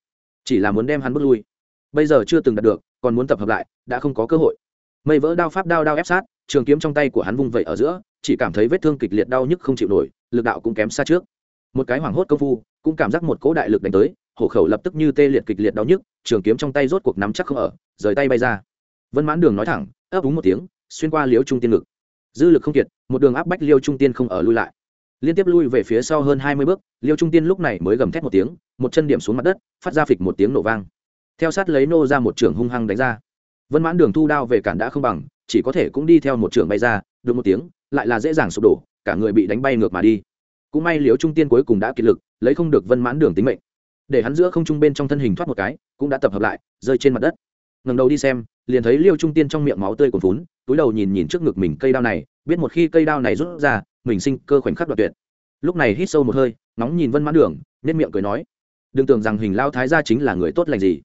Chỉ là muốn đem hắn bước lui. Bây giờ chưa từng đạt được, còn muốn tập hợp lại, đã không có cơ hội. Mây vỡ đao pháp đao đao ép sát, trường kiếm trong tay của hắn vung vẩy ở giữa, chỉ cảm thấy vết thương kịch liệt đau nhức không chịu nổi, lực đạo cũng kém xa trước. Một cái hoảng hốt công phu, cũng cảm giác một cỗ đại lực đánh tới, hổ khẩu lập tức như tê liệt kịch liệt đau nhức, trường kiếm trong tay rốt cuộc nắm chắc không ở, rời tay bay ra. Vân mãn đường nói thẳng, ấp úng một tiếng xuyên qua liêu trung tiên ngực. Dư lực không kiệt, một đường áp bách liêu trung tiên không ở lui lại. Liên tiếp lui về phía sau hơn hai mươi bước liêu trung tiên lúc này mới gầm thét một tiếng, một chân điểm xuống mặt đất, phát ra phịch một tiếng nổ vang. Theo sát lấy nô ra một trường hung hăng đánh ra. Vân mãn đường thu đao về cản đã không bằng, chỉ có thể cũng đi theo một trường bay ra, được một tiếng, lại là dễ dàng sụp đổ, cả người bị đánh bay ngược mà đi. Cũng may liêu trung tiên cuối cùng đã kiệt lực, lấy không được vân mãn đường tính mệnh. Để hắn giữa không trung bên trong thân hình thoát một cái, cũng đã tập hợp lại, rơi trên mặt đất. Ngầm đầu đi xem, liền thấy liêu trung tiên trong miệng máu tươi còn vún túi đầu nhìn nhìn trước ngực mình cây đao này, biết một khi cây đao này rút ra, mình sinh cơ khoảnh khắc đoạt tuyệt. Lúc này hít sâu một hơi nóng nhìn vân mãn đường nên miệng cười nói, đừng tưởng rằng hình lao thái gia chính là người tốt lành gì.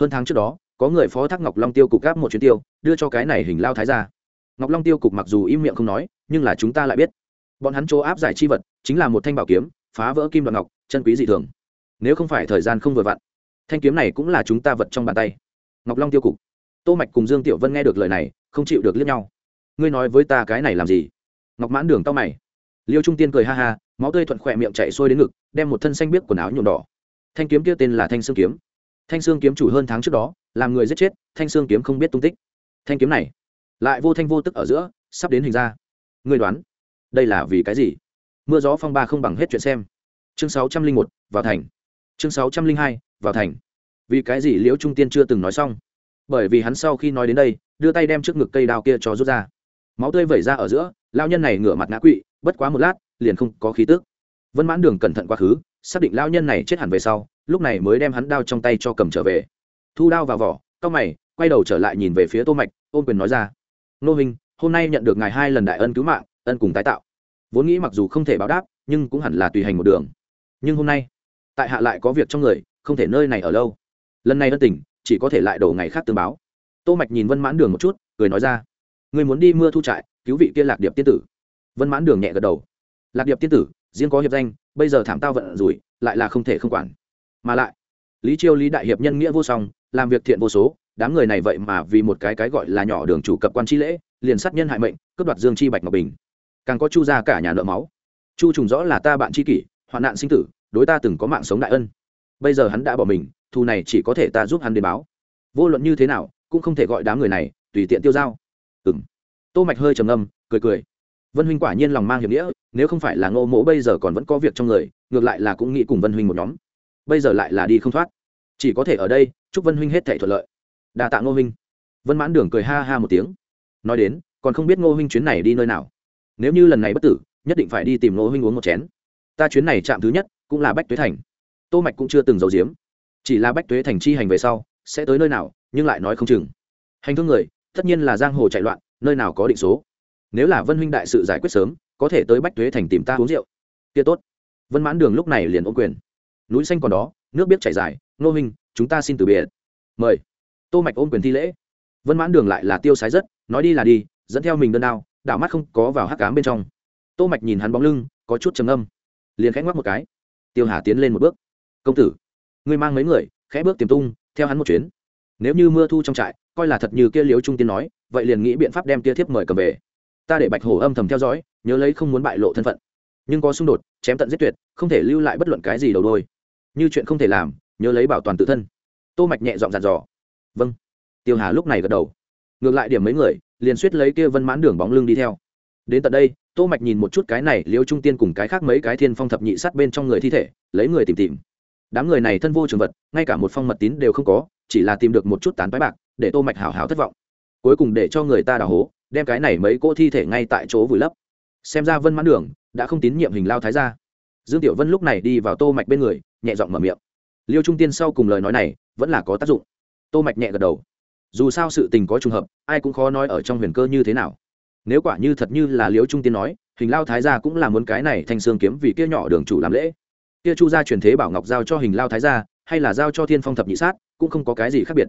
Hơn tháng trước đó, có người phó thác ngọc long tiêu cục gáp một chuyến tiêu, đưa cho cái này hình lao thái gia. Ngọc long tiêu cục mặc dù im miệng không nói, nhưng là chúng ta lại biết. Bọn hắn chỗ áp giải chi vật, chính là một thanh bảo kiếm, phá vỡ kim đoạn ngọc, chân quý dị thường. Nếu không phải thời gian không vừa vặn, thanh kiếm này cũng là chúng ta vật trong bàn tay. Ngọc long tiêu cục. Tô mạch cùng dương tiểu vân nghe được lời này không chịu được liếc nhau. Ngươi nói với ta cái này làm gì? Ngọc mãn đường tao mày. Liêu trung tiên cười ha ha, máu tươi thuận khỏe miệng chạy xuôi đến ngực, đem một thân xanh biếc quần áo nhuộm đỏ. Thanh kiếm kia tên là thanh xương kiếm. Thanh xương kiếm chủ hơn tháng trước đó, làm người giết chết, thanh xương kiếm không biết tung tích. Thanh kiếm này, lại vô thanh vô tức ở giữa, sắp đến hình ra. Ngươi đoán, đây là vì cái gì? Mưa gió phong ba không bằng hết chuyện xem. Chương sáu trăm linh một, vào thành. Chương sáu trăm linh hai, vào thành. Vì cái gì liễu trung tiên chưa từng nói xong? Bởi vì hắn sau khi nói đến đây, đưa tay đem trước ngực cây đao kia cho rút ra. Máu tươi vẩy ra ở giữa lao nhân này ngửa mặt ngã quỵ, bất quá một lát, liền không có khí tức. Vân mãn đường cẩn thận quá khứ, xác định lao nhân này chết hẳn về sau, lúc này mới đem hắn đao trong tay cho cầm trở về. Thu đao vào vỏ, cau mày, quay đầu trở lại nhìn về phía tô mạch, ôn quyền nói ra, nô hình hôm nay nhận được ngài hai lần đại ân cứu mạng, ân cùng tái tạo. Vốn nghĩ mặc dù không thể báo đáp, nhưng cũng hẳn là tùy hành một đường. Nhưng hôm nay, tại hạ lại có việc trong người, không thể nơi này ở lâu. Lần này ân tình chỉ có thể lại đổ ngày khác tương báo. Tô mạch nhìn vân mãn đường một chút, cười nói ra người muốn đi mưa thu trại, cứu vị kia lạc điệp tiên tử. Vân mãn đường nhẹ gật đầu, lạc điệp tiên tử, riêng có hiệp danh, bây giờ thảm tao vận rủi, lại là không thể không quản. Mà lại, lý chiêu lý đại hiệp nhân nghĩa vô song, làm việc thiện vô số, đám người này vậy mà vì một cái cái gọi là nhỏ đường chủ cập quan chi lễ, liền sát nhân hại mệnh, cướp đoạt dương chi bạch ngọc bình. Càng có chu ra cả nhà nợ máu. Chu trùng rõ là ta bạn chi kỷ, hoạn nạn sinh tử, đối ta từng có mạng sống đại ân. Bây giờ hắn đã bỏ mình thù này chỉ có thể ta giúp hắn đến báo. Vô luận như thế nào, cũng không thể gọi đám người này, tùy tiện tiêu dao. Ừng tô mạch hơi trầm ngâm, cười cười. Vân huynh quả nhiên lòng mang hiểm nghĩa, nếu không phải là ngô mỗ bây giờ còn vẫn có việc trong người, ngược lại là cũng nghĩ cùng vân huynh một nhóm. Bây giờ lại là đi không thoát. Chỉ có thể ở đây, chúc vân huynh hết thể thuận lợi. Đà tạ ngô huynh. Vân mãn đường cười ha ha một tiếng. Nói đến, còn không biết ngô huynh chuyến này đi nơi nào. Nếu như lần này bất tử, nhất định phải đi tìm ngô huynh uống một chén. Ta chuyến này chạm thứ nhất, cũng là bách tuế thành. Tô mạch cũng chưa từng giấu giếm chỉ là bách tuế thành chi hành về sau, sẽ tới nơi nào, nhưng lại nói không chừng. Hành thương người, tất nhiên là giang hồ chạy loạn, nơi nào có định số. Nếu là vân huynh đại sự giải quyết sớm, có thể tới bách tuế thành tìm ta uống rượu. Kia tốt. Vân mãn đường lúc này liền ôm quyền. Núi xanh còn đó, nước biết chảy dài, nô huynh, chúng ta xin từ biệt. Mời. Tô mạch ôm quyền thi lễ. Vân mãn đường lại là tiêu sái rất, nói đi là đi, dẫn theo mình đơn đao, đảo mắt không có vào hắc cám bên trong. Tô mạch nhìn hắn bóng lưng, có chút trầm âm liền khẽ ngoắc một cái. Tiêu hà tiến lên một bước. Công tử ngươi mang mấy người, khẽ bước tiềm tung, theo hắn một chuyến. Nếu như mưa thu trong trại, coi là thật như kia liếu trung tiên nói, vậy liền nghĩ biện pháp đem kia thiếp mời cầm về. Ta để bạch hổ âm thầm theo dõi, nhớ lấy không muốn bại lộ thân phận. Nhưng có xung đột, chém tận giết tuyệt, không thể lưu lại bất luận cái gì đầu đôi. Như chuyện không thể làm, nhớ lấy bảo toàn tự thân. Tô mạch nhẹ giọng dặn dò. Vâng. Tiêu hà lúc này gật đầu. Ngược lại điểm mấy người, liền suýt lấy kia vân mãn đường bóng lưng đi theo. Đến tận đây, tô mạch nhìn một chút cái này liêu trung tiên cùng cái khác mấy cái thiên phong thập nhị sát bên trong người thi thể, lấy người tìm tìm đám người này thân vô trường vật, ngay cả một phong mật tín đều không có, chỉ là tìm được một chút tán bái bạc, để tô mạch hảo hảo thất vọng. Cuối cùng để cho người ta đào hố, đem cái này mấy cỗ thi thể ngay tại chỗ vùi lấp. Xem ra vân mãn đường đã không tín nhiệm hình lao thái gia. Dương tiểu vân lúc này đi vào tô mạch bên người, nhẹ giọng mở miệng. Liêu trung tiên sau cùng lời nói này, vẫn là có tác dụng. Tô mạch nhẹ gật đầu. Dù sao sự tình có trùng hợp, ai cũng khó nói ở trong huyền cơ như thế nào. Nếu quả như thật như là liêu trung tiên nói, hình lao thái gia cũng là muốn cái này thanh xương kiếm vì kia nhỏ đường chủ làm lễ kia chu gia truyền thế bảo ngọc giao cho hình lao thái gia, hay là giao cho thiên phong thập nhị sát, cũng không có cái gì khác biệt.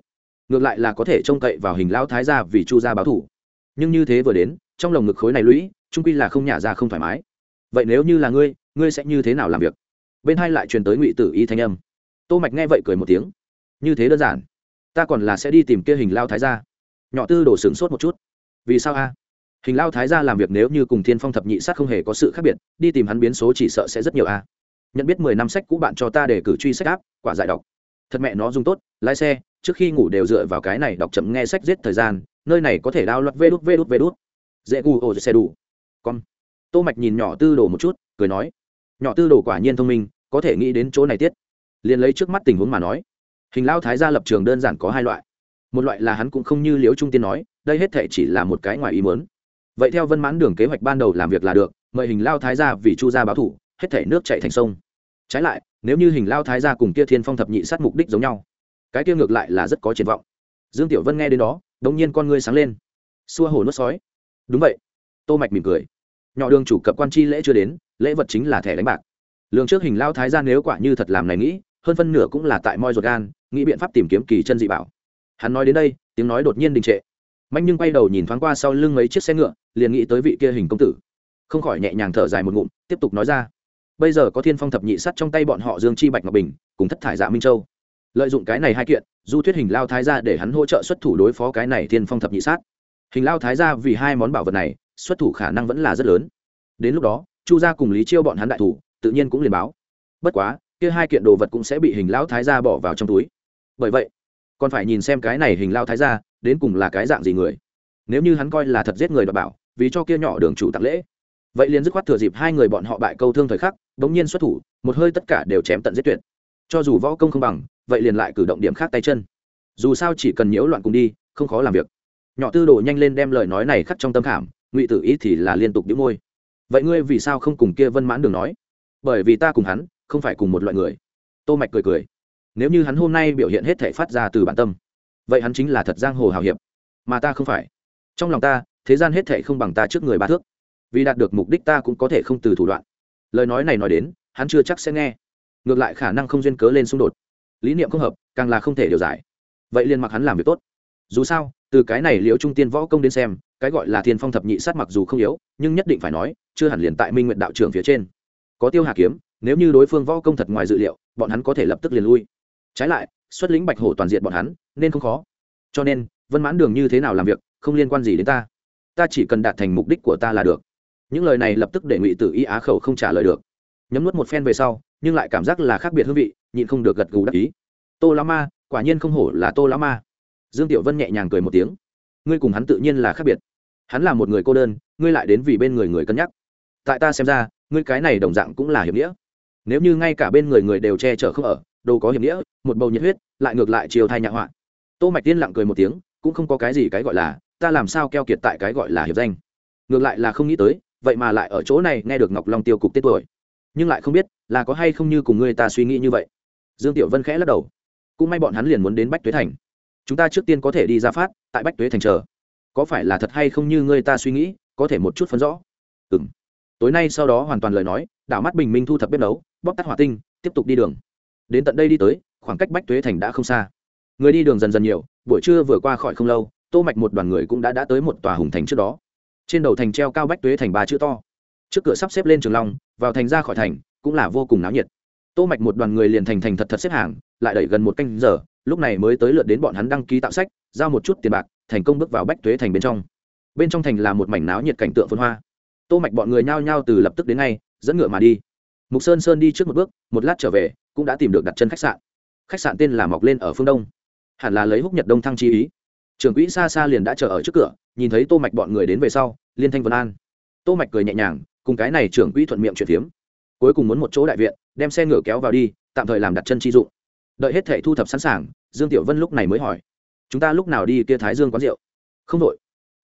Ngược lại là có thể trông cậy vào hình lao thái gia vì chu gia báo thủ. Nhưng như thế vừa đến, trong lồng ngực khối này lũy trung quy là không nhả ra không thoải mái. Vậy nếu như là ngươi ngươi sẽ như thế nào làm việc? Bên hai lại truyền tới ngụy tử y thanh âm. Tô mạch nghe vậy cười một tiếng. Như thế đơn giản. Ta còn là sẽ đi tìm kia hình lao thái gia. Nhỏ tư đổ sướng sốt một chút. Vì sao a? Hình lao thái gia làm việc nếu như cùng thiên phong thập nhị sát không hề có sự khác biệt, đi tìm hắn biến số chỉ sợ sẽ rất nhiều a nhận biết mười năm sách cũ bạn cho ta để cử truy sách áp, quả giải đọc. Thật mẹ nó dùng tốt, lái xe, trước khi ngủ đều dựa vào cái này đọc chậm nghe sách giết thời gian, nơi này có thể đao loạt vê đút vê đút vê đút. Dễ gu ổ xe đủ. Con. Tô mạch nhìn nhỏ tư đồ một chút, cười nói. Nhỏ tư đồ quả nhiên thông minh, có thể nghĩ đến chỗ này tiết. Liền lấy trước mắt tình huống mà nói. Hình lao thái gia lập trường đơn giản có hai loại. Một loại là hắn cũng không như liễu trung tiên nói, đây hết thể chỉ là một cái ngoài ý muốn. Vậy theo vân mãn đường kế hoạch ban đầu làm việc là được, mời hình lao thái gia vì chu gia báo thủ hết thể nước chảy thành sông. Trái lại, nếu như hình lao thái gia cùng kia thiên phong thập nhị sát mục đích giống nhau, cái kia ngược lại là rất có triển vọng. Dương tiểu vân nghe đến đó, đống nhiên con ngươi sáng lên. Xua hồ nuốt sói. Đúng vậy. Tô mạch mỉm cười. Nhỏ đường chủ cập quan chi lễ chưa đến, lễ vật chính là thẻ đánh bạc. Lương trước hình lao thái gia nếu quả như thật làm này nghĩ, hơn phân nửa cũng là tại moi ruột gan, nghĩ biện pháp tìm kiếm kỳ chân dị bảo. Hắn nói đến đây, tiếng nói đột nhiên đình trệ. Mạnh nhưng quay đầu nhìn thoáng qua sau lưng mấy chiếc xe ngựa, liền nghĩ tới vị kia hình công tử. Không khỏi nhẹ nhàng thở dài một ngụm, tiếp tục nói ra bây giờ có thiên phong thập nhị sắt trong tay bọn họ dương chi bạch ngọc bình, cùng thất thải dạ minh châu. Lợi dụng cái này hai kiện, du thuyết hình lao thái ra để hắn hỗ trợ xuất thủ đối phó cái này thiên phong thập nhị sát hình lao thái ra vì hai món bảo vật này, xuất thủ khả năng vẫn là rất lớn. Đến lúc đó, chu gia cùng lý chiêu bọn hắn đại thủ, tự nhiên cũng liền báo. Bất quá, kia hai kiện đồ vật cũng sẽ bị hình lão thái gia bỏ vào trong túi. Bởi vậy, còn phải nhìn xem cái này hình lao thái gia đến cùng là cái dạng gì người. Nếu như hắn coi là thật giết người đ bảo, vì cho kia nhỏ đường chủ tặng lễ vậy liền dứt khoát thừa dịp hai người bọn họ bại câu thương thời khắc, bỗng nhiên xuất thủ, một hơi tất cả đều chém tận giết tuyệt. Cho dù võ công không bằng, vậy liền lại cử động điểm khác tay chân. Dù sao chỉ cần nhiễu loạn cùng đi, không khó làm việc. Nhỏ tư đồ nhanh lên đem lời nói này khắc trong tâm khảm, ngụy tử ý thì là liên tục đĩu môi. Vậy ngươi vì sao không cùng kia vân mãn đường nói? Bởi vì ta cùng hắn, không phải cùng một loại người. Tô mạch cười cười. Nếu như hắn hôm nay biểu hiện hết thể phát ra từ bản tâm, vậy hắn chính là thật giang hồ hào hiệp. Mà ta không phải. Trong lòng ta, thế gian hết thể không bằng ta trước người ba thước vì đạt được mục đích ta cũng có thể không từ thủ đoạn. Lời nói này nói đến, hắn chưa chắc sẽ nghe. Ngược lại khả năng không duyên cớ lên xung đột. Lý niệm không hợp, càng là không thể điều giải. Vậy liền mặc hắn làm việc tốt. Dù sao, từ cái này liễu trung tiên võ công đến xem, cái gọi là thiên phong thập nhị sát mặc dù không yếu, nhưng nhất định phải nói, chưa hẳn liền tại minh nguyện đạo trưởng phía trên. Có tiêu hà kiếm, nếu như đối phương võ công thật ngoài dự liệu, bọn hắn có thể lập tức liền lui. Trái lại, xuất lĩnh bạch hổ toàn diện bọn hắn, nên không khó. Cho nên, vân mãn đường như thế nào làm việc, không liên quan gì đến ta. Ta chỉ cần đạt thành mục đích của ta là được những lời này lập tức để ngụy tử y á khẩu không trả lời được. Nhấm nuốt một phen về sau, nhưng lại cảm giác là khác biệt hương vị, nhịn không được gật gù đắc ý. Tô la ma, quả nhiên không hổ là tô la ma. Dương tiểu vân nhẹ nhàng cười một tiếng. Ngươi cùng hắn tự nhiên là khác biệt. Hắn là một người cô đơn, ngươi lại đến vì bên người người cân nhắc. Tại ta xem ra, ngươi cái này đồng dạng cũng là hiểm nghĩa. Nếu như ngay cả bên người người đều che chở không ở đâu có hiểm nghĩa, một bầu nhiệt huyết, lại ngược lại chiều thai nhạ họa. Tô mạch tiên lặng cười một tiếng, cũng không có cái gì cái gọi là, ta làm sao keo kiệt tại cái gọi là hiệp danh. Ngược lại là không nghĩ tới vậy mà lại ở chỗ này nghe được ngọc long tiêu cục tết tuổi. Nhưng lại không biết, là có hay không như cùng ngươi ta suy nghĩ như vậy. Dương tiểu vân khẽ lắc đầu. Cũng may bọn hắn liền muốn đến bách tuế thành. Chúng ta trước tiên có thể đi ra phát, tại bách tuế thành chờ. Có phải là thật hay không như ngươi ta suy nghĩ, có thể một chút phân rõ? Ừ m tối nay sau đó hoàn toàn lời nói, đảo mắt bình minh thu thập bếp nấu bóc tắt hỏa tinh, tiếp tục đi đường. Đến tận đây đi tới, khoảng cách bách tuế thành đã không xa. Người đi đường dần dần nhiều, buổi trưa vừa qua khỏi không lâu, tô mạch một đoàn người cũng đã đã tới một tòa hùng thành trước đó trên đầu thành treo cao bách tuế thành ba chữ to. Trước cửa sắp xếp lên trường long, vào thành ra khỏi thành, cũng là vô cùng náo nhiệt. Tô mạch một đoàn người liền thành thành thật thật xếp hàng, lại đẩy gần một canh giờ, lúc này mới tới lượt đến bọn hắn đăng ký tạo sách, giao một chút tiền bạc, thành công bước vào bách tuế thành bên trong. Bên trong thành là một mảnh náo nhiệt cảnh tượng phồn hoa. Tô mạch bọn người nhao nhao từ lập tức đến ngay, dẫn ngựa mà đi. Mục sơn sơn đi trước một bước, một lát trở về, cũng đã tìm được đặt chân khách sạn. Khách sạn tên là mọc lên ở phương đông. Hẳn là lấy húc nhật đông thăng chi ý trưởng quỹ xa xa liền đã chờ ở trước cửa, nhìn thấy tô mạch bọn người đến về sau, liên thanh vân an. Tô mạch cười nhẹ nhàng, cùng cái này trưởng quỹ thuận miệng chuyển phiếm. Cuối cùng muốn một chỗ đại viện, đem xe ngựa kéo vào đi, tạm thời làm đặt chân chi dụng. Đợi hết thể thu thập sẵn sàng, dương tiểu vân lúc này mới hỏi. Chúng ta lúc nào đi kia thái dương quán rượu? Không đội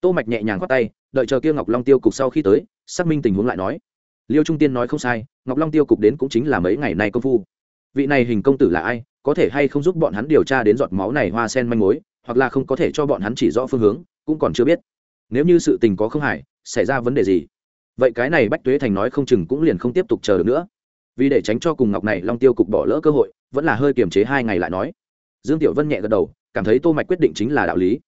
tô mạch nhẹ nhàng khoát tay, đợi chờ kia ngọc long tiêu cục sau khi tới, xác minh tình huống lại nói. Liêu trung tiên nói không sai, ngọc long tiêu cục đến cũng chính là mấy ngày nay công phu. Vị này hình công tử là ai, có thể hay không giúp bọn hắn điều tra đến giọt máu này hoa sen manh mối? Hoặc là không có thể cho bọn hắn chỉ rõ phương hướng cũng còn chưa biết. Nếu như sự tình có không hài, xảy ra vấn đề gì? Vậy cái này bách tuế thành nói không chừng cũng liền không tiếp tục chờ được nữa. Vì để tránh cho cùng ngọc này long tiêu cục bỏ lỡ cơ hội vẫn là hơi kiềm chế hai ngày lại nói. Dương tiểu vân nhẹ gật đầu cảm thấy tô mạch quyết định chính là đạo lý.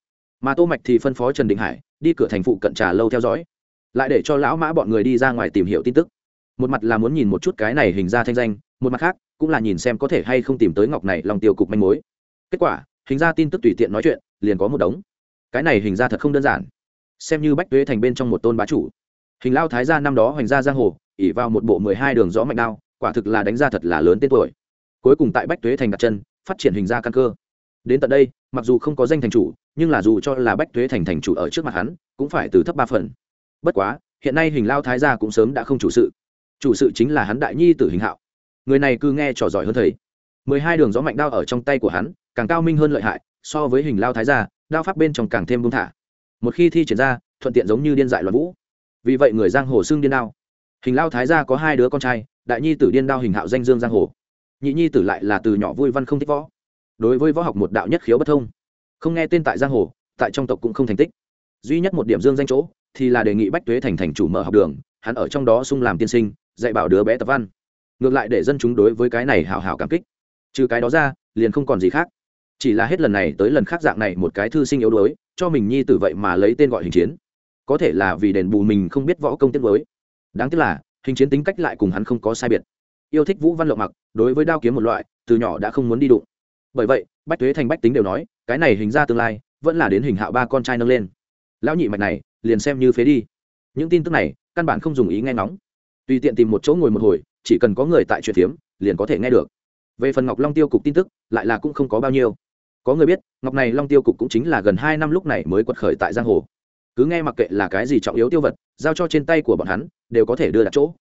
Mà tô mạch thì phân phó trần đình hải đi cửa thành phụ cận trà lâu theo dõi. Lại để cho lão mã bọn người đi ra ngoài tìm hiểu tin tức. Một mặt là muốn nhìn một chút cái này hình ra thanh danh một mặt khác cũng là nhìn xem có thể hay không tìm tới ngọc này long tiêu cục manh mối. Kết quả hình ra tin tức tùy tiện nói chuyện, liền có một đống. Cái này hình ra thật không đơn giản. Xem như bách tuế thành bên trong một tôn bá chủ. Hình lao thái gia năm đó hoành ra giang hồ ỉ vào một bộ mười hai đường rõ mạnh đao, quả thực là đánh ra thật là lớn tên tuổi. Cuối cùng tại bách tuế thành đặt chân, phát triển hình ra căn cơ. Đến tận đây, mặc dù không có danh thành chủ, nhưng là dù cho là bách tuế thành thành chủ ở trước mặt hắn, cũng phải từ thấp ba phần. Bất quá, hiện nay hình lao thái gia cũng sớm đã không chủ sự. Chủ sự chính là hắn đại nhi tử hình hạo. Người này cứ nghe trò giỏi hơn thầy. Mười hai đường gió mạnh đao ở trong tay của hắn càng cao minh hơn lợi hại, so với hình lao thái gia, đao pháp bên trong càng thêm buông thả. Một khi thi triển ra, thuận tiện giống như điên dại loạn vũ. Vì vậy người giang hồ xưng điên đao. Hình lao thái gia có hai đứa con trai, đại nhi tử điên đao hình hạo danh dương giang hồ. Nhị nhi tử lại là từ nhỏ vui văn không thích võ. Đối với võ học một đạo nhất khiếu bất thông. Không nghe tên tại giang hồ, tại trong tộc cũng không thành tích. Duy nhất một điểm dương danh chỗ, thì là đề nghị bách tuế thành thành chủ mở học đường, hắn ở trong đó sung làm tiên sinh, dạy bảo đứa bé tập văn. Ngược lại để dân chúng đối với cái này hào hào cảm kích. Trừ cái đó ra, liền không còn gì khác chỉ là hết lần này tới lần khác dạng này một cái thư sinh yếu đuối, cho mình nhi tử vậy mà lấy tên gọi hình chiến. Có thể là vì đền bù mình không biết võ công tiết với đáng tiếc là, hình chiến tính cách lại cùng hắn không có sai biệt. Yêu thích vũ văn lộng mặc, đối với đao kiếm một loại, từ nhỏ đã không muốn đi đụng. Bởi vậy, bách thuế thành bách tính đều nói, cái này hình ra tương lai, vẫn là đến hình hạo ba con trai nâng lên. Lão nhị mạch này, liền xem như phế đi. Những tin tức này, căn bản không dùng ý nghe ngóng. Tùy tiện tìm một chỗ ngồi một hồi, chỉ cần có người tại chuyện phiếm, liền có thể nghe được. Về phần ngọc long tiêu cục tin tức, lại là cũng không có bao nhiêu có người biết, ngọc này long tiêu cục cũng chính là gần hai năm lúc này mới quật khởi tại giang hồ. Cứ nghe mặc kệ là cái gì trọng yếu tiêu vật, giao cho trên tay của bọn hắn, đều có thể đưa đặt chỗ.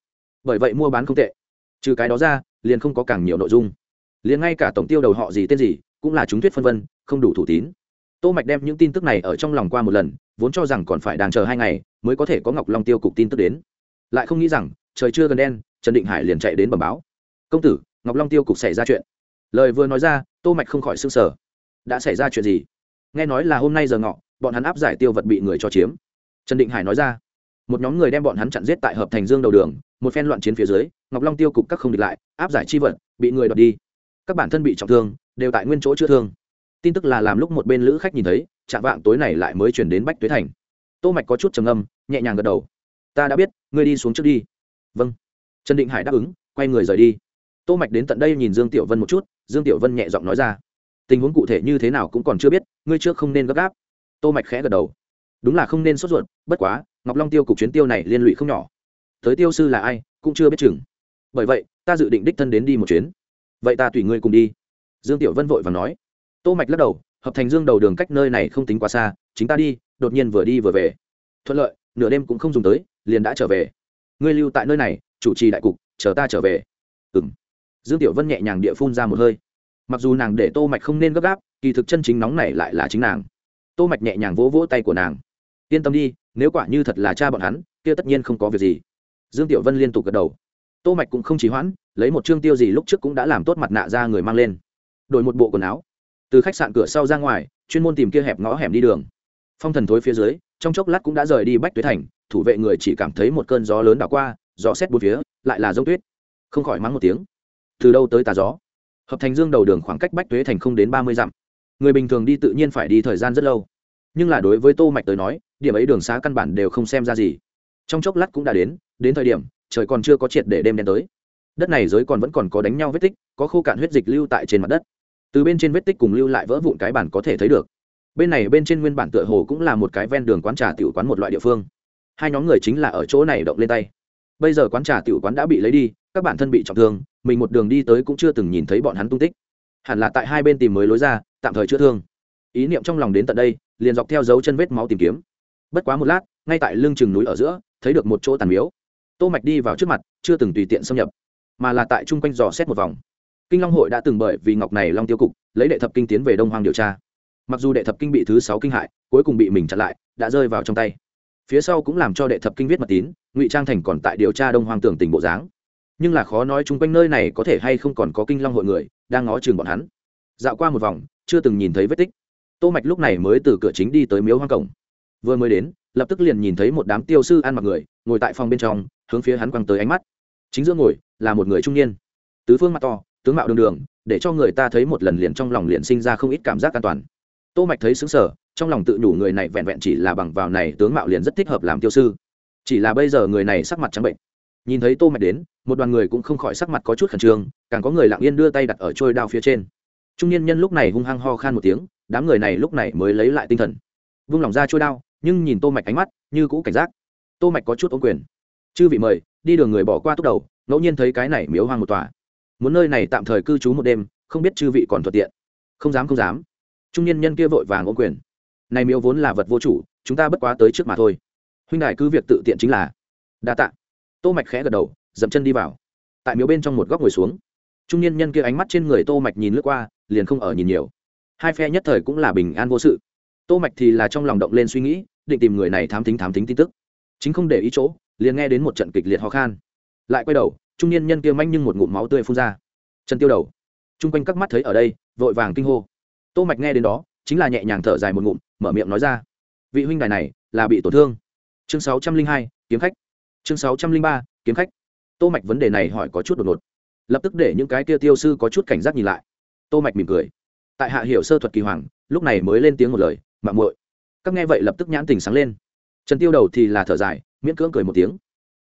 Bởi vậy mua bán không tệ. Trừ cái đó ra, liền không có càng nhiều nội dung. Liền ngay cả tổng tiêu đầu họ gì tên gì, cũng là chúng thuyết phân vân, không đủ thủ tín. Tô mạch đem những tin tức này ở trong lòng qua một lần, vốn cho rằng còn phải đang chờ hai ngày, mới có thể có ngọc long tiêu cục tin tức đến. Lại không nghĩ rằng, trời chưa gần đen, trần định hải liền chạy đến bẩm báo. Công tử, ngọc long tiêu cục xảy ra chuyện. Lời vừa nói ra, tô mạch không khỏi sưng sở đã xảy ra chuyện gì? Nghe nói là hôm nay giờ ngọ, bọn hắn áp giải tiêu vật bị người cho chiếm. Trần định hải nói ra, một nhóm người đem bọn hắn chặn giết tại hợp thành dương đầu đường, một phen loạn chiến phía dưới, ngọc long tiêu cục các không địch lại, áp giải chi vật, bị người đoạt đi. Các bản thân bị trọng thương, đều tại nguyên chỗ chữa thương. Tin tức là làm lúc một bên lữ khách nhìn thấy, chạm vạng tối này lại mới chuyển đến bách tuế thành. Tô mạch có chút trầm âm nhẹ nhàng gật đầu. Ta đã biết, ngươi đi xuống trước đi. Vâng. Trần định hải đáp ứng, quay người rời đi. Tô mạch đến tận đây nhìn dương tiểu vân một chút, dương tiểu vân nhẹ giọng nói ra tình huống cụ thể như thế nào cũng còn chưa biết, ngươi trước không nên gấp gáp. Tô mạch khẽ gật đầu. Đúng là không nên sốt ruột, bất quá, ngọc long tiêu cục chuyến tiêu này liên lụy không nhỏ. Tới tiêu sư là ai, cũng chưa biết chừng. Bởi vậy, ta dự định đích thân đến đi một chuyến. Vậy ta tùy ngươi cùng đi. Dương tiểu vân vội và nói. Tô mạch lắc đầu, hợp thành dương đầu đường cách nơi này không tính quá xa, chính ta đi, đột nhiên vừa đi vừa về. Thuận lợi, nửa đêm cũng không dùng tới, liền đã trở về. Ngươi lưu tại nơi này, chủ trì đại cục, chờ ta trở về. Ừm. Dương tiểu vân nhẹ nhàng địa phun ra một hơi mặc dù nàng để tô mạch không nên gấp gáp, kỳ thực chân chính nóng này lại là chính nàng. Tô mạch nhẹ nhàng vỗ vỗ tay của nàng. Yên tâm đi, nếu quả như thật là cha bọn hắn, kia tất nhiên không có việc gì. Dương tiểu vân liên tục gật đầu. Tô mạch cũng không trì hoãn, lấy một trương tiêu gì lúc trước cũng đã làm tốt mặt nạ ra người mang lên. Đổi một bộ quần áo. Từ khách sạn cửa sau ra ngoài, chuyên môn tìm kia hẹp ngõ hẻm đi đường. Phong thần thối phía dưới, trong chốc lát cũng đã rời đi bách tuế thành, thủ vệ người chỉ cảm thấy một cơn gió lớn đảo qua, gió xét bốn phía, lại là dốc tuyết. Không khỏi mắng một tiếng. Từ đâu tới tà gió? Hợp thành dương đầu đường khoảng cách bách tuế thành không đến ba mươi dặm. Người bình thường đi tự nhiên phải đi thời gian rất lâu. Nhưng là đối với tô mạch tới nói, điểm ấy đường xá căn bản đều không xem ra gì. Trong chốc lát cũng đã đến đến thời điểm, trời còn chưa có triệt để đêm đen tới. Đất này giới còn vẫn còn có đánh nhau vết tích, có khô cạn huyết dịch lưu tại trên mặt đất. Từ bên trên vết tích cùng lưu lại vỡ vụn cái bản có thể thấy được. Bên này bên trên nguyên bản tựa hồ cũng là một cái ven đường quán trà tiểu quán một loại địa phương. Hai nhóm người chính là ở chỗ này động lên tay. Bây giờ quán trà tiểu quán đã bị lấy đi, các bản thân bị trọng thương mình một đường đi tới cũng chưa từng nhìn thấy bọn hắn tung tích. Hẳn là tại hai bên tìm mới lối ra, tạm thời chữa thương. Ý niệm trong lòng đến tận đây, liền dọc theo dấu chân vết máu tìm kiếm. Bất quá một lát, ngay tại lưng chừng núi ở giữa, thấy được một chỗ tàn miếu. Tô mạch đi vào trước mặt, chưa từng tùy tiện xâm nhập, mà là tại chung quanh dò xét một vòng. Kinh long hội đã từng bởi vì ngọc này long tiêu cục, lấy đệ thập kinh tiến về đông hoang điều tra. Mặc dù đệ thập kinh bị thứ sáu kinh hại, cuối cùng bị mình chặn lại, đã rơi vào trong tay. Phía sau cũng làm cho đệ thập kinh viết mật tín, ngụy trang thành còn tại điều tra đông hoang tưởng tình bộ dáng nhưng là khó nói chung quanh nơi này có thể hay không còn có kinh long hội người, đang ngó chừng bọn hắn. Dạo qua một vòng, chưa từng nhìn thấy vết tích. Tô mạch lúc này mới từ cửa chính đi tới miếu hoang cổng. Vừa mới đến, lập tức liền nhìn thấy một đám tiêu sư ăn mặc người, ngồi tại phòng bên trong, hướng phía hắn quăng tới ánh mắt. Chính giữa ngồi, là một người trung niên. Tứ phương mặt to, tướng mạo đường đường, để cho người ta thấy một lần liền trong lòng liền sinh ra không ít cảm giác an toàn. Tô mạch thấy sững sờ, trong lòng tự nhủ người này vẹn vẹn chỉ là bằng vào này tướng mạo liền rất thích hợp làm tiêu sư. Chỉ là bây giờ người này sắc mặt trắng bệnh nhìn thấy tô mạch đến, một đoàn người cũng không khỏi sắc mặt có chút khẩn trương, càng có người lặng yên đưa tay đặt ở trôi đao phía trên. Trung niên nhân lúc này hung hăng ho khan một tiếng, đám người này lúc này mới lấy lại tinh thần. Vung lòng ra trôi đao, nhưng nhìn tô mạch ánh mắt, như cũ cảnh giác. Tô mạch có chút ống quyền. Chư vị mời, đi đường người bỏ qua tốc đầu, ngẫu nhiên thấy cái này miếu hoang một tòa. Muốn nơi này tạm thời cư trú một đêm, không biết chư vị còn thuận tiện. Không dám không dám. Trung niên nhân kia vội vàng ôn quyền. Này miếu vốn là vật vô chủ, chúng ta bất quá tới trước mà thôi. Huynh đại cứ việc tự tiện chính là. Đa tạ tô mạch khẽ gật đầu dậm chân đi vào. Tại miếu bên trong một góc ngồi xuống. Trung niên nhân kia ánh mắt trên người tô mạch nhìn lướt qua liền không ở nhìn nhiều. Hai phe nhất thời cũng là bình an vô sự. Tô mạch thì là trong lòng động lên suy nghĩ định tìm người này thám thính thám thính tin tức. Chính không để ý chỗ liền nghe đến một trận kịch liệt ho khan. Lại quay đầu trung niên nhân kia manh nhưng một ngụm máu tươi phun ra. Chân tiêu đầu. Trung quanh các mắt thấy ở đây vội vàng kinh hô. Tô mạch nghe đến đó chính là nhẹ nhàng thở dài một ngụm mở miệng nói ra. Vị huynh đài này là bị tổn thương. Chương 602, kiếm khách chương 603, kiếm khách. Tô mạch vấn đề này hỏi có chút đột ngột. Lập tức để những cái kia tiêu sư có chút cảnh giác nhìn lại. Tô mạch mỉm cười. Tại hạ hiểu sơ thuật kỳ hoàng lúc này mới lên tiếng một lời mạng muội. Các nghe vậy lập tức nhãn tình sáng lên. Trần tiêu đầu thì là thở dài miễn cưỡng cười một tiếng.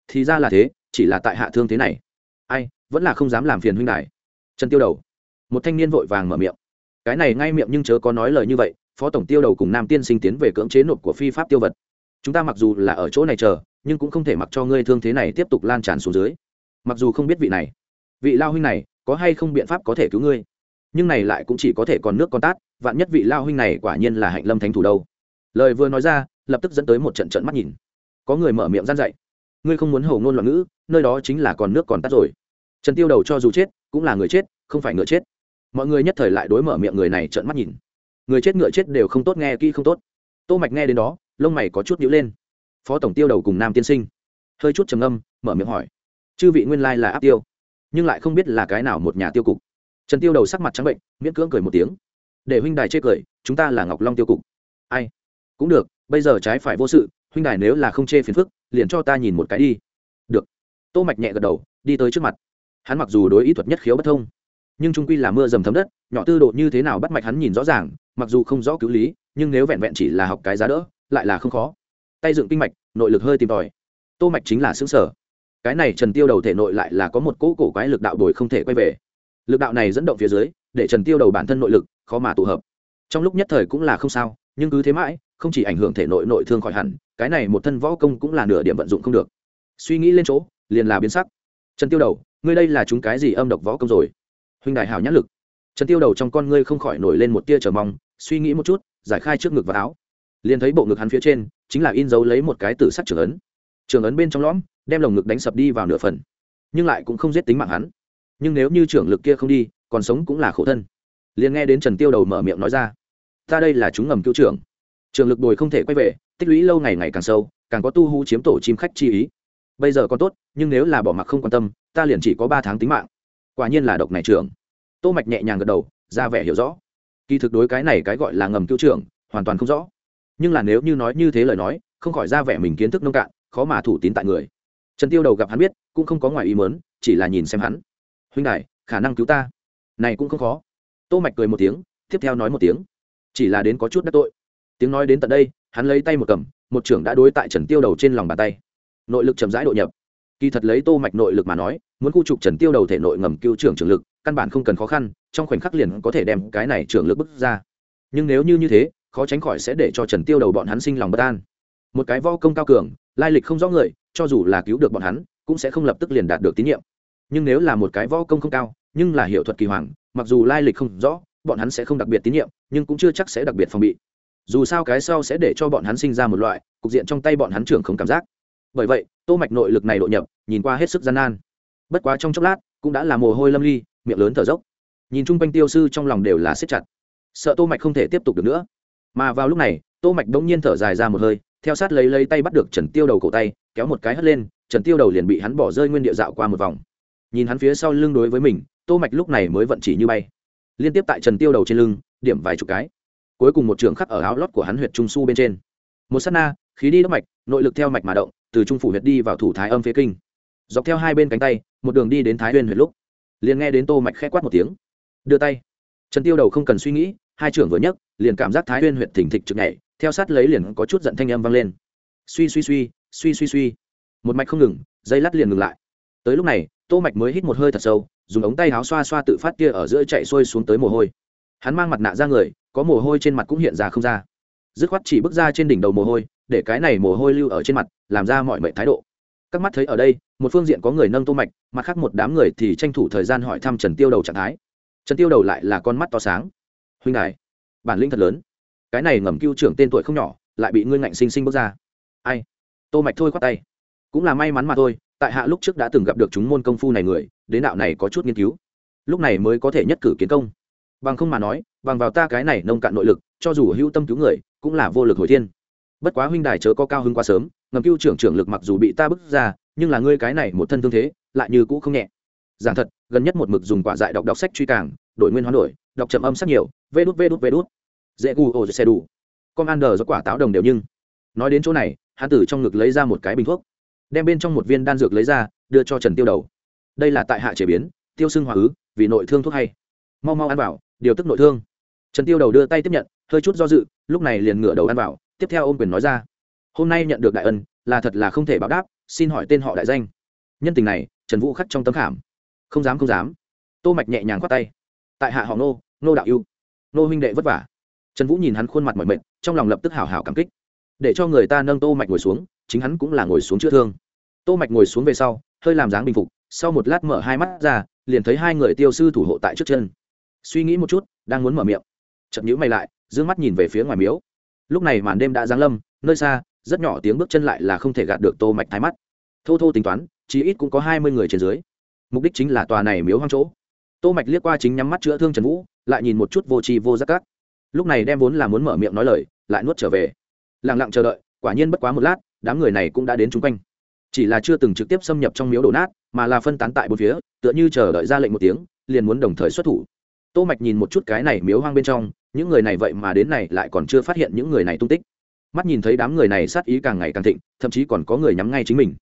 Thì ra là thế chỉ là tại hạ thương thế này. Ai vẫn là không dám làm phiền huynh đài. Trần tiêu đầu. Một thanh niên vội vàng mở miệng. Cái này ngay miệng nhưng chớ có nói lời như vậy phó tổng tiêu đầu cùng nam tiên sinh tiến về cưỡng chế nộp của phi pháp tiêu vật. Chúng ta mặc dù là ở chỗ này chờ nhưng cũng không thể mặc cho ngươi thương thế này tiếp tục lan tràn xuống dưới. Mặc dù không biết vị này, vị lao huynh này có hay không biện pháp có thể cứu ngươi, nhưng này lại cũng chỉ có thể còn nước con tát, vạn nhất vị lao huynh này quả nhiên là hạnh lâm thánh thủ đâu. Lời vừa nói ra, lập tức dẫn tới một trận trận mắt nhìn. Có người mở miệng gian dậy ngươi không muốn hầu ngôn loạn ngữ, nơi đó chính là còn nước còn tát rồi. Trần tiêu đầu cho dù chết, cũng là người chết, không phải ngựa chết. Mọi người nhất thời lại đối mở miệng người này trợn mắt nhìn. Người chết ngựa chết đều không tốt, nghe kỹ không tốt. Tô mạch nghe đến đó, lông mày có chút nhíu lên phó tổng tiêu đầu cùng nam tiên sinh. Hơi chút trầm ngâm, mở miệng hỏi. Chư vị nguyên lai là áp tiêu, nhưng lại không biết là cái nào một nhà tiêu cục. Trần tiêu đầu sắc mặt trắng bệnh, miễn cưỡng cười một tiếng. Để huynh đài chê cười, chúng ta là ngọc long tiêu cục. Ai? Cũng được, bây giờ trái phải vô sự, huynh đài nếu là không chê phiền phức, liền cho ta nhìn một cái đi. Được. Tô mạch nhẹ gật đầu, đi tới trước mặt. Hắn mặc dù đối ý thuật nhất khiếu bất thông, nhưng trung quy là mưa dầm thấm đất, nhỏ tư độ như thế nào bắt mạch hắn nhìn rõ ràng, mặc dù không rõ cứu lý, nhưng nếu vẹn vẹn chỉ là học cái giá đỡ, lại là không khó tay dựng kinh mạch, nội lực hơi tìm tòi. Tô mạch chính là xứng sở. Cái này trần tiêu đầu thể nội lại là có một cỗ cổ quái lực đạo đổi không thể quay về. Lực đạo này dẫn động phía dưới, để trần tiêu đầu bản thân nội lực khó mà tụ hợp. Trong lúc nhất thời cũng là không sao, nhưng cứ thế mãi, không chỉ ảnh hưởng thể nội nội thương khỏi hẳn, cái này một thân võ công cũng là nửa điểm vận dụng không được. Suy nghĩ lên chỗ, liền là biến sắc. Trần tiêu đầu, ngươi đây là chúng cái gì âm độc võ công rồi? Huynh đại hảo nhãn lực. Trần tiêu đầu trong con ngươi không khỏi nổi lên một tia chờ mong, suy nghĩ một chút, giải khai trước ngực và áo liền thấy bộ ngực hắn phía trên chính là in dấu lấy một cái tử sắc trường ấn. Trường ấn bên trong lõm, đem lồng ngực đánh sập đi vào nửa phần, nhưng lại cũng không giết tính mạng hắn. Nhưng nếu như trưởng lực kia không đi, còn sống cũng là khổ thân. Liền nghe đến trần tiêu đầu mở miệng nói ra, ta đây là chúng ngầm cứu trưởng. Trường lực bồi không thể quay về, tích lũy lâu ngày ngày càng sâu, càng có tu hú chiếm tổ chim khách chi ý. Bây giờ còn tốt, nhưng nếu là bỏ mặc không quan tâm, ta liền chỉ có ba tháng tính mạng. Quả nhiên là độc này trưởng. Tô mạch nhẹ nhàng gật đầu, ra vẻ hiểu rõ. Kỳ thực đối cái này cái gọi là ngầm cứu trưởng, hoàn toàn không rõ nhưng là nếu như nói như thế lời nói, không khỏi ra vẻ mình kiến thức nông cạn, khó mà thủ tín tại người. Trần tiêu đầu gặp hắn biết, cũng không có ngoài ý mớn chỉ là nhìn xem hắn. Huynh đại khả năng cứu ta? Này cũng không khó. Tô mạch cười một tiếng, tiếp theo nói một tiếng. Chỉ là đến có chút đắc tội. Tiếng nói đến tận đây, hắn lấy tay một cầm, một trưởng đã đối tại trần tiêu đầu trên lòng bàn tay. Nội lực chậm rãi độ nhập. Kỳ thật lấy tô mạch nội lực mà nói, muốn khu trục trần tiêu đầu thể nội ngầm cứu trưởng trưởng lực, căn bản không cần khó khăn, trong khoảnh khắc liền có thể đem cái này trưởng lực bức ra. Nhưng nếu như như thế khó tránh khỏi sẽ để cho trần tiêu đầu bọn hắn sinh lòng bất an. Một cái võ công cao cường, lai lịch không rõ người, cho dù là cứu được bọn hắn, cũng sẽ không lập tức liền đạt được tín nhiệm. Nhưng nếu là một cái võ công không cao, nhưng là hiệu thuật kỳ hoàng, mặc dù lai lịch không rõ, bọn hắn sẽ không đặc biệt tín nhiệm, nhưng cũng chưa chắc sẽ đặc biệt phòng bị. Dù sao cái sau sẽ để cho bọn hắn sinh ra một loại, cục diện trong tay bọn hắn trưởng không cảm giác. Bởi vậy, tô mạch nội lực này độ nhập, nhìn qua hết sức gian nan. Bất quá trong chốc lát, cũng đã là mồ hôi lâm ly, miệng lớn thở dốc. Nhìn chung quanh tiêu sư trong lòng đều là siết chặt. Sợ tô mạch không thể tiếp tục được nữa mà vào lúc này, tô mạch đống nhiên thở dài ra một hơi, theo sát lấy lấy tay bắt được trần tiêu đầu cổ tay, kéo một cái hất lên, trần tiêu đầu liền bị hắn bỏ rơi nguyên địa dạo qua một vòng. Nhìn hắn phía sau lưng đối với mình, tô mạch lúc này mới vận chỉ như bay. Liên tiếp tại trần tiêu đầu trên lưng, điểm vài chục cái. Cuối cùng một trường khắc ở áo lót của hắn huyệt trung su bên trên. Một sát na, khí đi đốc mạch, nội lực theo mạch mà động, từ trung phủ huyệt đi vào thủ thái âm phía kinh. Dọc theo hai bên cánh tay, một đường đi đến thái nguyên huyệt lúc. Liền nghe đến tô mạch khẽ quát một tiếng. Đưa tay. Trần tiêu đầu không cần suy nghĩ hai trưởng vừa nhấc, liền cảm giác thái nguyên huyện thỉnh thịch trực nhảy, theo sát lấy liền có chút giận thanh âm vang lên. Suy suy suy suy suy suy. Một mạch không ngừng, dây lát liền ngừng lại. Tới lúc này, tô mạch mới hít một hơi thật sâu, dùng ống tay áo xoa xoa tự phát kia ở giữa chạy xuôi xuống tới mồ hôi. Hắn mang mặt nạ ra người, có mồ hôi trên mặt cũng hiện ra không ra. Dứt khoát chỉ bước ra trên đỉnh đầu mồ hôi, để cái này mồ hôi lưu ở trên mặt, làm ra mọi mệnh thái độ. Các mắt thấy ở đây, một phương diện có người nâng tô mạch, mặt khác một đám người thì tranh thủ thời gian hỏi thăm trần tiêu đầu trạng thái. Trần tiêu đầu lại là con mắt to sáng huynh đài, bản lĩnh thật lớn. Cái này ngầm cưu trưởng tên tuổi không nhỏ, lại bị ngươi ngạnh sinh sinh bước ra. Ai? Tô mạch thôi khoát tay. Cũng là may mắn mà thôi, tại hạ lúc trước đã từng gặp được chúng môn công phu này người, đến đạo này có chút nghiên cứu. Lúc này mới có thể nhất cử kiến công. Bằng không mà nói, bằng vào ta cái này nông cạn nội lực, cho dù hữu tâm cứu người, cũng là vô lực hồi thiên. Bất quá huynh đài chớ có cao hứng quá sớm, ngầm cưu trưởng trưởng lực mặc dù bị ta bức ra, nhưng là ngươi cái này một thân thương thế, lại như cũ không nhẹ. Giảng thật, gần nhất một mực dùng quả dại đọc đọc sách truy càng, đổi nguyên hoán đổi đọc chậm âm sắc nhiều, vê đút vê đút vê đút. Dễ gu ô xe đủ. Con ăn đờ do quả táo đồng đều nhưng. Nói đến chỗ này, hắn tử trong ngực lấy ra một cái bình thuốc, đem bên trong một viên đan dược lấy ra, đưa cho trần tiêu đầu. Đây là tại hạ chế biến, tiêu xương hòa ứ, vì nội thương thuốc hay. Mau mau ăn vào, điều tức nội thương. Trần tiêu đầu đưa tay tiếp nhận, hơi chút do dự, lúc này liền ngửa đầu ăn vào, tiếp theo ôm quyền nói ra. Hôm nay nhận được đại ân, là thật là không thể báo đáp, xin hỏi tên họ đại danh. Nhân tình này, trần vũ khắc trong tấm khảm. Không dám không dám. Tô mạch nhẹ nhàng khoát tay tại hạ họ nô nô đạo yêu nô huynh đệ vất vả. Trần vũ nhìn hắn khuôn mặt mỏi mệt, trong lòng lập tức hào hào cảm kích. Để cho người ta nâng tô mạch ngồi xuống, chính hắn cũng là ngồi xuống chữa thương. Tô mạch ngồi xuống về sau, hơi làm dáng bình phục, sau một lát mở hai mắt ra, liền thấy hai người tiêu sư thủ hộ tại trước chân. Suy nghĩ một chút, đang muốn mở miệng. Chậm nhíu mày lại, dương mắt nhìn về phía ngoài miếu. Lúc này màn đêm đã giáng lâm, nơi xa, rất nhỏ tiếng bước chân lại là không thể gạt được tô mạch thái mắt. Thô thô tính toán, chí ít cũng có hai mươi người trên dưới. Mục đích chính là tòa này miếu hoang chỗ tô mạch liếc qua chính nhắm mắt chữa thương trần vũ, lại nhìn một chút vô tri vô giác các. Lúc này đem vốn là muốn mở miệng nói lời, lại nuốt trở về. Lặng lặng chờ đợi, quả nhiên bất quá một lát, đám người này cũng đã đến chung quanh. Chỉ là chưa từng trực tiếp xâm nhập trong miếu đổ nát, mà là phân tán tại bốn phía, tựa như chờ đợi ra lệnh một tiếng, liền muốn đồng thời xuất thủ. Tô mạch nhìn một chút cái này miếu hoang bên trong, những người này vậy mà đến này lại còn chưa phát hiện những người này tung tích. Mắt nhìn thấy đám người này sát ý càng ngày càng thịnh, thậm chí còn có người nhắm ngay chính mình.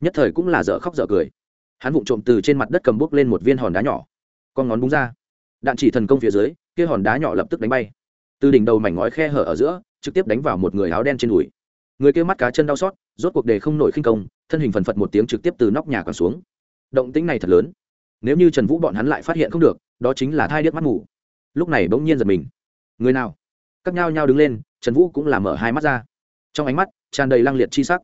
Nhất thời cũng là dở khóc dở cười. Hắn vụng trộm từ trên mặt đất cầm bút lên một viên hòn đá nhỏ con ngón búng ra. Đạn chỉ thần công phía dưới, kia hòn đá nhỏ lập tức đánh bay. Từ đỉnh đầu mảnh ngói khe hở ở giữa, trực tiếp đánh vào một người áo đen trên đùi. Người kia mắt cá chân đau xót, rốt cuộc đề không nổi khinh công, thân hình phần phật một tiếng trực tiếp từ nóc nhà còn xuống. Động tĩnh này thật lớn. Nếu như trần vũ bọn hắn lại phát hiện không được, đó chính là thai điếc mắt mù. Lúc này bỗng nhiên giật mình. Người nào? Các nhao nhao đứng lên, trần vũ cũng làm mở hai mắt ra. Trong ánh mắt, tràn đầy lăng liệt chi sắc.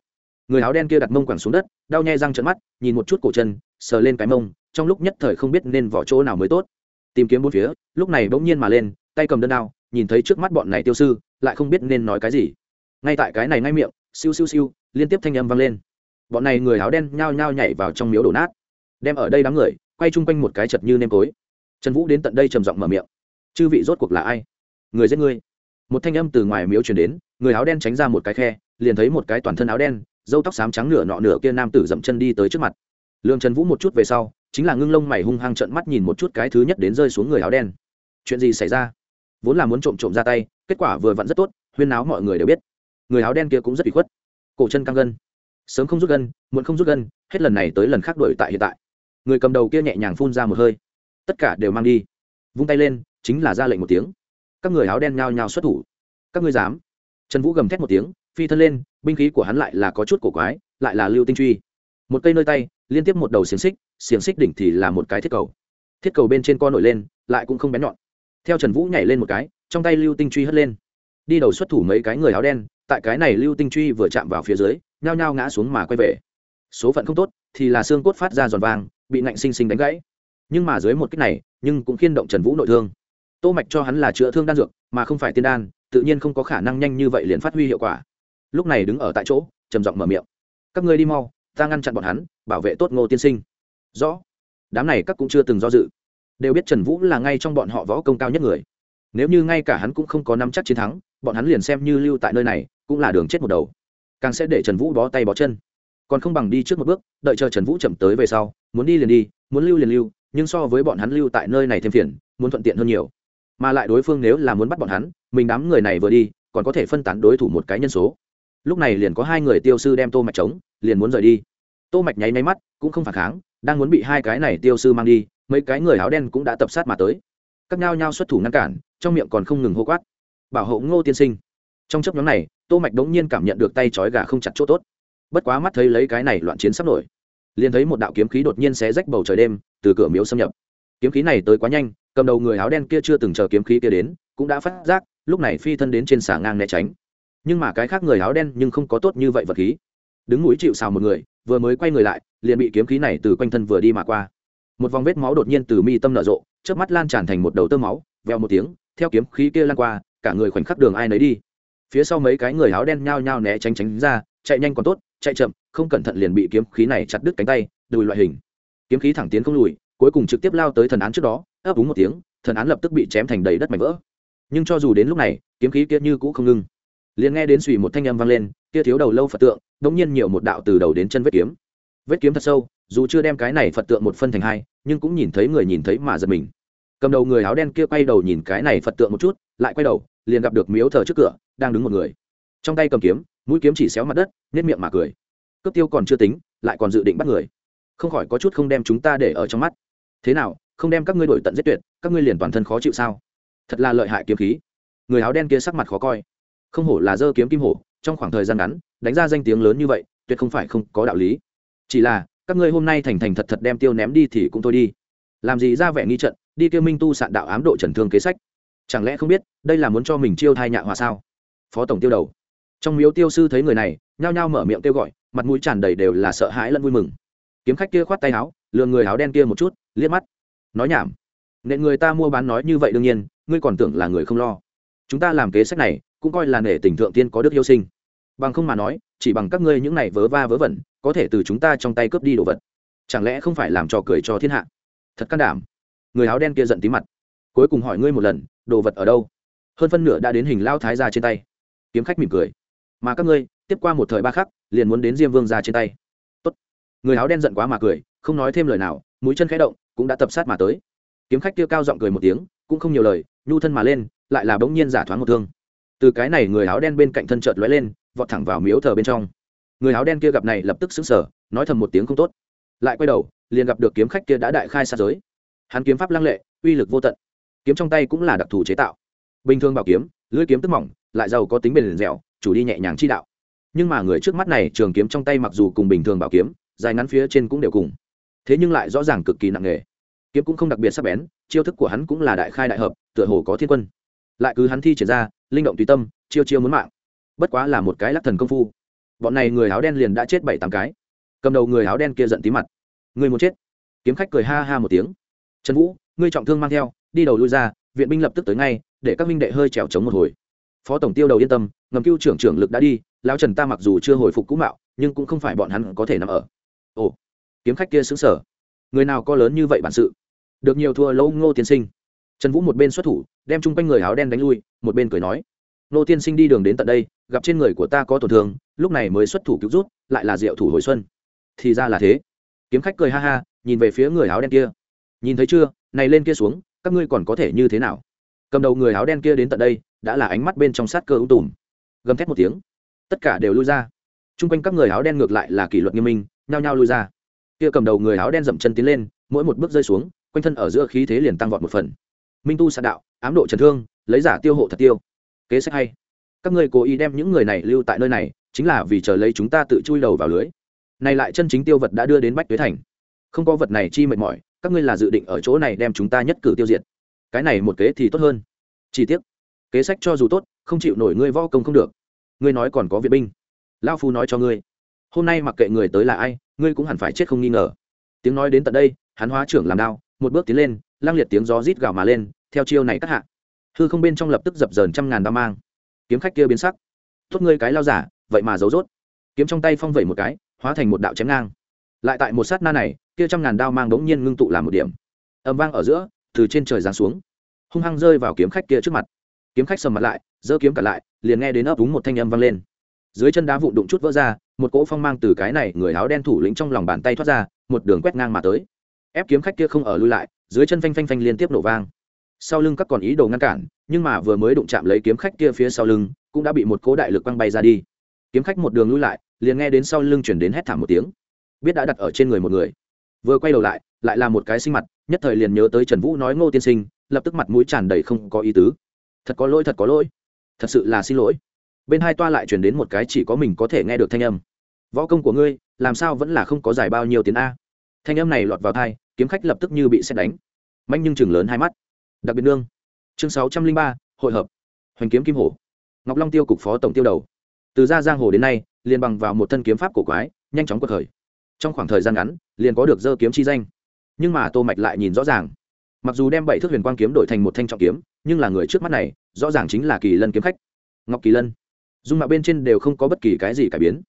Người áo đen kia đặt mông quẳng xuống đất, đau nhai răng trận mắt, nhìn một chút cổ chân, sờ lên cái mông trong lúc nhất thời không biết nên vỏ chỗ nào mới tốt. Tìm kiếm bốn phía, lúc này bỗng nhiên mà lên, tay cầm đơn đao, nhìn thấy trước mắt bọn này tiêu sư, lại không biết nên nói cái gì. Ngay tại cái này ngay miệng, siêu siêu siêu, liên tiếp thanh âm vang lên. Bọn này người áo đen nhao nhao nhảy vào trong miếu đổ nát. Đem ở đây đám người, quay chung quanh một cái chật như nêm tối. Trần vũ đến tận đây trầm giọng mở miệng. Chư vị rốt cuộc là ai? Người giết ngươi. Một thanh âm từ ngoài miếu chuyển đến, người áo đen tránh ra một cái khe, liền thấy một cái toàn thân áo đen dâu tóc xám trắng nửa nọ nửa kia nam tử dậm chân đi tới trước mặt. Lương trần vũ một chút về sau chính là ngưng lông mày hung hăng trợn mắt nhìn một chút cái thứ nhất đến rơi xuống người áo đen. Chuyện gì xảy ra? Vốn là muốn trộm trộm ra tay, kết quả vừa vặn rất tốt, huyên náo mọi người đều biết. Người áo đen kia cũng rất bị khuất. Cổ chân căng gân. Sớm không rút gân, muộn không rút gân, hết lần này tới lần khác đổi tại hiện tại. Người cầm đầu kia nhẹ nhàng phun ra một hơi. Tất cả đều mang đi. Vung tay lên, chính là ra lệnh một tiếng. Các người áo đen nhao nhao xuất thủ. Các ngươi dám? Trần vũ gầm thét một tiếng, phi thân lên, binh khí của hắn lại là có chút cổ quái, lại là lưu tinh truy. Một cây nơi tay liên tiếp một đầu xiềng xích xiềng xích đỉnh thì là một cái thiết cầu. Thiết cầu bên trên co nổi lên, lại cũng không bén nhọn. Theo trần vũ nhảy lên một cái, trong tay lưu tinh truy hất lên. Đi đầu xuất thủ mấy cái người áo đen, tại cái này lưu tinh truy vừa chạm vào phía dưới, nhao nhao ngã xuống mà quay về. Số phận không tốt, thì là xương cốt phát ra giòn vàng, bị nạnh sinh sinh đánh gãy. Nhưng mà dưới một cách này, nhưng cũng khiên động trần vũ nội thương. Tô mạch cho hắn là chữa thương đan dược, mà không phải tiên đan, tự nhiên không có khả năng nhanh như vậy liền phát huy hiệu quả. Lúc này đứng ở tại chỗ, trầm giọng mở miệng. Các ngươi đi mau ta ngăn chặn bọn hắn, bảo vệ tốt ngô tiên sinh. Rõ. Đám này các cũng chưa từng do dự. Đều biết trần vũ là ngay trong bọn họ võ công cao nhất người. Nếu như ngay cả hắn cũng không có nắm chắc chiến thắng, bọn hắn liền xem như lưu tại nơi này, cũng là đường chết một đầu. Càng sẽ để trần vũ bó tay bó chân. Còn không bằng đi trước một bước, đợi chờ trần vũ chậm tới về sau, muốn đi liền đi, muốn lưu liền lưu, nhưng so với bọn hắn lưu tại nơi này thêm phiền, muốn thuận tiện hơn nhiều. Mà lại đối phương nếu là muốn bắt bọn hắn, mình đám người này vừa đi, còn có thể phân tán đối thủ một cái nhân số. Lúc này liền có hai người tiêu sư đem tô mạch trống liền muốn rời đi. Tô mạch nháy nháy mắt, cũng không phản kháng, đang muốn bị hai cái này tiêu sư mang đi, mấy cái người áo đen cũng đã tập sát mà tới. Các nhao nhao xuất thủ ngăn cản, trong miệng còn không ngừng hô quát. Bảo hộ ngô tiên sinh. Trong chấp nhóm này, tô mạch đống nhiên cảm nhận được tay trói gà không chặt chỗ tốt. Bất quá mắt thấy lấy cái này loạn chiến sắp nổi, liền thấy một đạo kiếm khí đột nhiên xé rách bầu trời đêm, từ cửa miếu xâm nhập. Kiếm khí này tới quá nhanh, cầm đầu người áo đen kia chưa từng chờ kiếm khí kia đến, cũng đã phát giác, lúc này phi thân đến trên xà ngang né tránh. Nhưng mà cái khác người áo đen nhưng không có tốt như vậy vật khí đứng núi chịu xào một người, vừa mới quay người lại, liền bị kiếm khí này từ quanh thân vừa đi mà qua. Một vòng vết máu đột nhiên từ mi tâm nở rộ trước mắt lan tràn thành một đầu tơ máu veo một tiếng, theo kiếm khí kia lan qua, cả người khoảnh khắc đường ai nấy đi. Phía sau mấy cái người áo đen nhao nhao né tránh tránh ra, chạy nhanh còn tốt, chạy chậm, không cẩn thận liền bị kiếm khí này chặt đứt cánh tay, đùi loại hình. Kiếm khí thẳng tiến không lùi, cuối cùng trực tiếp lao tới thần án trước đó, ấp úng một tiếng, thần án lập tức bị chém thành đầy đất mảnh vỡ. Nhưng cho dù đến lúc này, kiếm khí kia như cũ không ngưng liền nghe đến suy một thanh âm vang lên kia thiếu đầu lâu phật tượng, đống nhiên nhiều một đạo từ đầu đến chân vết kiếm. Vết kiếm thật sâu, dù chưa đem cái này phật tượng một phân thành hai, nhưng cũng nhìn thấy người nhìn thấy mà giật mình. Cầm đầu người áo đen kia quay đầu nhìn cái này phật tượng một chút, lại quay đầu, liền gặp được miếu thờ trước cửa, đang đứng một người. Trong tay cầm kiếm, mũi kiếm chỉ xéo mặt đất nếp miệng mà cười. Cướp tiêu còn chưa tính, lại còn dự định bắt người. Không khỏi có chút không đem chúng ta để ở trong mắt. Thế nào, không đem các ngươi đổi tận giết tuyệt, các ngươi liền toàn thân khó chịu sao? Thật là lợi hại kiếm khí. Người áo đen kia sắc mặt khó coi. Không hổ là dơ kiếm kim hổ trong khoảng thời gian ngắn, đánh ra danh tiếng lớn như vậy, tuyệt không phải không có đạo lý. Chỉ là, các ngươi hôm nay thành thành thật thật đem tiêu ném đi thì cũng thôi đi. Làm gì ra vẻ nghi trận, đi kêu minh tu sạn đạo ám độ trần thương kế sách. Chẳng lẽ không biết, đây là muốn cho mình chiêu thai nhạ hòa sao? Phó tổng tiêu đầu. Trong miếu tiêu sư thấy người này, nhao nhao mở miệng kêu gọi, mặt mũi tràn đầy đều là sợ hãi lẫn vui mừng. Kiếm khách kia khoát tay áo lừa người áo đen kia một chút, liếc mắt. Nói nhảm. Nện người ta mua bán nói như vậy đương nhiên, ngươi còn tưởng là người không lo chúng ta làm kế sách này, cũng coi là nể tình thượng tiên có đức yêu sinh. Bằng không mà nói, chỉ bằng các ngươi những này vớ va vớ vẩn, có thể từ chúng ta trong tay cướp đi đồ vật. Chẳng lẽ không phải làm trò cười cho thiên hạ? Thật can đảm. Người áo đen kia giận tí mặt. Cuối cùng hỏi ngươi một lần, đồ vật ở đâu? Hơn phân nửa đã đến hình lao thái ra trên tay. Kiếm khách mỉm cười. Mà các ngươi, tiếp qua một thời ba khắc, liền muốn đến diêm vương ra trên tay. Tốt. người áo đen giận quá mà cười, không nói thêm lời nào, mũi chân khẽ động, cũng đã tập sát mà tới. Kiếm khách kia cao giọng cười một tiếng, cũng không nhiều lời, nhu thân mà lên lại là bỗng nhiên giả thoáng một thương. Từ cái này người áo đen bên cạnh thân chợt lóe lên, vọt thẳng vào miếu thờ bên trong. Người áo đen kia gặp này lập tức sững sở nói thầm một tiếng không tốt. Lại quay đầu, liền gặp được kiếm khách kia đã đại khai sát giới. Hắn kiếm pháp lăng lệ, uy lực vô tận. Kiếm trong tay cũng là đặc thù chế tạo. Bình thường bảo kiếm, lưỡi kiếm tức mỏng, lại giàu có tính bền dẻo, chủ đi nhẹ nhàng chi đạo. Nhưng mà người trước mắt này, trường kiếm trong tay mặc dù cùng bình thường bảo kiếm, dài ngắn phía trên cũng đều cùng. Thế nhưng lại rõ ràng cực kỳ nặng nghề kiếm cũng không đặc biệt sắc bén, chiêu thức của hắn cũng là đại khai đại hợp, tựa hồ có thiên quân lại cứ hắn thi triển ra, linh động tùy tâm, chiêu chiêu muốn mạng. Bất quá là một cái lắc thần công phu. Bọn này người áo đen liền đã chết bảy tám cái. Cầm đầu người áo đen kia giận tí mặt. Người muốn chết. Kiếm khách cười ha ha một tiếng. Trần vũ, ngươi trọng thương mang theo, đi đầu lui ra, viện binh lập tức tới ngay, để các minh đệ hơi trèo trống một hồi. Phó tổng tiêu đầu yên tâm, ngầm cưu trưởng trưởng lực đã đi, lão trần ta mặc dù chưa hồi phục cũ mạo, nhưng cũng không phải bọn hắn có thể nằm ở. Ồ, kiếm khách kia xứng sở người nào có lớn như vậy bản sự? Được nhiều thua lâu ngô tiên sinh. Trần vũ một bên xuất thủ đem chung quanh người áo đen đánh lui, một bên cười nói, nô tiên sinh đi đường đến tận đây, gặp trên người của ta có tổn thương, lúc này mới xuất thủ cứu rút lại là diệu thủ hồi xuân. Thì ra là thế. Kiếm khách cười ha ha, nhìn về phía người áo đen kia. Nhìn thấy chưa, này lên kia xuống, các ngươi còn có thể như thế nào? Cầm đầu người áo đen kia đến tận đây, đã là ánh mắt bên trong sát cơ ung tùm. Gầm thét một tiếng, tất cả đều lui ra. Chung quanh các người áo đen ngược lại là kỷ luật nghiêm minh, nhao nhao lui ra. Kia cầm đầu người áo đen dậm chân tiến lên, mỗi một bước rơi xuống, quanh thân ở giữa khí thế liền tăng vọt một phần minh tu sạn đạo, ám độ trần thương, lấy giả tiêu hộ thật tiêu. Kế sách hay. Các ngươi cố ý đem những người này lưu tại nơi này, chính là vì chờ lấy chúng ta tự chui đầu vào lưới. Này lại chân chính tiêu vật đã đưa đến bách tuế thành. Không có vật này chi mệt mỏi, các ngươi là dự định ở chỗ này đem chúng ta nhất cử tiêu diệt. Cái này một kế thì tốt hơn. Chi tiết kế sách cho dù tốt, không chịu nổi ngươi võ công không được. Ngươi nói còn có viện binh. Lao phu nói cho ngươi, hôm nay mặc kệ người tới là ai, ngươi cũng hẳn phải chết không nghi ngờ. Tiếng nói đến tận đây, hắn hóa trưởng làm đao, một bước tiến lên lang liệt tiếng gió rít gào mà lên, theo chiêu này cắt hạ. Hư không bên trong lập tức dập dờn trăm ngàn đao mang. Kiếm khách kia biến sắc. Tốt ngươi cái lao giả, vậy mà giấu rốt. Kiếm trong tay phong vẩy một cái, hóa thành một đạo chém ngang. Lại tại một sát na này, kia trăm ngàn đao mang đống nhiên ngưng tụ làm một điểm. Ầm vang ở giữa, từ trên trời giáng xuống. Hung hăng rơi vào kiếm khách kia trước mặt. Kiếm khách sầm mặt lại, giơ kiếm cả lại, liền nghe đến ấp úng một thanh âm vang lên. Dưới chân đá vụn đụng chút vỡ ra, một cỗ phong mang từ cái này người áo đen thủ lĩnh trong lòng bàn tay thoát ra, một đường quét ngang mà tới. Ép kiếm khách kia không ở lui lại dưới chân phanh phanh phanh liên tiếp nổ vang. Sau lưng các còn ý đồ ngăn cản, nhưng mà vừa mới đụng chạm lấy kiếm khách kia phía sau lưng, cũng đã bị một cố đại lực quăng bay ra đi. Kiếm khách một đường lui lại, liền nghe đến sau lưng chuyển đến hét thảm một tiếng. Biết đã đặt ở trên người một người. Vừa quay đầu lại lại là một cái sinh mặt, nhất thời liền nhớ tới trần vũ nói ngô tiên sinh, lập tức mặt mũi tràn đầy không có ý tứ. Thật có lỗi, thật có lỗi. Thật sự là xin lỗi. Bên hai toa lại chuyển đến một cái chỉ có mình có thể nghe được thanh âm. Võ công của ngươi, làm sao vẫn là không có giải bao nhiêu tiền a? Thanh âm này lọt vào thai kiếm khách lập tức như bị xét đánh mạnh nhưng chừng lớn hai mắt. Đặc biệt nương. Chương sáu trăm linh ba, hội hợp. Hoành kiếm kim hổ. Ngọc long tiêu cục phó tổng tiêu đầu. Từ ra giang hồ đến nay, liền bằng vào một thân kiếm pháp cổ quái, nhanh chóng cuộc khởi. Trong khoảng thời gian ngắn, liền có được dơ kiếm chi danh. Nhưng mà tô mạch lại nhìn rõ ràng. Mặc dù đem bảy thước huyền quang kiếm đổi thành một thanh trọng kiếm, nhưng là người trước mắt này, rõ ràng chính là kỳ lân kiếm khách. Ngọc kỳ lân. Dung mạo bên trên đều không có bất kỳ cái gì cải biến.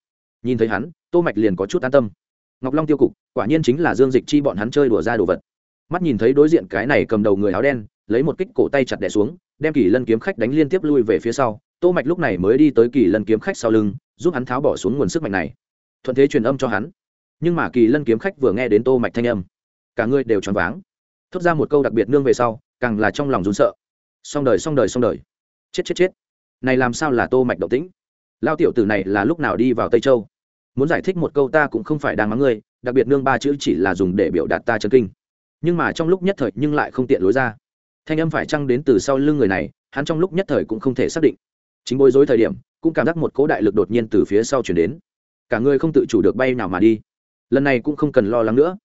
Nhìn thấy hắn, tô mạch liền có chút an tâm. Ngọc long tiêu cục, quả nhiên chính là dương dịch chi bọn hắn chơi đùa ra đồ vật mắt nhìn thấy đối diện cái này cầm đầu người áo đen, lấy một kích cổ tay chặt đè xuống, đem kỳ lân kiếm khách đánh liên tiếp lui về phía sau. Tô mạch lúc này mới đi tới kỳ lân kiếm khách sau lưng, giúp hắn tháo bỏ xuống nguồn sức mạnh này. Thuận thế truyền âm cho hắn. Nhưng mà kỳ lân kiếm khách vừa nghe đến tô mạch thanh âm, cả người đều choáng váng. Thốt ra một câu đặc biệt nương về sau, càng là trong lòng run sợ. Xong đời xong đời xong đời. Chết chết chết. Này làm sao là tô mạch động tĩnh? Lao tiểu tử này là lúc nào đi vào tây châu? Muốn giải thích một câu ta cũng không phải đang mắng ngươi, đặc biệt nương ba chữ chỉ là dùng để biểu đạt ta chân kinh nhưng mà trong lúc nhất thời nhưng lại không tiện lối ra. Thanh âm phải chăng đến từ sau lưng người này, hắn trong lúc nhất thời cũng không thể xác định. Chính bối rối thời điểm, cũng cảm giác một cỗ đại lực đột nhiên từ phía sau chuyển đến. Cả người không tự chủ được bay nào mà đi. Lần này cũng không cần lo lắng nữa.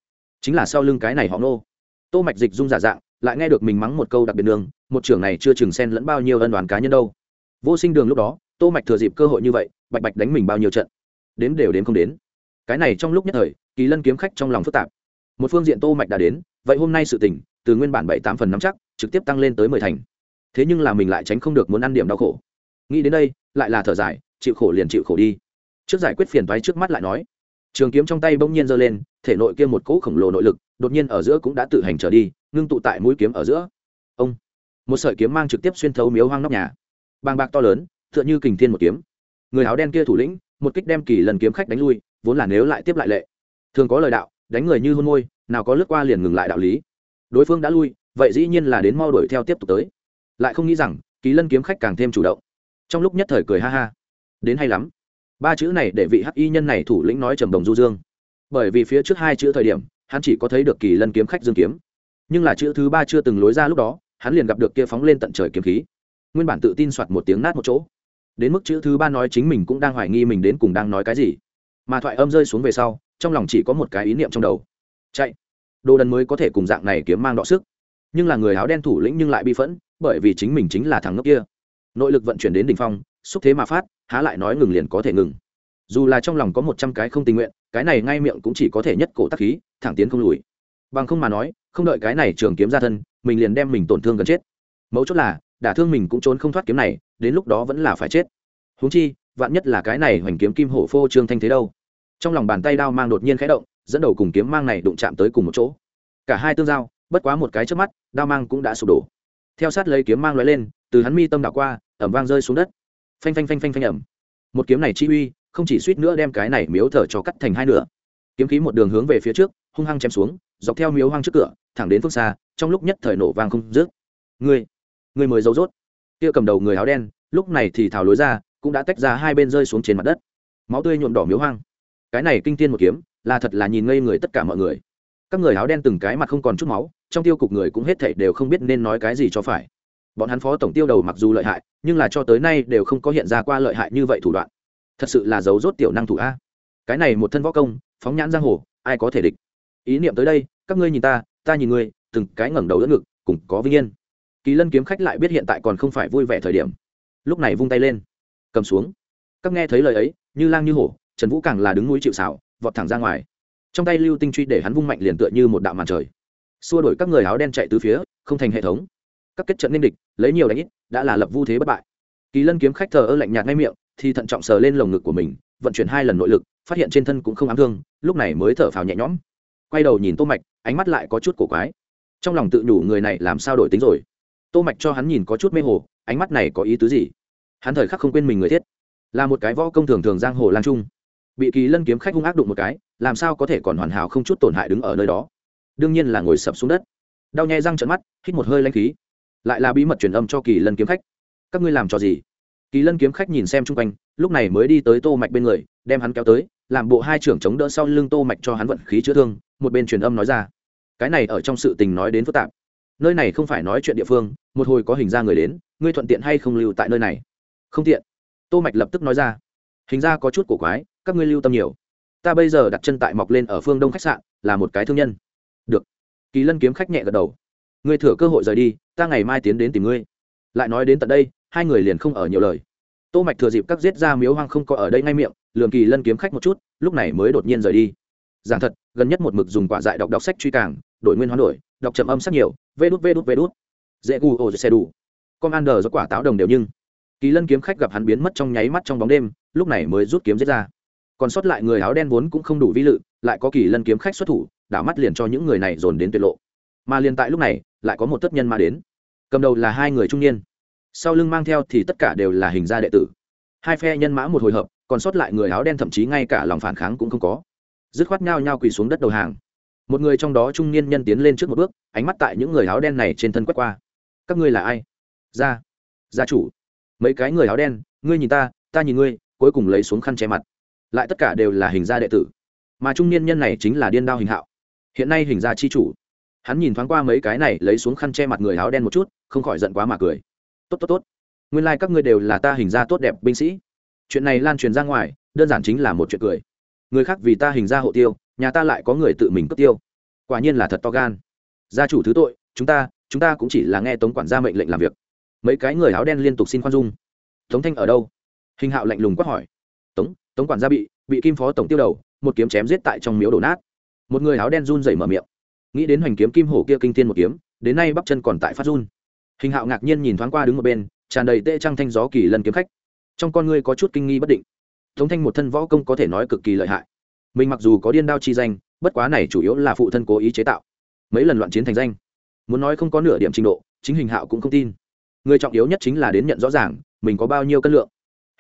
Chính là sau lưng cái này họ nô tô mạch dịch dung giả dạng, lại nghe được mình mắng một câu đặc biệt đường, một trưởng này chưa chừng xen lẫn bao nhiêu ân đoàn cá nhân đâu. Vô sinh đường lúc đó, tô mạch thừa dịp cơ hội như vậy, bạch bạch đánh mình bao nhiêu trận. Đếm đều đến không đến. Cái này trong lúc nhất thời, kỳ lân kiếm khách trong lòng phức tạp. Một phương diện tô mạch đã đến vậy hôm nay sự tình, từ nguyên bản bảy tám phần nắm chắc, trực tiếp tăng lên tới mười thành. Thế nhưng là mình lại tránh không được muốn ăn điểm đau khổ. Nghĩ đến đây, lại là thở dài, chịu khổ liền chịu khổ đi. Trước giải quyết phiền thoái trước mắt lại nói. Trường kiếm trong tay bỗng nhiên giơ lên, thể nội kia một cỗ khổng lồ nội lực, đột nhiên ở giữa cũng đã tự hành trở đi, ngưng tụ tại mũi kiếm ở giữa. Ông! Một sợi kiếm mang trực tiếp xuyên thấu miếu hoang nóc nhà. Bàng bạc to lớn, tựa như kình thiên một kiếm. Người áo đen kia thủ lĩnh, một kích đem kỳ lần kiếm khách đánh lui, vốn là nếu lại tiếp lại lệ. Thường có lời đạo, đánh người như hôn môi nào có lướt qua liền ngừng lại đạo lý. Đối phương đã lui, vậy dĩ nhiên là đến mau đuổi theo tiếp tục tới. Lại không nghĩ rằng, kỳ lân kiếm khách càng thêm chủ động. Trong lúc nhất thời cười ha ha. Đến hay lắm. Ba chữ này để vị hắc y nhân này thủ lĩnh nói trầm đồng du dương. Bởi vì phía trước hai chữ thời điểm, hắn chỉ có thấy được kỳ lân kiếm khách dương kiếm. Nhưng là chữ thứ ba chưa từng lối ra lúc đó, hắn liền gặp được kia phóng lên tận trời kiếm khí. Nguyên bản tự tin soạt một tiếng nát một chỗ. Đến mức chữ thứ ba nói chính mình cũng đang hoài nghi mình đến cùng đang nói cái gì. Mà thoại âm rơi xuống về sau, trong lòng chỉ có một cái ý niệm trong đầu chạy. Đồ đần mới có thể cùng dạng này kiếm mang đọ sức. Nhưng là người áo đen thủ lĩnh nhưng lại bi phẫn, bởi vì chính mình chính là thằng ngốc kia. Nội lực vận chuyển đến đ ỉ n h phong, xúc thế mà phát, há lại nói ngừng liền có thể ngừng. Dù là trong lòng có một trăm cái không tình nguyện, cái này ngay miệng cũng chỉ có thể nhất cổ tắc khí, thẳng tiến không lùi. Bằng không mà nói, không đợi cái này trường kiếm ra thân, mình liền đem mình tổn thương gần chết. Mấu chốt là, đả thương mình cũng trốn không thoát kiếm này, đến lúc đó vẫn là phải chết. Huống chi, vạn nhất là cái này hoành kiếm kim hổ phô trương thanh thế đâu. Trong lòng bàn tay đao mang đột nhiên khẽ động dẫn đầu cùng kiếm mang này đụng chạm tới cùng một chỗ. Cả hai tương giao, bất quá một cái trước mắt, đao mang cũng đã sụp đổ. Theo sát lấy kiếm mang loại lên, từ hắn mi tâm đảo qua, ẩm vang rơi xuống đất. Phanh phanh phanh phanh phanh ẩm. Một kiếm này chi uy, không chỉ suýt nữa đem cái này miếu thở cho cắt thành hai nửa. Kiếm khí một đường hướng về phía trước, hung hăng chém xuống, dọc theo miếu hoang trước cửa, thẳng đến phương xa, trong lúc nhất thời nổ vang không dứt. Người người mới giấu rốt. Kia cầm đầu người áo đen, lúc này thì thảo lối ra, cũng đã tách ra hai bên rơi xuống trên mặt đất. Máu tươi nhuộm đỏ miếu hoang. Cái này kinh tiên một kiếm là thật là nhìn ngây người tất cả mọi người. Các người áo đen từng cái mặt không còn chút máu, trong tiêu cục người cũng hết thảy đều không biết nên nói cái gì cho phải. Bọn hắn phó tổng tiêu đầu mặc dù lợi hại, nhưng là cho tới nay đều không có hiện ra qua lợi hại như vậy thủ đoạn. Thật sự là dấu rốt tiểu năng thủ a. Cái này một thân võ công, phóng nhãn giang hồ, ai có thể địch? Ý niệm tới đây, các ngươi nhìn ta ta nhìn ngươi, từng cái ngẩng đầu đỡ ngực, cùng có vinh yên. Kỳ lân kiếm khách lại biết hiện tại còn không phải vui vẻ thời điểm. Lúc này vung tay lên, cầm xuống. Các nghe thấy lời ấy, như lang như hổ, trần vũ càng là đứng núi chịu xảo vọt thẳng ra ngoài. Trong tay lưu tinh truy để hắn vung mạnh liền tựa như một đạo màn trời. Xua đổi các người áo đen chạy từ phía, không thành hệ thống. Các kết trận nên địch, lấy nhiều đánh ít, đã là lập vu thế bất bại. Kỳ lân kiếm khách thờ ơ lạnh nhạt ngay miệng, thì thận trọng sờ lên lồng ngực của mình, vận chuyển hai lần nội lực, phát hiện trên thân cũng không ám thương, lúc này mới thở phào nhẹ nhõm. Quay đầu nhìn tô mạch, ánh mắt lại có chút cổ quái. Trong lòng tự nhủ người này làm sao đổi tính rồi? Tô mạch cho hắn nhìn có chút mê hồ, ánh mắt này có ý tứ gì? Hắn thời khắc không quên mình người thiết. Là một cái võ công thường thường giang hồ lang trung bị kỳ lân kiếm khách hung ác đụng một cái, làm sao có thể còn hoàn hảo không chút tổn hại đứng ở nơi đó? Đương nhiên là ngồi sập xuống đất. Đau nhai răng trận mắt, hít một hơi lanh khí. Lại là bí mật truyền âm cho kỳ lân kiếm khách. Các ngươi làm trò gì? Kỳ lân kiếm khách nhìn xem chung quanh, lúc này mới đi tới tô mạch bên người, đem hắn kéo tới, làm bộ hai trưởng chống đỡ sau lưng tô mạch cho hắn vận khí chữa thương, một bên truyền âm nói ra. Cái này ở trong sự tình nói đến phức tạp. Nơi này không phải nói chuyện địa phương, một hồi có hình ra người đến, ngươi thuận tiện hay không lưu tại nơi này? Không tiện. Tô mạch lập tức nói ra. Hình ra có chút cổ quái các ngươi lưu tâm nhiều. Ta bây giờ đặt chân tại mọc lên ở phương đông khách sạn, là một cái thương nhân. Được. Kỳ lân kiếm khách nhẹ gật đầu. Ngươi thừa cơ hội rời đi, ta ngày mai tiến đến tìm ngươi. Lại nói đến tận đây, hai người liền không ở nhiều lời. Tô mạch thừa dịp các giết ra miếu hoang không có ở đây ngay miệng lường kỳ lân kiếm khách một chút, lúc này mới đột nhiên rời đi. Giảng thật, gần nhất một mực dùng quả dại đọc đọc sách truy càng, đổi nguyên hoán đổi, đọc chậm âm sắc nhiều, vê đút vê đút vê đút. Dễ gu ô xe đủ. Con ăn đờ do quả táo đồng đều nhưng. Kỳ lân kiếm khách gặp hắn biến mất trong nháy mắt trong bóng đêm, lúc này mới rút kiếm giết ra còn sót lại người áo đen vốn cũng không đủ vi lự, lại có kỳ lân kiếm khách xuất thủ, đảo mắt liền cho những người này dồn đến tuyệt lộ. Mà liền tại lúc này, lại có một tất nhân mà đến. Cầm đầu là hai người trung niên. Sau lưng mang theo thì tất cả đều là hình gia đệ tử. Hai phe nhân mã một hồi hợp, còn sót lại người áo đen thậm chí ngay cả lòng phản kháng cũng không có. Dứt khoát nhau nhau quỳ xuống đất đầu hàng. Một người trong đó trung niên nhân tiến lên trước một bước, ánh mắt tại những người áo đen này trên thân quét qua. Các ngươi là ai? Gia gia chủ. Mấy cái người áo đen, ngươi nhìn ta ta nhìn ngươi, cuối cùng lấy xuống khăn che mặt lại tất cả đều là hình gia đệ tử. Mà trung niên nhân này chính là điên đao hình hạo. Hiện nay hình gia chi chủ. Hắn nhìn thoáng qua mấy cái này, lấy xuống khăn che mặt người áo đen một chút, không khỏi giận quá mà cười. Tốt tốt tốt. Nguyên lai、like、các ngươi đều là ta hình gia tốt đẹp binh sĩ. Chuyện này lan truyền ra ngoài, đơn giản chính là một chuyện cười. Người khác vì ta hình gia hộ tiêu, nhà ta lại có người tự mình cướp tiêu. Quả nhiên là thật to gan. Gia chủ thứ tội, chúng ta chúng ta cũng chỉ là nghe tống quản gia mệnh lệnh làm việc. Mấy cái người áo đen liên tục xin khoan dung. Tống thanh ở đâu? Hình hạo lạnh lùng quát hỏi. Tống tống quản gia bị bị kim phó tổng tiêu đầu, một kiếm chém giết tại trong miếu đổ nát. Một người áo đen run rẩy mở miệng. Nghĩ đến hoành kiếm kim hổ kia kinh tiên một kiếm, đến nay bắp chân còn tại phát run. Hình hạo ngạc nhiên nhìn thoáng qua đứng một bên, tràn đầy tê trăng thanh gió kỳ lân kiếm khách. Trong con ngươi có chút kinh nghi bất định. Tống thanh một thân võ công có thể nói cực kỳ lợi hại. Mình mặc dù có điên đao chi danh, bất quá này chủ yếu là phụ thân cố ý chế tạo. Mấy lần loạn chiến thành danh. Muốn nói không có nửa điểm trình độ, chính hình hạo cũng không tin. Người trọng yếu nhất chính là đến nhận rõ ràng, mình có bao nhiêu cân lượng.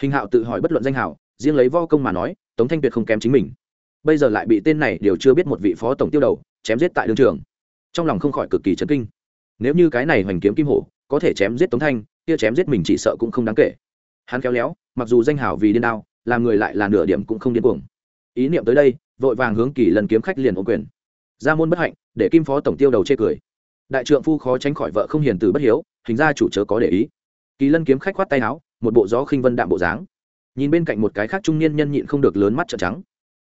Hình hạo tự hỏi bất luận danh hảo riêng lấy vo công mà nói, tống thanh tuyệt không kém chính mình. Bây giờ lại bị tên này đều chưa biết một vị phó tổng tiêu đầu, chém giết tại đương trường. Trong lòng không khỏi cực kỳ chấn kinh. Nếu như cái này hoành kiếm kim hổ, có thể chém giết tống thanh, kia chém giết mình chỉ sợ cũng không đáng kể. Hắn kéo léo, mặc dù danh hảo vì điên đao, làm người lại là nửa điểm cũng không điên cuồng. Ý niệm tới đây, vội vàng hướng kỳ lần kiếm khách liền ô quyền. Ra môn bất hạnh, để kim phó tổng tiêu đầu chê cười. Đại trượng phu khó tránh khỏi vợ không hiền từ bất hiếu, hình ra chủ chớ có để ý. Kỳ lân kiếm khách khoát tay áo, một bộ gió khinh vân đạm bộ dáng nhìn bên cạnh một cái khác trung niên nhân nhịn không được lớn mắt trợn trắng.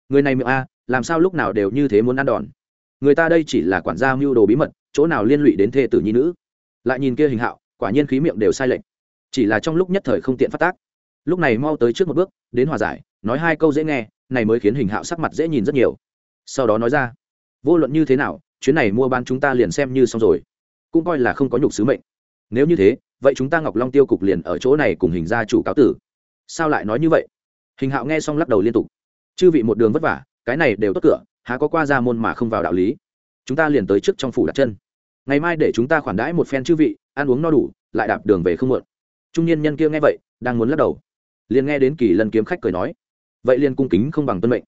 Người này miệng a, làm sao lúc nào đều như thế muốn ăn đòn? Người ta đây chỉ là quản gia mưu đồ bí mật, chỗ nào liên lụy đến thê tử nhi nữ? Lại nhìn kia hình hạo, quả nhiên khí miệng đều sai lệch. Chỉ là trong lúc nhất thời không tiện phát tác. Lúc này mau tới trước một bước, đến hòa giải, nói hai câu dễ nghe, này mới khiến hình hạo sắc mặt dễ nhìn rất nhiều. Sau đó nói ra, vô luận như thế nào, chuyến này mua bán chúng ta liền xem như xong rồi. Cũng coi là không có nhục sứ mệnh. Nếu như thế, vậy chúng ta ngọc long tiêu cục liền ở chỗ này cùng hình gia chủ cáo tử sao lại nói như vậy? Hình hạo nghe xong lắc đầu liên tục. Chư vị một đường vất vả, cái này đều tốt cửa, há có qua ra môn mà không vào đạo lý. Chúng ta liền tới trước trong phủ đặt chân. Ngày mai để chúng ta khoản đãi một phen chư vị, ăn uống no đủ, lại đạp đường về không muộn trung niên nhân kia nghe vậy, đang muốn lắc đầu. Liền nghe đến kỳ lân kiếm khách cười nói, vậy liền cung kính không bằng tuân mệnh.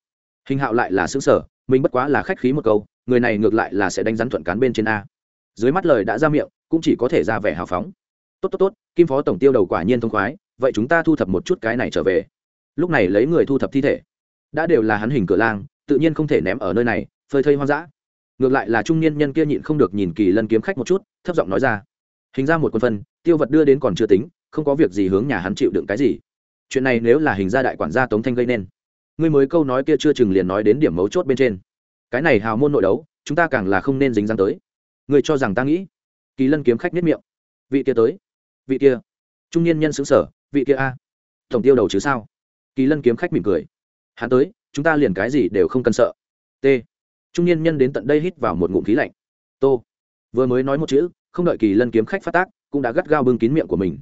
Hình hạo lại là xứng sở mình bất quá là khách khí một câu, người này ngược lại là sẽ đánh rắn thuận cán bên trên a. Dưới mắt lời đã ra miệng, cũng chỉ có thể ra vẻ hào phóng. Tốt tốt tốt, kim phó tổng tiêu đầu quả nhiên thông khoái vậy chúng ta thu thập một chút cái này trở về. Lúc này lấy người thu thập thi thể. Đã đều là hắn hình cửa lang, tự nhiên không thể ném ở nơi này, phơi thây hoang dã. Ngược lại là trung niên nhân kia nhịn không được nhìn kỳ lân kiếm khách một chút, thấp giọng nói ra. Hình ra một quân phân, tiêu vật đưa đến còn chưa tính, không có việc gì hướng nhà hắn chịu đựng cái gì. Chuyện này nếu là hình gia đại quản gia tống thanh gây nên, ngươi mới câu nói kia chưa chừng liền nói đến điểm mấu chốt bên trên. Cái này hào môn nội đấu, chúng ta càng là không nên dính dáng tới. Ngươi cho rằng ta nghĩ. Kỳ lân kiếm khách nếp miệng. Vị kia tới. Vị kia. Trung niên nhân xứng sở vị kia a, tổng tiêu đầu chứ sao? Kỳ lân kiếm khách mỉm cười. Hắn tới, chúng ta liền cái gì đều không cần sợ. T. Trung niên nhân đến tận đây hít vào một ngụm khí lạnh. Tô vừa mới nói một chữ, không đợi kỳ lân kiếm khách phát tác, cũng đã gắt gao bưng kín miệng của mình.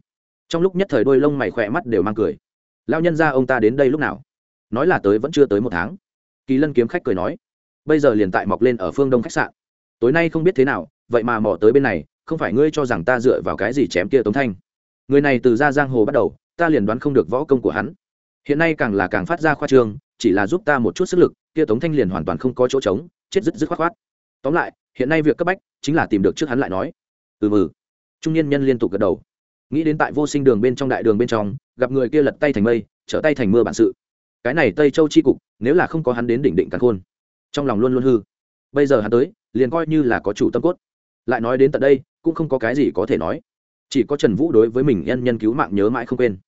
Trong lúc nhất thời đôi lông mày khỏe mắt đều mang cười. Lao nhân ra ông ta đến đây lúc nào? Nói là tới vẫn chưa tới một tháng. Kỳ lân kiếm khách cười nói. Bây giờ liền tại mọc lên ở phương đông khách sạn. Tối nay không biết thế nào, vậy mà mò tới bên này, không phải ngươi cho rằng ta dựa vào cái gì chém kia tống thanh? Người này từ ra giang hồ bắt đầu, ta liền đoán không được võ công của hắn. Hiện nay càng là càng phát ra khoa trương, chỉ là giúp ta một chút sức lực, kia tống thanh liền hoàn toàn không có chỗ trống, chết dứt dứt khoát khoát. Tóm lại, hiện nay việc cấp bách chính là tìm được trước hắn lại nói. Ừ mừ trung niên nhân liên tục gật đầu. Nghĩ đến tại vô sinh đường bên trong đại đường bên trong, gặp người kia lật tay thành mây, trở tay thành mưa bản sự. Cái này tây châu chi cục, nếu là không có hắn đến đỉnh định càn khôn, trong lòng luôn luôn hư. Bây giờ hắn tới, liền coi như là có chủ tâm cốt. Lại nói đến tận đây, cũng không có cái gì có thể nói chỉ có trần vũ đối với mình nhân nhân cứu mạng nhớ mãi không quên.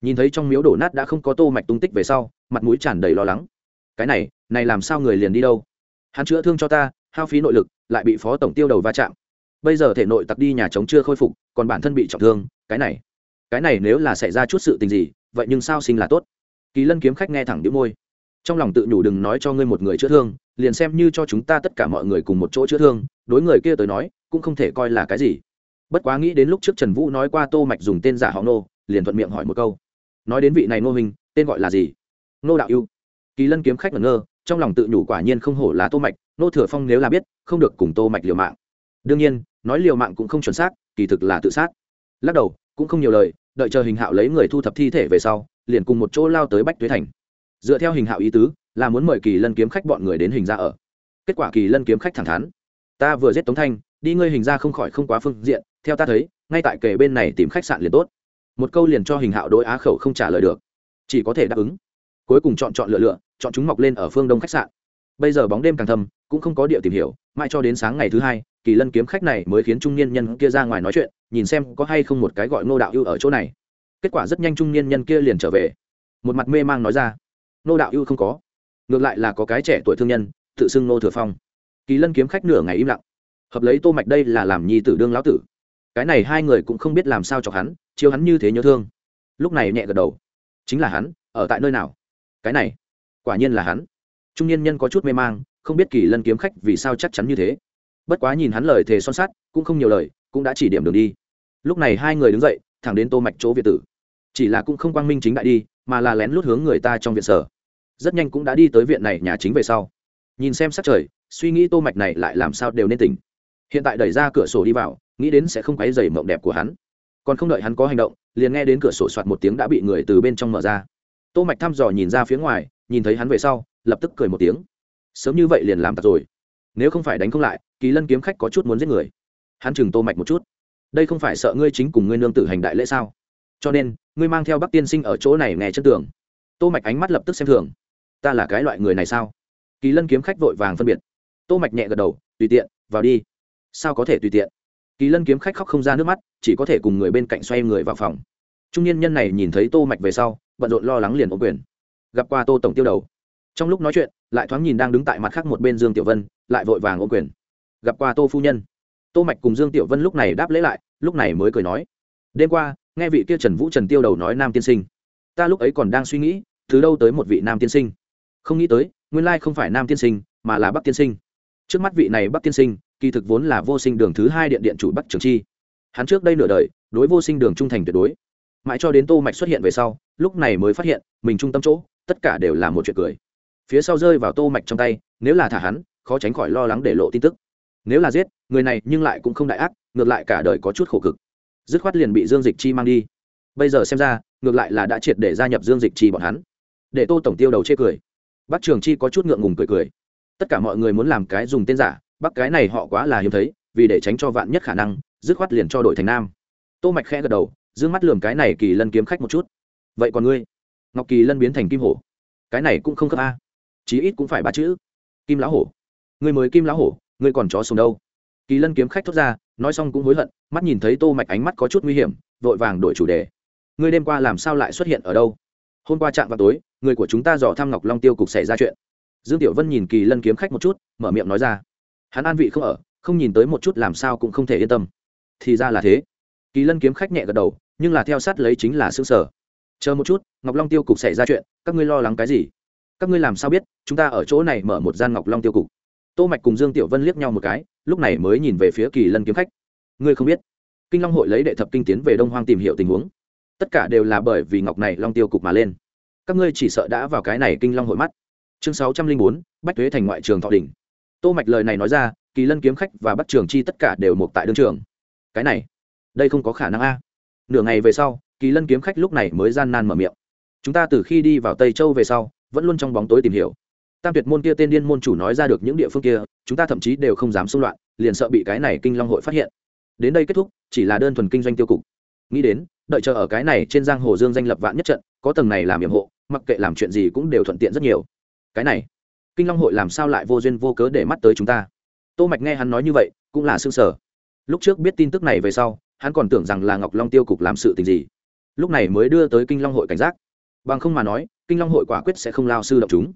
Nhìn thấy trong miếu đổ nát đã không có tô mạch tung tích về sau, mặt mũi tràn đầy lo lắng. Cái này này làm sao người liền đi đâu? Hắn chữa thương cho ta, hao phí nội lực, lại bị phó tổng tiêu đầu va chạm. Bây giờ thể nội tặc đi nhà trống chưa khôi phục, còn bản thân bị trọng thương, cái này cái này nếu là xảy ra chút sự tình gì, vậy nhưng sao sinh là tốt? Kỳ lân kiếm khách nghe thẳng đĩu môi. Trong lòng tự nhủ đừng nói cho ngươi một người chữa thương, liền xem như cho chúng ta tất cả mọi người cùng một chỗ chữa thương, đối người kia tới nói, cũng không thể coi là cái gì bất quá nghĩ đến lúc trước trần vũ nói qua tô mạch dùng tên giả họ nô liền thuận miệng hỏi một câu. Nói đến vị này nô hình tên gọi là gì? Nô đạo yêu kỳ lân kiếm khách ngẩn ngơ, trong lòng tự nhủ quả nhiên không hổ là tô mạch nô thừa phong nếu là biết, không được cùng tô mạch liều mạng. Đương nhiên, nói liều mạng cũng không chuẩn xác, kỳ thực là tự sát. Lắc đầu, cũng không nhiều lời, đợi chờ hình hạo lấy người thu thập thi thể về sau, liền cùng một chỗ lao tới bách tuế thành. Dựa theo hình hạo ý tứ, là muốn mời kỳ lân kiếm khách bọn người đến hình ra ở. Kết quả kỳ lân kiếm khách thẳng thắn. Ta vừa giết tống thanh, đi ngươi hình ra không khỏi không quá phương diện theo ta thấy, ngay tại kề bên này tìm khách sạn liền tốt. Một câu liền cho hình hạo đối á khẩu không trả lời được. Chỉ có thể đáp ứng. Cuối cùng chọn chọn lựa lựa, chọn chúng mọc lên ở phương đông khách sạn. Bây giờ bóng đêm càng thâm, cũng không có địa tìm hiểu, mãi cho đến sáng ngày thứ hai, kỳ lân kiếm khách này mới khiến trung niên nhân kia ra ngoài nói chuyện, nhìn xem có hay không một cái gọi ngô đạo ưu ở chỗ này. Kết quả rất nhanh trung niên nhân kia liền trở về. Một mặt mê mang nói ra, ngô đạo ưu không có. Ngược lại là có cái trẻ tuổi thương nhân, tự xưng ngô thừa phong. Kỳ lân kiếm khách nửa ngày im lặng. Hợp lấy tô mạch đây là làm nhi tử đương lão tử cái này hai người cũng không biết làm sao cho hắn, chiếu hắn như thế nhớ thương. Lúc này nhẹ gật đầu. Chính là hắn, ở tại nơi nào? Cái này, quả nhiên là hắn. Trung niên nhân có chút mê mang, không biết kỳ lân kiếm khách vì sao chắc chắn như thế. Bất quá nhìn hắn lời thề son sát cũng không nhiều lời, cũng đã chỉ điểm đường đi. Lúc này hai người đứng dậy, thẳng đến tô mạch chỗ việt tử. Chỉ là cũng không quang minh chính đại đi, mà là lén lút hướng người ta trong viện sở. Rất nhanh cũng đã đi tới viện này nhà chính về sau. Nhìn xem sắc trời, suy nghĩ tô mạch này lại làm sao đều nên tỉnh hiện tại đẩy ra cửa sổ đi vào, nghĩ đến sẽ không quấy dày mộng đẹp của hắn. Còn không đợi hắn có hành động, liền nghe đến cửa sổ soạt một tiếng đã bị người từ bên trong mở ra. Tô mạch thăm dò nhìn ra phía ngoài, nhìn thấy hắn về sau, lập tức cười một tiếng. Sớm như vậy liền làm tặc rồi. Nếu không phải đánh không lại, kỳ lân kiếm khách có chút muốn giết người. Hắn chừng tô mạch một chút. Đây không phải sợ ngươi chính cùng ngươi nương tử hành đại lễ sao? Cho nên, ngươi mang theo bắc tiên sinh ở chỗ này nghe chân tường. Tô mạch ánh mắt lập tức xem thường. Ta là cái loại người này sao? Kỳ lân kiếm khách vội vàng phân biệt. Tô mạch nhẹ gật đầu, tùy tiện, vào đi sao có thể tùy tiện? Kỳ lân kiếm khách khóc không ra nước mắt, chỉ có thể cùng người bên cạnh xoay người vào phòng. Trung niên nhân này nhìn thấy tô mạch về sau, bận rộn lo lắng liền ôm quyền. Gặp qua tô tổng tiêu đầu. Trong lúc nói chuyện, lại thoáng nhìn đang đứng tại mặt khác một bên dương tiểu vân, lại vội vàng ôm quyền. Gặp qua tô phu nhân. Tô mạch cùng dương tiểu vân lúc này đáp lễ lại, lúc này mới cười nói. Đêm qua, nghe vị kia trần vũ trần tiêu đầu nói nam tiên sinh. Ta lúc ấy còn đang suy nghĩ, từ đâu tới một vị nam tiên sinh. Không nghĩ tới, nguyên lai không phải nam tiên sinh, mà là bắc tiên sinh. Trước mắt vị này bắc tiên sinh kỳ thực vốn là vô sinh đường thứ hai điện điện chủ bắc trường chi. Hắn trước đây nửa đời, đối vô sinh đường trung thành tuyệt đối. Mãi cho đến tô mạch xuất hiện về sau, lúc này mới phát hiện, mình trung tâm chỗ, tất cả đều là một chuyện cười. Phía sau rơi vào tô mạch trong tay, nếu là thả hắn, khó tránh khỏi lo lắng để lộ tin tức. Nếu là giết, người này nhưng lại cũng không đại ác, ngược lại cả đời có chút khổ cực. Dứt khoát liền bị dương dịch chi mang đi. Bây giờ xem ra, ngược lại là đã triệt để gia nhập dương dịch chi bọn hắn. Để tô tổng tiêu đầu chê cười. Bắc trường chi có chút ngượng ngùng cười cười. Tất cả mọi người muốn làm cái dùng tên giả bắc cái này họ quá là hiếm thấy, vì để tránh cho vạn nhất khả năng, dứt khoát liền cho đổi thành nam. Tô mạch khẽ gật đầu dương mắt lườm cái này kỳ lân kiếm khách một chút. Vậy còn ngươi? Ngọc kỳ lân biến thành kim hổ. Cái này cũng không khớp a. Chí ít cũng phải ba chữ. Kim lão hổ. Ngươi mới kim lão hổ, ngươi còn chó sùng đâu. Kỳ lân kiếm khách thốt ra, nói xong cũng hối hận, mắt nhìn thấy tô mạch ánh mắt có chút nguy hiểm, vội vàng đổi chủ đề. Ngươi đêm qua làm sao lại xuất hiện ở đâu? Hôm qua chạm vào tối, người của chúng ta dò thăm ngọc long tiêu cục xảy ra chuyện. Dương tiểu vân nhìn kỳ lân kiếm khách một chút, mở miệng nói ra hắn an vị không ở, không nhìn tới một chút làm sao cũng không thể yên tâm. Thì ra là thế. Kỳ lân kiếm khách nhẹ gật đầu, nhưng là theo sát lấy chính là xương sở chờ một chút, ngọc long tiêu cục xảy ra chuyện, các ngươi lo lắng cái gì? Các ngươi làm sao biết, chúng ta ở chỗ này mở một gian ngọc long tiêu cục? Tô mạch cùng dương tiểu vân liếc nhau một cái, lúc này mới nhìn về phía kỳ lân kiếm khách. Ngươi không biết, kinh long hội lấy đệ thập kinh tiến về đông hoang tìm hiểu tình huống. Tất cả đều là bởi vì ngọc này long tiêu cục mà lên. Các ngươi chỉ sợ đã vào cái này kinh long hội mắt. Chương sáu trăm linh bốn, bách thuế thành ngoại trường thọ đỉnh tô mạch lời này nói ra, kỳ lân kiếm khách và bắt trường chi tất cả đều một tại đương trường. Cái này, đây không có khả năng a. Nửa ngày về sau, kỳ lân kiếm khách lúc này mới gian nan mở miệng. Chúng ta từ khi đi vào tây châu về sau, vẫn luôn trong bóng tối tìm hiểu. Tam tuyệt môn kia tên điên môn chủ nói ra được những địa phương kia, chúng ta thậm chí đều không dám xung loạn, liền sợ bị cái này kinh long hội phát hiện. Đến đây kết thúc, chỉ là đơn thuần kinh doanh tiêu cục. Nghĩ đến, đợi chờ ở cái này trên giang hồ dương danh lập vạn nhất trận, có tầng này làm nhiệm hộ, mặc kệ làm chuyện gì cũng đều thuận tiện rất nhiều. Cái này kinh long hội làm sao lại vô duyên vô cớ để mắt tới chúng ta? Tô mạch nghe hắn nói như vậy, cũng là sương sở lúc trước biết tin tức này về sau, hắn còn tưởng rằng là ngọc long tiêu cục làm sự tình gì. Lúc này mới đưa tới kinh long hội cảnh giác. Bằng không mà nói, kinh long hội quả quyết sẽ không lao sư động chúng.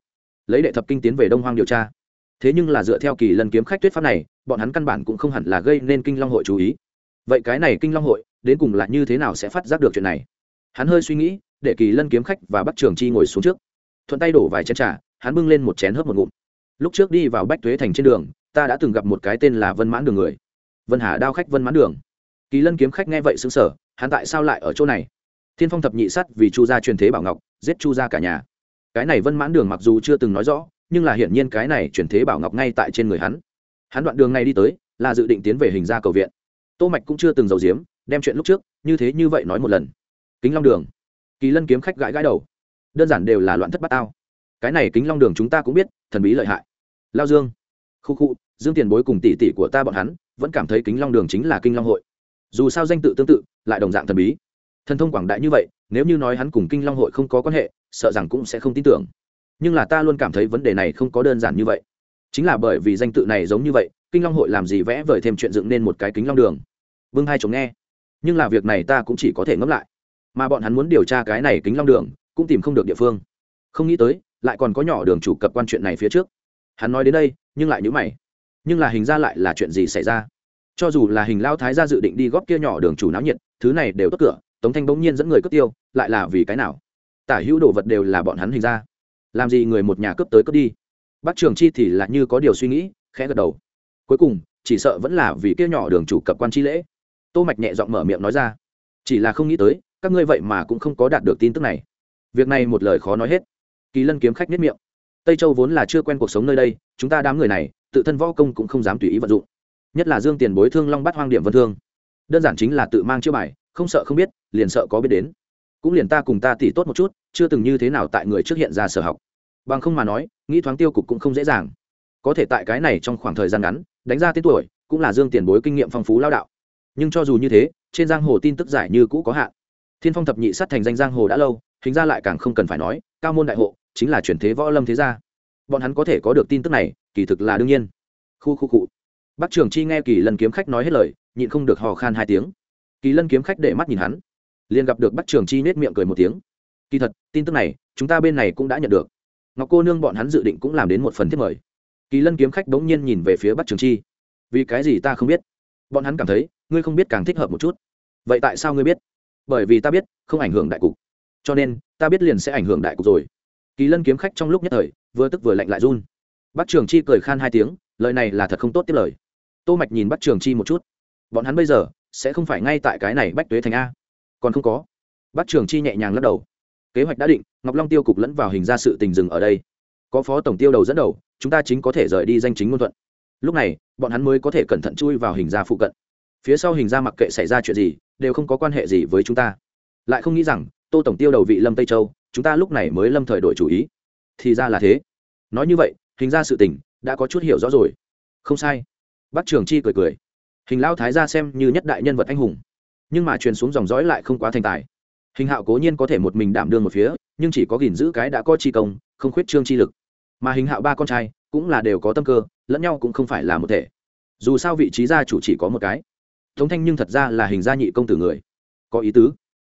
Lấy đệ thập kinh tiến về đông hoang điều tra. Thế nhưng là dựa theo kỳ lần kiếm khách tuyết pháp này, bọn hắn căn bản cũng không hẳn là gây nên kinh long hội chú ý. Vậy cái này kinh long hội, đến cùng là như thế nào sẽ phát giác được chuyện này? Hắn hơi suy nghĩ, để kỳ lân kiếm khách và bắt trường chi ngồi xuống trước. Thuận tay đổ vài chén trà hắn bưng lên một chén hớp một ngụm. Lúc trước đi vào bách thuế thành trên đường, ta đã từng gặp một cái tên là vân mãn đường người. Vân hà đao khách vân mãn đường. Kỳ lân kiếm khách nghe vậy xứng sở hắn tại sao lại ở chỗ này? Thiên phong thập nhị sắt vì chu gia truyền thế bảo ngọc, giết chu gia cả nhà. Cái này vân mãn đường mặc dù chưa từng nói rõ, nhưng là hiển nhiên cái này truyền thế bảo ngọc ngay tại trên người hắn. Hắn đoạn đường này đi tới, là dự định tiến về hình gia cầu viện. Tô mạch cũng chưa từng giấu giếm, đem chuyện lúc trước, như thế như vậy nói một lần. Kính long đường. Kỳ lân kiếm khách gãi gãi đầu. Đơn giản đều là loạn thất bát tao cái này kính long đường chúng ta cũng biết, thần bí lợi hại. Lao dương, khu khu, dương tiền bối cùng tỷ tỷ của ta bọn hắn, vẫn cảm thấy kính long đường chính là kinh long hội. Dù sao danh tự tương tự, lại đồng dạng thần bí. Thần thông quảng đại như vậy, nếu như nói hắn cùng kinh long hội không có quan hệ, sợ rằng cũng sẽ không tin tưởng. Nhưng là ta luôn cảm thấy vấn đề này không có đơn giản như vậy. Chính là bởi vì danh tự này giống như vậy, kinh long hội làm gì vẽ vời thêm chuyện dựng nên một cái kính long đường. Vương hai chồng nghe. Nhưng là việc này ta cũng chỉ có thể ngẫm lại. Mà bọn hắn muốn điều tra cái này kính long đường, cũng tìm không được địa phương. Không nghĩ tới lại còn có nhỏ đường chủ cập quan chuyện này phía trước. Hắn nói đến đây, nhưng lại nhữ mày. Nhưng là hình ra lại là chuyện gì xảy ra? Cho dù là hình lao thái ra dự định đi góp kia nhỏ đường chủ náo nhiệt, thứ này đều tốt cửa, tống thanh bỗng nhiên dẫn người cướp tiêu, lại là vì cái nào? Tả hữu đồ vật đều là bọn hắn hình ra. Làm gì người một nhà cướp tới cướp đi? Bác trường chi thì là như có điều suy nghĩ, khẽ gật đầu. Cuối cùng, chỉ sợ vẫn là vì kia nhỏ đường chủ cập quan chi lễ. Tô mạch nhẹ giọng mở miệng nói ra. Chỉ là không nghĩ tới, các ngươi vậy mà cũng không có đạt được tin tức này. Việc này một lời khó nói hết kỳ lân kiếm khách nhất miệng. Tây châu vốn là chưa quen cuộc sống nơi đây, chúng ta đám người này, tự thân võ công cũng không dám tùy ý vận dụng. Nhất là dương tiền bối thương long bắt hoang điểm vân thương. Đơn giản chính là tự mang chiêu bài, không sợ không biết, liền sợ có biết đến. Cũng liền ta cùng ta tỉ tốt một chút, chưa từng như thế nào tại người trước hiện ra sở học. Bằng không mà nói, nghĩ thoáng tiêu cục cũng không dễ dàng. Có thể tại cái này trong khoảng thời gian ngắn, đánh ra tên tuổi, cũng là dương tiền bối kinh nghiệm phong phú lao đạo. Nhưng cho dù như thế, trên giang hồ tin tức giải như cũ có hạn. Thiên phong thập nhị sát thành danh giang hồ đã lâu, hình ra lại càng không cần phải nói, cao môn đại hộ chính là chuyển thế võ lâm thế gia. Bọn hắn có thể có được tin tức này, kỳ thực là đương nhiên. Khu khu cụ bắc trường chi nghe kỳ lân kiếm khách nói hết lời, nhịn không được hò khan hai tiếng. Kỳ lân kiếm khách để mắt nhìn hắn. Liền gặp được bắc trường chi nết miệng cười một tiếng. Kỳ thật, tin tức này, chúng ta bên này cũng đã nhận được. Ngọc cô nương bọn hắn dự định cũng làm đến một phần thiết mời. Kỳ lân kiếm khách bỗng nhiên nhìn về phía bắc trường chi. Vì cái gì ta không biết? Bọn hắn cảm thấy, ngươi không biết càng thích hợp một chút. Vậy tại sao ngươi biết? Bởi vì ta biết, không ảnh hưởng đại cục. Cho nên, ta biết liền sẽ ảnh hưởng đại cục rồi kỳ lân kiếm khách trong lúc nhất thời, vừa tức vừa lạnh lại run. Bắc trường chi cười khan hai tiếng, lời này là thật không tốt tiếp lời. Tô mạch nhìn bắc trường chi một chút. Bọn hắn bây giờ sẽ không phải ngay tại cái này bách tuế thành a. Còn không có. Bắc trường chi nhẹ nhàng lắc đầu. Kế hoạch đã định, ngọc long tiêu cục lẫn vào hình ra sự tình dừng ở đây. Có phó tổng tiêu đầu dẫn đầu, chúng ta chính có thể rời đi danh chính ngôn thuận. Lúc này, bọn hắn mới có thể cẩn thận chui vào hình ra phụ cận. Phía sau hình ra mặc kệ xảy ra chuyện gì, đều không có quan hệ gì với chúng ta. Lại không nghĩ rằng, tô tổng tiêu đầu vị lâm tây châu chúng ta lúc này mới lâm thời đổi chủ ý. Thì ra là thế. Nói như vậy, hình ra sự tình đã có chút hiểu rõ rồi. Không sai. Bác trường chi cười cười. Hình lao thái ra xem như nhất đại nhân vật anh hùng. Nhưng mà truyền xuống dòng dõi lại không quá thành tài. Hình hạo cố nhiên có thể một mình đảm đương một phía, nhưng chỉ có gìn giữ cái đã có chi công, không khuyết trương chi lực. Mà hình hạo ba con trai cũng là đều có tâm cơ, lẫn nhau cũng không phải là một thể. Dù sao vị trí gia chủ chỉ có một cái. Thống thanh nhưng thật ra là hình gia nhị công tử người. Có ý tứ.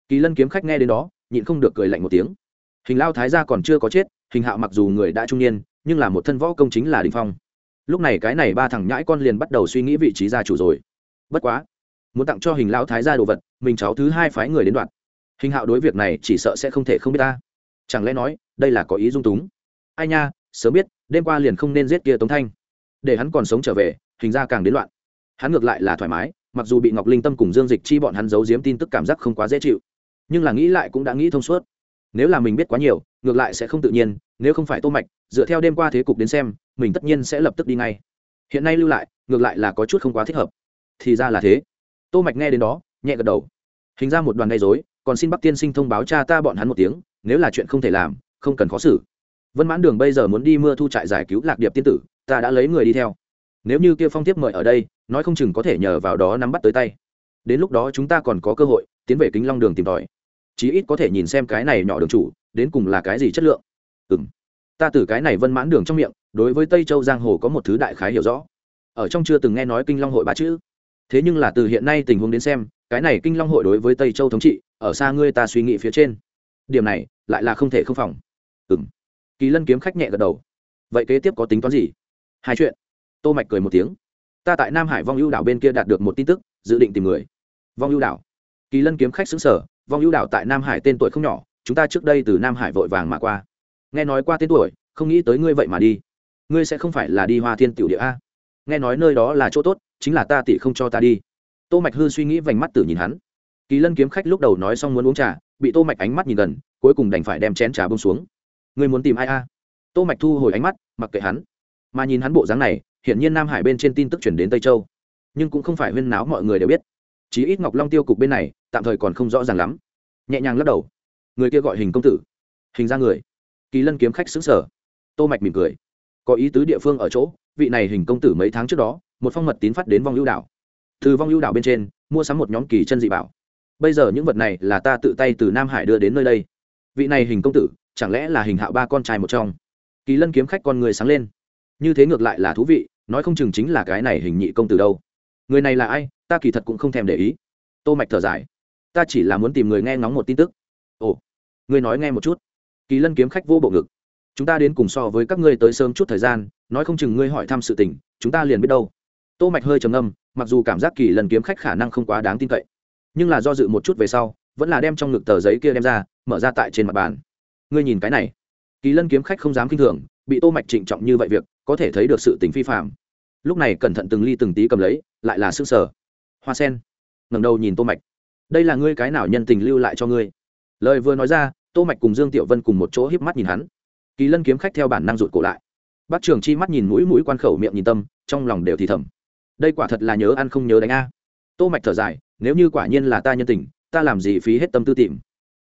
Kỳ lân kiếm khách nghe đến đó, nhịn không được cười lạnh một tiếng hình lao thái gia còn chưa có chết, hình hạo mặc dù người đã trung niên, nhưng là một thân võ công chính là đình phong. Lúc này cái này ba thằng nhãi con liền bắt đầu suy nghĩ vị trí gia chủ rồi. Bất quá, muốn tặng cho hình lao thái gia đồ vật, mình cháu thứ hai phái người đến đoạn hình hạo đối việc này chỉ sợ sẽ không thể không biết ta. Chẳng lẽ nói, đây là có ý dung túng? Ai nha, sớm biết, đêm qua liền không nên giết kia tống thanh. Để hắn còn sống trở về, hình ra càng đến loạn. Hắn ngược lại là thoải mái, mặc dù bị ngọc linh tâm cùng dương dịch chi bọn hắn giấu giếm tin tức cảm giác không quá dễ chịu, nhưng là nghĩ lại cũng đã nghĩ thông suốt nếu là mình biết quá nhiều, ngược lại sẽ không tự nhiên, nếu không phải tô mạch, dựa theo đêm qua thế cục đến xem, mình tất nhiên sẽ lập tức đi ngay. Hiện nay lưu lại, ngược lại là có chút không quá thích hợp. Thì ra là thế. Tô mạch nghe đến đó, nhẹ gật đầu. Hình ra một đoàn gây rối, còn xin bắc tiên sinh thông báo cha ta bọn hắn một tiếng, nếu là chuyện không thể làm, không cần khó xử. Vân mãn đường bây giờ muốn đi mưa thu trại giải cứu lạc điệp tiên tử, ta đã lấy người đi theo. Nếu như kia phong tiếp mời ở đây, nói không chừng có thể nhờ vào đó nắm bắt tới tay. Đến lúc đó chúng ta còn có cơ hội, tiến về kính long đường tìm tòi chí ít có thể nhìn xem cái này nhỏ đường chủ, đến cùng là cái gì chất lượng. Ừ m ta từ cái này vân mãn đường trong miệng, đối với tây châu giang hồ có một thứ đại khái hiểu rõ. Ở trong chưa từng nghe nói kinh long hội ba chữ. Thế nhưng là từ hiện nay tình huống đến xem, cái này kinh long hội đối với tây châu thống trị, ở xa ngươi ta suy nghĩ phía trên. Điểm này, lại là không thể không phòng. Ừ m kỳ lân kiếm khách nhẹ gật đầu. Vậy kế tiếp có tính toán gì? Hai chuyện. Tô mạch cười một tiếng. Ta tại nam hải vong ưu đảo bên kia đạt được một tin tức, dự định tìm người. Vong ưu đảo. Kỳ lân kiếm khách xứng sở vong ưu đảo tại nam hải tên tuổi không nhỏ, chúng ta trước đây từ nam hải vội vàng mà qua. Nghe nói qua tên tuổi, không nghĩ tới ngươi vậy mà đi. Ngươi sẽ không phải là đi hoa thiên tiểu địa a. Nghe nói nơi đó là chỗ tốt, chính là ta tỷ không cho ta đi. Tô mạch hư suy nghĩ vành mắt tử nhìn hắn. Kỳ lân kiếm khách lúc đầu nói xong muốn uống trà, bị tô mạch ánh mắt nhìn gần, cuối cùng đành phải đem chén trà bông xuống. Ngươi muốn tìm ai a? Tô mạch thu hồi ánh mắt, mặc kệ hắn. Mà nhìn hắn bộ dáng này hiện nhiên nam hải bên trên tin tức chuyển đến tây châu. Nhưng cũng không phải huyên náo mọi người đều biết chí ít ngọc long tiêu cục bên này, tạm thời còn không rõ ràng lắm. Nhẹ nhàng lắc đầu. Người kia gọi hình công tử. Hình ra người. Kỳ lân kiếm khách xứng sở tô mạch mỉm cười. Có ý tứ địa phương ở chỗ, vị này hình công tử mấy tháng trước đó, một phong mật tín phát đến vong ưu đảo. Từ vong ưu đảo bên trên, mua sắm một nhóm kỳ chân dị bảo. Bây giờ những vật này là ta tự tay từ nam hải đưa đến nơi đây. Vị này hình công tử, chẳng lẽ là hình hạo ba con trai một trong? Kỳ lân kiếm khách con người sáng lên. Như thế ngược lại là thú vị, nói không chừng chính là cái này hình nhị công tử đâu. Người này là ai? Ta kỳ thật cũng không thèm để ý. Tô mạch thở dài. Ta chỉ là muốn tìm người nghe ngóng một tin tức. Ồ, người nói nghe một chút. Kỳ lân kiếm khách vô bộ ngực. Chúng ta đến cùng so với các ngươi tới sớm chút thời gian, nói không chừng ngươi hỏi thăm sự tình, chúng ta liền biết đâu. Tô mạch hơi trầm ngâm, mặc dù cảm giác kỳ lần kiếm khách khả năng không quá đáng tin cậy, nhưng là do dự một chút về sau, vẫn là đem trong ngực tờ giấy kia đem ra, mở ra tại trên mặt bàn. Ngươi nhìn cái này. Kỳ lân kiếm khách không dám kinh thường, bị tô mạch trịnh trọng như vậy việc, có thể thấy được sự tình phi phạm lúc này cẩn thận từng ly từng tí cầm lấy, lại là sương sở hoa sen. Ngẩng đầu nhìn tô mạch. Đây là ngươi cái nào nhân tình lưu lại cho ngươi? Lời vừa nói ra, tô mạch cùng dương tiểu vân cùng một chỗ híp mắt nhìn hắn. Kỳ lân kiếm khách theo bản năng rụt cổ lại. Bác trường chi mắt nhìn mũi mũi quan khẩu miệng nhìn tâm, trong lòng đều thì thầm. Đây quả thật là nhớ ăn không nhớ đánh a. Tô mạch thở dài, nếu như quả nhiên là ta nhân tình, ta làm gì phí hết tâm tư tìm?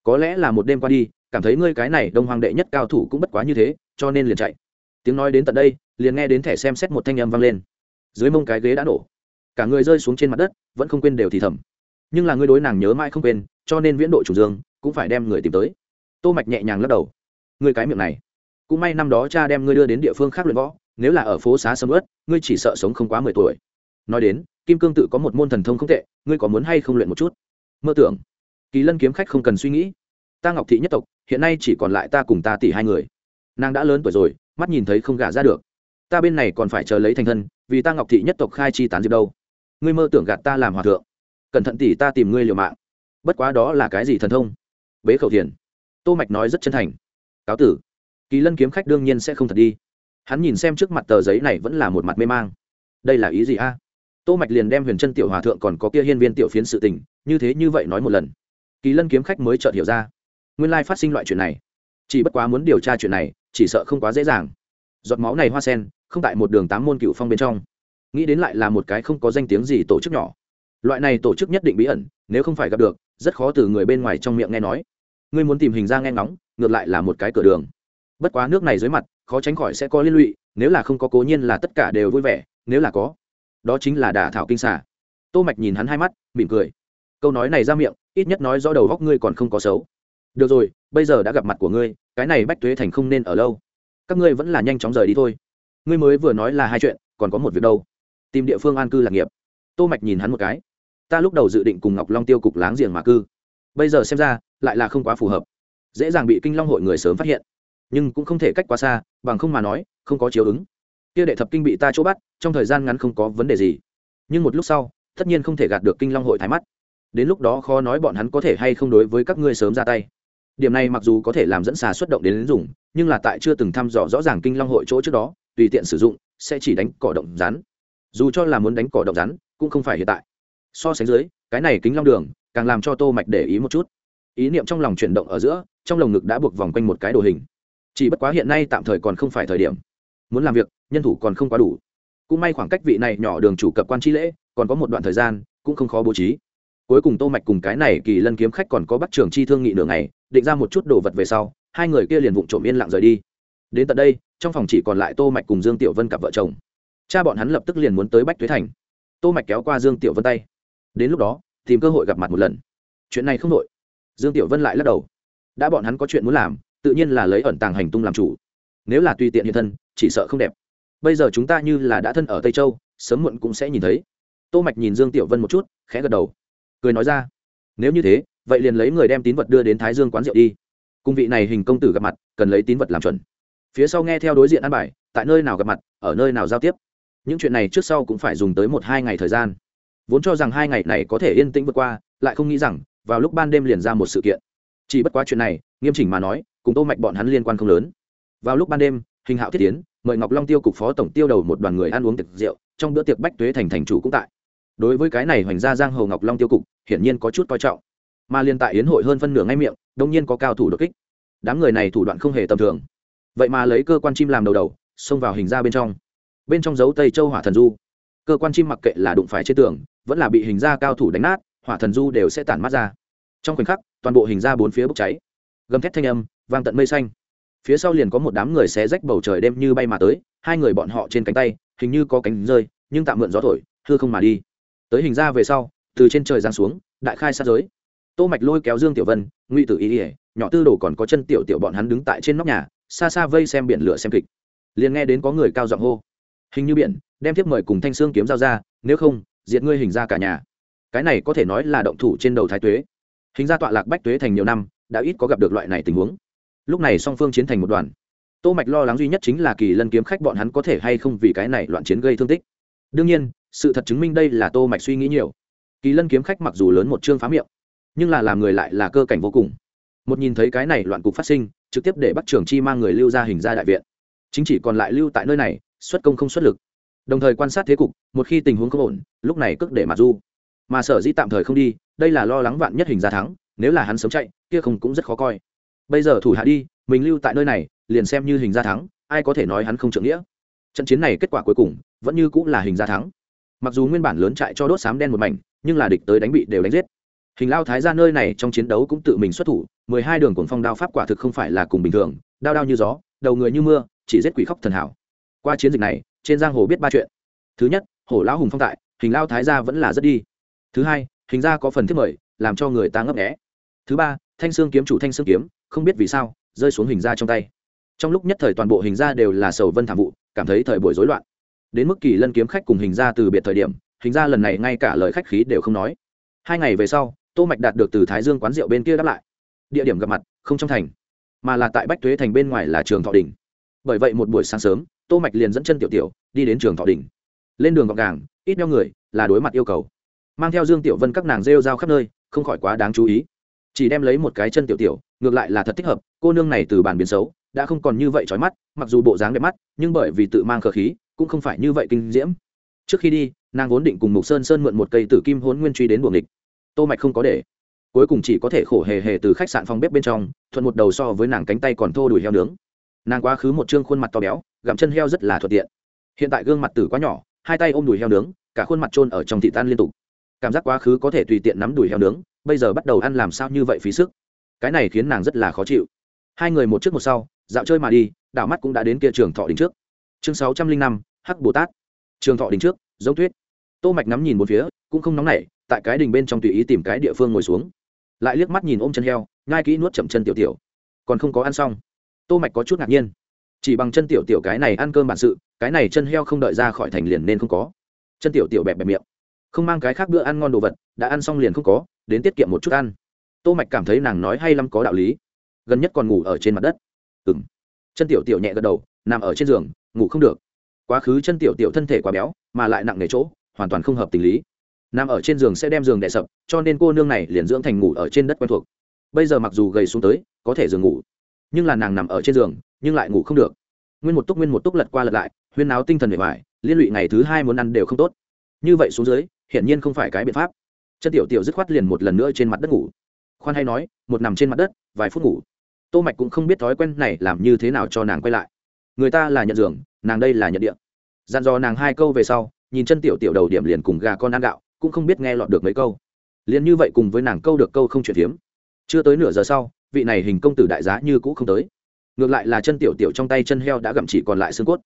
Có lẽ là một đêm qua đi, cảm thấy ngươi cái này đông hoàng đệ nhất cao thủ cũng bất quá như thế, cho nên liền chạy. Tiếng nói đến tận đây, liền nghe đến thẻ xem xét một thanh âm vang lên. Dưới mông cái ghế đã nổ cả người rơi xuống trên mặt đất, vẫn không quên đều thì thầm. Nhưng là ngươi đối nàng nhớ mãi không quên, cho nên viễn độ chủ dương, cũng phải đem người tìm tới. Tô mạch nhẹ nhàng lắc đầu. Ngươi cái miệng này, cũng may năm đó cha đem ngươi đưa đến địa phương khác luyện võ, nếu là ở phố xá sầm ớt ngươi chỉ sợ sống không quá mười tuổi. Nói đến, kim cương tự có một môn thần thông không tệ, ngươi có muốn hay không luyện một chút? Mơ tưởng. Kỳ lân kiếm khách không cần suy nghĩ. Ta ngọc thị nhất tộc, hiện nay chỉ còn lại ta cùng ta tỷ hai người. Nàng đã lớn tuổi rồi, mắt nhìn thấy không gả ra được. Ta bên này còn phải chờ lấy thành thân, vì ta ngọc thị nhất tộc khai chi tán diệp đâu ngươi mơ tưởng gạt ta làm hòa thượng. Cẩn thận tỷ ta tìm ngươi liều mạng. Bất quá đó là cái gì thần thông? Bế khẩu thiền. Tô mạch nói rất chân thành. Cáo tử. Kỳ lân kiếm khách đương nhiên sẽ không thật đi. Hắn nhìn xem trước mặt tờ giấy này vẫn là một mặt mê mang. Đây là ý gì a? Tô mạch liền đem huyền chân tiểu hòa thượng còn có kia hiên viên tiểu phiến sự tình, như thế như vậy nói một lần. Kỳ lân kiếm khách mới chợt hiểu ra. Nguyên lai phát sinh loại chuyện này. Chỉ bất quá muốn điều tra chuyện này, chỉ sợ không quá dễ dàng. Giọt máu này hoa sen, không tại một đường tám môn cựu phong bên trong nghĩ đến lại là một cái không có danh tiếng gì tổ chức nhỏ. Loại này tổ chức nhất định bí ẩn, nếu không phải gặp được, rất khó từ người bên ngoài trong miệng nghe nói. Ngươi muốn tìm hình ra nghe ngóng, ngược lại là một cái cửa đường. Bất quá nước này dưới mặt, khó tránh khỏi sẽ có liên lụy, nếu là không có cố nhiên là tất cả đều vui vẻ, nếu là có, đó chính là đả thảo kinh xả tô mạch nhìn hắn hai mắt, mỉm cười. Câu nói này ra miệng, ít nhất nói rõ đầu góc ngươi còn không có xấu. Được rồi, bây giờ đã gặp mặt của ngươi, cái này bách tuế thành không nên ở lâu. Các ngươi vẫn là nhanh chóng rời đi thôi. Ngươi mới vừa nói là hai chuyện, còn có một việc đâu tìm địa phương an cư lạc nghiệp. Tô mạch nhìn hắn một cái. Ta lúc đầu dự định cùng ngọc long tiêu cục láng giềng mà cư. Bây giờ xem ra, lại là không quá phù hợp. Dễ dàng bị kinh long hội người sớm phát hiện. Nhưng cũng không thể cách quá xa, bằng không mà nói, không có chiếu ứng. Kia đệ thập kinh bị ta chỗ bắt, trong thời gian ngắn không có vấn đề gì. Nhưng một lúc sau, tất nhiên không thể gạt được kinh long hội thái mắt. Đến lúc đó khó nói bọn hắn có thể hay không đối với các ngươi sớm ra tay. Điểm này mặc dù có thể làm dẫn xà xuất động đến lính dùng, nhưng là tại chưa từng thăm dò rõ ràng kinh long hội chỗ trước đó, tùy tiện sử dụng, sẽ chỉ đánh cỏ động rắn dù cho là muốn đánh cỏ động rắn, cũng không phải hiện tại. So sánh dưới, cái này kính long đường, càng làm cho tô mạch để ý một chút. Ý niệm trong lòng chuyển động ở giữa, trong lồng ngực đã buộc vòng quanh một cái đồ hình. Chỉ bất quá hiện nay tạm thời còn không phải thời điểm. Muốn làm việc, nhân thủ còn không quá đủ. Cũng may khoảng cách vị này nhỏ đường chủ cập quan chi lễ, còn có một đoạn thời gian, cũng không khó bố trí. Cuối cùng tô mạch cùng cái này kỳ lân kiếm khách còn có bắt trường chi thương nghị nửa ngày, định ra một chút đồ vật về sau, hai người kia liền vụng trộm yên lặng rời đi. Đến tận đây, trong phòng chỉ còn lại tô mạch cùng dương tiểu vân cặp vợ chồng cha bọn hắn lập tức liền muốn tới bách tuế thành. Tô mạch kéo qua dương tiểu vân tay. Đến lúc đó, tìm cơ hội gặp mặt một lần. Chuyện này không nội. dương tiểu vân lại lắc đầu. Đã bọn hắn có chuyện muốn làm, tự nhiên là lấy ẩn tàng hành tung làm chủ. Nếu là tùy tiện hiện thân, chỉ sợ không đẹp. Bây giờ chúng ta như là đã thân ở tây châu, sớm muộn cũng sẽ nhìn thấy. Tô mạch nhìn dương tiểu vân một chút, khẽ gật đầu. Cười nói ra. Nếu như thế, vậy liền lấy người đem tín vật đưa đến thái dương quán rượu đi. Cung vị này hình công tử gặp mặt, cần lấy tín vật làm chuẩn. Phía sau nghe theo đối diện ăn bài, tại nơi nào gặp mặt, ở nơi nào giao tiếp những chuyện này trước sau cũng phải dùng tới một hai ngày thời gian. Vốn cho rằng hai ngày này có thể yên tĩnh vượt qua, lại không nghĩ rằng, vào lúc ban đêm liền ra một sự kiện. Chỉ bất quá chuyện này, nghiêm chỉnh mà nói, cùng tô mạch bọn hắn liên quan không lớn. Vào lúc ban đêm, hình hạo thiết tiến mời ngọc long tiêu cục phó tổng tiêu đầu một đoàn người ăn uống tiệc rượu, trong bữa tiệc bách tuế thành thành chủ cũng tại. Đối với cái này hoành gia giang hồ ngọc long tiêu cục, hiển nhiên có chút coi trọng. Mà liên tại yến hội hơn phân nửa ngay miệng, đông nhiên có cao thủ đột kích. Đám người này thủ đoạn không hề tầm thường. Vậy mà lấy cơ quan chim làm đầu đầu, xông vào hình ra bên trong bên trong dấu tây châu hỏa thần du. Cơ quan chim mặc kệ là đụng phải trên tường, vẫn là bị hình ra cao thủ đánh nát, hỏa thần du đều sẽ tản mát ra. Trong khoảnh khắc, toàn bộ hình ra bốn phía bốc cháy. Gầm thét thanh âm, vang tận mây xanh. Phía sau liền có một đám người xé rách bầu trời đêm như bay mà tới, hai người bọn họ trên cánh tay, hình như có cánh rơi, nhưng tạm mượn gió thổi, hư không mà đi. Tới hình ra về sau, từ trên trời giáng xuống, đại khai sát giới. Tô mạch lôi kéo dương tiểu vân, ngụy tử ý ỉa nhỏ tư đồ còn có chân tiểu tiểu bọn hắn đứng tại trên nóc nhà, xa xa vây xem biển lửa xem kịch. Liền nghe đến có người cao giọng hô hình như biển, đem tiếp mời cùng thanh xương kiếm giao ra, nếu không, diệt ngươi hình ra cả nhà. Cái này có thể nói là động thủ trên đầu thái tuế. Hình ra tọa lạc bách tuế thành nhiều năm, đã ít có gặp được loại này tình huống. Lúc này song phương chiến thành một đoàn. Tô mạch lo lắng duy nhất chính là kỳ lân kiếm khách bọn hắn có thể hay không vì cái này loạn chiến gây thương tích. Đương nhiên, sự thật chứng minh đây là tô mạch suy nghĩ nhiều. Kỳ lân kiếm khách mặc dù lớn một chương phá miệng, nhưng là làm người lại là cơ cảnh vô cùng. Một nhìn thấy cái này loạn cục phát sinh, trực tiếp để bắt trưởng chi mang người lưu ra hình ra đại viện. Chính chỉ còn lại lưu tại nơi này xuất công không xuất lực. Đồng thời quan sát thế cục, một khi tình huống không ổn, lúc này cước để mà du. Mà sở dĩ tạm thời không đi, đây là lo lắng vạn nhất hình ra thắng, nếu là hắn sống chạy, kia không cũng rất khó coi. Bây giờ thủ hạ đi, mình lưu tại nơi này, liền xem như hình ra thắng, ai có thể nói hắn không trưởng nghĩa. Trận chiến này kết quả cuối cùng, vẫn như cũng là hình ra thắng. Mặc dù nguyên bản lớn trại cho đốt sám đen một mảnh, nhưng là địch tới đánh bị đều đánh giết. Hình lao thái ra nơi này trong chiến đấu cũng tự mình xuất thủ, mười hai đường cuồng phong đao pháp quả thực không phải là cùng bình thường, đao đao như gió, đầu người như mưa, chỉ giết quỷ khóc thần hảo qua chiến dịch này, trên giang hồ biết ba chuyện. Thứ nhất, hổ lão hùng phong tại, hình lao thái gia vẫn là rất đi. Thứ hai, hình gia có phần thiết mời, làm cho người ta ngấp nghé. Thứ ba, thanh xương kiếm chủ thanh xương kiếm, không biết vì sao, rơi xuống hình gia trong tay. Trong lúc nhất thời toàn bộ hình gia đều là sầu vân thảm vụ, cảm thấy thời buổi rối loạn. Đến mức kỳ lân kiếm khách cùng hình gia từ biệt thời điểm, hình gia lần này ngay cả lời khách khí đều không nói. Hai ngày về sau, tô mạch đạt được từ thái dương quán rượu bên kia đáp lại. Địa điểm gặp mặt, không trong thành, mà là tại bách thuế thành bên ngoài là trường thọ đình bởi vậy một buổi sáng sớm tô mạch liền dẫn chân tiểu tiểu đi đến trường thọ đỉnh, lên đường gọn gàng ít nhau người là đối mặt yêu cầu. Mang theo dương tiểu vân các nàng rêu rao khắp nơi không khỏi quá đáng chú ý. Chỉ đem lấy một cái chân tiểu tiểu ngược lại là thật thích hợp cô nương này từ bản biến xấu đã không còn như vậy trói mắt mặc dù bộ dáng đẹp mắt nhưng bởi vì tự mang khờ khí cũng không phải như vậy kinh diễm. Trước khi đi nàng vốn định cùng mục sơn sơn mượn một cây tử kim hốn nguyên truy đến buồng địch tô mạch không có để. Cuối cùng chỉ có thể khổ hề hề từ khách sạn phòng bếp bên trong thuận một đầu so với nàng cánh tay còn thô đùi heo nướng. Nàng quá khứ một trương khuôn mặt to béo gặm chân heo rất là thuận tiện. Hiện tại gương mặt tử quá nhỏ, hai tay ôm đùi heo nướng, cả khuôn mặt trôn ở trong thị tan liên tục. Cảm giác quá khứ có thể tùy tiện nắm đùi heo nướng, bây giờ bắt đầu ăn làm sao như vậy phí sức. Cái này khiến nàng rất là khó chịu. Hai người một trước một sau, dạo chơi mà đi, đảo mắt cũng đã đến kia trường thọ đỉnh trước. Chương sáu trăm linh năm, hắc bồ tát. Trường thọ đỉnh trước, giống tuyết. Tô mạch ngắm nhìn một phía, cũng không nóng nảy, tại cái đình bên trong tùy ý tìm cái địa phương ngồi xuống. Lại liếc mắt nhìn ôm chân heo ngai kỹ nuốt chậm chân tiểu tiểu. Còn không có ăn xong. Tô mạch có chút ngạc nhiên chỉ bằng chân tiểu tiểu cái này ăn cơm bản sự, cái này chân heo không đợi ra khỏi thành liền nên không có. Chân tiểu tiểu bẹp bẹp miệng. Không mang cái khác bữa ăn ngon đồ vật, đã ăn xong liền không có, đến tiết kiệm một chút ăn. Tô mạch cảm thấy nàng nói hay lắm có đạo lý. Gần nhất còn ngủ ở trên mặt đất. Ừm. Chân tiểu tiểu nhẹ gật đầu, nằm ở trên giường, ngủ không được. Quá khứ chân tiểu tiểu thân thể quá béo, mà lại nặng nề chỗ, hoàn toàn không hợp tình lý. Nằm ở trên giường sẽ đem giường đè sập, cho nên cô nương này liền dưỡng thành ngủ ở trên đất quen thuộc. Bây giờ mặc dù gầy xuống tới, có thể giường ngủ. Nhưng là nàng nằm ở trên giường nhưng lại ngủ không được. Nguyên một túc nguyên một túc lật qua lật lại, huyên náo tinh thần bề ngoài liên lụy ngày thứ hai muốn ăn đều không tốt. Như vậy xuống dưới, hiển nhiên không phải cái biện pháp. Chân tiểu tiểu dứt khoát liền một lần nữa trên mặt đất ngủ. Khoan hay nói, một nằm trên mặt đất, vài phút ngủ. Tô mạch cũng không biết thói quen này làm như thế nào cho nàng quay lại. Người ta là nhận giường, nàng đây là nhận địa. Dặn dò nàng hai câu về sau, nhìn chân tiểu tiểu đầu điểm liền cùng gà con ăn gạo, cũng không biết nghe lọt được mấy câu. Liền như vậy cùng với nàng câu được câu không chuyển hiếm. Chưa tới nửa giờ sau, vị này hình công tử đại giá như cũ không tới ngược lại là chân tiểu tiểu trong tay chân heo đã gặm chỉ còn lại xương cốt.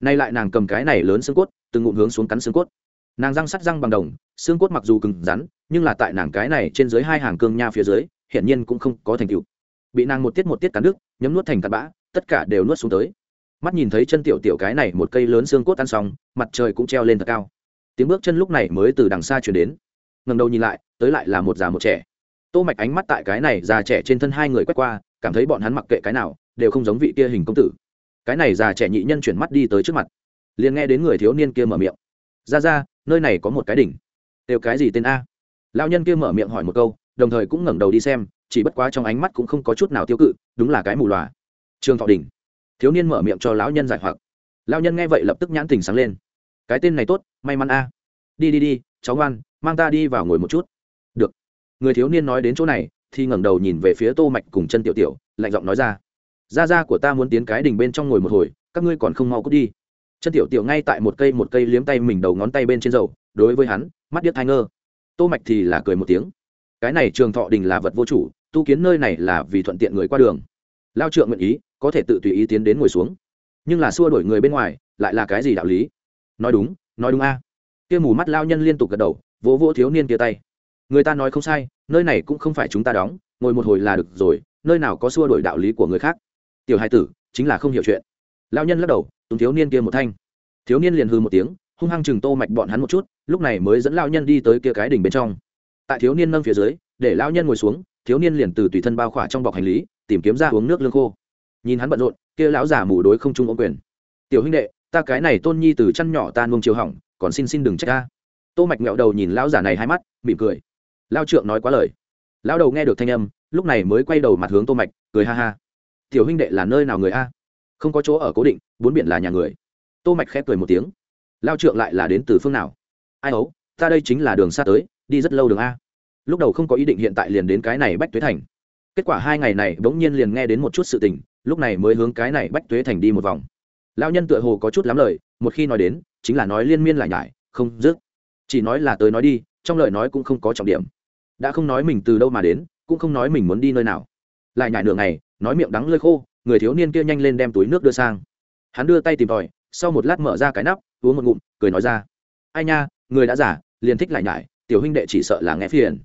Nay lại nàng cầm cái này lớn xương cốt, từng ngụm hướng xuống cắn xương cốt. Nàng răng sắt răng bằng đồng, xương cốt mặc dù cứng rắn, nhưng là tại nàng cái này trên dưới hai hàng cương nha phía dưới, hiển nhiên cũng không có thành tựu. Bị nàng một tiết một tiết cắn đứt, nhấm nuốt thành cặn bã, tất cả đều nuốt xuống tới. Mắt nhìn thấy chân tiểu tiểu cái này một cây lớn xương cốt ăn xong, mặt trời cũng treo lên thật cao. Tiếng bước chân lúc này mới từ đằng xa chuyển đến. Ngầm đầu nhìn lại, tới lại là một già một trẻ. Tô mạch ánh mắt tại cái này già trẻ trên thân hai người quét qua, cảm thấy bọn hắn mặc kệ cái nào đều không giống vị kia hình công tử. Cái này già trẻ nhị nhân chuyển mắt đi tới trước mặt, liền nghe đến người thiếu niên kia mở miệng. Ra ra, nơi này có một cái đỉnh. Đều cái gì tên a? Lão nhân kia mở miệng hỏi một câu, đồng thời cũng ngẩng đầu đi xem, chỉ bất quá trong ánh mắt cũng không có chút nào tiêu cự, đúng là cái mù loà. Trường thọ đỉnh. Thiếu niên mở miệng cho lão nhân giải hoặc. Lão nhân nghe vậy lập tức nhãn tình sáng lên. Cái tên này tốt, may mắn a. Đi đi đi, cháu ngoan, mang ta đi vào ngồi một chút. Được. Người thiếu niên nói đến chỗ này, thì ngẩng đầu nhìn về phía tô mạch cùng chân tiểu tiểu, lạnh giọng nói ra gia gia của ta muốn tiến cái đình bên trong ngồi một hồi, các ngươi còn không mau cút đi. Chân tiểu tiểu ngay tại một cây một cây liếm tay mình đầu ngón tay bên trên dầu, đối với hắn, mắt điếc thai ngơ. Tô mạch thì là cười một tiếng. Cái này trường thọ đình là vật vô chủ, tu kiến nơi này là vì thuận tiện người qua đường. Lao trượng nguyện ý, có thể tự tùy ý tiến đến ngồi xuống. Nhưng là xua đuổi người bên ngoài, lại là cái gì đạo lý? Nói đúng nói đúng a. À. kia mù mắt lao nhân liên tục gật đầu, vỗ vỗ thiếu niên kia tay. Người ta nói không sai, nơi này cũng không phải chúng ta đóng, ngồi một hồi là được rồi, nơi nào có xua đuổi đạo lý của người khác tiểu hai tử, chính là không hiểu chuyện. Lao nhân lắc đầu túng thiếu niên kia một thanh. Thiếu niên liền hư một tiếng, hung hăng chừng tô mạch bọn hắn một chút, lúc này mới dẫn lao nhân đi tới kia cái đỉnh bên trong. Tại thiếu niên nâng phía dưới, để lao nhân ngồi xuống, thiếu niên liền từ tùy thân bao khỏa trong bọc hành lý, tìm kiếm ra uống nước lương khô. Nhìn hắn bận rộn, kia lão già mù đối không trung ô quyền. Tiểu huynh đệ, ta cái này tôn nhi từ chăn nhỏ ta nuông chiều hỏng, còn xin xin đừng trách ta. Tô mạch mẹo đầu nhìn lão già này hai mắt, mỉm cười. Lao trượng nói quá lời. Lão đầu nghe được thanh âm, lúc này mới quay đầu mặt hướng tô mạch, cười ha ha tiểu huynh đệ là nơi nào người a? Không có chỗ ở cố định, bốn biển là nhà người. Tô mạch khép cười một tiếng. Lao trượng lại là đến từ phương nào? Ai ấu ta đây chính là đường xa tới, đi rất lâu đường a. Lúc đầu không có ý định hiện tại liền đến cái này bách tuế thành. Kết quả hai ngày này bỗng nhiên liền nghe đến một chút sự tình, lúc này mới hướng cái này bách tuế thành đi một vòng. Lao nhân tựa hồ có chút lắm lời, một khi nói đến, chính là nói liên miên lại nhải, không dứt. Chỉ nói là tới nói đi, trong lời nói cũng không có trọng điểm. Đã không nói mình từ đâu mà đến, cũng không nói mình muốn đi nơi nào lại nhải nửa ngày, nói miệng đắng lơi khô, người thiếu niên kia nhanh lên đem túi nước đưa sang. Hắn đưa tay tìm tòi, sau một lát mở ra cái nắp, uống một ngụm, cười nói ra. Ai nha, người đã giả, liền thích lại nhải tiểu huynh đệ chỉ sợ là nghe phiền.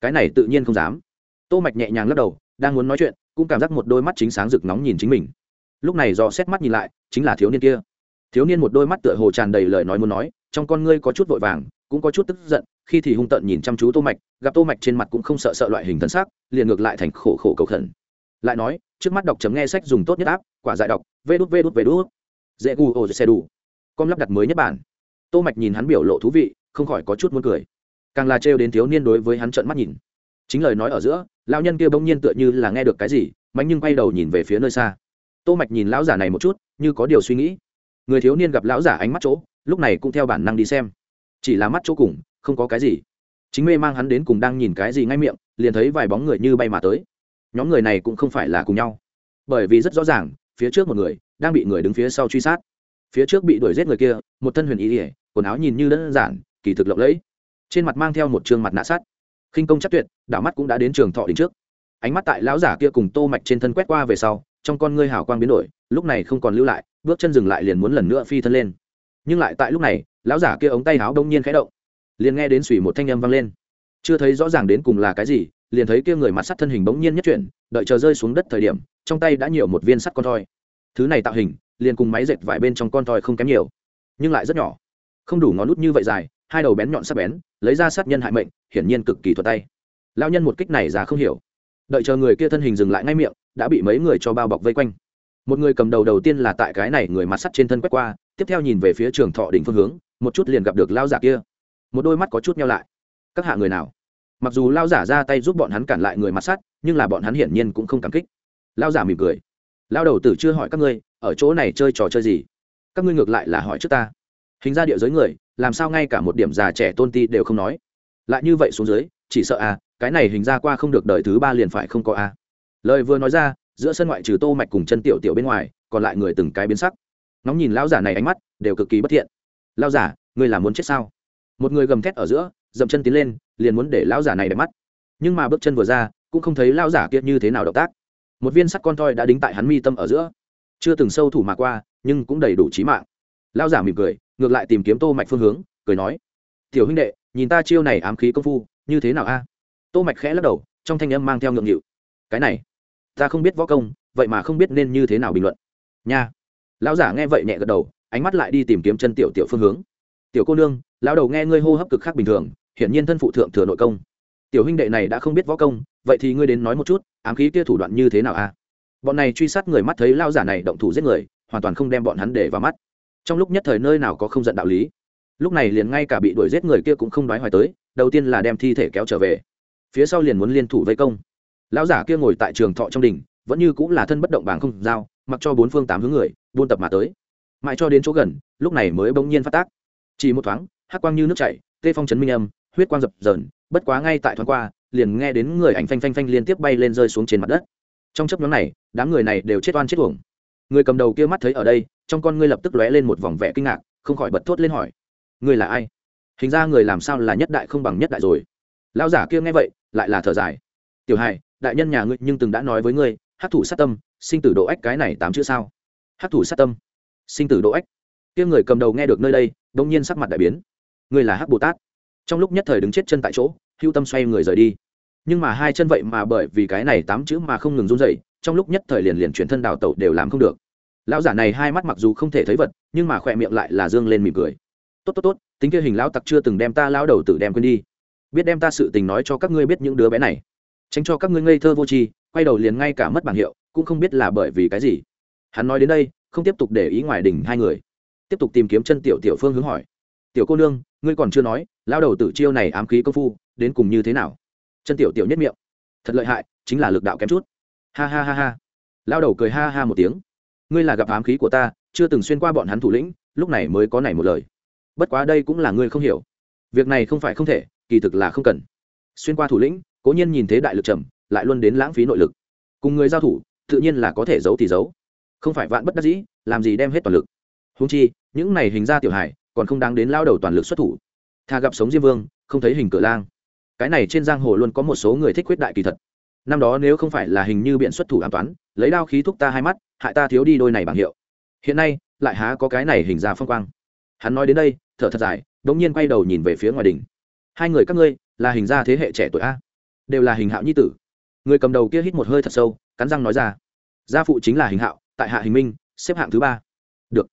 Cái này tự nhiên không dám. Tô mạch nhẹ nhàng lắc đầu, đang muốn nói chuyện, cũng cảm giác một đôi mắt chính sáng rực nóng nhìn chính mình. Lúc này do xét mắt nhìn lại, chính là thiếu niên kia. Thiếu niên một đôi mắt tựa hồ tràn đầy lời nói muốn nói, trong con ngươi có chút vội vàng, cũng có chút tức giận khi thì hung tợn nhìn chăm chú tô mạch, gặp tô mạch trên mặt cũng không sợ sợ loại hình thân sắc liền ngược lại thành khổ khổ cầu khẩn. Lại nói, trước mắt đọc chấm nghe sách dùng tốt nhất áp quả giải đọc, vê đút vê đút vê đút. Dễ gu, ô, xe đủ. Com lắp đặt mới nhất bản. Tô mạch nhìn hắn biểu lộ thú vị, không khỏi có chút muốn cười. Càng là trêu đến thiếu niên đối với hắn trợn mắt nhìn. Chính lời nói ở giữa, lão nhân kia bỗng nhiên tựa như là nghe được cái gì mạnh nhưng quay đầu nhìn về phía nơi xa. Tô mạch nhìn lão giả này một chút, như có điều suy nghĩ. Người thiếu niên gặp lão giả ánh mắt chỗ, lúc này cũng theo bản năng đi xem. Chỉ là mắt chỗ cùng không có cái gì. Chính mê mang hắn đến cùng đang nhìn cái gì ngay miệng, liền thấy vài bóng người như bay mà tới. Nhóm người này cũng không phải là cùng nhau. Bởi vì rất rõ ràng, phía trước một người đang bị người đứng phía sau truy sát. Phía trước bị đuổi giết người kia, một thân huyền ý ỉa quần áo nhìn như đơn giản, kỳ thực lộng lẫy. Trên mặt mang theo một trường mặt nạ sát khinh công chắc tuyệt, đảo mắt cũng đã đến trường thọ đỉnh trước. Ánh mắt tại lão giả kia cùng tô mạch trên thân quét qua về sau, trong con ngươi hào quang biến đổi, lúc này không còn lưu lại, bước chân dừng lại liền muốn lần nữa phi thân lên. Nhưng lại tại lúc này, lão giả kia ống tay áo đông nhiên khẽ động liền nghe đến xùy một thanh âm vang lên. Chưa thấy rõ ràng đến cùng là cái gì, liền thấy kia người mặt sắt thân hình bỗng nhiên nhất chuyển, đợi chờ rơi xuống đất thời điểm, trong tay đã nhiều một viên sắt con thoi. Thứ này tạo hình, liền cùng máy dệt vải bên trong con thoi không kém nhiều, nhưng lại rất nhỏ. Không đủ ngón nút như vậy dài, hai đầu bén nhọn sắc bén, lấy ra sát nhân hại mệnh, hiển nhiên cực kỳ thuật tay. Lao nhân một kích này già không hiểu. Đợi chờ người kia thân hình dừng lại ngay miệng, đã bị mấy người cho bao bọc vây quanh. Một người cầm đầu đầu tiên là tại cái này người mặt sắt trên thân quét qua, tiếp theo nhìn về phía trường thọ đỉnh phương hướng, một chút liền gặp được lao giả kia một đôi mắt có chút nhau lại. Các hạ người nào? Mặc dù lao giả ra tay giúp bọn hắn cản lại người mặt sắt, nhưng là bọn hắn hiển nhiên cũng không cảm kích. Lao giả mỉm cười. Lao đầu tử chưa hỏi các ngươi, ở chỗ này chơi trò chơi gì? Các ngươi ngược lại là hỏi trước ta. Hình ra địa giới người, làm sao ngay cả một điểm già trẻ tôn ti đều không nói? Lại như vậy xuống dưới, chỉ sợ à cái này hình ra qua không được đợi thứ ba liền phải không có à. lời vừa nói ra, giữa sân ngoại trừ tô mạch cùng chân tiểu tiểu bên ngoài, còn lại người từng cái biến sắc. Ngóng nhìn lão giả này ánh mắt, đều cực kỳ bất thiện. Lão giả, ngươi là muốn chết sao? Một người gầm thét ở giữa, dậm chân tiến lên, liền muốn để lão giả này đẹp mắt. Nhưng mà bước chân vừa ra, cũng không thấy lão giả kia như thế nào động tác. Một viên sắt con toi đã đính tại hắn mi tâm ở giữa. Chưa từng sâu thủ mà qua, nhưng cũng đầy đủ chí mạng. Lão giả mỉm cười, ngược lại tìm kiếm tô mạch phương hướng, cười nói, tiểu huynh đệ, nhìn ta chiêu này ám khí công phu, như thế nào a? Tô mạch khẽ lắc đầu, trong thanh âm mang theo ngượng nghịu, cái này, ta không biết võ công, vậy mà không biết nên như thế nào bình luận. Nha. Lão giả nghe vậy nhẹ gật đầu, ánh mắt lại đi tìm kiếm chân tiểu tiểu phương hướng. Tiểu cô nương lão đầu nghe ngươi hô hấp cực khác bình thường, hiển nhiên thân phụ thượng thừa nội công. Tiểu huynh đệ này đã không biết võ công, vậy thì ngươi đến nói một chút, ám khí kia thủ đoạn như thế nào a bọn này truy sát người mắt thấy lão giả này động thủ giết người, hoàn toàn không đem bọn hắn để vào mắt. Trong lúc nhất thời nơi nào có không giận đạo lý. Lúc này liền ngay cả bị đuổi giết người kia cũng không nói hoài tới, đầu tiên là đem thi thể kéo trở về. Phía sau liền muốn liên thủ vây công. Lão giả kia ngồi tại trường thọ trong đình vẫn như cũng là thân bất động bảng không giao, mặc cho bốn phương tám hướng người, buôn tập mà tới. Mãi cho đến chỗ gần, lúc này mới bỗng nhiên phát tác. Chỉ một thoáng hắc quang như nước chảy, tê phong chấn minh âm, huyết quang dập dờn, bất quá ngay tại thoáng qua, liền nghe đến người ảnh phanh phanh phanh liên tiếp bay lên rơi xuống trên mặt đất. Trong chấp nhóm này, đám người này đều chết oan chết uổng. Người cầm đầu kia mắt thấy ở đây, trong con ngươi lập tức lóe lên một vòng vẻ kinh ngạc, không khỏi bật thốt lên hỏi người là ai? Hình ra người làm sao là nhất đại không bằng nhất đại rồi? Lao giả kia nghe vậy, lại là thở dài, tiểu hài, đại nhân nhà ngươi nhưng từng đã nói với ngươi hát thủ sát tâm, sinh tử độ ách cái này tám chữ sao? Hát thủ sát tâm, sinh tử độ ách. Kia người cầm đầu nghe được nơi đây đông nhiên sắc mặt đại biến ngươi là Hắc bồ tát. Trong lúc nhất thời đứng chết chân tại chỗ, hưu tâm xoay người rời đi. Nhưng mà hai chân vậy mà bởi vì cái này tám chữ mà không ngừng run dậy trong lúc nhất thời liền liền chuyển thân đào tẩu đều làm không được. Lão giả này hai mắt mặc dù không thể thấy vật, nhưng mà khỏe miệng lại là dương lên mỉm cười. Tốt tốt tốt, tính kia hình lão tặc chưa từng đem ta lão đầu tử đem quên đi. Biết đem ta sự tình nói cho các ngươi biết những đứa bé này. Tránh cho các ngươi ngây thơ vô tri, quay đầu liền ngay cả mất bảng hiệu, cũng không biết là bởi vì cái gì. Hắn nói đến đây, không tiếp tục để ý ngoài đỉnh hai người. Tiếp tục tìm kiếm chân tiểu tiểu phương hướng hỏi tiểu cô nương, ngươi còn chưa nói, lao đầu tử chiêu này ám khí công phu, đến cùng như thế nào? Chân tiểu tiểu nhất miệng. Thật lợi hại, chính là lực đạo kém chút. Ha ha ha ha. Lao đầu cười ha ha một tiếng. Ngươi là gặp ám khí của ta, chưa từng xuyên qua bọn hắn thủ lĩnh, lúc này mới có này một lời. Bất quá đây cũng là ngươi không hiểu. Việc này không phải không thể, kỳ thực là không cần. Xuyên qua thủ lĩnh, cố nhiên nhìn thế đại lực trầm, lại luôn đến lãng phí nội lực. Cùng người giao thủ, tự nhiên là có thể giấu thì giấu. Không phải vạn bất đắc dĩ, làm gì đem hết toàn lực. Húng chi, những này hình ra tiểu hải còn không đáng đến lao đầu toàn lực xuất thủ. Thà gặp sống diêm vương, không thấy hình cửa lang. Cái này trên giang hồ luôn có một số người thích khuyết đại kỳ thật. Năm đó nếu không phải là hình như biện xuất thủ an toán, lấy đao khí thúc ta hai mắt, hại ta thiếu đi đôi này bằng hiệu. Hiện nay, lại há có cái này hình ra phong quang. Hắn nói đến đây, thở thật dài đ ỗ n g nhiên quay đầu nhìn về phía ngoài đình hai người các ngươi, là hình ra thế hệ trẻ tuổi a. Đều là hình hạo nhi tử. Người cầm đầu kia hít một hơi thật sâu, cắn răng nói ra. Gia phụ chính là hình hạo, tại hạ hình minh, xếp hạng thứ ba. Được.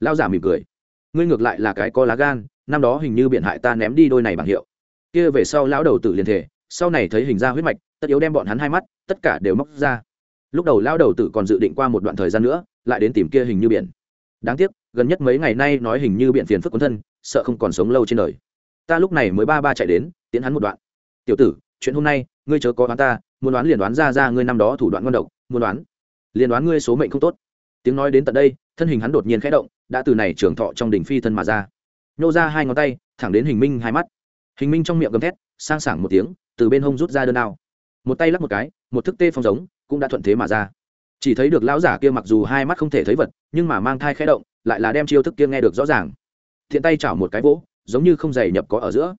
Lao giả mỉm cười ngươi ngược lại là cái có lá gan, năm đó hình như biện hại ta ném đi đôi này bằng hiệu. Kia về sau lão đầu tử liền thể sau này thấy hình ra huyết mạch, tất yếu đem bọn hắn hai mắt, tất cả đều móc ra. Lúc đầu lão đầu tử còn dự định qua một đoạn thời gian nữa, lại đến tìm kia hình như biển. Đáng tiếc, gần nhất mấy ngày nay nói hình như biện phiền phức quân thân, sợ không còn sống lâu trên đời. Ta lúc này mới ba ba chạy đến tiến hắn một đoạn. Tiểu tử, chuyện hôm nay, ngươi chớ có đoán ta, muốn đoán liền đoán ra ra ngươi năm đó thủ đoạn ngon độc, muốn đoán liền đoán ngươi số mệnh không tốt tiếng nói đến tận đây, thân hình hắn đột nhiên khẽ động, đã từ này trưởng thọ trong đỉnh phi thân mà ra. Nhô ra hai ngón tay, thẳng đến hình minh hai mắt. Hình minh trong miệng gầm thét, sang sảng một tiếng, từ bên hông rút ra đơn đao. Một tay lắc một cái, một thức tê phong giống, cũng đã thuận thế mà ra. Chỉ thấy được lão giả kia mặc dù hai mắt không thể thấy vật, nhưng mà mang thai khẽ động, lại là đem chiêu thức kia nghe được rõ ràng. Thiện tay chảo một cái vỗ, giống như không dày nhập có ở giữa.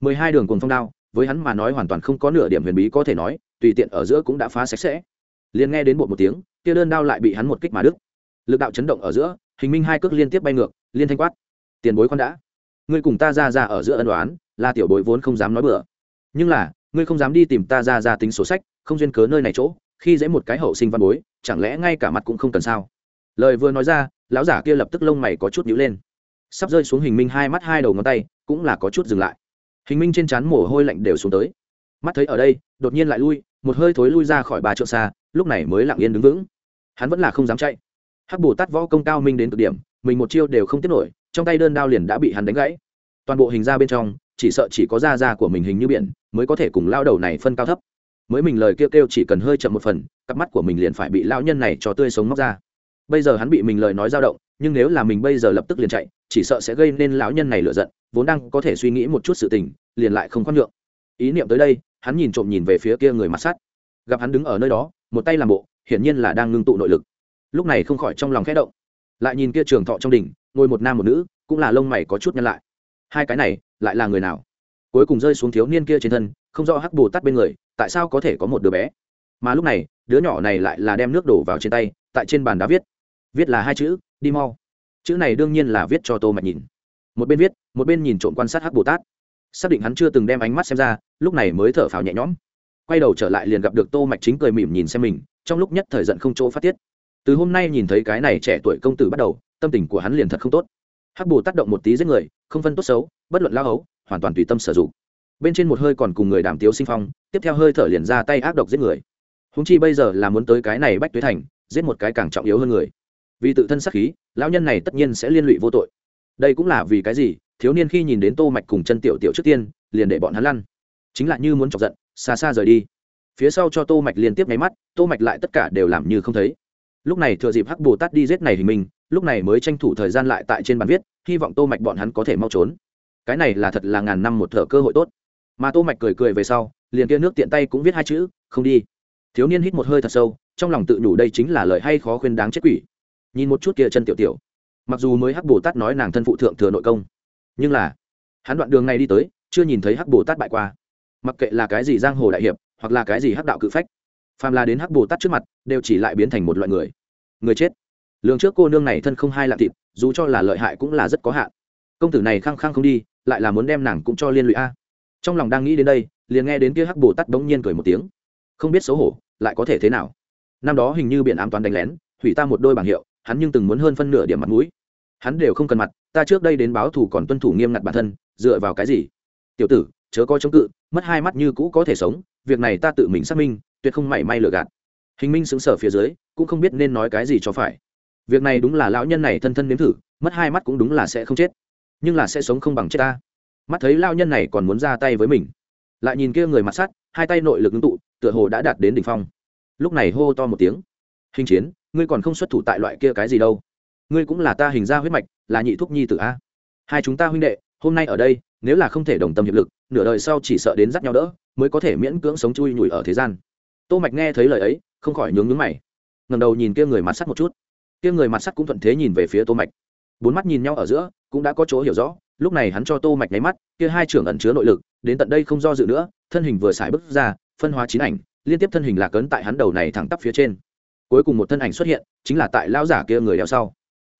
Mười hai đường cùng phong đao, với hắn mà nói hoàn toàn không có nửa điểm huyền bí có thể nói, tùy tiện ở giữa cũng đã phá sạch sẽ. Liền nghe đến bộ một tiếng, kia đơn đao lại bị hắn một kích mà đứt lực đạo chấn động ở giữa, hình minh hai cước liên tiếp bay ngược, liên thanh quát. Tiền bối con đã. Ngươi cùng ta ra ra ở giữa ân đoán là tiểu bối vốn không dám nói bừa. Nhưng là, ngươi không dám đi tìm ta ra ra tính sổ sách, không duyên cớ nơi này chỗ, khi dễ một cái hậu sinh văn bối, chẳng lẽ ngay cả mặt cũng không cần sao? Lời vừa nói ra, lão giả kia lập tức lông mày có chút nhíu lên. Sắp rơi xuống hình minh hai mắt hai đầu ngón tay, cũng là có chút dừng lại. Hình minh trên trán mồ hôi lạnh đều xuống tới. Mắt thấy ở đây, đột nhiên lại lui, một hơi thối lui ra khỏi ba trượng xa, lúc này mới lặng yên đứng vững. Hắn vẫn là không dám chạy hắc bồ tát võ công cao minh đến cực điểm, mình một chiêu đều không tiếp nổi, trong tay đơn đao liền đã bị hắn đánh gãy. Toàn bộ hình ra bên trong, chỉ sợ chỉ có da da của mình hình như biển, mới có thể cùng lao đầu này phân cao thấp. Mới mình lời kêu kêu chỉ cần hơi chậm một phần, cặp mắt của mình liền phải bị lao nhân này cho tươi sống móc ra. Bây giờ hắn bị mình lời nói dao động, nhưng nếu là mình bây giờ lập tức liền chạy, chỉ sợ sẽ gây nên lão nhân này lựa giận, vốn đang có thể suy nghĩ một chút sự tình, liền lại không khoan nhượng. Ý niệm tới đây, hắn nhìn trộm nhìn về phía kia người mặt sắt. Gặp hắn đứng ở nơi đó, một tay làm bộ, hiển nhiên là đang ngưng tụ nội lực lúc này không khỏi trong lòng khẽ động. Lại nhìn kia trường thọ trong đỉnh, ngồi một nam một nữ, cũng là lông mày có chút nhăn lại. Hai cái này, lại là người nào? Cuối cùng rơi xuống thiếu niên kia trên thân, không rõ hắc bồ tát bên người, tại sao có thể có một đứa bé? Mà lúc này, đứa nhỏ này lại là đem nước đổ vào trên tay, tại trên bàn đá viết. Viết là hai chữ, đi mau. Chữ này đương nhiên là viết cho tô mạch nhìn. Một bên viết, một bên nhìn trộm quan sát hắc bồ tát. Xác định hắn chưa từng đem ánh mắt xem ra, lúc này mới thở phào nhẹ nhõm. Quay đầu trở lại liền gặp được tô mạch chính cười mỉm nhìn xem mình, trong lúc nhất thời giận không chỗ phát tiết từ hôm nay nhìn thấy cái này trẻ tuổi công tử bắt đầu, tâm tình của hắn liền thật không tốt. Hắc bồ tác động một tí giết người, không phân tốt xấu, bất luận lao hấu, hoàn toàn tùy tâm sử dụng. Bên trên một hơi còn cùng người đàm tiếu sinh phong, tiếp theo hơi thở liền ra tay ác độc giết người. Húng chi bây giờ là muốn tới cái này bách tuế thành, giết một cái càng trọng yếu hơn người. Vì tự thân sắc khí, lão nhân này tất nhiên sẽ liên lụy vô tội. Đây cũng là vì cái gì? Thiếu niên khi nhìn đến tô mạch cùng chân tiểu tiểu trước tiên, liền để bọn hắn lăn. Chính là như muốn chọc giận, xa xa rời đi. Phía sau cho tô mạch liên tiếp nháy mắt, tô mạch lại tất cả đều làm như không thấy lúc này thừa dịp hắc bồ tát đi giết này hình mình, lúc này mới tranh thủ thời gian lại tại trên bàn viết, hy vọng tô mạch bọn hắn có thể mau trốn. Cái này là thật là ngàn năm một thở cơ hội tốt. Mà tô mạch cười cười về sau, liền kia nước tiện tay cũng viết hai chữ, không đi. Thiếu niên hít một hơi thật sâu, trong lòng tự đủ đây chính là lời hay khó khuyên đáng chết quỷ. Nhìn một chút kia chân tiểu tiểu. Mặc dù mới hắc bồ tát nói nàng thân phụ thượng thừa nội công, nhưng là, hắn đoạn đường này đi tới, chưa nhìn thấy hắc bồ tát bại qua. Mặc kệ là cái gì giang hồ đại hiệp, hoặc là cái gì hắc đạo cự phách, phàm là đến hắc bồ tát trước mặt, đều chỉ lại biến thành một loại người người chết. Lường trước cô nương này thân không hai lạ thịt, dù cho là lợi hại cũng là rất có hạn. Công tử này khăng khăng không đi, lại là muốn đem nàng cũng cho liên lụy a. Trong lòng đang nghĩ đến đây, liền nghe đến kia hắc bồ tát bỗng nhiên cười một tiếng. Không biết xấu hổ, lại có thể thế nào? Năm đó hình như biển ám toán đánh lén, hủy ta một đôi bảng hiệu, hắn nhưng từng muốn hơn phân nửa điểm mặt mũi. Hắn đều không cần mặt, ta trước đây đến báo thù còn tuân thủ nghiêm ngặt bản thân, dựa vào cái gì? Tiểu tử, chớ coi chống cự, mất hai mắt như cũ có thể sống, việc này ta tự mình xác minh, tuyệt không mảy may lừa gạt. Hình minh xứng sở phía dưới cũng không biết nên nói cái gì cho phải. Việc này đúng là lão nhân này thân thân nếm thử, mất hai mắt cũng đúng là sẽ không chết. Nhưng là sẽ sống không bằng chết ta. Mắt thấy lão nhân này còn muốn ra tay với mình. Lại nhìn kia người mặt sắt, hai tay nội lực ngưng tụ, tựa hồ đã đạt đến đỉnh phong. Lúc này hô to một tiếng. Hình chiến, ngươi còn không xuất thủ tại loại kia cái gì đâu. Ngươi cũng là ta hình ra huyết mạch, là nhị thúc nhi tử a. Hai chúng ta huynh đệ, hôm nay ở đây, nếu là không thể đồng tâm hiệp lực, nửa đời sau chỉ sợ đến dắt nhau đỡ, mới có thể miễn cưỡng sống chui nhủi ở thế gian. Tô mạch nghe thấy lời ấy, không khỏi nhướng nhướng mày ngẩng đầu nhìn kia người mặt sắt một chút. Kia người mặt sắt cũng thuận thế nhìn về phía tô mạch. Bốn mắt nhìn nhau ở giữa, cũng đã có chỗ hiểu rõ, lúc này hắn cho tô mạch nháy mắt, kia hai trưởng ẩn chứa nội lực, đến tận đây không do dự nữa, thân hình vừa xài bước ra, phân hóa chín ảnh, liên tiếp thân hình lạc ấn tại hắn đầu này thẳng tắp phía trên. Cuối cùng một thân ảnh xuất hiện, chính là tại lão giả kia người đeo sau.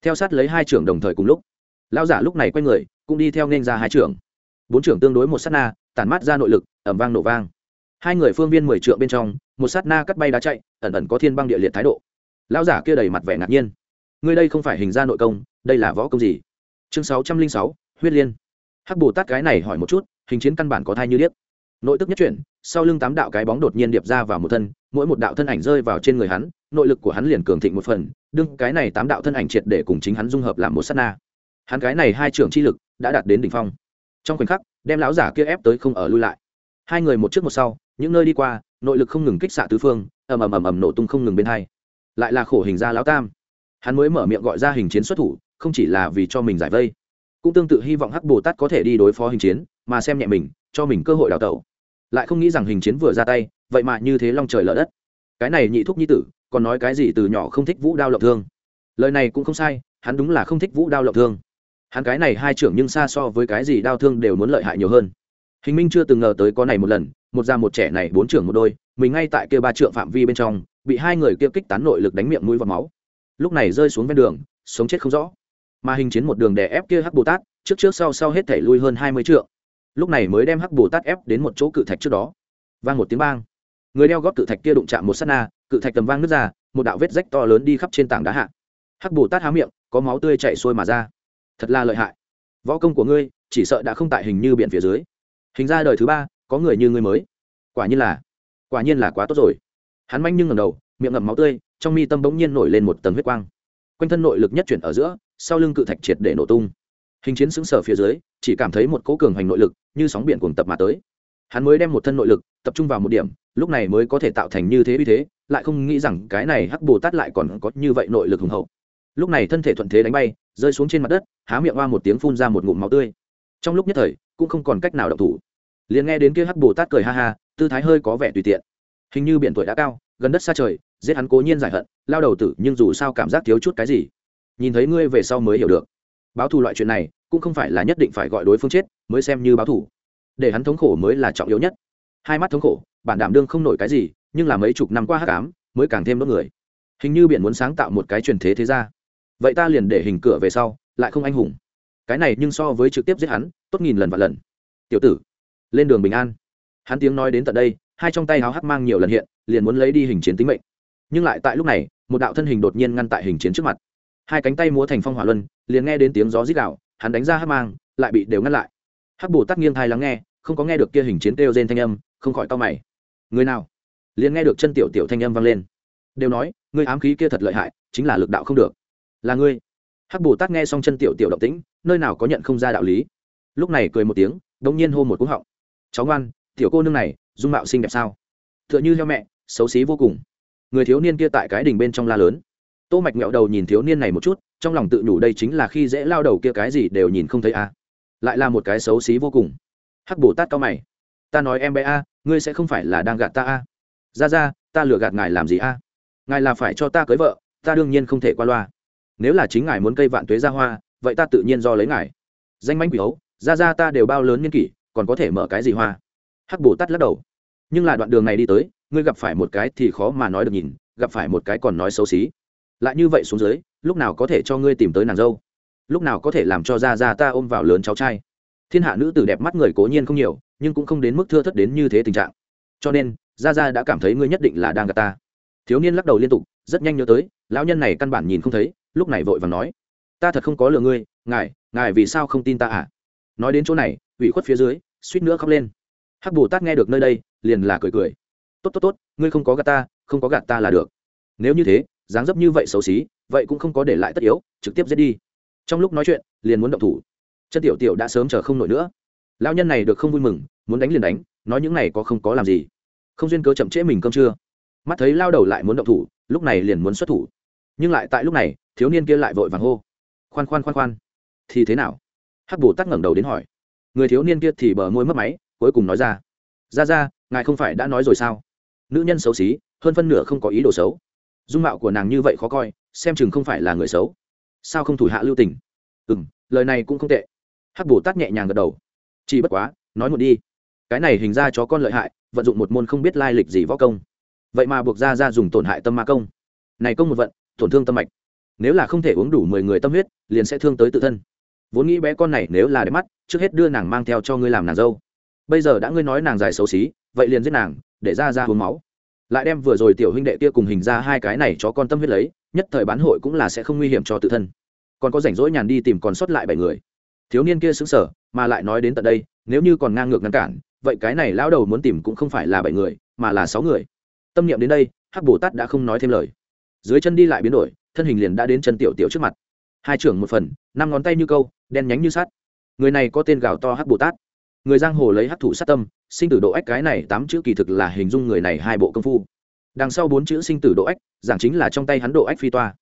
Theo sát lấy hai trưởng đồng thời cùng lúc, lão giả lúc này quay người, cũng đi theo nên ra hai trưởng. Bốn trưởng tương đối một sát na, tản mát ra nội lực ẩm vang nổ vang. Hai người phương viên mười trượng bên trong một sát na cắt bay đá chạy, ẩn ẩn có thiên băng địa liệt thái độ. Lão giả kia đầy mặt vẻ ngạc nhiên. Ngươi đây không phải hình ra nội công, đây là võ công gì? Chương sáu trăm linh sáu, huyết liên. Hắc bồ tát cái này hỏi một chút, hình chiến căn bản có thai như điếc. Nội tức nhất chuyển, sau lưng tám đạo cái bóng đột nhiên điệp ra vào một thân, mỗi một đạo thân ảnh rơi vào trên người hắn, nội lực của hắn liền cường thịnh một phần, đương cái này tám đạo thân ảnh triệt để cùng chính hắn dung hợp làm một s á t na. Hắn cái này hai trưởng chi lực đã đạt đến đ ỉ n h phong. Trong khoảnh khắc, đem lão giả kia ép tới không ở lui lại. Hai người một trước một sau những nơi đi qua, nội lực không ngừng kích xạ tứ phương, ầm ầm ầm ầm nổ tung không ngừng bên hai. Lại là khổ hình ra lão tam. Hắn mới mở miệng gọi ra hình chiến xuất thủ, không chỉ là vì cho mình giải vây, cũng tương tự hy vọng hắc bồ tát có thể đi đối phó hình chiến, mà xem nhẹ mình, cho mình cơ hội đào tẩu. Lại không nghĩ rằng hình chiến vừa ra tay, vậy mà như thế long trời lở đất. Cái này nhị thúc nhi tử, còn nói cái gì từ nhỏ không thích vũ đao lộng thương? Lời này cũng không sai, hắn đúng là không thích vũ đao lộng thương. Hắn cái này hai trưởng nhưng xa so với cái gì đao thương đều muốn lợi hại nhiều hơn hình minh chưa từng ngờ tới có này một lần, một già một trẻ này, bốn trưởng một đôi, mình ngay tại kia ba trượng phạm vi bên trong, bị hai người kia kích tán nội lực đánh miệng mũi vào máu. Lúc này rơi xuống ven đường, sống chết không rõ. Mà hình chiến một đường đè ép kia hắc bồ tát, trước trước sau sau hết thể lui hơn hai mươi trượng. Lúc này mới đem hắc bồ tát ép đến một chỗ cự thạch trước đó. Vang một tiếng bang. Người đeo góp cự thạch kia đụng chạm một s á t na, cự thạch tầm vang nước ra, một đạo vết rách to lớn đi khắp trên tảng đá hạ. Hắc bồ tát há miệng, có máu tươi chảy xuôi mà ra. Thật là lợi hại. Võ công của ngươi, chỉ sợ đã không tại hình như biển phía dưới hình ra đời thứ ba, có người như người mới. Quả nhiên là, quả nhiên là quá tốt rồi. Hắn manh nhưng ngầm đầu, miệng ngậm máu tươi, trong mi tâm bỗng nhiên nổi lên một tầng huyết quang. Quanh thân nội lực nhất chuyển ở giữa, sau lưng cự thạch triệt để nổ tung. Hình chiến xứng sở phía dưới, chỉ cảm thấy một cỗ cường hành nội lực, như sóng biển cuồng tập mà tới. Hắn mới đem một thân nội lực, tập trung vào một điểm, lúc này mới có thể tạo thành như thế uy thế, lại không nghĩ rằng cái này hắc bồ tát lại còn có như vậy nội lực hùng hậu. Lúc này thân thể thuận thế đánh bay, rơi xuống trên mặt đất, há miệng hoa một tiếng phun ra một ngụm máu tươi trong lúc nhất thời, cũng không còn cách nào động thủ. Liền nghe đến kia hắc bồ tát cười ha ha, tư thái hơi có vẻ tùy tiện. Hình như biển tuổi đã cao, gần đất xa trời, giết hắn cố nhiên giải hận, lao đầu tử, nhưng dù sao cảm giác thiếu chút cái gì. Nhìn thấy ngươi về sau mới hiểu được. Báo thù loại chuyện này, cũng không phải là nhất định phải gọi đối phương chết, mới xem như báo thù. Để hắn thống khổ mới là trọng yếu nhất. Hai mắt thống khổ, bản đảm đương không nổi cái gì, nhưng là mấy chục năm qua hắc ám, mới càng thêm đốt người. Hình như biển muốn sáng tạo một cái truyền thế thế ra. Vậy ta liền để hình cửa về sau, lại không anh hùng cái này nhưng so với trực tiếp giết hắn, tốt nghìn lần và lần. Tiểu tử, lên đường bình an. Hắn tiếng nói đến tận đây, hai trong tay háo hắc mang nhiều lần hiện, liền muốn lấy đi hình chiến tính mệnh. Nhưng lại tại lúc này, một đạo thân hình đột nhiên ngăn tại hình chiến trước mặt. Hai cánh tay múa thành phong hỏa luân, liền nghe đến tiếng gió rít đạo hắn đánh ra hắc mang, lại bị đều ngăn lại. Hắc bồ tát nghiêng thai lắng nghe, không có nghe được kia hình chiến kêu rên thanh âm, không khỏi to mày. Người nào? Liền nghe được chân tiểu tiểu thanh âm vang lên. Đều nói, ngươi ám khí kia thật lợi hại, chính là lực đạo không được. Là ngươi. Hắc bồ tát nghe xong chân tiểu tiểu động tĩnh nơi nào có nhận không ra đạo lý. Lúc này cười một tiếng, đống nhiên hô một cú họng. Cháu ngoan, tiểu cô nương này, dung mạo xinh đẹp sao? Tựa như heo mẹ, xấu xí vô cùng. Người thiếu niên kia tại cái đình bên trong la lớn. Tô mạch nghẹo đầu nhìn thiếu niên này một chút, trong lòng tự nhủ đây chính là khi dễ lao đầu kia cái gì đều nhìn không thấy a lại là một cái xấu xí vô cùng. Hắc bồ tát cao mày. Ta nói em bé a, ngươi sẽ không phải là đang gạt ta a. Ra ra, ta lừa gạt ngài làm gì a? Ngài là phải cho ta cưới vợ, ta đương nhiên không thể qua loa. Nếu là chính ngài muốn cây vạn tuế ra hoa vậy ta tự nhiên do lấy ngài. Danh manh quỷ hấu ra ra ta đều bao lớn niên kỷ, còn có thể mở cái gì hoa? Hắc bồ tát lắc đầu. Nhưng là đoạn đường này đi tới, ngươi gặp phải một cái thì khó mà nói được nhìn, gặp phải một cái còn nói xấu xí. Lại như vậy xuống dưới, lúc nào có thể cho ngươi tìm tới nàng dâu? Lúc nào có thể làm cho ra ra ta ôm vào lớn cháu trai? Thiên hạ nữ tử đẹp mắt người cố nhiên không nhiều, nhưng cũng không đến mức thưa thất đến như thế tình trạng. Cho nên ra ra đã cảm thấy ngươi nhất định là đang gặp ta. Thiếu niên lắc đầu liên tục, rất nhanh nhớ tới, lão nhân này căn bản nhìn không thấy, lúc này vội và nói ta thật không có lừa ngươi, ngài ngài vì sao không tin ta à? Nói đến chỗ này, ủy khuất phía dưới, suýt nữa khóc lên. Hắc bồ tát nghe được nơi đây, liền là cười cười. Tốt tốt tốt, ngươi không có gạt ta, không có gạt ta là được. Nếu như thế, dáng dấp như vậy xấu xí, vậy cũng không có để lại tất yếu, trực tiếp giết đi. Trong lúc nói chuyện, liền muốn động thủ. Chân tiểu tiểu đã sớm chờ không nổi nữa. Lao nhân này được không vui mừng, muốn đánh liền đánh, nói những này có không có làm gì. Không duyên cớ chậm trễ mình cơm chưa? mắt thấy lao đầu lại muốn động thủ, lúc này liền muốn xuất thủ. Nhưng lại tại lúc này, thiếu niên kia lại vội vàng hô khoan khoan khoan khoan. Thì thế nào? Hắc bồ tát ngẩng đầu đến hỏi. Người thiếu niên kia thì bờ môi mất máy, cuối cùng nói ra. Ra ra, ngài không phải đã nói rồi sao? Nữ nhân xấu xí, hơn phân nửa không có ý đồ xấu. Dung mạo của nàng như vậy khó coi, xem chừng không phải là người xấu. Sao không thủ hạ lưu tình? Ừ m lời này cũng không tệ. Hắc bồ tát nhẹ nhàng gật đầu. Chỉ bất quá, nói một đi. Cái này hình ra chó con lợi hại, vận dụng một môn không biết lai lịch gì võ công. Vậy mà buộc ra ra dùng tổn hại tâm ma công. Này công một vận, tổn thương tâm mạch nếu là không thể uống đủ mười người tâm huyết, liền sẽ thương tới tự thân. Vốn nghĩ bé con này nếu là đẹp mắt, trước hết đưa nàng mang theo cho ngươi làm nàng dâu. Bây giờ đã ngươi nói nàng dài xấu xí, vậy liền giết nàng, để ra ra uống máu. Lại đem vừa rồi tiểu huynh đệ kia cùng hình ra hai cái này cho con tâm huyết lấy, nhất thời bán hội cũng là sẽ không nguy hiểm cho tự thân. Còn có rảnh rỗi nhàn đi tìm còn sót lại bảy người. Thiếu niên kia xứng sở mà lại nói đến tận đây, nếu như còn ngang ngược ngăn cản, vậy cái này lão đầu muốn tìm cũng không phải là bảy người, mà là sáu người. Tâm niệm đến đây, hắc bồ tát đã không nói thêm lời. Dưới chân đi lại biến đổi thân hình liền đã đến chân tiểu tiểu trước mặt. Hai trưởng một phần, năm ngón tay như câu, đen nhánh như sắt. Người này có tên gào to hắc bồ tát. Người giang hồ lấy hắc thủ sát tâm, sinh tử độ ách cái này tám chữ kỳ thực là hình dung người này hai bộ công phu. Đằng sau bốn chữ sinh tử độ ách, giảng chính là trong tay hắn độ ách phi toa.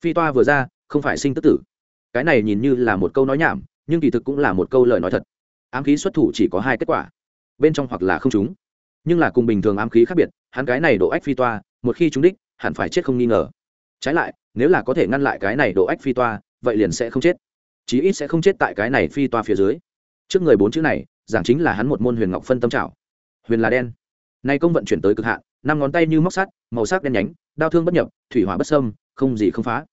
Phi toa vừa ra, không phải sinh tức tử. Cái này nhìn như là một câu nói nhảm, nhưng kỳ thực cũng là một câu lời nói thật. Ám khí xuất thủ chỉ có hai kết quả. Bên trong hoặc là không trúng. Nhưng là cùng bình thường ám khí khác biệt, hắn cái này độ ách phi toa, một khi trúng đích, hẳn phải chết không nghi ngờ trái lại, nếu là có thể ngăn lại cái này độ ách phi toa, vậy liền sẽ không chết. Chí ít sẽ không chết tại cái này phi toa phía dưới. Trước người bốn chữ này, giảng chính là hắn một môn huyền ngọc phân tâm trảo. Huyền là đen. Nay công vận chuyển tới cực hạn, năm ngón tay như móc sắt, màu sắc đen nhánh, đao thương bất nhập, thủy hỏa bất sâm không gì không phá.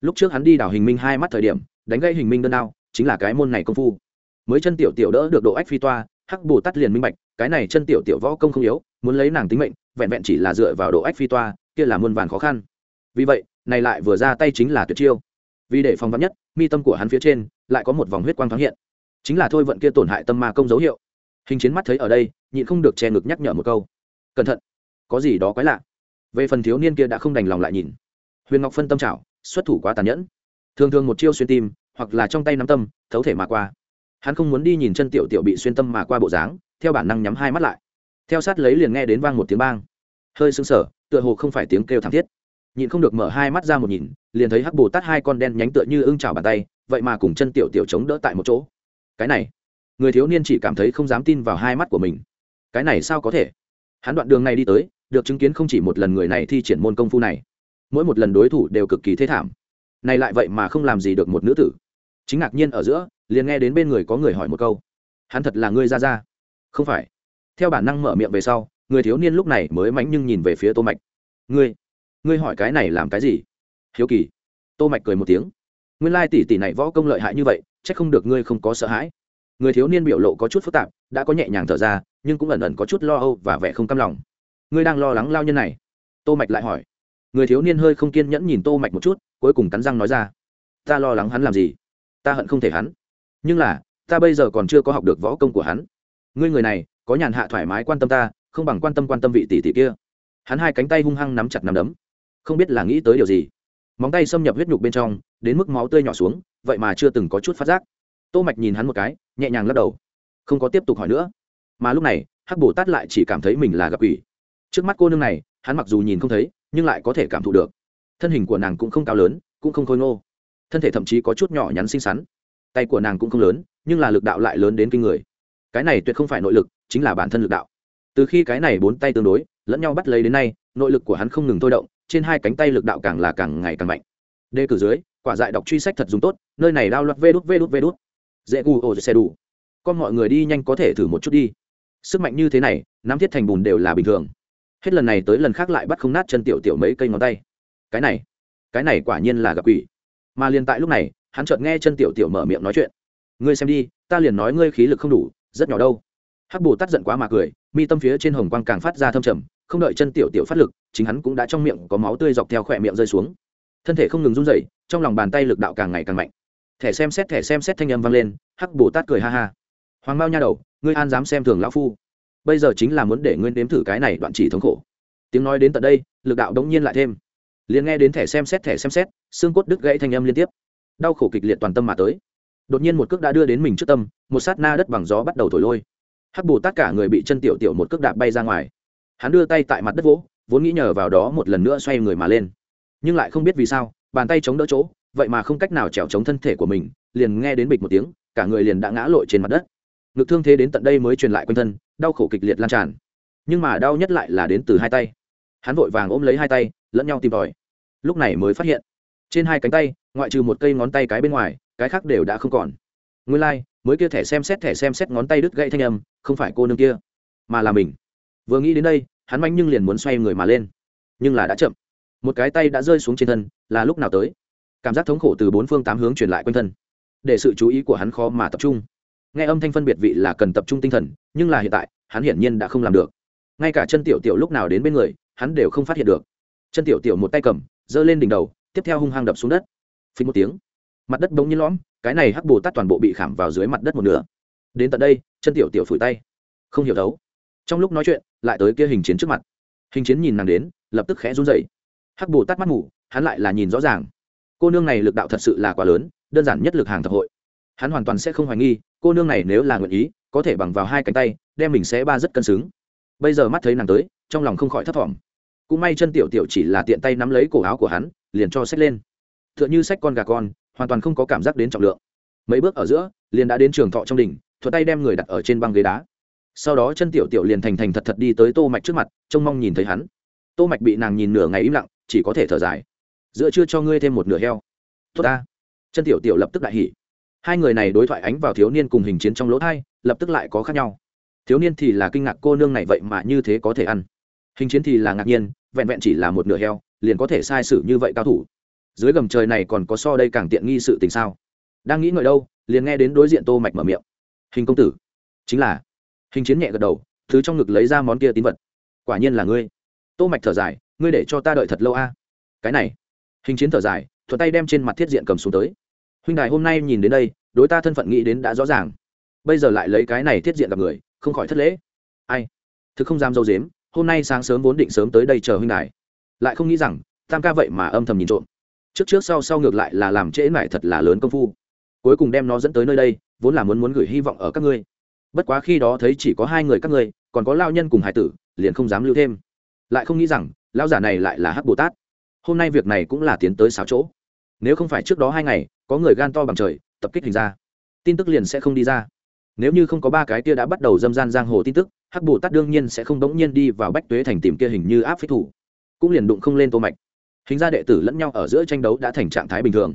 Lúc trước hắn đi đảo hình minh hai mắt thời điểm, đánh gây hình minh đơn đao, chính là cái môn này công phu. Mới chân tiểu tiểu đỡ được độ ách phi toa, hắc bồ tát liền minh bạch, cái này chân tiểu tiểu võ công không yếu, muốn lấy nàng tính mệnh, vẹn vẹn chỉ là dựa vào độ ách phi toa, kia là muôn vàn khó khăn. Vì vậy này lại vừa ra tay chính là tuyệt chiêu. Vì để phòng vắn nhất, mi tâm của hắn phía trên lại có một vòng huyết quang thoáng hiện. Chính là thôi vận kia tổn hại tâm ma công dấu hiệu. Hình chiến mắt thấy ở đây, nhịn không được che ngực nhắc nhở một câu. Cẩn thận, có gì đó quái lạ. Về phần thiếu niên kia đã không đành lòng lại nhìn. Huyền ngọc phân tâm trào xuất thủ quá tàn nhẫn. Thường thường một chiêu xuyên tim, hoặc là trong tay nắm tâm, thấu thể mà qua. Hắn không muốn đi nhìn chân tiểu tiểu bị xuyên tâm mà qua bộ dáng, theo bản năng nhắm hai mắt lại. Theo sát lấy liền nghe đến vang một tiếng bang. Hơi sưng sở tựa hồ không phải tiếng kêu thảm thiết nhịn không được mở hai mắt ra một nhìn, liền thấy hắc bồ tát hai con đen nhánh tựa như ưng chảo bàn tay, vậy mà cùng chân tiểu tiểu chống đỡ tại một chỗ. Cái này, người thiếu niên chỉ cảm thấy không dám tin vào hai mắt của mình. Cái này sao có thể? Hắn đoạn đường này đi tới, được chứng kiến không chỉ một lần người này thi triển môn công phu này, mỗi một lần đối thủ đều cực kỳ thế thảm. Này lại vậy mà không làm gì được một nữ tử. Chính ngạc nhiên ở giữa, liền nghe đến bên người có người hỏi một câu. Hắn thật là ngươi ra ra? Không phải. Theo bản năng mở miệng về sau, người thiếu niên lúc này mới mánh nhưng nhìn về phía tô mạch. Ngươi? Ngươi hỏi cái này làm cái gì? Hiếu kỳ. Tô mạch cười một tiếng. Nguyên lai tỷ tỷ này võ công lợi hại như vậy, chắc không được ngươi không có sợ hãi. Người thiếu niên biểu lộ có chút phức tạp, đã có nhẹ nhàng thở ra, nhưng cũng ẩn ẩn có chút lo âu và vẻ không cam lòng. Ngươi đang lo lắng lao nhân này? Tô mạch lại hỏi. Người thiếu niên hơi không kiên nhẫn nhìn tô mạch một chút, cuối cùng cắn răng nói ra. Ta lo lắng hắn làm gì? Ta hận không thể hắn. Nhưng là, ta bây giờ còn chưa có học được võ công của hắn. Ngươi người này, có nhàn hạ thoải mái quan tâm ta, không bằng quan tâm quan tâm vị tỷ tỷ kia. Hắn hai cánh tay hung hăng nắm chặt nắm đấm không biết là nghĩ tới điều gì. Móng tay xâm nhập huyết nhục bên trong, đến mức máu tươi nhỏ xuống, vậy mà chưa từng có chút phát giác. Tô mạch nhìn hắn một cái, nhẹ nhàng lắc đầu. Không có tiếp tục hỏi nữa. Mà lúc này, hắc bồ tát lại chỉ cảm thấy mình là gặp quỷ. Trước mắt cô nương này, hắn mặc dù nhìn không thấy, nhưng lại có thể cảm thụ được. Thân hình của nàng cũng không cao lớn, cũng không khôi ngô. Thân thể thậm chí có chút nhỏ nhắn xinh xắn. Tay của nàng cũng không lớn, nhưng là lực đạo lại lớn đến kinh người. Cái này tuyệt không phải nội lực, chính là bản thân lực đạo. Từ khi cái này bốn tay tương đối, lẫn nhau bắt lấy đến nay, nội lực của hắn không ngừng thôi động trên hai cánh tay lực đạo càng là càng ngày càng mạnh. Đề cử dưới, quả dại đọc truy sách thật dùng tốt, nơi này lao loạt vê đút vê đút vê đút. Dễ gu ô xe đủ. Con mọi người đi nhanh có thể thử một chút đi. Sức mạnh như thế này, nắm thiết thành bùn đều là bình thường. Hết lần này tới lần khác lại bắt không nát chân tiểu tiểu mấy cây ngón tay. Cái này cái này quả nhiên là gặp quỷ. Mà liền tại lúc này, hắn chợt nghe chân tiểu tiểu mở miệng nói chuyện. Ngươi xem đi, ta liền nói ngươi khí lực không đủ, rất nhỏ đâu. Hắc bồ tát giận quá mà cười, mi tâm phía trên hồng quang càng phát ra thâm trầm không đợi chân tiểu tiểu phát lực, chính hắn cũng đã trong miệng có máu tươi dọc theo khỏe miệng rơi xuống. Thân thể không ngừng run rẩy, trong lòng bàn tay lực đạo càng ngày càng mạnh. Thẻ xem xét, thẻ xem xét thanh âm vang lên, hắc bồ tát cười ha ha. Hoàng mao nha đầu, ngươi an dám xem thường lão phu. Bây giờ chính là muốn để ngươi nếm thử cái này đoạn chỉ thống khổ. Tiếng nói đến tận đây, lực đạo đống nhiên lại thêm. Liền nghe đến thẻ xem xét, thẻ xem xét, xương cốt đứt gãy thanh âm liên tiếp. Đau khổ kịch liệt toàn tâm mà tới. Đột nhiên một cước đã đưa đến mình trước tâm, một sát na đất bằng gió bắt đầu thổi lôi. Hắc Bồ Tát cả người bị chân tiểu tiểu một cước đạp bay ra ngoài hắn đưa tay tại mặt đất vỗ vốn nghĩ nhờ vào đó một lần nữa xoay người mà lên. Nhưng lại không biết vì sao bàn tay chống đỡ chỗ vậy mà không cách nào trèo chống thân thể của mình liền nghe đến bịch một tiếng cả người liền đã ngã lội trên mặt đất. Ngực thương thế đến tận đây mới truyền lại quanh thân đau khổ kịch liệt lan tràn. Nhưng mà đau nhất lại là đến từ hai tay. Hắn vội vàng ôm lấy hai tay lẫn nhau tìm tòi. Lúc này mới phát hiện trên hai cánh tay ngoại trừ một cây ngón tay cái bên ngoài cái khác đều đã không còn. Nguyên lai、like, mới kia thẻ xem xét thẻ xem xét ngón tay đứt gãy thanh âm không phải cô nương kia mà là mình vừa nghĩ đến đây, hắn manh nhưng liền muốn xoay người mà lên. Nhưng là đã chậm. Một cái tay đã rơi xuống trên thân, là lúc nào tới? Cảm giác thống khổ từ bốn phương tám hướng truyền lại quanh thân. Để sự chú ý của hắn khó mà tập trung. Nghe âm thanh phân biệt vị là cần tập trung tinh thần, nhưng là hiện tại, hắn hiển nhiên đã không làm được. Ngay cả chân tiểu tiểu lúc nào đến bên người, hắn đều không phát hiện được. Chân tiểu tiểu một tay cầm, giơ lên đỉnh đầu, tiếp theo hung hăng đập xuống đất. Phí một tiếng, mặt đất bỗng nhiên lõm, cái này hắc bồ tát toàn bộ bị khảm vào dưới mặt đất một nửa. Đến tận đây, chân tiểu tiểu phủi tay, không hiểu thấu. Trong lúc nói chuyện lại tới kia hình chiến trước mặt. Hình chiến nhìn nàng đến, lập tức khẽ run dậy hắc bồ tát mắt ngủ hắn lại là nhìn rõ ràng. Cô nương này lực đạo thật sự là quá lớn, đơn giản nhất lực hàng thập hội. Hắn hoàn toàn sẽ không hoài nghi, cô nương này nếu là nguyện ý, có thể bằng vào hai cánh tay, đem mình sẽ ba rất cân xứng. Bây giờ mắt thấy nàng tới, trong lòng không khỏi thấp thỏm. Cũng may chân tiểu tiểu chỉ là tiện tay nắm lấy cổ áo của hắn, liền cho xách lên. T h ư ợ n h ư xách con gà con, hoàn toàn không có cảm giác đến trọng lượng. Mấy bước ở giữa, liền đã đến trường thọ trong đỉnh thuật tay đem người đặt ở trên băng ghế đá sau đó chân tiểu tiểu liền thành thành thật thật đi tới tô mạch trước mặt, trông mong nhìn thấy hắn. Tô mạch bị nàng nhìn nửa ngày im lặng, chỉ có thể thở dài. Giữa chưa cho ngươi thêm một nửa heo. Tốt ta. Chân tiểu tiểu lập tức đại hỉ. Hai người này đối thoại ánh vào thiếu niên cùng hình chiến trong lỗ thai, lập tức lại có khác nhau. Thiếu niên thì là kinh ngạc cô nương này vậy mà như thế có thể ăn. Hình chiến thì là ngạc nhiên, vẹn vẹn chỉ là một nửa heo, liền có thể sai sử như vậy cao thủ. Dưới gầm trời này còn có so đây càng tiện nghi sự tình sao? Đang nghĩ ngợi đâu, liền nghe đến đối diện tô mạch mở miệng. Hình công tử, chính là hình chiến nhẹ gật đầu, thứ trong ngực lấy ra món kia tín vật. Quả nhiên là ngươi. Tô mạch thở dài, ngươi để cho ta đợi thật lâu a. Cái này. Hình chiến thở dài, thuận tay đem trên mặt thiết diện cầm xuống tới. Huynh đài hôm nay nhìn đến đây, đối ta thân phận nghĩ đến đã rõ ràng. Bây giờ lại lấy cái này thiết diện gặp người, không khỏi thất lễ. Ai? Thực không dám dâu dếm, hôm nay sáng sớm vốn định sớm tới đây chờ huynh đài. Lại không nghĩ rằng, tam ca vậy mà âm thầm nhìn trộm. Trước trước sau sau ngược lại là làm trễ mải thật là lớn công phu. Cuối cùng đem nó dẫn tới nơi đây, vốn là muốn muốn gửi hy vọng ở các ngươi bất quá khi đó thấy chỉ có hai người các ngươi, còn có lao nhân cùng hải tử, liền không dám lưu thêm. Lại không nghĩ rằng lao giả này lại là hắc bồ tát. Hôm nay việc này cũng là tiến tới sáu chỗ. Nếu không phải trước đó hai ngày, có người gan to bằng trời, tập kích hình ra, tin tức liền sẽ không đi ra. Nếu như không có ba cái kia đã bắt đầu dâm gian giang hồ tin tức, hắc bồ tát đương nhiên sẽ không đống nhiên đi vào bách tuế thành tìm kia hình như áp phích thủ. Cũng liền đụng không lên tô mạch. Hình ra đệ tử lẫn nhau ở giữa tranh đấu đã thành trạng thái bình thường.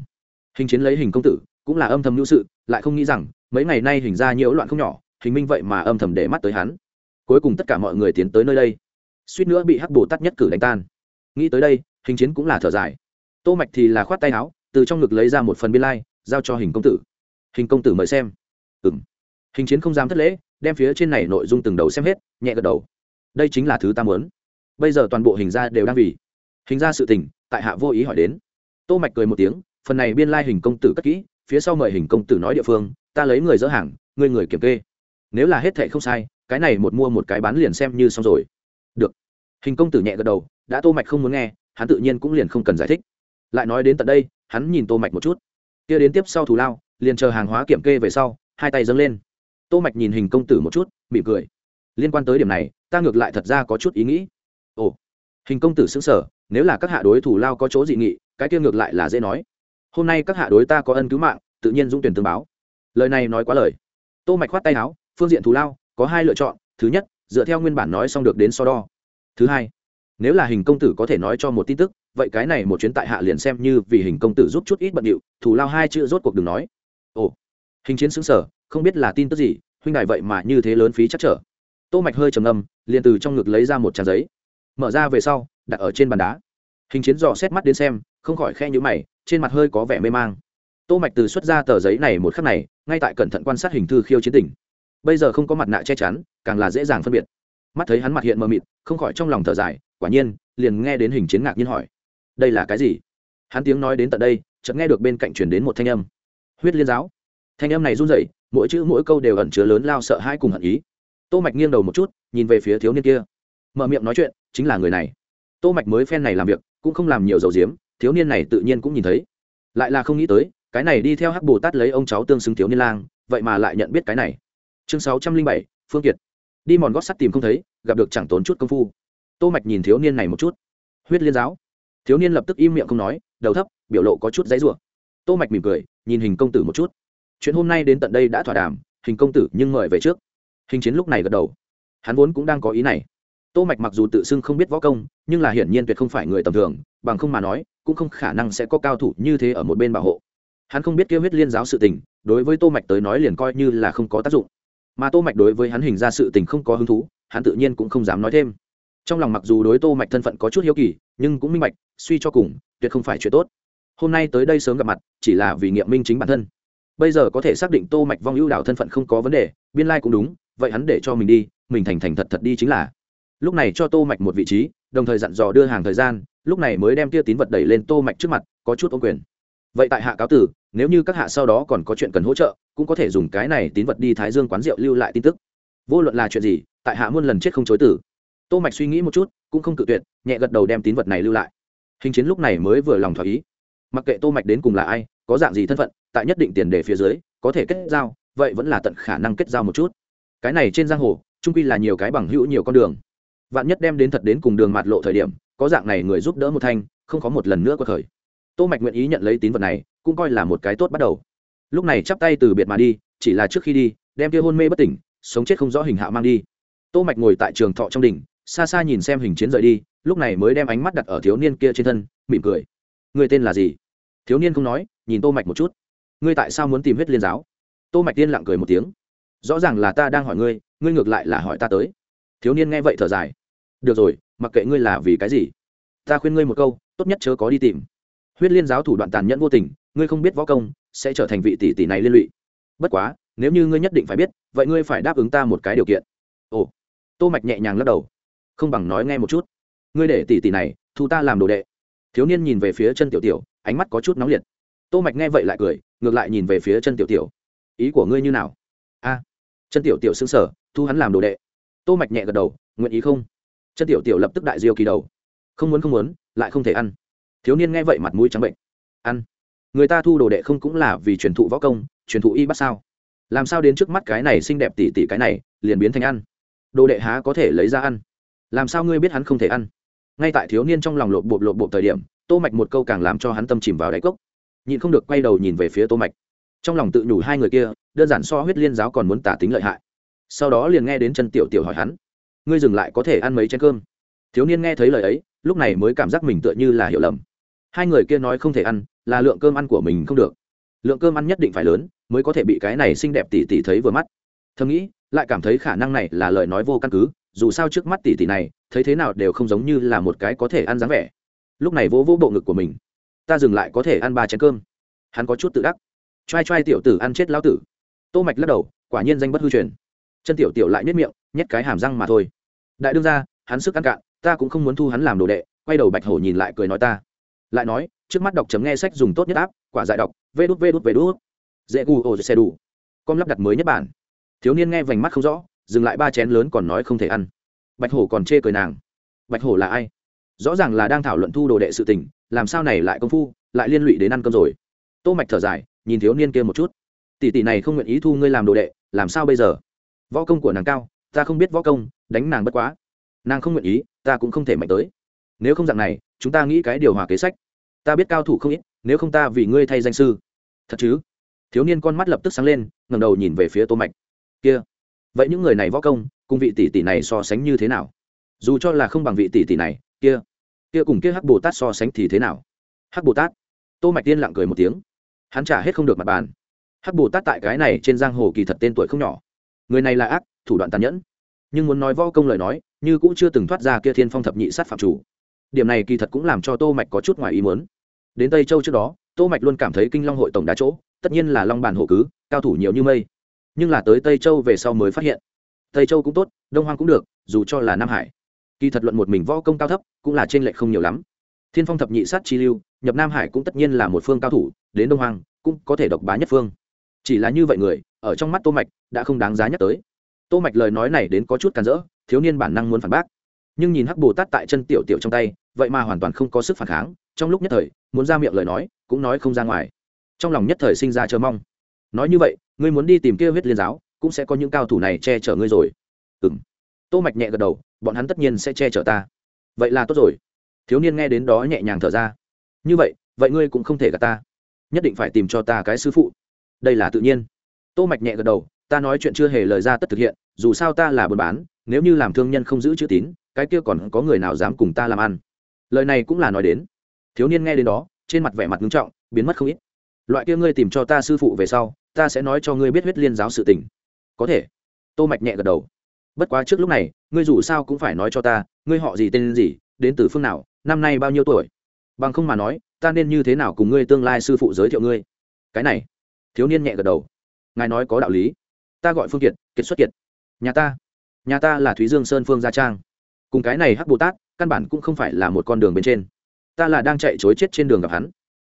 Hình chiến lấy hình công tử, cũng là âm thầm nhu sự, lại không nghĩ rằng, mấy ngày nay hình ra nhiễu loạn không nhỏ hình minh vậy mà âm thầm để mắt tới hắn. Cuối cùng tất cả mọi người tiến tới nơi đây. Suýt nữa bị hắc bồ tát nhất cử đánh tan. Nghĩ tới đây hình chiến cũng là thở dài. Tô mạch thì là khoát tay áo từ trong ngực lấy ra một phần biên lai like, giao cho hình công tử. Hình công tử mời xem. Ừm. Hình chiến không dám thất lễ đem phía trên này nội dung từng đầu xem hết nhẹ gật đầu. Đây chính là thứ ta muốn. Bây giờ toàn bộ hình ra đều đang vì. Hình ra sự tình tại hạ vô ý hỏi đến. Tô mạch cười một tiếng phần này biên lai hình công tử cất kỹ phía sau mời hình công tử nói địa phương ta lấy người dỡ hàng ngươi người kiểm kê nếu là hết thệ không sai, cái này một mua một cái bán liền xem như xong rồi. Được. Hình công tử nhẹ gật đầu, đã tô mạch không muốn nghe, hắn tự nhiên cũng liền không cần giải thích. Lại nói đến tận đây, hắn nhìn tô mạch một chút. Kia đến tiếp sau thù lao, liền chờ hàng hóa kiểm kê về sau, hai tay dâng lên. Tô mạch nhìn hình công tử một chút, mỉm cười. Liên quan tới điểm này, ta ngược lại thật ra có chút ý nghĩ. Ồ. Hình công tử xứng sở nếu là các hạ đối thủ lao có chỗ dị nghị, cái kia ngược lại là dễ nói. Hôm nay các hạ đối ta có ân cứu mạng, tự nhiên dũng tuyển tương báo. Lời này nói quá lời. Tô mạch khoát tay áo phương diện thù lao, có hai lựa chọn, thứ nhất, dựa theo nguyên bản nói xong được đến so đo. Thứ hai, nếu là hình công tử có thể nói cho một tin tức, vậy cái này một chuyến tại hạ liền xem như vì hình công tử giúp chút ít bận điệu, thù lao hai chữ rốt cuộc đừng nói. Ồ, hình chiến xứng sở không biết là tin tức gì, huynh đài vậy mà như thế lớn phí chắc trở. Tô mạch hơi trầm ngâm, liền từ trong ngực lấy ra một trang giấy, mở ra về sau, đặt ở trên bàn đá. Hình chiến dò xét mắt đến xem, không khỏi khe nhíu mày, trên mặt hơi có vẻ mê mang. Tô mạch từ xuất ra tờ giấy này một khắc này, ngay tại cẩn thận quan sát hình thư khiêu chiến tỉnh bây giờ không có mặt nạ che chắn, càng là dễ dàng phân biệt. Mắt thấy hắn mặt hiện mờ mịt, không khỏi trong lòng thở dài, quả nhiên, liền nghe đến hình chiến ngạc nhiên hỏi, đây là cái gì? Hắn tiếng nói đến tận đây, chợt nghe được bên cạnh truyền đến một thanh âm. Huyết liên giáo. Thanh âm này run rẩy, mỗi chữ mỗi câu đều ẩn chứa lớn lao sợ hãi cùng hận ý. Tô mạch nghiêng đầu một chút, nhìn về phía thiếu niên kia. Mở miệng nói chuyện, chính là người này. Tô mạch mới phen này làm việc, cũng không làm nhiều dầu diếm, thiếu niên này tự nhiên cũng nhìn thấy. Lại là không nghĩ tới, cái này đi theo hắc bồ tát lấy ông cháu tương xứng thiếu niên lang, vậy mà lại nhận biết cái này chương sáu trăm linh bảy, phương kiệt. Đi mòn gót sắt tìm không thấy, gặp được chẳng tốn chút công phu. Tô mạch nhìn thiếu niên này một chút. Huyết liên giáo. Thiếu niên lập tức im miệng không nói, đầu thấp, biểu lộ có chút dãy rủa. Tô mạch mỉm cười, nhìn hình công tử một chút. Chuyện hôm nay đến tận đây đã thỏa đàm, hình công tử nhưng mời về trước. Hình chiến lúc này gật đầu. Hắn vốn cũng đang có ý này. Tô mạch mặc dù tự xưng không biết võ công, nhưng là hiển nhiên tuyệt không phải người tầm thường, bằng không mà nói, cũng không khả năng sẽ có cao thủ như thế ở một bên bảo hộ. Hắn không biết kêu huyết liên giáo sự tình, đối với tô mạch tới nói liền coi như là không có tác dụng mà tô mạch đối với hắn hình ra sự tình không có hứng thú, hắn tự nhiên cũng không dám nói thêm. Trong lòng mặc dù đối tô mạch thân phận có chút hiếu kỳ, nhưng cũng minh bạch, suy cho cùng, tuyệt không phải chuyện tốt. Hôm nay tới đây sớm gặp mặt, chỉ là vì nghiệm minh chính bản thân. Bây giờ có thể xác định tô mạch vong ưu đạo thân phận không có vấn đề, biên lai like cũng đúng, vậy hắn để cho mình đi, mình thành thành thật thật đi chính là. Lúc này cho tô mạch một vị trí, đồng thời dặn dò đưa hàng thời gian, lúc này mới đem kia tín vật đẩy lên tô mạch trước mặt, có chút ôn quyền. Vậy tại hạ cáo tử nếu như các hạ sau đó còn có chuyện cần hỗ trợ, cũng có thể dùng cái này tín vật đi thái dương quán rượu lưu lại tin tức. Vô luận là chuyện gì, tại hạ muôn lần chết không chối tử tô mạch suy nghĩ một chút, cũng không cự tuyệt, nhẹ gật đầu đem tín vật này lưu lại. Hình chiến lúc này mới vừa lòng thỏa ý. Mặc kệ tô mạch đến cùng là ai, có dạng gì thân phận, tại nhất định tiền đề phía dưới, có thể kết giao, vậy vẫn là tận khả năng kết giao một chút. Cái này trên giang hồ, trung quy là nhiều cái bằng hữu nhiều con đường. Vạn nhất đem đến thật đến cùng đường mạt lộ thời điểm, có dạng này người giúp đỡ một thanh, không có một lần nữa qua thời. Tô mạch nguyện ý nhận lấy tín vật này cũng coi là một cái tốt bắt đầu. Lúc này chắp tay từ biệt mà đi, chỉ là trước khi đi, đem kia hôn mê bất tỉnh, sống chết không rõ hình hạ mang đi. Tô mạch ngồi tại trường thọ trong đỉnh, xa xa nhìn xem hình chiến rời đi, lúc này mới đem ánh mắt đặt ở thiếu niên kia trên thân, mỉm cười. Người tên là gì? Thiếu niên không nói, nhìn tô mạch một chút. Ngươi tại sao muốn tìm huyết liên giáo? Tô mạch tiên lặng cười một tiếng. Rõ ràng là ta đang hỏi ngươi ngươi ngược lại là hỏi ta tới. Thiếu niên nghe vậy thở dài. Được rồi, mặc kệ ngươi là vì cái gì, ta khuyên ngươi một câu, tốt nhất chớ có đi tìm. Huyết liên giáo thủ đoạn tàn nhẫn vô tình ngươi không biết võ công, sẽ trở thành vị tỷ tỷ này liên lụy. Bất quá, nếu như ngươi nhất định phải biết, vậy ngươi phải đáp ứng ta một cái điều kiện. Ồ. Tô mạch nhẹ nhàng lắc đầu. Không bằng nói nghe một chút. Ngươi để tỷ tỷ này, thu ta làm đồ đệ. Thiếu niên nhìn về phía chân tiểu tiểu, ánh mắt có chút nóng liệt. Tô mạch nghe vậy lại cười, ngược lại nhìn về phía chân tiểu tiểu. Ý của ngươi như nào? A. Chân tiểu tiểu sững sờ, thu hắn làm đồ đệ. Tô mạch nhẹ gật đầu, nguyện ý không? Chân tiểu tiểu lập tức đại diêu kỳ đầu. Không muốn không muốn, lại không thể ăn. Thiếu niên nghe vậy mặt mũi trắng bệnh. Ăn người ta thu đồ đệ không cũng là vì truyền thụ võ công, truyền thụ y bắt sao? Làm sao đến trước mắt cái này xinh đẹp tỉ tỉ cái này, liền biến thành ăn? Đồ đệ há có thể lấy ra ăn? Làm sao ngươi biết hắn không thể ăn? Ngay tại thiếu niên trong lòng lộp bộp lộp bộp thời điểm, tô mạch một câu càng làm cho hắn tâm chìm vào đáy cốc. Nhịn không được quay đầu nhìn về phía tô mạch. Trong lòng tự nhủ hai người kia, đơn giản so huyết liên giáo còn muốn tả tính lợi hại. Sau đó liền nghe đến chân tiểu tiểu hỏi hắn, ngươi dừng lại có thể ăn mấy chén cơm? Thiếu niên nghe thấy lời ấy, lúc này mới cảm giác mình tựa như là hiểu lầm. Hai người kia nói không thể ăn là lượng cơm ăn của mình không được. Lượng cơm ăn nhất định phải lớn mới có thể bị cái này xinh đẹp tỷ tỷ thấy vừa mắt. Thầm nghĩ, lại cảm thấy khả năng này là lời nói vô căn cứ, dù sao trước mắt tỷ tỷ này, thấy thế nào đều không giống như là một cái có thể ăn dáng vẻ. Lúc này vỗ vỗ bộ ngực của mình. Ta dừng lại có thể ăn ba chén cơm. Hắn có chút tự đắc. T r a i t r a i tiểu tử ăn chết lão tử. Tô mạch lắc đầu, quả nhiên danh bất hư truyền. Chân tiểu tiểu lại nhét miệng, nhét cái hàm răng mà thôi. Đại đương ra hắn sức ăn cạn, ta cũng không muốn thu hắn làm đồ đệ, quay đầu bạch hổ nhìn lại cười nói ta lại nói, trước mắt đọc chấm nghe sách dùng tốt nhất áp quả giải đọc, vê đút vê đút vê đút. Dễ gu ô xe đủ. Com lắp đặt mới nhất bản. Thiếu niên nghe vành mắt không rõ, dừng lại ba chén lớn còn nói không thể ăn. Bạch hổ còn chê cười nàng. Bạch hổ là ai? Rõ ràng là đang thảo luận thu đồ đệ sự tình, làm sao này lại công phu, lại liên lụy đến ăn cơm rồi. Tô mạch thở dài, nhìn thiếu niên kia một chút. Tỷ tỷ này không nguyện ý thu ngươi làm đồ đệ, làm sao bây giờ? Võ công của nàng cao, ta không biết võ công, đánh nàng bất quá. Nàng không nguyện ý, ta cũng không thể mạnh tới nếu không dạng này, chúng ta nghĩ cái điều hòa kế sách. Ta biết cao thủ không ít, nếu không ta vì ngươi thay danh sư. Thật chứ? Thiếu niên con mắt lập tức sáng lên ngầm đầu nhìn về phía tô mạch. Kia. Vậy những người này võ công, cùng vị tỷ tỷ này so sánh như thế nào? Dù cho là không bằng vị tỷ tỷ này, kia. Kia cùng kia hắc bồ tát so sánh thì thế nào? Hắc bồ tát. Tô mạch tiên lặng cười một tiếng. Hắn trả hết không được mặt bàn. Hắc bồ tát tại cái này trên giang hồ kỳ thật tên tuổi không nhỏ. Người này là ác, thủ đoạn tàn nhẫn. Nhưng muốn nói võ công lời nói, như cũng chưa từng thoát ra kia thiên phong thập nhị sát phạm chủ điểm này kỳ thật cũng làm cho tô mạch có chút ngoài ý muốn. Đến tây châu trước đó, tô mạch luôn cảm thấy kinh long hội tổng đá chỗ, tất nhiên là long bản hộ cứ, cao thủ nhiều như mây. Nhưng là tới tây châu về sau mới phát hiện. Tây châu cũng tốt, đông hoang cũng được, dù cho là nam hải. Kỳ thật luận một mình võ công cao thấp, cũng là trên lệch không nhiều lắm. Thiên phong thập nhị sát chi lưu, nhập nam hải cũng tất nhiên là một phương cao thủ, đến đông hoang cũng có thể độc bá nhất phương. Chỉ là như vậy người, ở trong mắt tô mạch đã không đáng giá nhắc tới. Tô mạch lời nói này đến có chút cản rỡ, thiếu niên bản năng muốn phản bác nhưng nhìn hắc bồ tát tại chân tiểu tiểu trong tay, vậy mà hoàn toàn không có sức phản kháng, trong lúc nhất thời, muốn ra miệng lời nói, cũng nói không ra ngoài. Trong lòng nhất thời sinh ra chờ mong. Nói như vậy, ngươi muốn đi tìm kia huyết liên giáo, cũng sẽ có những cao thủ này che chở ngươi rồi. Ừ m tô mạch nhẹ gật đầu, bọn hắn tất nhiên sẽ che chở ta. Vậy là tốt rồi. Thiếu niên nghe đến đó nhẹ nhàng thở ra. Như vậy vậy ngươi cũng không thể gạt ta. Nhất định phải tìm cho ta cái sư phụ. Đây là tự nhiên. Tô mạch nhẹ gật đầu, ta nói chuyện chưa hề lời ra tất thực hiện, dù sao ta là buôn bán, nếu như làm thương nhân không giữ chữ tín cái kia còn có người nào dám cùng ta làm ăn? Lời này cũng là nói đến. Thiếu niên nghe đến đó, trên mặt vẻ mặt nghiêm trọng, biến mất không ít. Loại kia ngươi tìm cho ta sư phụ về sau, ta sẽ nói cho ngươi biết huyết liên giáo sự tình. Có thể. Tô mạch nhẹ gật đầu. Bất quá trước lúc này, ngươi dù sao cũng phải nói cho ta, ngươi họ gì tên gì, đến từ phương nào, năm nay bao nhiêu tuổi? Bằng không mà nói, ta nên như thế nào cùng ngươi tương lai sư phụ giới thiệu ngươi? Cái này. Thiếu niên nhẹ gật đầu. Ngài nói có đạo lý. Ta gọi phương kiệt kiệt xuất kiệt. Nhà ta. Nhà ta là thúy dương sơn phương gia trang cùng cái này hắc bồ tát căn bản cũng không phải là một con đường bên trên. Ta là đang chạy chối chết trên đường gặp hắn.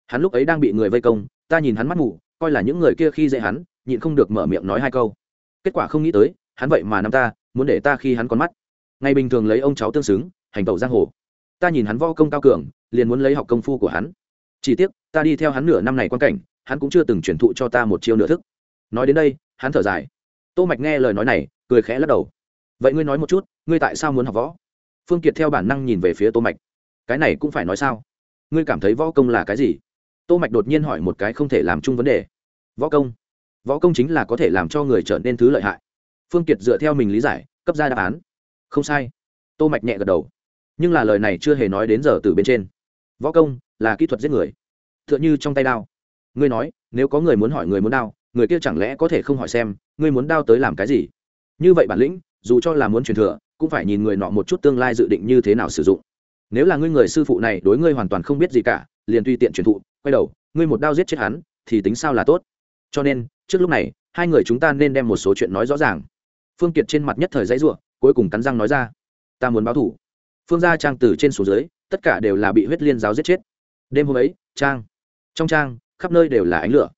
Hắn lúc ấy đang bị người vây công, ta nhìn hắn mắt mù, coi là những người kia khi dễ hắn, nhịn không được mở miệng nói hai câu. Kết quả không nghĩ tới, hắn vậy mà nắm ta, muốn để ta khi hắn con mắt. Ngày bình thường lấy ông cháu tương xứng, hành tẩu giang hồ. Ta nhìn hắn vo công cao cường, liền muốn lấy học công phu của hắn. Chỉ tiếc, ta đi theo hắn nửa năm này quan cảnh, hắn cũng chưa từng truyền thụ cho ta một chiêu nửa thức. Nói đến đây, hắn thở dài. Tô mạch nghe lời nói này, cười khẽ lắc đầu. Vậy ngươi nói một chút, ngươi tại sao muốn học võ? Phương kiệt theo bản năng nhìn về phía tô mạch. Cái này cũng phải nói sao? Ngươi cảm thấy võ công là cái gì? Tô mạch đột nhiên hỏi một cái không thể làm chung vấn đề. Võ công? Võ công chính là có thể làm cho người trở nên thứ lợi hại. Phương kiệt dựa theo mình lý giải, cấp ra đáp án. Không sai. Tô mạch nhẹ gật đầu. Nhưng là lời này chưa hề nói đến giờ từ bên trên. Võ công là kỹ thuật giết người. Tựa như trong tay đao. Ngươi nói, nếu có người muốn hỏi người muốn đao, người kia chẳng lẽ có thể không hỏi xem, ngươi muốn đao tới làm cái gì? Như vậy bản lĩnh, dù cho là muốn truyền thừa cũng phải nhìn người nọ một chút tương lai dự định như thế nào sử dụng. Nếu là ngươi người sư phụ này đối ngươi hoàn toàn không biết gì cả, liền tùy tiện truyền thụ, quay đầu, ngươi một đao giết chết hắn, thì tính sao là tốt. Cho nên, trước lúc này, hai người chúng ta nên đem một số chuyện nói rõ ràng. Phương kiệt trên mặt nhất thời dãy ruộng cuối cùng cắn răng nói ra, ta muốn báo thủ. Phương gia trang từ trên xuống dưới, tất cả đều là bị huyết liên giáo giết chết. Đêm hôm ấy, trang, trong trang, khắp nơi đều là ánh lửa.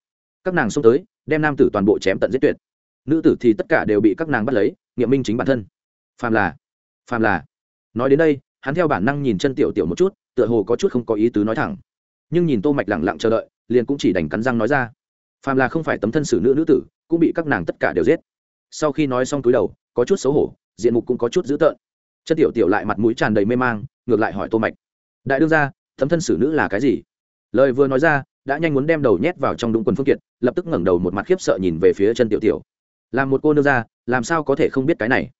Các nàng xông tới, đem nam tử toàn bộ chém tận giết tuyệt. Nữ tử thì tất cả đều bị các nàng bắt lấy, nghiệm minh chính bản thân phàm là phàm là. Nói đến đây, hắn theo bản năng nhìn chân tiểu tiểu một chút, tựa hồ có chút không có ý tứ nói thẳng. Nhưng nhìn tô mạch lẳng lặng chờ đợi, liền cũng chỉ đành cắn răng nói ra. Phàm là không phải tấm thân xử nữ nữ tử, cũng bị các nàng tất cả đều giết. Sau khi nói xong túi đầu, có chút xấu hổ, diện mục cũng có chút dữ tợn. Chân tiểu tiểu lại mặt mũi tràn đầy mê mang, ngược lại hỏi tô mạch. Đại đương gia, tấm thân xử nữ là cái gì? Lời vừa nói ra, đã nhanh muốn đem đầu nhét vào trong đúng quần phương kiệt, lập tức ngẩng đầu một mặt khiếp sợ nhìn về phía chân tiểu tiểu. Làm một cô nương gia, làm sao có thể không biết cái này?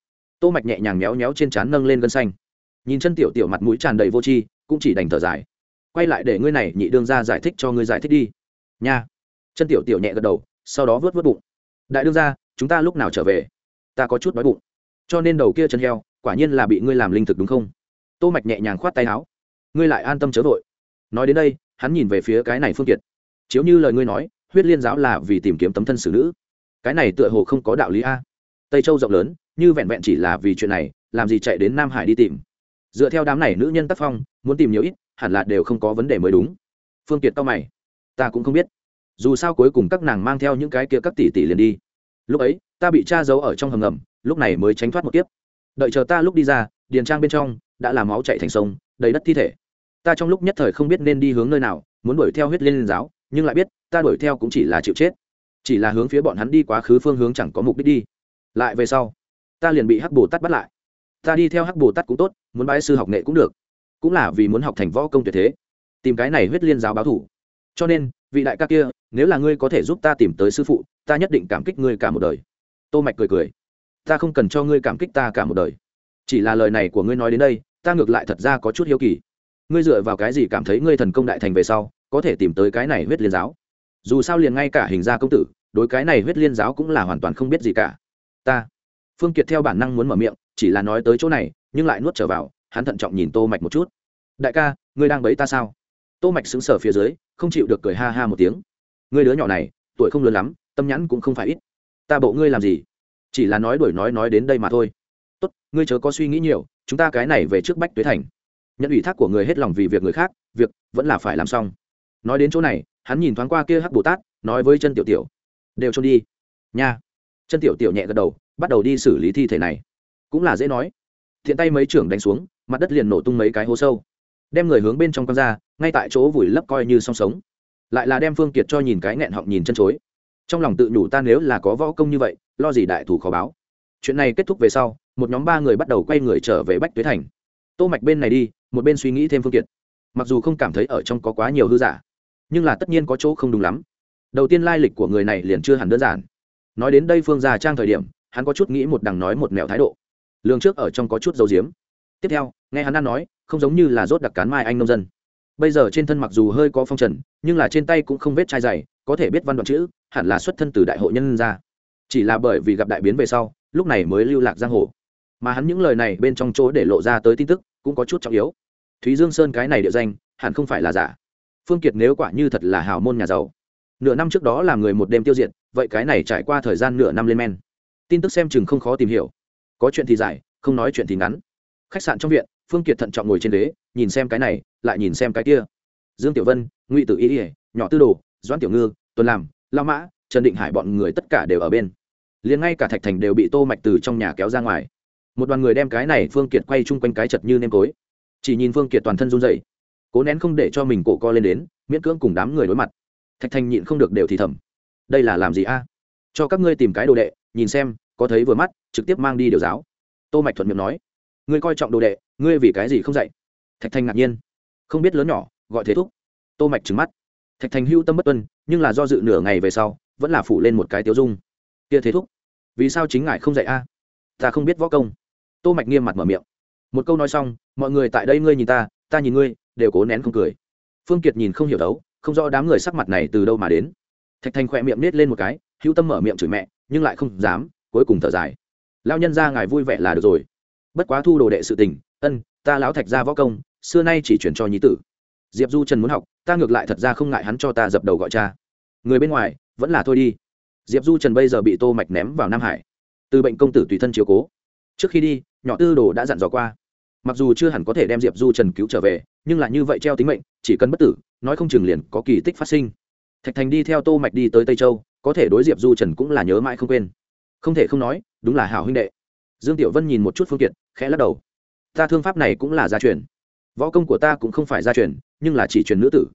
Tô mạch nhẹ nhàng méo méo trên trán nâng lên gân xanh. Nhìn chân tiểu tiểu mặt mũi tràn đầy vô tri, cũng chỉ đành thở dài. Quay lại để ngươi này nhị đương gia giải thích cho ngươi giải thích đi. Nha. Chân tiểu tiểu nhẹ gật đầu, sau đó vớt vớt bụng. Đại đương gia, chúng ta lúc nào trở về? Ta có chút đói bụng. Cho nên đầu kia chân heo, quả nhiên là bị ngươi làm linh thực đúng không? Tô mạch nhẹ nhàng khoát tay áo. Ngươi lại an tâm chớ vội. Nói đến đây, hắn nhìn về phía cái này phương kiệt. Chiếu như lời ngươi nói, huyết liên giáo là vì tìm kiếm tấm thân xử nữ. Cái này tựa hồ không có đạo lý a. Tây châu rộng lớn như vẹn vẹn chỉ là vì chuyện này, làm gì chạy đến nam hải đi tìm. Dựa theo đám này nữ nhân tác phong, muốn tìm nhiều ít, hẳn là đều không có vấn đề mới đúng. Phương kiệt cao mày. Ta cũng không biết. Dù sao cuối cùng các nàng mang theo những cái kia các tỷ tỷ liền đi. Lúc ấy, ta bị cha giấu ở trong hầm ngầm, lúc này mới tránh thoát một kiếp. Đợi chờ ta lúc đi ra, điền trang bên trong đã làm máu chạy thành sông, đầy đất thi thể. Ta trong lúc nhất thời không biết nên đi hướng nơi nào, muốn đuổi theo huyết liên giáo, nhưng lại biết, ta đuổi theo cũng chỉ là chịu chết. Chỉ là hướng phía bọn hắn đi quá khứ phương hướng chẳng có mục đích đi. Lại về sau ta liền bị hắc bồ tát bắt lại. Ta đi theo hắc bồ tát cũng tốt, muốn bái sư học nghệ cũng được. Cũng là vì muốn học thành võ công tuyệt thế, tìm cái này huyết liên giáo báo thủ. Cho nên, vị đại ca kia, nếu là ngươi có thể giúp ta tìm tới sư phụ, ta nhất định cảm kích ngươi cả một đời. Tô mạch cười cười. Ta không cần cho ngươi cảm kích ta cả một đời. Chỉ là lời này của ngươi nói đến đây, ta ngược lại thật ra có chút hiếu kỳ. Ngươi dựa vào cái gì cảm thấy ngươi thần công đại thành về sau, có thể tìm tới cái này huyết liên giáo? Dù sao liền ngay cả hình gia công tử, đối cái này huyết liên giáo cũng là hoàn toàn không biết gì cả. Ta phương kiệt theo bản năng muốn mở miệng, chỉ là nói tới chỗ này, nhưng lại nuốt trở vào, hắn thận trọng nhìn tô mạch một chút. Đại ca, ngươi đang bấy ta sao? Tô mạch sững sờ phía dưới, không chịu được cười ha ha một tiếng. Ngươi đứa nhỏ này, tuổi không lớn lắm, tâm nhãn cũng không phải ít. Ta bộ ngươi làm gì? Chỉ là nói đuổi nói nói đến đây mà thôi. Tốt, ngươi chớ có suy nghĩ nhiều, chúng ta cái này về trước bách tuế thành. Nhận ủy thác của người hết lòng vì việc người khác, việc vẫn là phải làm xong. Nói đến chỗ này, hắn nhìn thoáng qua kia hắc bồ tát, nói với chân tiểu tiểu. Đều trôn đi. Nha chân tiểu tiểu nhẹ gật đầu, bắt đầu đi xử lý thi thể này. Cũng là dễ nói. Thiện tay mấy trưởng đánh xuống, mặt đất liền nổ tung mấy cái hố sâu. Đem người hướng bên trong con ra, ngay tại chỗ vùi lấp coi như song sống. Lại là đem phương kiệt cho nhìn cái nghẹn họng nhìn chân chối. Trong lòng tự nhủ ta nếu là có võ công như vậy, lo gì đại thủ khó báo. Chuyện này kết thúc về sau, một nhóm ba người bắt đầu quay người trở về bách tuế thành. Tô mạch bên này đi, một bên suy nghĩ thêm phương kiệt. Mặc dù không cảm thấy ở trong có quá nhiều hư giả, nhưng là tất nhiên có chỗ không đúng lắm. Đầu tiên lai lịch của người này liền chưa hẳn đơn giản nói đến đây phương gia trang thời điểm, hắn có chút nghĩ một đằng nói một mẹo thái độ. Lương trước ở trong có chút dấu diếm tiếp theo, nghe hắn ăn nói, không giống như là rốt đặc cán mai anh nông dân. Bây giờ trên thân mặc dù hơi có phong trần, nhưng là trên tay cũng không vết chai dày, có thể biết văn đoạn chữ, hẳn là xuất thân từ đại hội nhân ra chỉ là bởi vì gặp đại biến về sau, lúc này mới lưu lạc giang hồ. Mà hắn những lời này bên trong chỗ để lộ ra tới tin tức, cũng có chút trọng yếu. Thúy dương sơn cái này địa danh, hẳn không phải là giả. Phương kiệt nếu quả như thật là hào môn nhà giàu nửa năm trước đó làm người một đêm tiêu diệt, vậy cái này trải qua thời gian nửa năm lên men. Tin tức xem chừng không khó tìm hiểu. Có chuyện thì dài không nói chuyện thì ngắn. Khách sạn trong viện, phương kiệt thận trọng ngồi trên ghế, nhìn xem cái này, lại nhìn xem cái kia. Dương tiểu vân, ngụy tử y ỉa nhỏ tư đồ, doãn tiểu ngư, tuần làm, lao mã, trần định hải bọn người tất cả đều ở bên. Liền ngay cả thạch thành đều bị tô mạch từ trong nhà kéo ra ngoài. Một đoàn người đem cái này phương kiệt quay chung quanh cái chật như nêm cối chỉ nhìn phương kiệt toàn thân run rẩy, cố nén không để cho mình cổ co lên đến, miễn cưỡng cùng đám người đối mặt thạch thành nhịn không được đều thì thầm. Đây là làm gì a? Cho các ngươi tìm cái đồ đệ, nhìn xem, có thấy vừa mắt, trực tiếp mang đi điều giáo. Tô mạch thuận miệng nói. Ngươi coi trọng đồ đệ, ngươi vì cái gì không dạy? Thạch thành ngạc nhiên. Không biết lớn nhỏ, gọi thế thúc. Tô mạch trừng mắt. Thạch thành hưu tâm bất tuân, nhưng là do dự nửa ngày về sau, vẫn là phủ lên một cái tiêu dung. Kia thế thúc, vì sao chính ngài không dạy a? Ta không biết võ công. Tô mạch nghiêm mặt mở miệng. Một câu nói xong, mọi người tại đây ngươi nhìn ta ta nhìn ngươi, đều cố nén không cười. Phương kiệt nhìn không hiểu đấu không rõ đám người sắc mặt này từ đâu mà đến. Thạch thành khỏe miệng nết lên một cái, hữu tâm mở miệng chửi mẹ, nhưng lại không dám, cuối cùng thở dài. Lao nhân ra ngài vui vẻ là được rồi. Bất quá thu đồ đệ sự tình, ân, ta lão thạch ra võ công, xưa nay chỉ chuyển cho nhí tử. Diệp du trần muốn học, ta ngược lại thật ra không ngại hắn cho ta dập đầu gọi cha. Người bên ngoài, vẫn là thôi đi. Diệp du trần bây giờ bị tô mạch ném vào nam hải. Từ bệnh công tử tùy thân chiếu cố. Trước khi đi, nhỏ tư đồ đã dặn dò qua. Mặc dù chưa hẳn có thể đem diệp du trần cứu trở về, nhưng là như vậy treo tính mệnh chỉ cần bất tử, nói không chừng liền có kỳ tích phát sinh. Thạch thành đi theo tô mạch đi tới tây châu, có thể đối diệp du trần cũng là nhớ mãi không quên. Không thể không nói, đúng là hảo huynh đệ. Dương tiểu vân nhìn một chút phương kiệt, khẽ lắc đầu. Ta thương pháp này cũng là gia truyền. Võ công của ta cũng không phải gia truyền, nhưng là chỉ truyền nữ tử.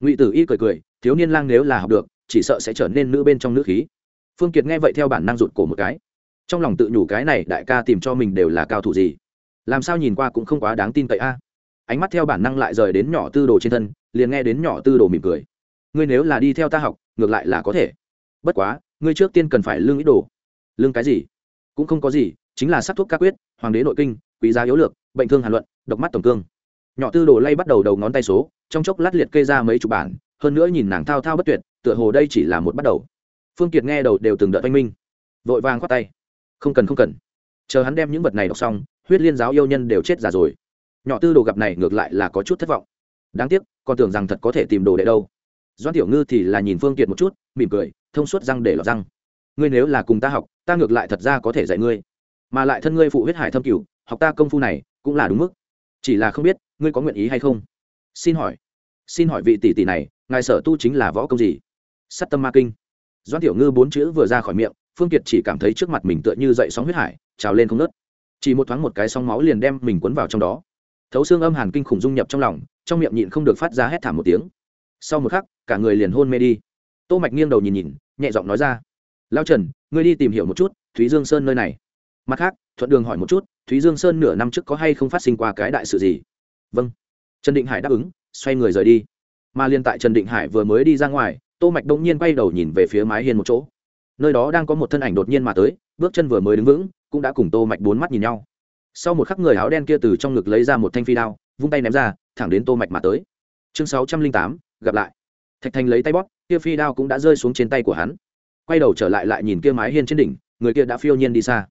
Ngụy tử y cười cười, thiếu niên lang nếu là học được, chỉ sợ sẽ trở nên nữ bên trong nữ khí. Phương kiệt nghe vậy theo bản năng rụt cổ một cái. Trong lòng tự nhủ cái này đại ca tìm cho mình đều là cao thủ gì? Làm sao nhìn qua cũng không quá đáng tin cậy a ánh mắt theo bản năng lại rời đến nhỏ tư đồ trên thân, liền nghe đến nhỏ tư đồ mỉm cười. Ngươi nếu là đi theo ta học, ngược lại là có thể. Bất quá, ngươi trước tiên cần phải lương ý đồ. Lương cái gì? Cũng không có gì, chính là sắc thuốc ca quyết, hoàng đế nội kinh, quý giá yếu lược, bệnh thương hàn luận, độc mắt tổng cương. Nhỏ tư đồ lay bắt đầu đầu ngón tay số, trong chốc lát liệt kê ra mấy chục bản, hơn nữa nhìn nàng thao thao bất tuyệt, tựa hồ đây chỉ là một bắt đầu. Phương kiệt nghe đầu đều từng đợt oanh minh, vội vàng khoát tay. Không cần không cần. Chờ hắn đem những vật này đọc xong, huyết liên giáo yêu nhân đều chết già rồi nhỏ tư đồ gặp này ngược lại là có chút thất vọng. Đáng tiếc, còn tưởng rằng thật có thể tìm đồ đệ đâu. Doan tiểu ngư thì là nhìn phương kiệt một chút, mỉm cười, thông suốt răng để lọt răng. Ngươi nếu là cùng ta học, ta ngược lại thật ra có thể dạy ngươi. Mà lại thân ngươi phụ huyết hải thâm cửu, học ta công phu này, cũng là đúng mức. Chỉ là không biết, ngươi có nguyện ý hay không? Xin hỏi. Xin hỏi vị tỷ tỷ này, ngài sở tu chính là võ công gì? Sắt tâm ma kinh. Doan tiểu ngư bốn chữ vừa ra khỏi miệng, phương kiệt chỉ cảm thấy trước mặt mình tựa như dậy sóng huyết hải, trào lên không nớt chỉ một thoáng một cái sóng máu liền đem mình cuốn vào trong đó thấu xương âm hàn kinh khủng dung nhập trong lòng, trong miệng nhịn không được phát ra hét thảm một tiếng. Sau một khắc, cả người liền hôn mê đi. Tô mạch nghiêng đầu nhìn nhìn, nhẹ giọng nói ra lao trần, ngươi đi tìm hiểu một chút thúy dương sơn nơi này. Mặt khác, thuận đường hỏi một chút, thúy dương sơn nửa năm trước có hay không phát sinh qua cái đại sự gì? Vâng. Trần định hải đáp ứng, xoay người rời đi. Mà liên tại trần định hải vừa mới đi ra ngoài, tô mạch đông nhiên quay đầu nhìn về phía mái hiên một chỗ. Nơi đó đang có một thân ảnh đột nhiên mà tới, bước chân vừa mới đứng vững, cũng đã cùng tô mạch bốn mắt nhìn nhau sau một khắc người áo đen kia từ trong ngực lấy ra một thanh phi đao vung tay ném ra thẳng đến tô mạch mà tới. Chương 608, gặp lại. Thạch thành lấy tay bóp kia phi đao cũng đã rơi xuống trên tay của hắn. Quay đầu trở lại lại nhìn kia mái hiên trên đỉnh người kia đã phiêu nhiên đi xa.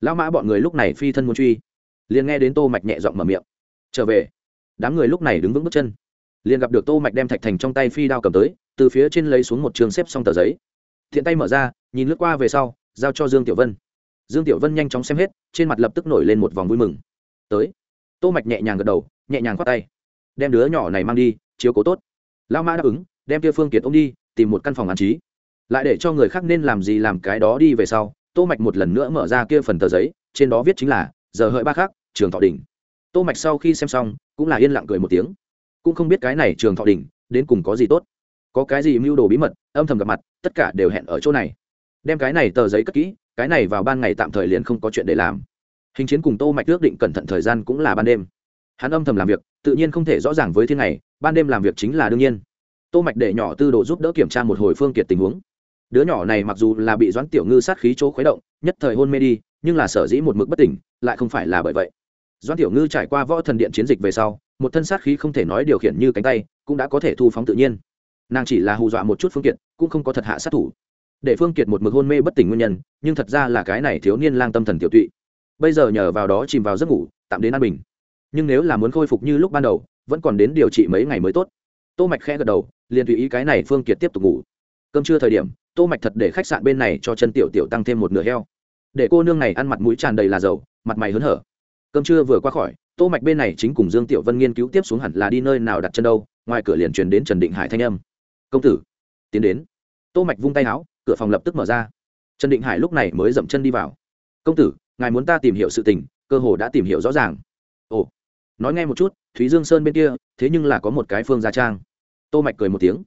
Lão mã bọn người lúc này phi thân muốn truy. Liền nghe đến tô mạch nhẹ giọng mở miệng. Trở về. Đám người lúc này đứng vững bước chân. Liền gặp được tô mạch đem thạch thành trong tay phi đao cầm tới từ phía trên lấy xuống một trường xếp xong tờ giấy. Thiện tay mở ra nhìn lướt qua về sau giao cho dương tiểu vân dương tiểu vân nhanh chóng xem hết, trên mặt lập tức nổi lên một vòng vui mừng. Tới. Tô mạch nhẹ nhàng gật đầu, nhẹ nhàng khoát tay. Đem đứa nhỏ này mang đi, chiếu cố tốt. Lao mã đáp ứng, đem kia phương kiệt ông đi, tìm một căn phòng an trí. Lại để cho người khác nên làm gì làm cái đó đi về sau, tô mạch một lần nữa mở ra kia phần tờ giấy, trên đó viết chính là, giờ hợi ba khác trường thọ đỉnh. Tô mạch sau khi xem xong, cũng là yên lặng cười một tiếng. Cũng không biết cái này trường thọ đỉnh, đến cùng có gì tốt. Có cái gì mưu đồ bí mật, âm thầm gặp mặt, tất cả đều hẹn ở chỗ này. Đem cái này tờ giấy cất kỹ cái này vào ban ngày tạm thời liền không có chuyện để làm. Hình chiến cùng tô mạch ước định cẩn thận thời gian cũng là ban đêm. Hắn âm thầm làm việc tự nhiên không thể rõ ràng với thiên này, ban đêm làm việc chính là đương nhiên. Tô mạch để nhỏ tư đồ giúp đỡ kiểm tra một hồi phương kiệt tình huống. Đứa nhỏ này mặc dù là bị doãn tiểu ngư sát khí chỗ khuấy động nhất thời hôn mê đi nhưng là sở dĩ một mực bất tỉnh lại không phải là bởi vậy. Doãn tiểu ngư trải qua võ thần điện chiến dịch về sau một thân sát khí không thể nói điều khiển như cánh tay cũng đã có thể thu phóng tự nhiên. Nàng chỉ là hù dọa một chút phương kiệt cũng không có thật hạ sát thủ để phương kiệt một mực hôn mê bất tỉnh nguyên nhân, nhưng thật ra là cái này thiếu niên lang tâm thần tiểu tụy. Bây giờ nhờ vào đó chìm vào giấc ngủ, tạm đến an bình. Nhưng nếu là muốn khôi phục như lúc ban đầu, vẫn còn đến điều trị mấy ngày mới tốt. Tô mạch khẽ gật đầu, liền tùy ý cái này phương kiệt tiếp tục ngủ. Cơm trưa thời điểm, tô mạch thật để khách sạn bên này cho chân tiểu tiểu tăng thêm một nửa heo. Để cô nương này ăn mặt mũi tràn đầy là dầu, mặt mày hớn hở. Cơm trưa vừa qua khỏi, tô mạch bên này chính cùng dương tiểu vân nghiên cứu tiếp xuống hẳn là đi nơi nào đặt chân đâu, ngoài cửa liền truyền đến trần định hải thanh âm. Công tử, tiến đến. Tô mạch vung tay áo cửa phòng lập tức mở ra. Trần định hải lúc này mới dậm chân đi vào. Công tử, ngài muốn ta tìm hiểu sự tình, cơ hồ đã tìm hiểu rõ ràng. Ồ. Nói nghe một chút, thúy dương sơn bên kia, thế nhưng là có một cái phương gia trang. Tô mạch cười một tiếng.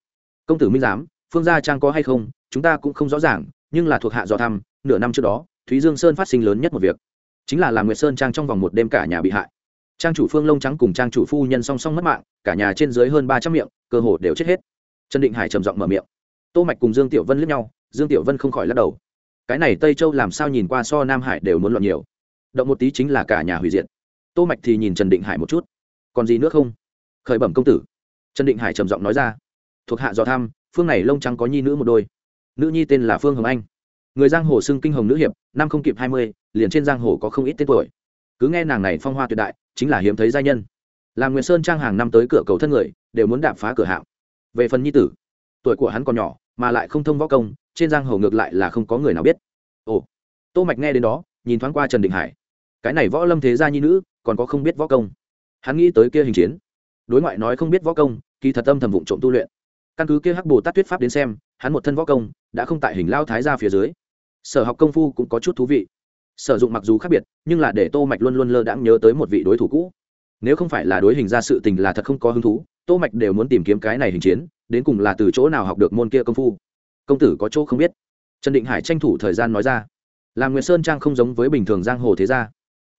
Công tử minh giám, phương gia trang có hay không, chúng ta cũng không rõ ràng, nhưng là thuộc hạ do thăm, nửa năm trước đó, thúy dương sơn phát sinh lớn nhất một việc, chính là làm nguyệt sơn trang trong vòng một đêm cả nhà bị hại. Trang chủ phương lông trắng cùng trang chủ phu nhân song song mất mạng, cả nhà trên dưới hơn ba trăm miệng, cơ hồ đều chết hết. Trần định hải trầm giọng mở miệng. Tô mạch cùng dương tiểu vân lướt nhau dương tiểu vân không khỏi lắc đầu. Cái này tây châu làm sao nhìn qua so nam hải đều muốn loạn nhiều. Động một tí chính là cả nhà hủy diệt. Tô mạch thì nhìn trần định hải một chút. Còn gì nữa không? Khởi bẩm công tử. Trần định hải trầm giọng nói ra. Thuộc hạ do tham phương này lông trắng có nhi nữ một đôi. Nữ nhi tên là phương hồng anh. Người giang hồ xưng kinh hồng nữ hiệp, năm không kịp hai mươi, liền trên giang hồ có không ít tên tuổi. Cứ nghe nàng này phong hoa tuyệt đại, chính là hiếm thấy giai nhân. Làm nguyễn sơn trang hàng năm tới cửa cầu thân người, đều muốn đạp phá cửa hạo về phần nhi tử, tuổi của hắn còn nhỏ, mà lại không thông võ công trên giang hồ ngược lại là không có người nào biết. Ồ, tô mạch nghe đến đó, nhìn thoáng qua trần định hải. Cái này võ lâm thế gia nhi nữ, còn có không biết võ công. Hắn nghĩ tới kia hình chiến. Đối ngoại nói không biết võ công, kỳ thật âm thầm vụng trộm tu luyện. Căn cứ kia hắc bồ tát tuyết pháp đến xem, hắn một thân võ công, đã không tại hình lao thái ra phía dưới. Sở học công phu cũng có chút thú vị. Sử dụng mặc dù khác biệt, nhưng là để tô mạch luôn luôn lơ đãng nhớ tới một vị đối thủ cũ. Nếu không phải là đối hình ra sự tình là thật không có hứng thú, tô mạch đều muốn tìm kiếm cái này hình chiến, đến cùng là từ chỗ nào học được môn kia công phu công tử có chỗ không biết. Trần định hải tranh thủ thời gian nói ra. Làm nguyễn sơn trang không giống với bình thường giang hồ thế gia.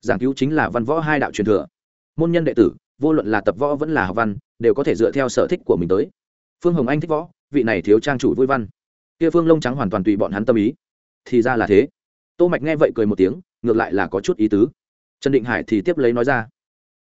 Giảng cứu chính là văn võ hai đạo truyền thừa. Môn nhân đệ tử, vô luận là tập võ vẫn là học văn, đều có thể dựa theo sở thích của mình tới. Phương hồng anh thích võ, vị này thiếu trang chủ vui văn. Kia phương lông trắng hoàn toàn tùy bọn hắn tâm ý. Thì ra là thế. Tô mạch nghe vậy cười một tiếng, ngược lại là có chút ý tứ. Trần định hải thì tiếp lấy nói ra.